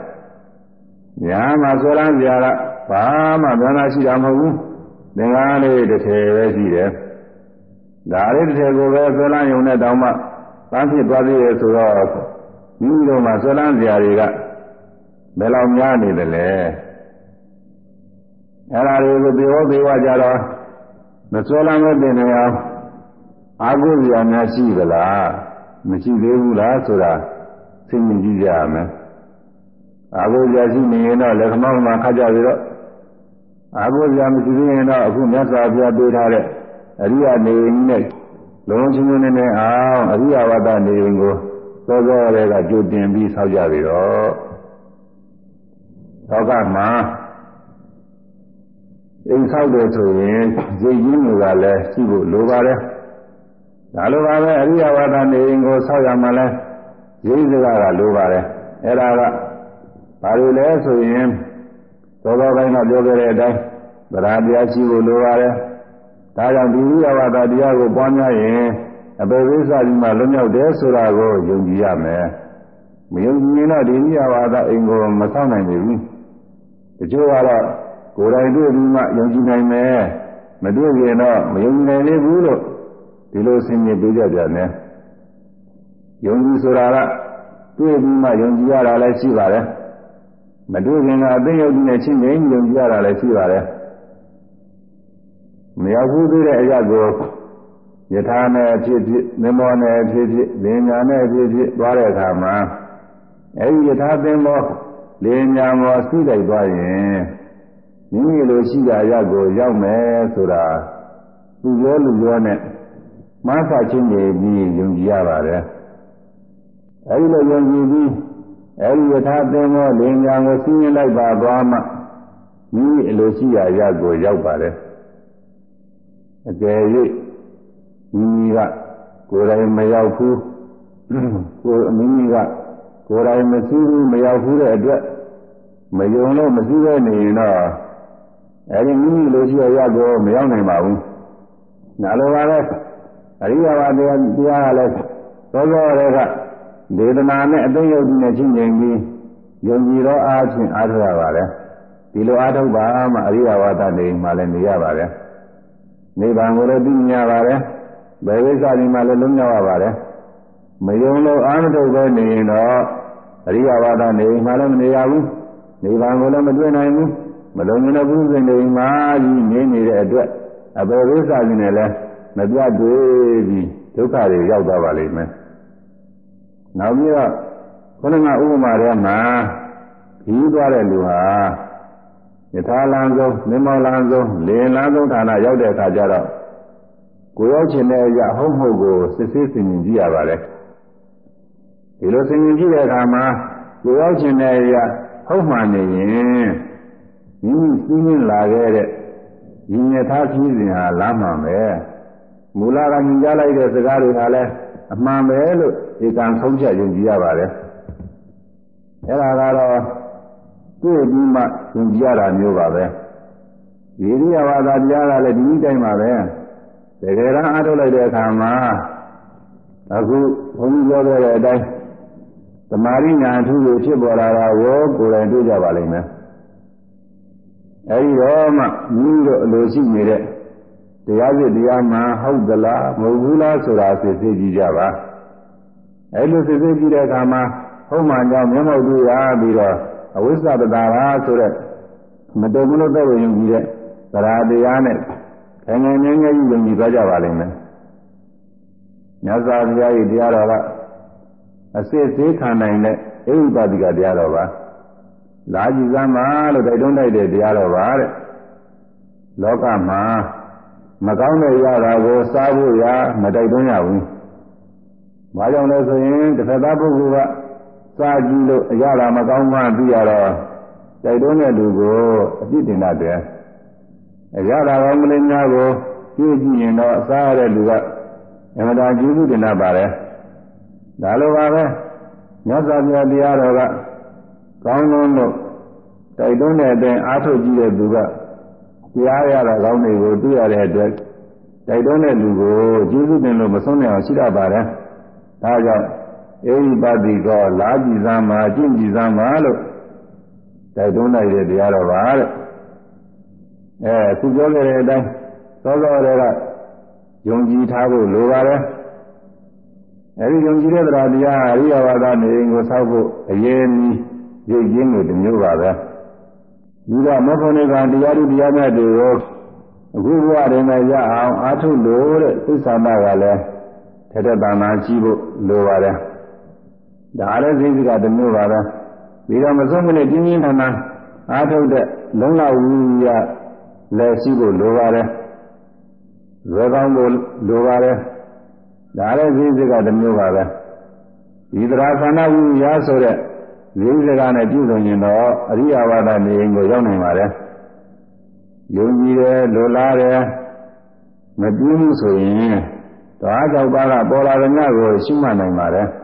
။ညာမှာဆွဲလန်းကြတာဘာမှဗန္နာရှိတာမဟုတ်ဘူး။သင်္ကားလေးတစ်ထည်ပဲရှိတယ်။ ဒါလေးတစ်ထည်ကိုပဲဆွဲလန်းရုံနဲ့တောင်မှသမ်းဖြစ်သွားသေးတယ်ဆိုတော့မိမိတို့မှာဆွဲလန်းကြတွေကဘယ်လောက်များနေသလဲ။အဲ့ဒါတွေကိုပြေဝပြေဝကြတော့မဆွဲလန်းမတင်နေအောင်အာဟုဇာများရှိသလား။မရှိသေးဘူးလားဆိုတာသိမြင်ကြည့်ကြရမယ်အာဟုဇာရှိနေရင်တော့လက်ခမောင်းမှာခတ်ကြပြီးတော့အာဟုဇာမရှိသေးရင်တော့အခုမြတ်စွာဘုရားပေးထားတဲ့ အရိယာနေနဲ့လုံးချင်းချင်းနဲ့အောင်အရိယာဝတ္တနေရင်ကိုသောသောတွေကကြိုတင်ပြီးဆောက်ကြပြီးတော့သောကမှာအိမ်ဆောက်တယ်ဆိုရင်ဈေးကြီးတွေကလည်းရှိဖို့လိုပါတယ်ဒါလိုပါပဲအရိယဝါဒနေရင်ကိုဆောက်ရမှလဲရိစကားကလိုပါတယ်အဲ့ဒါကဘာလို့လဲဆိုရင်သောသောပိုင်းကပြောခဲ့တဲ့အတိုင်းဗရာတရားရှိဖို့လိုပါတယ် ဒါကြောင့်ဒီရိယဝါဒတရားကိုပွားများရင်အအပေကိစ္စဒီမှာလွတ်မြောက်တယ်ဆိုတာကိုယုံကြည်ရမယ်မယုံကြည်ရင်တော့ဒီနိယဝါဒအိမ်ကိုမဆောက်နိုင်ဘူးတချို့ကတော့ကိုယ်တိုင်တွေ့ပြီးမှယုံကြည်နိုင်မယ်မတွေ့ရင်တော့မယုံကြည်နိုင်ဘူးလို့ဒီလိုဆင်ញင်ပေးကြကြတယ်ယုံကြည်ဆိုတာကတွေ့ပြီးမှယုံကြည်ရတာလည်းရှိပါတယ်မတွေ့ခင်ကအသိယုံကြည်နဲ့ချင်းချင်းယုံကြည်ရတာလည်းရှိပါတယ် မရောက်ဘူးသေးတဲ့အရာကိုယထာနဲ့အဖြစ်ဖြစ်သင်္ဘောနဲ့အဖြစ်ဖြစ်လင်ညာနဲ့အဖြစ်ဖြစ်သွားတဲ့အခါမှာအဲဒီယထာသင်္ဘောလင်ညာမောစီးလိုက်သွားရင်မိမိလိုရှိရာအရာကိုရောက်မယ်ဆိုတာသူပြောလူပြောနဲ့မဆာချင်းနေပြီးယုံကြည်ရပါတယ်အဲဒီလိုယုံကြည်ပြီးအဲဒီယထာသင်္ဘောလင်ညာကိုစီးရင်လိုက်ပါသွားမှမိမိအလိုရှိရာအရာကိုရောက်ပါတယ် အကယ်၍မိမိကကိုယ်တိုင်မရောက်ဘူးကိုယ်မိမိကကိုယ်တိုင်မရှိဘူးမရောက်ဘူးတဲ့အတွက်မယုံလို့မရှိပဲနေရင်တော့အဲဒီမိမိလိုရှိရရကိုမရောက်နိုင်ပါဘူး။နာလိုပါလဲအရိယဝါတရားတရားကလည်းသောသောတွေကဒေသနာနဲ့အသိယုတ်နဲ့ချင်းချင်းပြီးယုံကြည်သောအားဖြင့်အားထုတ်ရပါလေ။ဒီလိုအားထုတ်ပါမှအရိယဝါဒနေမှလည်းနေရပါလေ။ နိဗ္ဗာန်ကိုလည်းသိမြင်ရပါလေ။ဘယ်ဝိသတိမှလည်းလုံးရောက်ရပါလေ။မယုံလို့အားမထုတ်ပဲနေရင်တော့အရိယဝါဒနေမှလည်းမနေရဘူး။နိဗ္ဗာန်ကိုလည်းမတွေ့နိုင်ဘူး။မလုံးမလုံးဘူးစိတ်နေမှကြီးနေနေတဲ့အတွက်အပေဝိသတိနဲ့လည်းမပြတ်တွေ့ပြီးဒုက္ခတွေရောက်သွားပါလိမ့်မယ်။နောက်ပြီးတော့ခုနကဥပမာထဲမှာခီးသွားတဲ့လူဟာ ယထာလမ်းဆုံးမြမောလမ်းဆုံးလေလမ်းဆုံးဌာနရောက်တဲ့အခါကျတော့ကိုရောက်ချင်တဲ့အရာဟုတ်မဟုတ်ကိုစစ်ဆေးဆင်ခြင်ကြည့်ရပါတယ်။ဒီလိုဆင်ခြင်ကြည့်တဲ့အခါမှာကိုရောက်ချင်တဲ့အရာဟုတ်မှန်နေရင်မိမိစီးရင်းလာခဲ့တဲ့ညီညထားခီးစဉ်ဟာလမ်းမှန်ပဲ။မူလကမြင်ကြလိုက်တဲ့စကားတွေကလည်းအမှန်ပဲလို့ဧကံဆုံးဖြတ်ယုံကြည်ရပါတယ်။အဲဒါကတော့ တွေ့ပြီးမှယုံကြည်ရတာမျိုးပါပဲ။ဒီရိယဝါဒတရားကလည်းဒီနည်းတိုင်းပါပဲ။တကယ်တမ်းအားထုတ်လိုက်တဲ့အခါမှာအခုဘုန်းကြီးပြောခဲ့တဲ့အတိုင်းသမာဓိညာအထူးကိုဖြစ်ပေါ်လာတာကိုကိုယ်တိုင်တွေ့ကြပါလိမ့်မယ်။အဲဒီတော့မှမိမိတို့အလိုရှိနေတဲ့တရားစစ်တရားမှဟုတ်သလားမဟုတ်ဘူးလားဆိုတာစစ်စစ်ကြည့်ကြပါအဲလိုစစ်စစ်ကြည့်တဲ့အခါမှာဟုတ်မှန်ကြောင်းမျက်မှောက်တွေ့ရပြီးတော့ အဝိဇ္ဇပတာပါဆိုတဲ့မတုံမလို့တော့ယုံကြည်တဲ့သရာတရားနဲ့ခိုင်ခိုင်ငယ်ငယ်ကြီးယုံကြည်သွားကြပါလိမ့်မယ်မြတ်စွာဘုရားရဲ့တရားတော်ကအစစ်သေးခံနိုင်တဲ့အိဥပဒိကတရားတော်ပါလာကြည့်စမ်းပါလို့တိုက်တွန်းလိုက်တဲ့တရားတော်ပါတဲ့လောကမှာမကောင်းတဲ့ရတာကိုစားဖို့ရမတိုက်တွန်းရဘူး။ဘာကြောင့်လဲဆိုရင်တစ်ဖက်သားပုဂ္ဂိုလ်က စားကြည့်လို့အရတာမကောင်းမှသိရတော့တိုက်တွန်းတဲ့လူကိုအပြစ်တင်တတ်တယ်။အရတာကောင်းမလေးများကိုကြည့်ကြည့်ရင်တော့စားရတဲ့လူကအမှန်တရားကျေးဇူးတင်တတ်ပါတယ်။ဒါလိုပါပဲ။မြတ်စွာဘုရားတရားတော်ကကောင်းလုံးလို့တိုက်တွန်းတဲ့အတိုင်းအားထုတ်ကြည့်တဲ့သူကတရားရတာကောင်းတွေကိုတွေ့ရတဲ့အတွက်တိုက်တွန်းတဲ့လူကိုကျေးဇူးတင်လို့မဆုံးနိုင်အောင်ရှိတတ်ပါတယ်။ဒါကြောင့် အေဟိပတိကောလာကြည်စမ်းမှာကျင့်ကြည်စမ်းမှာလို့တိုက်တွန်းလိုက်တဲ့တရားတော်ပါတဲ့။အဲခုပြောခဲ့တဲ့အတိုင်းသောသောတွေကယုံကြည်ထားဖို့လိုပါတယ်။အဲဒီယုံကြည်တဲ့တရားတရားအရိယဝါဒနေကိုဆောက်ဖို့အရေးကြီးရည်ရင်းလို့တမျိုးပါပဲ။ဒီကမေဖို့နိဗ္ဗာန်တရားဥတရားမြတ်တွေကိုအခုဘဝတည်းမှာရအောင်အားထုတ်လို့တဲ့သစ္စာမကလည်းထက်တဲ့တဏ္ဍာကြီးဖို့လိုပါတယ် ဒါလည်းသိစိကတစ်မျိုးပါပဲပြီးတော့မဆုံးမနဲ့ပြင်းပြင်းထန်ထန်အားထုတ်တဲ့လုံလဝိရလည်းရှိဖို့လိုပါတယ်ရွယ်ကောင်းဖို့လိုပါတယ်ဒါလည်းသိစိကတစ်မျိုးပါပဲဒီတရားသနာဝိရဆိုတဲ့ရင်းစကားနဲ့ပြုလုပ်ရင်တော့အရိယဝါဒနေရင်ကိုရောက်နိုင်ပါတယ်။ယုံကြည်တယ်လိုလားတယ်မပြင်းဘူးဆိုရင်ဓဝါကြောက်ပါကပေါ်လာတဲ့ညကိုရှုမှတ်နိုင်ပါတယ်။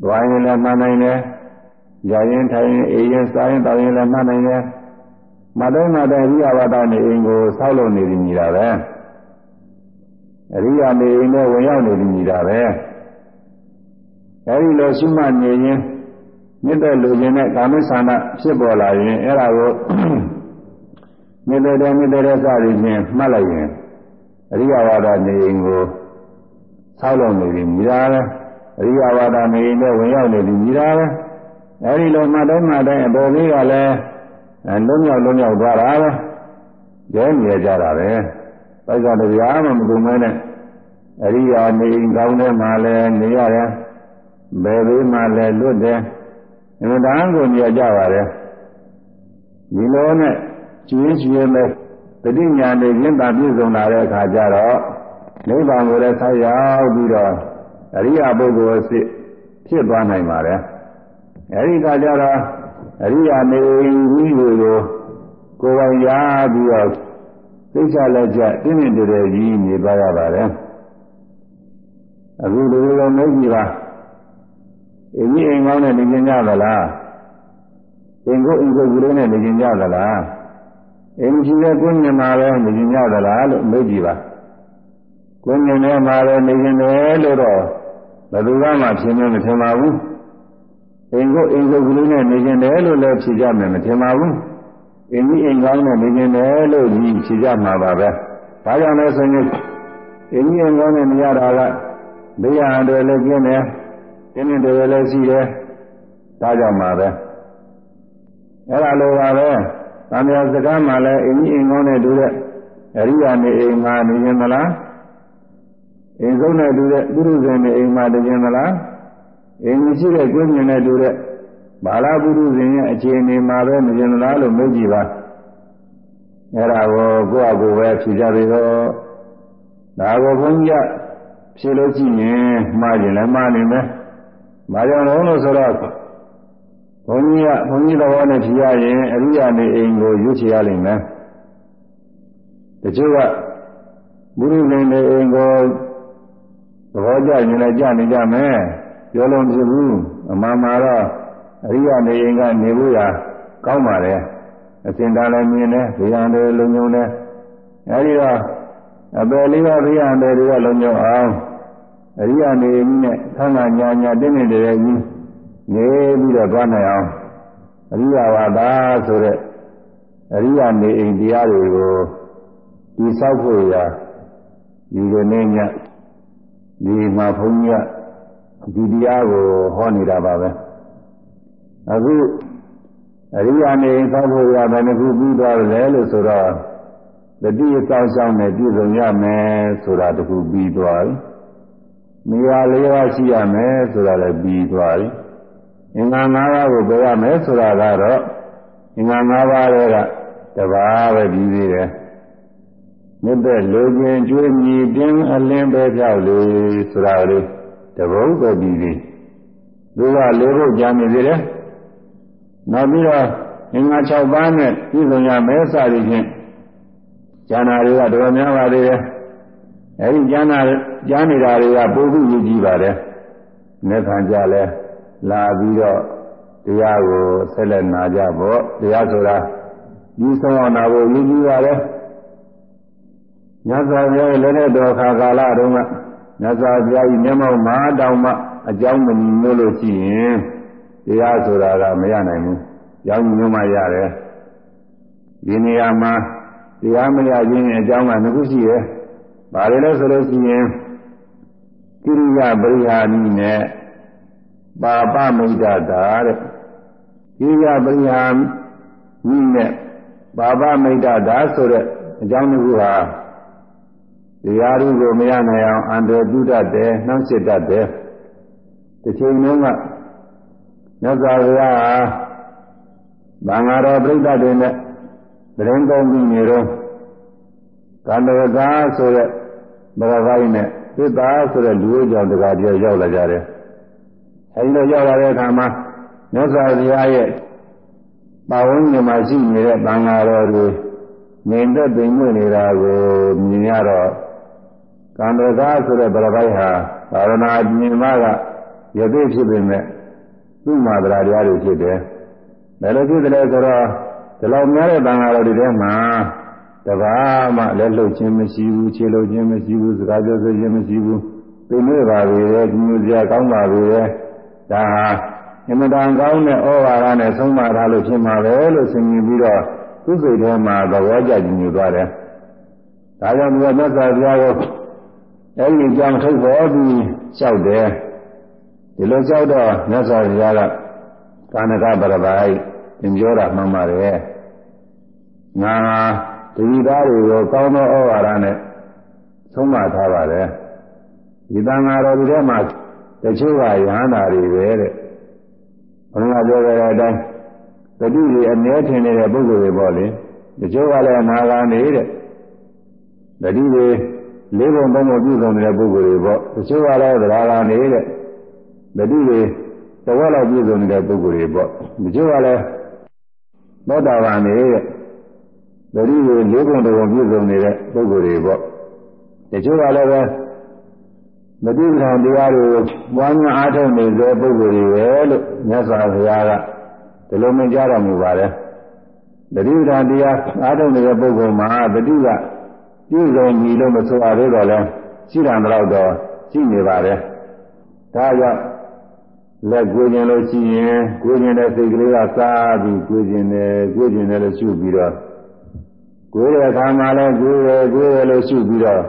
ဓဝါရင်လည်းမှတ်နိုင်တယ်။ရရင်ထိုင်ရင်အေးရင်စားရင်တောင်းရင်လည်းမှတ်နိုင်တယ်။မတော့မှတဲ့အရိယဝါဒနေရင်ကိုဆောက်လုပ်နေပြီညီတာပဲ။အရိယာနေအိမ်နဲ့ဝင်ရောက်နေပြီညီတာပဲအဲဒီလိုရှိမှနေရင်မြစ်တဲ့လူချင်းနဲ့ကာမိသန္တာဖြစ်ပေါ်လာရင်အဲ့ဒါကိုမြစ်တဲ့မြစ်တဲ့စသည်ဖြင့်မှတ်လိုက်ရင်အရိယဝါဒနေအိမ်ကိုဆောက်လုပ်နေပြီညီတာပဲ အရိယဝါဒနေအိမ်နဲ့ဝင်ရောက်နေပြီညီတာပဲအဲဒီလိုမှတ်တိုင်းမှတ်တိုင်းအပေါ်လေးကလည်းလုံးမြောက်လုံးမြောက်သွားတာပဲရဲမြဲကြတာပဲပိုက်ကတရားမှမကုန်မဲနဲ့အရိယာနေအိမ်ကောင်းထဲမှာလည်းနေရတယ်ဘယ်ဘေးမှာလည်းလွတ်တယ်အမှန်တန်ကိုမြင်ကြပါတယ်ဒီလိုနဲ့ကျွေးကျွေးမဲ့တတိညာနေရင်းတာပြည့်စုံလာတဲ့အခါကျတော့နိဗ္ဗာန်ကိုလည်းဆက်ရောက်ပြီးတော့ အရိယာပုဂ္ဂိုလ်အစ်ဖြစ်သွားနိုင်ပါတယ်အဲဒီကကြတော့အရိယာနေကြီးကိုကိုယ်ပိုင်ရပြီးတော့သိချလက်ကျတင်းတင်းကြဲကြီးနေသွားရပါတယ်အခုဒီလိုမျိုးကြည့်ပါအင်းကြီးအိမ်ကောင်းနဲ့နေကြကြသလားအင်းကိုအင်းကိုကလေးနဲ့နေကြကြသလားအင်းကြီးရဲ့ကိုယ်မြင်မှာပဲနေကြကြသလားလို့မေးကြည့်ပါကိုယ်မြင်တဲ့မှာပဲနေကြတယ်လို့တော့ ဘယ်သူမှမဖြစ်နေမထင်ပါဘူးအင်းကိုအင်းကိုကလေးနဲ့နေကြတယ်လို့လည်းဖြေကြမယ်မထင်ပါဘူးအင်းကြီးအိမ်ကောင်းနဲ့နေကြတယ်လို့ကြီးဖြေကြမှာပါပဲဘာကြောင့်လဲဆိုရင်အင်းကြီးအိမ်ကောင်းနဲ့နေရတာကဘေးရန်တွေလည်းကျင်းတယ်ကျင်းနေတယ်လည်းရှိတယ်ဒါကြောင့်ပါပဲအဲ့ဒါလိုပါပဲသံဃာစကားမှလည်းအင်းကြီးအိမ်ကောင်းနဲ့တူတဲ့အရိယာနေအိမ်မှာနေရင်မလား အိမ်ဆုံးနဲ့တူတဲ့ပုရုဇဉ်နေအိမ်မှာနေရင်မလားအိမ်ရှိတဲ့ကိုယ်မြင်နဲ့တူတဲ့ဘာလာပုရုဇဉ်ရဲ့အခြေအနေမှာပဲနေရင်မလားလို့မေးကြည့်ပါအဲ့ဒါကိုကိုယ့်အကူပဲဖြေကြပြီတော့ဒါကိုဘုန်းကြီးကဖြေလို့ကြည့်ရင်မှားရင်လည်းမှားနေမယ်။မှားကြောင်လို့ဆိုတော့ဘုန်းကြီးကဘုန်းကြီးတော်နဲ့ဖြေရရင်အရိယာနေအိမ်ကိုရွေးချယ်ရလိမ့်မယ်။တချို့ကဘုရုဇင်နေအိမ်ကို သဘောကျရင်လည်းကြနေကြမယ်။ပြောလို့မဖြစ်ဘူး။အမှန်မှာတော့အရိယာနေအိမ်ကနေဖို့ရကောင်းပါလေ။အစင်တာလည်းမြင်တယ်၊ဗျာန်တယ်လုံုံတယ်။အဲဒီတော့အပယ်လေးပါးဗျာန်တယ်တွေကလုံုံအောင်အရိယာနေနဲ့သံဃာညာညာတင်းနေတယ်ကြီးနေပြီးတော့သွားနိုင်အောင်အရိယာဝါဒဆိုတဲ့အရိယာနေအိမ်တရားတွေကိုဒီဆောက်ဖို့ရာဒီကနေ့ည ဒီမှာဘုန်းကြီးကဒီတရားကိုဟောနေတာပါပဲအခုအရိယာနေဆောက်ဖို့ရာဘယ်နှခုပြီးသွားတယ်လို့ဆိုတော့တတိယစောင့်ရှောက်နဲ့ပြည့်စုံရမယ်ဆိုတာတခုပြီးသွားပြီနေရာလေးပါးရှိရမယ်ဆိုတာလည်းပြီးသွားပြီအင်္ဂါ၅ပါးကိုပြောရမယ်ဆိုတာကတော့အင်္ဂါ၅ပါးတွေကတပါးပဲပြီးသေးတယ် မြစ်တဲ့လူချင်းကျွေးမြည်တင်းအလင်းပဲပြောက်လေဆိုတာလေးတပုတ်ပဲပြီးသေးသူကလေးဖို့ကြာနေသေးတယ်နောက်ပြီးတော့အင်္ဂါ၆ပါးနဲ့ပြည့်စုံရမယ်စသည်ဖြင့်ဉာဏ်နာတွေကတော်များပါသေးတယ်အဲဒီဉာဏ်နာကြားနေတာတွေကပိုပြီးရည်ကြီးပါတယ်။နေ့ခံကြလဲလာပြီးတော့တရားကိုဆက်လက်နာကြပေါ့တရားဆိုတာဒီဆုံးအောင်နာဖို့ရည်ကြီးပါတယ်။ ညဇာပြရဲ့လည်းတဲ့တော်ခါကာလတုန်းကညဇာပြကြီးမျက်မှောက်မှာတောင်မှအကြောင်းမမြင်လို့လို့ရှိရင်တရားဆိုတာကမရနိုင်ဘူး။ကြောင်းညွှန်းမှရတယ်။ဒီနေရာမှာတရားမရခြင်းအကြောင်းကငခုရှိရဲ့။ဘာလဲဆိုလို့ရှိရင်ကိရိယာပရိဟာနိနဲ့ပါပမိတ်တာတဲ့ကိရိယာပရိဟာနိနဲ့ပါပမိတ်တာဆိုတဲ့အကြောင်းတစ်ခုဟာ တရားဓုကိုမရနိုင်အောင်အန္တရာယ်ပြုတတ်တယ်နှောင့်ယှက်တတ်တယ်တစ်ချိန်လုံးကမြတ်စွာဘုရားဟာဘာငါတော်ပြိဿတွေနဲ့တရင်ကောင်းပြီးနေတော့ကန္တဝကာဆိုတဲ့ဘဂဝိုင်းနဲ့သစ္စာဆိုတဲ့လူ့ကြောင့်တကားပြောရောက်လာကြတယ်။အဲဒီလိုရောက်လာတဲ့အခါမှာမြတ်စွာဘုရားရဲ့ပါဝန်းကျင်မှာရှိနေတဲ့သံဃာတော်တွေနေသက်ပင်မွေ့နေတာကိုမြင်ရတော့ ကံတော်ကားဆိုတဲ့ဗရပိုက်ဟာသာရဏအမြင်မကရသိဖြစ်ပေမဲ့သူ့မှာတရားတရားတွေဖြစ်တယ်။ဘယ်လိုဖြစ်တယ်လဲဆိုတော့ဒီလောက်များတဲ့သံဃာတော်တွေထဲမှာတပါးမှလက်လှုပ်ခြင်းမရှိဘူးခြေလှုပ်ခြင်းမရှိဘူးစကားပြောဆိုခြင်းမရှိဘူးသိနေပါလေရဲ့ဒီမျိုးစရာကောင်းပါလေရဲ့ဒါဟာအင်မတန်ကောင်းတဲ့ဩဝါဒနဲ့ဆုံးမထားလို့ဖြစ်မှာပဲလို့ဆင်ခြင်ပြီးတော့သူ့စိတ်ထဲမှာသဘောကျကြည်ညိုသွားတယ်ဒါကြောင့်ဒီမြတ်စွာဘုရားကို အဲ့ဒီကြောင့်ထုတ်ပေါ်ပြီးလျှောက်တယ်ဒီလိုလျှောက်တော့မြတ်စွာဘုရားကကာနကပရပိုက်သင်ပြောတာမှန်ပါတယ်ငါတတိသားတွေကိုကောင်းသောဩဝါဒနဲ့ဆုံးမထားပါတယ်ဒီတန်ဃာတော်တွေထဲမှာတချို့ကယဟန္တာတွေပဲတဲ့ဘုရားပြောကြတဲ့အတိုင်းတတိတွေအမြဲထင်နေတဲ့ပုဂ္ဂိုလ်တွေပေါ့လေတချို့ကလည်းအနာဂါနေတဲ့တတိတွေ လေးပုံသုံးပုံပြုစုံနေတဲ့ပုဂ္ဂိုလ်တွေပေါ့တချို့ကလည်းသရဂါနေတဲ့တတိတွေတဝက်လောက်ပြုစုံနေတဲ့ပုဂ္ဂိုလ်တွေပေါ့တချို့ကလည်းသောတာပန်နေတဲ့တတိတွေလေးပုံသုံးပုံပြုစုံနေတဲ့ပုဂ္ဂိုလ်တွေပေါ့တချို့ကလည်းပဲမတိပ္ပံတရားတွေကိုပွားများအားထုတ်နေတဲ့ပုဂ္ဂိုလ်တွေပဲလို့မြတ်စွာဘုရားကဒီလိုမြင်ကြတော်မူပါတယ်တတိပ္ပံတရားအားထုတ်နေတဲ့ပုဂ္ဂိုလ်မှာတတိက ပြည့်စုံပြီလို့မဆိုရသေးတော့လဲရှိတယ်တော့တော့ရှိနေပါတယ်ဒါကြောင့်လက်ကိုကျင်လို့ရှိရင်ကိုကျင်တဲ့စိတ်ကလေးကစားပြီးကိုကျင်တယ်ကိုကျင်တယ်လို့ရှုပြီးတော့ကိုယ်ရဲ့ခန္ဓာလဲကိုယ်ရဲ့ကိုယ်ရဲ့လို့ရှုပြီးတော့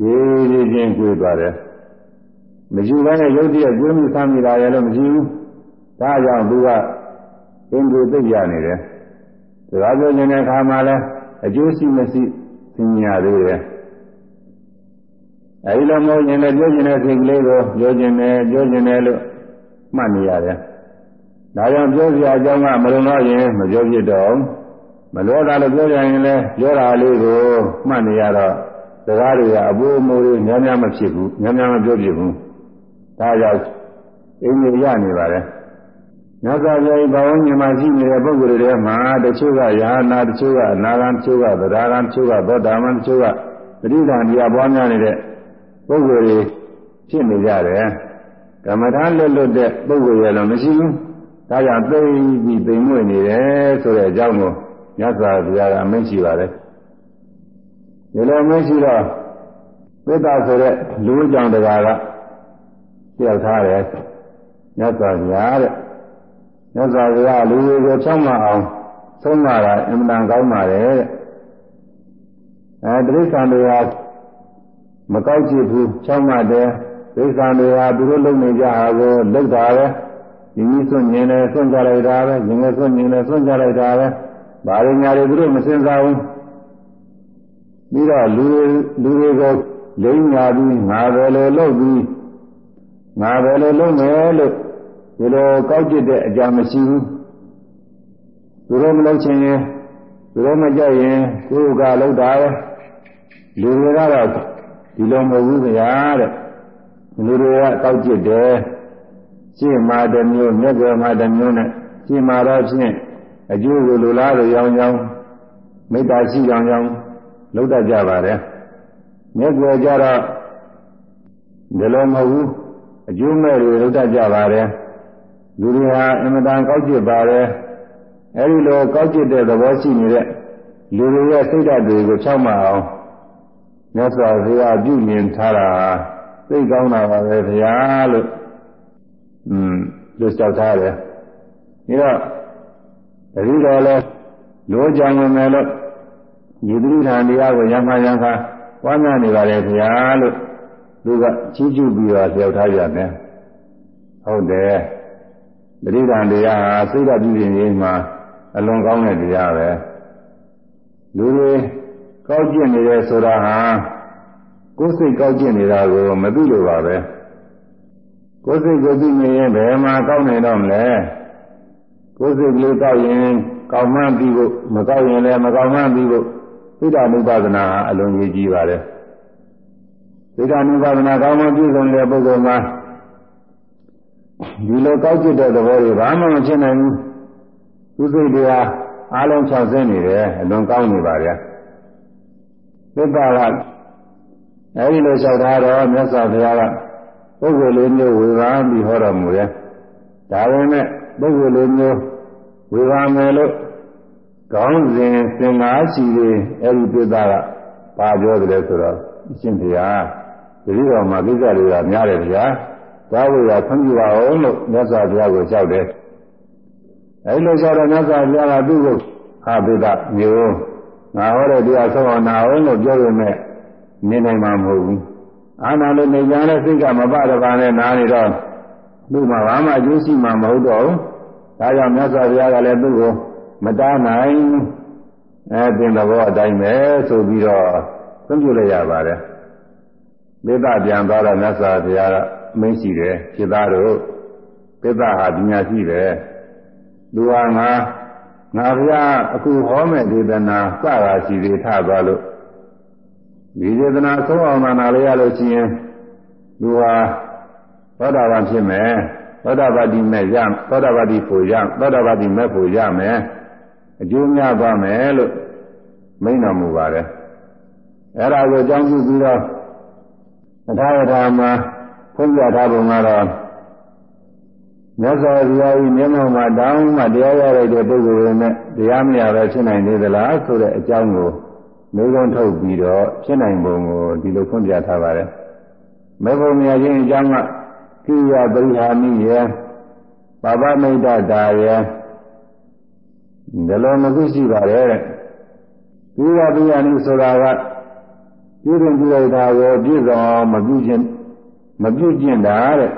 ခြေခြေချင်းကိုယ်သွားတယ်မရှိဘဲနဲ့ရုပ်တရက်ကိုယ်မှုဆမ်းမိတာရဲ့လို့မရှိဘူးဒါကြောင့်သူကအင်းကိုသိရနေတယ်စကားပြောနေတဲ့အခါမှာလဲအကျိုးရှိမရှိ သင်ညာသေးတယ်အဲဒီလိုမဟုတ်ရင်လည်းပြောကျင်တဲ့စိတ်ကလေးကိုပြောကျင်တယ်ပြောကျင်တယ်လို့မှတ်နေရတယ်ဒါကြောင့်ပြောစရာအကြောင်းကမလုံတော့ရင်မပြောဖြစ်တော့မလောတာလို့ပြောကြရင်လည်းပြောတာလေးကိုမှတ်နေရတော့စကားတွေကအပူအမိုးတွေများများမဖြစ်ဘူးများများမပြောဖြစ်ဘူးဒါကြောင့်အင်းကြီးရနေပါတယ် မြတ်စွာဘုရားဘာဝဉာဏ်မှာရှိနေတဲ့ပုဂ္ဂိုလ်တွေထဲမှာတချို့ကယာနာတချို့ကအနာဂံတချို့ကသဒ္ဒါဂံတချို့ကသောတာပန်တချို့ကပရိသန္တရားပွားများနေတဲ့ပုဂ္ဂိုလ်တွေဖြစ်နေကြတယ်ကမ္မထာလွတ်လွတ်တဲ့ပုဂ္ဂိုလ်ရဲ့လည်းမရှိဘူးဒါကြောင့်သိပြီးသိမွေ့နေတယ်ဆိုတဲ့အကြောင်းကိုမြတ်စွာဘုရားကအမိန့်ရှိပါတယ်ဒီလိုမရှိတော့သစ္စာဆိုတဲ့လူကြောင့်တရားကပြောက်ထားတယ်မြတ်စွာဘုရားတဲ့ မြတ်စွာဘုရားလူတွေကိုချောင်းမအောင်ဆုံးမတာအင်မတန်ကောင်းပါတယ်တဲ့အဲတိရစ္ဆာန်တွေဟာမကောက်ကြည့်ဘူးချောင်းမတယ်တိရစ္ဆာန်တွေဟာသူတို့လုံနေကြဟာကိုလုံတာပဲဒီနည်းစွန့်ညင်တယ်စွန့်ကြလိုက်တာပဲငငယ်စွန့်ညင်တယ်စွန့်ကြလိုက်တာပဲဘာတွေညာတွေသူတို့မစင်စားဘူးပြီးတော့လူလူတွေကိုလိမ့်ညာပြီးငါပဲလို့လုပ်ပြီးငါပဲလို့လုပ်မယ်လို့ ဒီလိုကောက်ကျစ်တဲ့အကြမရှိဘူးသူတို့မလုပ်ချင်ရင်သူတို့မကြိုက်ရင်ကိုယ်ကလုပ်တာပဲလူတွေကတော့ဒီလိုမဟုတ်ဘူးဗျာတဲ့လူတွေကကောက်ကျစ်တယ်ရှင်းမာတစ်မျိုးမျက်ကွယ်မာတစ်မျိုးနဲ့ရှင်းမာတော့ဖြင့်အကျိုးကိုလူလားလို့ရောင်းရောင်းမေတ္တာရှိရောင်းရောင်းလုပ်တတ်ကြပါတယ်မျက်ကွယ်ကြတော့ဒီလိုမဟုတ်ဘူးအကျိုးမဲ့တွေလုပ်တတ်ကြပါတယ် လူတွေဟာအင်မတန်ကောက်ကျစ်ပါတယ်အဲဒီလိုကောက်ကျစ်တဲ့သဘောရှိနေတဲ့လူတွေရဲ့စိတ်ဓာတ်တွေကိုချောက်မအောင်မြတ်စွာဘုရားပြုမြင်ထားတာသိကောင်းတာပါပဲဗျာလို့อืมလို့လျှောက်ထားတယ်ဒါတော့တတိတော်လဲလိုကြံဝင်မယ်လို့ဒီတိဋ္ဌာန်တရားကိုရမရံခါဝါနာနေပါလေဗျာလို့သူကချီးကျူးပြီးတော့လျှောက်ထားကြတယ်ဟုတ်တယ် တတိဋ္ဌာန်တရားဟာစိတ်ဓာတ်ပြုရင်ရေးမှာအလွန်ကောင်းတဲ့တရားပဲလူတွေကောက်ကျင့်နေတယ်ဆိုတာဟာကိုယ်စိတ်ကောက်ကျင့်နေတာကိုမသိလို့ပါပဲကိုယ်စိတ်ကိုသိနေရင်ဘယ်မှာကောက်နေတော့မလဲကိုယ်စိတ်ကလေးကောက်ရင်ကောက်မှန်းပြီးဖို့မကောက်ရင်လည်းမကောက်မှန်းပြီးဖို့သိတာနုပါဒနာဟာအလွန်ကြီးကြီးပါတယ်သိတာနုပါဒနာကောင်းမှပြည့်စုံတဲ့ပုဂ္ဂိုလ်မှာ ဒီလိုကောက်ကျစ်တဲ့သဘောတွေဘာမှမဖြစ်နိုင်ဘူးသူစိတ်တွေဟာအားလုံး၆ဆင်းနေတယ်အလွန်ကောင်းနေပါဗျာသစ္စာကအဲဒီလိုလျှောက်ထားတော့မြတ်စွာဘုရားကပုဂ္ဂိုလ်လေးမျိုးဝေဘာပြီးဟောတော်မူတယ်ဒါပေမဲ့ပုဂ္ဂိုလ်လေးမျိုးဝေဘာမယ်လို့ကောင်းစဉ်စင်ကားရှိသေးအဲ့ဒီပြသကဘာပြောတယ်ဆိုတော့အရှင်ဘုရားတတိတော်မှာကိစ္စတွေကများတယ်ဗျာ သွားဖို့ရခွင့်ပြုပါအောင်လို့မြတ်စွာဘုရားကိုလျှောက်တယ်အဲ့လိုလျှောက်တော့မြတ်စွာဘုရားကသူ့ကိုဟာပိဒမျိုးငါဟောတဲ့တရားဆုံးအောင်နာအောင်လို့ပြောရမယ်နေနိုင်မှာမဟုတ်ဘူးအာနာလို့နေကြတဲ့စိတ်ကမပတပါနဲ့နားနေတော့သူ့မှာဘာမှအကျိုးရှိမှာမဟုတ်တော့ဘူးဒါကြောင့်မြတ်စွာဘုရားကလည်းသူ့ကိုမတားနိုင်အဲတင်သဘောအတိုင်းပဲဆိုပြီးတော့ခွင့်ပြုလိုက်ရပါတယ်ပိဿပြန်သွားတော့မြတ်စွာဘုရားကအ မင်းရှိတယ်ဖြစ်သားတို့ပိဿဟာပညာရှိတယ်သူဟာငါငါဘုရားအခုဟောမဲ့ဒေသနာစတာရှိသေးထသွားလို့ဒီဒေသနာဆုံးအောင်နာလေးရလို့ရှိရင်သူဟာသောတာပန်ဖြစ်မယ်သောတာပတိမဲ့ရသောတာပတိဖို့ရသောတာပတိမဲ့ဖို့ရမယ်အကျိုးများပါမယ်လို့မိန့်တော်မူပါတယ်အဲ့ဒါကိုအကြောင်းပြုပြီးတော့အထာဝထာမှာ ဖွင့်ပြထားပုံကတော့မြတ်စွာဘုရားကြီးမျက်မှောက်မှာတောင်းမှတရားရတဲ့ပုဂ္ဂိုလ်တွေနဲ့တရားမရပဲဖြစ်နိုင်သေးသလားဆိုတဲ့အကြောင်းကိုမေးခွန်းထုတ်ပြီးတော့ဖြစ်နိုင်ပုံကိုဒီလိုဖွင့်ပြထားပါတယ်မေဖို့မြတ်ချင်းအကြောင်းကကိယပရိဟာမိယပါပမိတ်တတာယဒီလိုမခုရှိပါတယ်တဲ့ကိယပရိဟာမိဆိုတာကပြုရင်ပြုလိုက်တာကိုပြည့်စုံအောင်မပြုခြင်း မပြုကျင့်တာတဲ့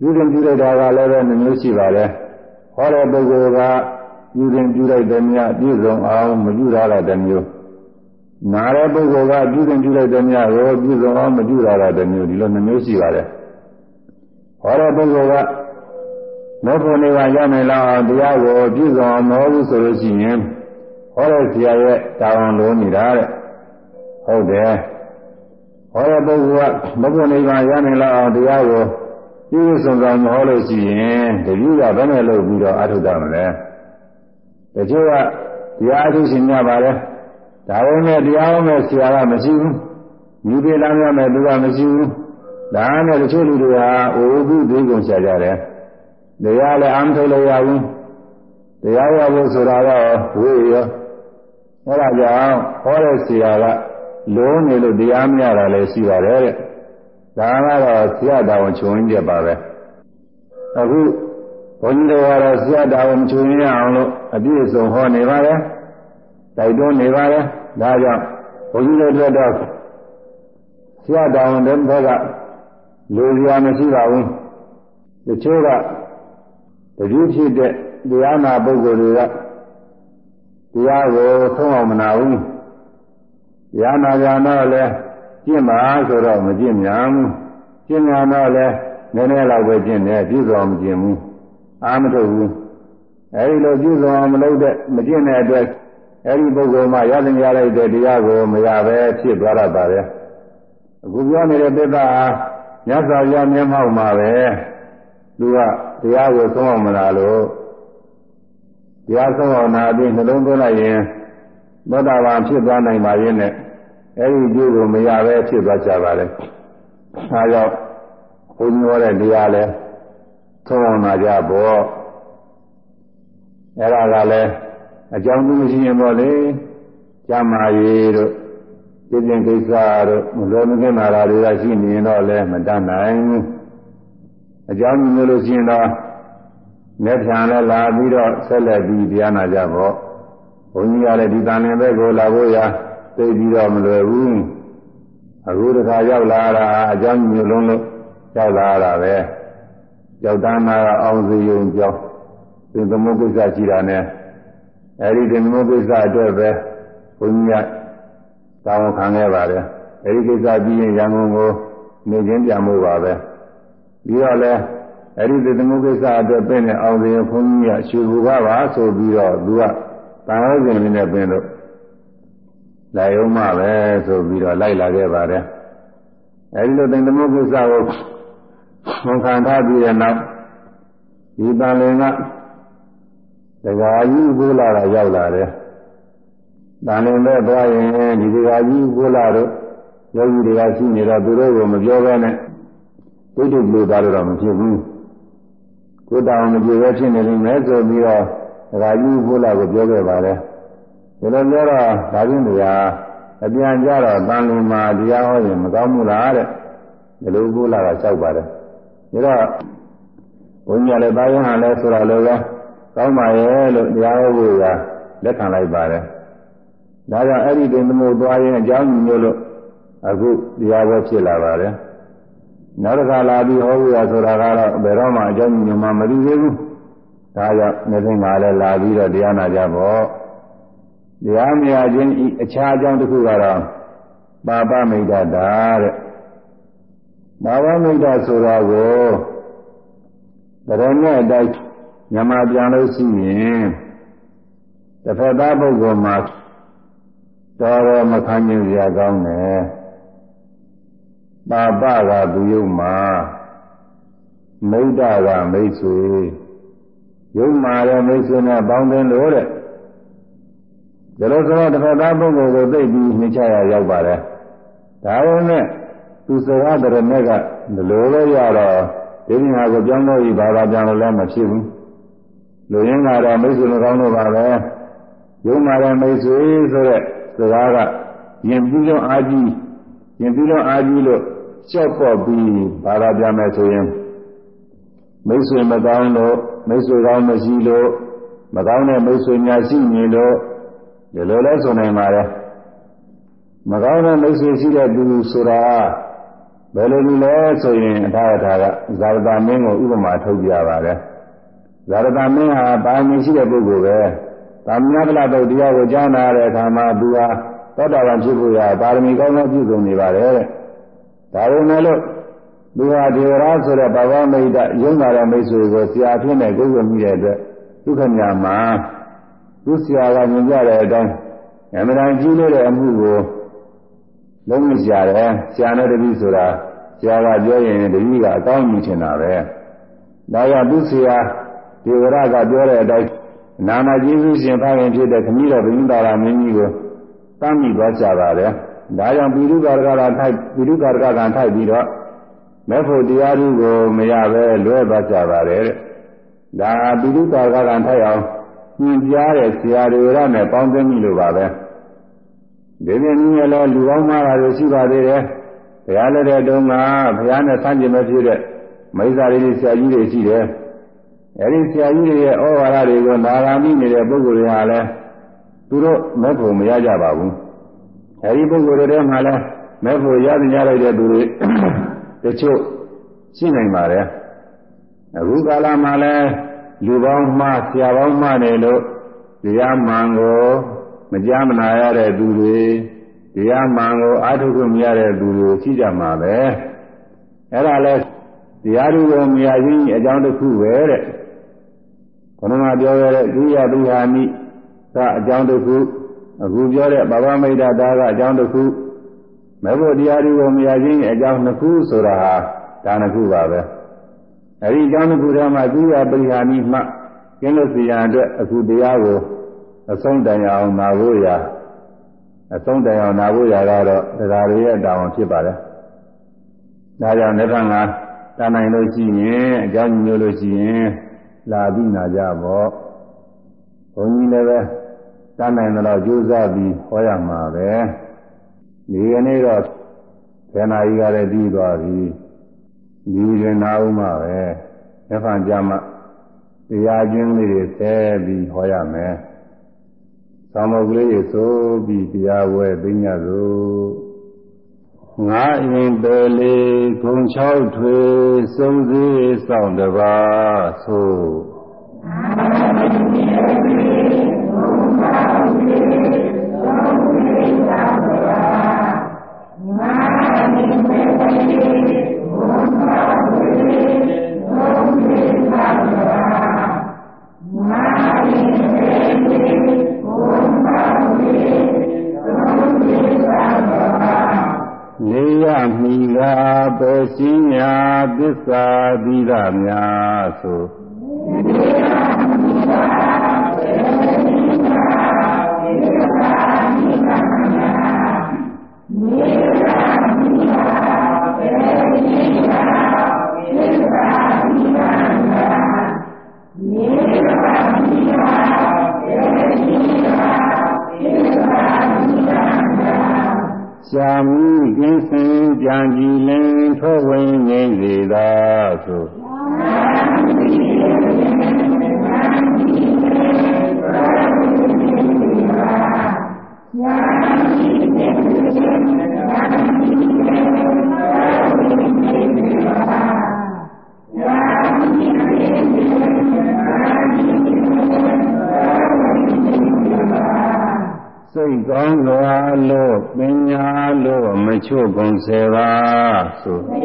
ပြုရင်ပြုလိုက်တာကလည်းပဲနှမျိုးရှိပါတယ်ဟောတဲ့ပုဂ္ဂိုလ်ကပြုရင်ပြုလိုက်တဲ့မြတ်ပြည့်စုံအောင်မပြုရတာတမျိုးနာတဲ့ပုဂ္ဂိုလ်ကပြုရင်ပြုလိုက်တဲ့မြတ်ကိုပြည့်စုံအောင်မပြုရတာတမျိုးဒီလိုနှမျိုးရှိပါတယ်ဟောတဲ့ပုဂ္ဂိုလ်ကမေဖို့နေပါရနိုင်လောက်အောင်တရားကိုပြည့်စုံအောင်မဟုတ်ဘူးဆိုလို့ရှိရင်ဟောတဲ့ဆရာရဲ့တာဝန်လိုနေတာတဲ့ဟုတ်တယ် ဟောတဲ့ပုဂ္ဂိုလ်ကမေဖို့နေပါရနိုင်လောက်အောင်တရားကိုပြည့်စုံစွာမဟောလို့ရှိရင်တတိယဘယ်နဲ့လုပ်ပြီးတော့အထုတမလဲတချို့ကတရားအထုရှင်များပါလေဒါဝိမဲ့တရားဟောမဲ့ဆရာကမရှိဘူးမြူပြေလမ်းရမဲ့သူကမရှိဘူးဒါနဲ့တချို့လူတွေဟာအိုဘူးသေးကုန်ရှာကြတယ်တရားလည်းအမထုတ်လို့ရဘူးတရားရဖို့ဆိုတာတော့ဝေးရောအဲဒါကြောင့်ဟောတဲ့ဆရာက လုံးနေလို့တရားမရတာလည်းရှိပါတယ်တဲ့ဒါကတော့ဆရာတော်ဝင်ချုံရင်းပြပါပဲအခုဘုန်းကြီးတွေကတော့ဆရာတော်ဝင်ချုံရင်းအောင်လို့အပြည့်စုံဟောနေပါတယ်တိုက်တွန်းနေပါတယ်ဒါကြောင့်ဘုန်းကြီးတွေအတွက်တော့ဆရာတော်ဝင်တဲ့ဘက်ကလူစရာမရှိပါဘူးတချို့ကတတိဖြစ်တဲ့တရားနာပုဂ္ဂိုလ်တွေကတရားကိုသုံးအောင်မနာဘူး တရားနာကြတော့လဲကျင့်ပါဆိုတော့မကျင့်မြန်ဘူးကျင့်မြန်တော့လဲနည်းနည်းလောက်ပဲကျင့်တယ်ပြည့်စုံအောင်မကျင့်ဘူးအာမထုတ်ဘူးအဲဒီလိုပြည့်စုံအောင်မလုပ်တဲ့မကျင့်တဲ့အတွက်အဲဒီပုဂ္ဂိုလ်မှရသင်ရလိုက်တဲ့တရားကိုမရပဲဖြစ်သွားတတ်ပါတယ်အခုပြောနေတဲ့ပိဿဟာမြတ်စွာဘုရားမျက်မှောက်မှာပဲသူကတရားကိုသုံးအောင်မလားလို့တရားသုံးအောင်နာပြီးနှလုံးသွင်းလိုက်ရင် သောတာပန်ဖြစ်သွားနိုင်ပါရဲ့နဲ့အဲဒီကျိုးကိုမရပဲဖြစ်သွားကြပါလေ။ဒါကြောင့်ဘုန်းကြီးဟောတဲ့တရားလဲသုံးအောင်နာကြပေါ့။အဲဒါကလည်းအကြောင်းသူမရှိရင်ပေါ့လေ။ကျမ်းမာရေးတို့ပြည့်စုံကိစ္စတို့မလွယ်မကင်းတာတွေကရှိနေရင်တော့လည်းမတတ်နိုင်ဘူးအကြောင်းမျိုးလို့ရှိရင်တော့လက်ဖြံလည်းလာပြီးတော့ဆက်လက်ပြီးတရားနာကြပေါ့ ဘုန်းကြီးကလည်းဒီတန်လင်ဘက်ကိုလာဖို့ရာသိပြီးတော့မလွယ်ဘူးအခုတခါရောက်လာတာအကြောင်းမျိုးလုံးလို့ရောက်လာတာပဲကြောက်တန်းနာအောင်စီယုံကြောင်းသင်သမုတ်ကိစ္စရှိတာနဲ့အဲဒီသင်သမုတ်ကိစ္စအတွက်ပဲဘုန်းကြီးကတောင်းခံခဲ့ပါတယ်အဲဒီကိစ္စပြီးရင်ရန်ကုန်ကိုနေချင်းပြန်ဖို့ပါပဲပြီးတော့လဲအဲ့ဒီသေသမုကိစ္စအတွက်ပြင်နေအောင်စဉ်ဘုန်းကြီးကရွှေဘူကပါဆိုပြီးတော့သူက တန်ဟုတ်စဉ်လေးနဲ့ပြင်လို့လိုက်အောင်မှပဲဆိုပြီးတော့လိုက်လာခဲ့ပါတယ်အဲ့ဒီလိုသေသမုကိစ္စကိုဝန်ခံထားပြီးတဲ့နောက်ဒီတန်လင်ကဒကာကြီးကိုလာတာရောက်လာတယ်တန်လင်ပဲသွားရင်ဒီဒကာကြီးကိုလာတော့ယောဂီတွေကရှိနေတော့သူတို့ကမပြောဘဲနဲ့ိတ်တိတ်လို့သားတော့မဖြစ်ဘူးကိုယ်တောင်မပြေပဲဖြစ်နေလိမ့်မယ်ဆိုပြီးတော့ ဒကာကြီးဘုလားကိုပြောခဲ့ပါတယ်ဒီလိုပြောတော့ဒါချင်းတရားအပြန်ကြတော့တန်လူမှာတရားဟောရင်မကောင်းဘူးလားတဲ့ဒီလိုဘုလားကလျှောက်ပါတယ်ဒါတော့ဘုန်းကြီးလည်းတာယဟန်လဲဆိုတော့လည်းကောင်းပါရဲ့လို့တရားဟောဖို့ကလက်ခံလိုက်ပါတယ်ဒါကြောင့်အဲ့ဒီတင်သမုတ်သွားရင်အကြောင်းမျိုးလို့အခုတရားပွဲဖြစ်လာပါတယ်နောက်တစ်ခါလာပြီးဟောဖို့ရဆိုတာကတော့ဘယ်တော့မှအကြောင်းမျိုးမှမသိသေးဘူး ဒါကြောင့်နေသိငါလည်းလာပြီးတော့တရားနာကြပေါ့တရားမြာခြင်းဤအခြားအကြောင်းတစ်ခုကတော့ပါပမိတ်တာတဲ့ပါပမိတ်တာဆိုတော့ကိုတရနဲ့အတိုင်းညမပြန်လို့ရှိရင်တစ်ဖက်သားပုဂ္ဂိုလ်မှာတော်တော်မခံကျင်စရာကောင်းတယ်ပါပကသူယုံမှာမိတ်တာကမိတ်ဆွေ ယုံမာတဲ့မိတ်ဆွေနဲ့ပေါင်းသင်းလို့တဲ့ဒါလို့ဆိုတော့တစ်ဖက်သားပုဂ္ဂိုလ်ကိုသိပြီးနှိမ့်ချရရောက်ပါတယ်ဒါပေမဲ့သူစကားတရမဲ့ကဒီလိုပဲရတော့ဒီနေ့ဟာကိုပြောင်းလို့ဤဘာသာပြန်လို့လည်းမဖြစ်ဘူးလူရင်းကတော့မိတ်ဆွေမကောင်းလို့ပါပဲယုံမာတဲ့မိတ်ဆွေဆိုတဲ့စကားကယင်ပြီးတော့အာကြီးယင်ပြီးတော့အာကြီးလို့ကြောက်တော့ပြီးဘာသာပြန်မယ်ဆိုရင်မိတ်ဆွေမကောင်းလို့မိတ်ဆွေကောင်းမရှိလို့မကောင်းတဲ့မိတ်ဆွေများရှိနေလို့ဒီလိုလဲဆိုနိုင်ပါတယ်မကောင်းတဲ့မိတ်ဆွေရှိတဲ့သူဆိုတာဘယ်လိုလဲဆိုရင်အထာအထာကဇာရတာမင်းကိုဥပမာထုတ်ပြပါတယ်ဇာရတာမင်းဟာပါမင်ရှိတဲ့ပုဂ္ဂိုလ်ပဲသာမဏေပလတုတ်တရားကိုကြားနာတဲ့အခါမှာသူဟာသောတာပန်ဖြစ်ဖို့ရပါရမီကောင်းသောပြုစုံနေပါတယ်တဲ့ဒါပေမဲ့လို့ သူဟာဒေဝရာဆိုတဲ့ဘာဝမိတ်တရုံးလာတဲ့မိတ်ဆွေကိုဆရာဖြစ်နေကိုယ်ကိုမိတဲ့အတွက်ဒုက္ခမြာမှာသူဆရာကမြင်ကြတဲ့အတိုင်းအမှန်တန်ကြီးလို့တဲ့အမှုကိုလုံးဝရှာတယ်ဆရာနဲ့တပည့်ဆိုတာဆရာကပြောရင်တပည့်ကအကောင်းကြီးထင်တာပဲဒါကြောင့်သူဆရာဒေဝရကပြောတဲ့အတိုင်းနာမကျေးဇူးရှင်ဖခင်ဖြစ်တဲ့ခမည်းတော်ဘုရင်တော်ရာမင်းကြီးကိုတမ်းမိသွားကြပါတယ်ဒါကြောင့်ပိဋကရကရာထိုက်ပိဋကရကကံထိုက်ပြီးတော့ မဲ့ဖို့တရားဓုကိုမရပဲလွဲသွားကြပါတယ်တဲ့ဒါပိဋကရကကံထိုက်အောင်ညင်ကြားတဲ့ဆရာတွေရနဲ့ပေါင်းသိမိလို့ပါပဲဒီနေ့နည်းလည်းလူကောင်းမာတာတွေရှိပါသေးတယ်ဘုရားလက်တဲ့တုန်းကဘုရားနဲ့ဆန့်ကျင်မဲ့ဖြစ်တဲ့မိစ္ဆာတွေဆရာကြီးတွေရှိတယ်အဲဒီဆရာကြီးတွေရဲ့ဩဝါဒတွေကိုနာဂာမိနေတဲ့ပုဂ္ဂိုလ်တွေဟာလည်းသူတို့မဲ့ဖို့မရကြပါဘူးအဲဒီပုဂ္ဂိုလ်တွေထဲမှာလည်းမဲ့ဖို့ရသညလိုက်တဲ့သူတွေ တချို့ရှိနိုင်ပါတယ်အခုကာလမှာလည်းလူပေါင်းမှဆရာပေါင်းမှနေလို့တရားမှန်ကိုမကြားမနာရတဲ့သူတွေတရားမှန်ကိုအာထုခွင့်မရတဲ့သူတွေရှိကြမှာပဲအဲ့ဒါလဲတရားသူကိုမရခြင်းအကြောင်းတစ်ခုပဲတဲ့ခဏမှပြောရတဲ့ဒုရဒုဟာနိကအကြောင်းတစ်ခုအခုပြောတဲ့ဘာဝမိတ်တာဒါကအကြောင်းတစ်ခု မဲ့ဖို့တရားသူကိုမရခြင်းအကြောင်းနှစ်ခုဆိုတာဟာဒါနှစ်ခုပါပဲအဲဒီအကြောင်းတစ်ခုထဲမှာဒုရပရိဟာနိမှကျင်းလို့စီရန်အတွက်အခုတရားကိုအဆုံးတိုင်အောင်နာဖို့ရာအဆုံးတိုင်အောင်နာဖို့ရာကတော့တရားတွေရဲ့တာဝန်ဖြစ်ပါတယ်ဒါကြောင့်လက်ထံကတာနိုင်လို့ရှိရင်အကြောင်းညို့လို့ရှိရင်လာပြီးနာကြပေါ့ဘုန်းကြီးလည်းပဲတာနိုင်တော့ကြိုးစားပြီးဟောရမှာပဲ ဒီကနေ့တော့ဇဏာကြီးကလည်းပြီးသွားပြီဒီရင်နာဦးမှာပဲလက်ဖန်ကြမှာတရားချင်းလေးတွေဆဲပြီးဟောရမယ်။သာမုတ်ကလေးတွေဆိုပြီးတရားဝဲသိညသို့ငါရင်ပယ်လေးခုံချောက်ထွေစုံစည်းဆောင်တပါဆိုငါရင်ပယ်လေး ရှိညာသစ္စာသီရများဆိုနေရမိကပဲရှိညာသစ္စာသီရများနေရမိ ရှာမိကင်းစင်ကြံကြည်လင်ထောဝင်ငိမ့်စေသာဆို စိတ်ကောင်းစွာလို့ပညာလို့မချို့ကုန်စေပါဆိုအရ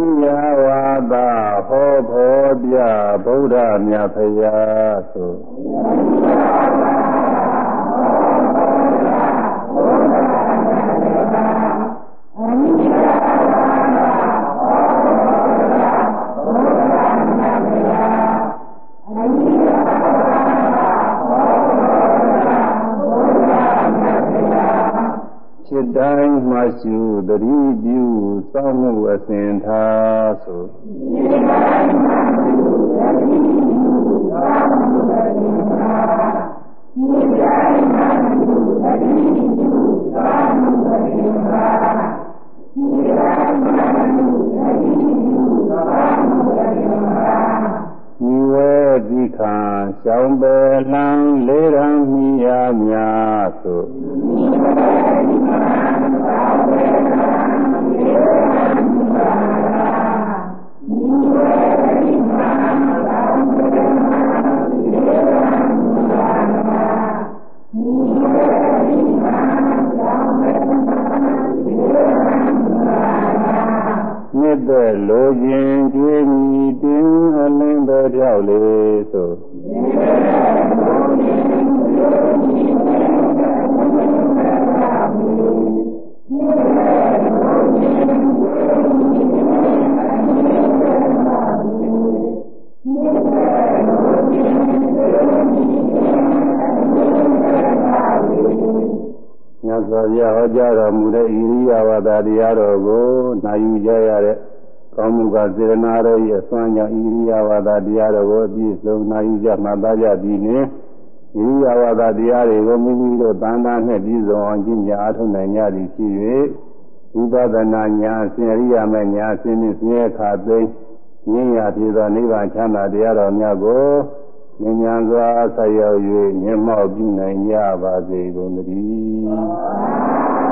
ိယာဝါဒဟောဖော ပြဗုဒ္ဓမြတ်ဖရာဆို ဖြစ်တိုင်းမှရှုတတိပြုစောင့်မှုအစဉ်ထားဆို ဤဝဲဒီခံရှောင်းပယ်လံလေးရန်မိယာများဆိုမြ စ်တဲ့လိုခြင်းကျွေးမိတင်းအလင်းတော်ကြောက်လေဆိုမြတ် စွာဘုရားဟောကြားတော်မူတဲ့ဣရိယာဝသတရားတော်ကိုနာယူကြရတဲ့ကောင်းမှုကစေရနာတော်ရဲ့အစွမ်းကြောင့်ဣရိယာဝသတရားတော်ကိုအပြည့်စုံနာယူကြမှတ်သားကြပြီးနေဣရိယာဝသတရားတွေကိုမိမိတို့တန်တာနဲ့ပြည့်စုံအောင်ကျင့်ကြအားထုတ်နိုင်ကြသည်ဖြစ်၍ဝိပဿနာညာအစဉ်အရိယာမဲ့ညာအစဉ်နဲ့ဆင်းရဲခါသိမ်းဉာဏ်ရဖြစ်သောနိဗ္ဗာန်ချမ်းသာတရားတော်များကို ဉာဏ်ဉာဏ်စွာဆက်ရောက်၍မျက်မှောက်ပြုနိုင်ကြပါစေကုန်သတည်း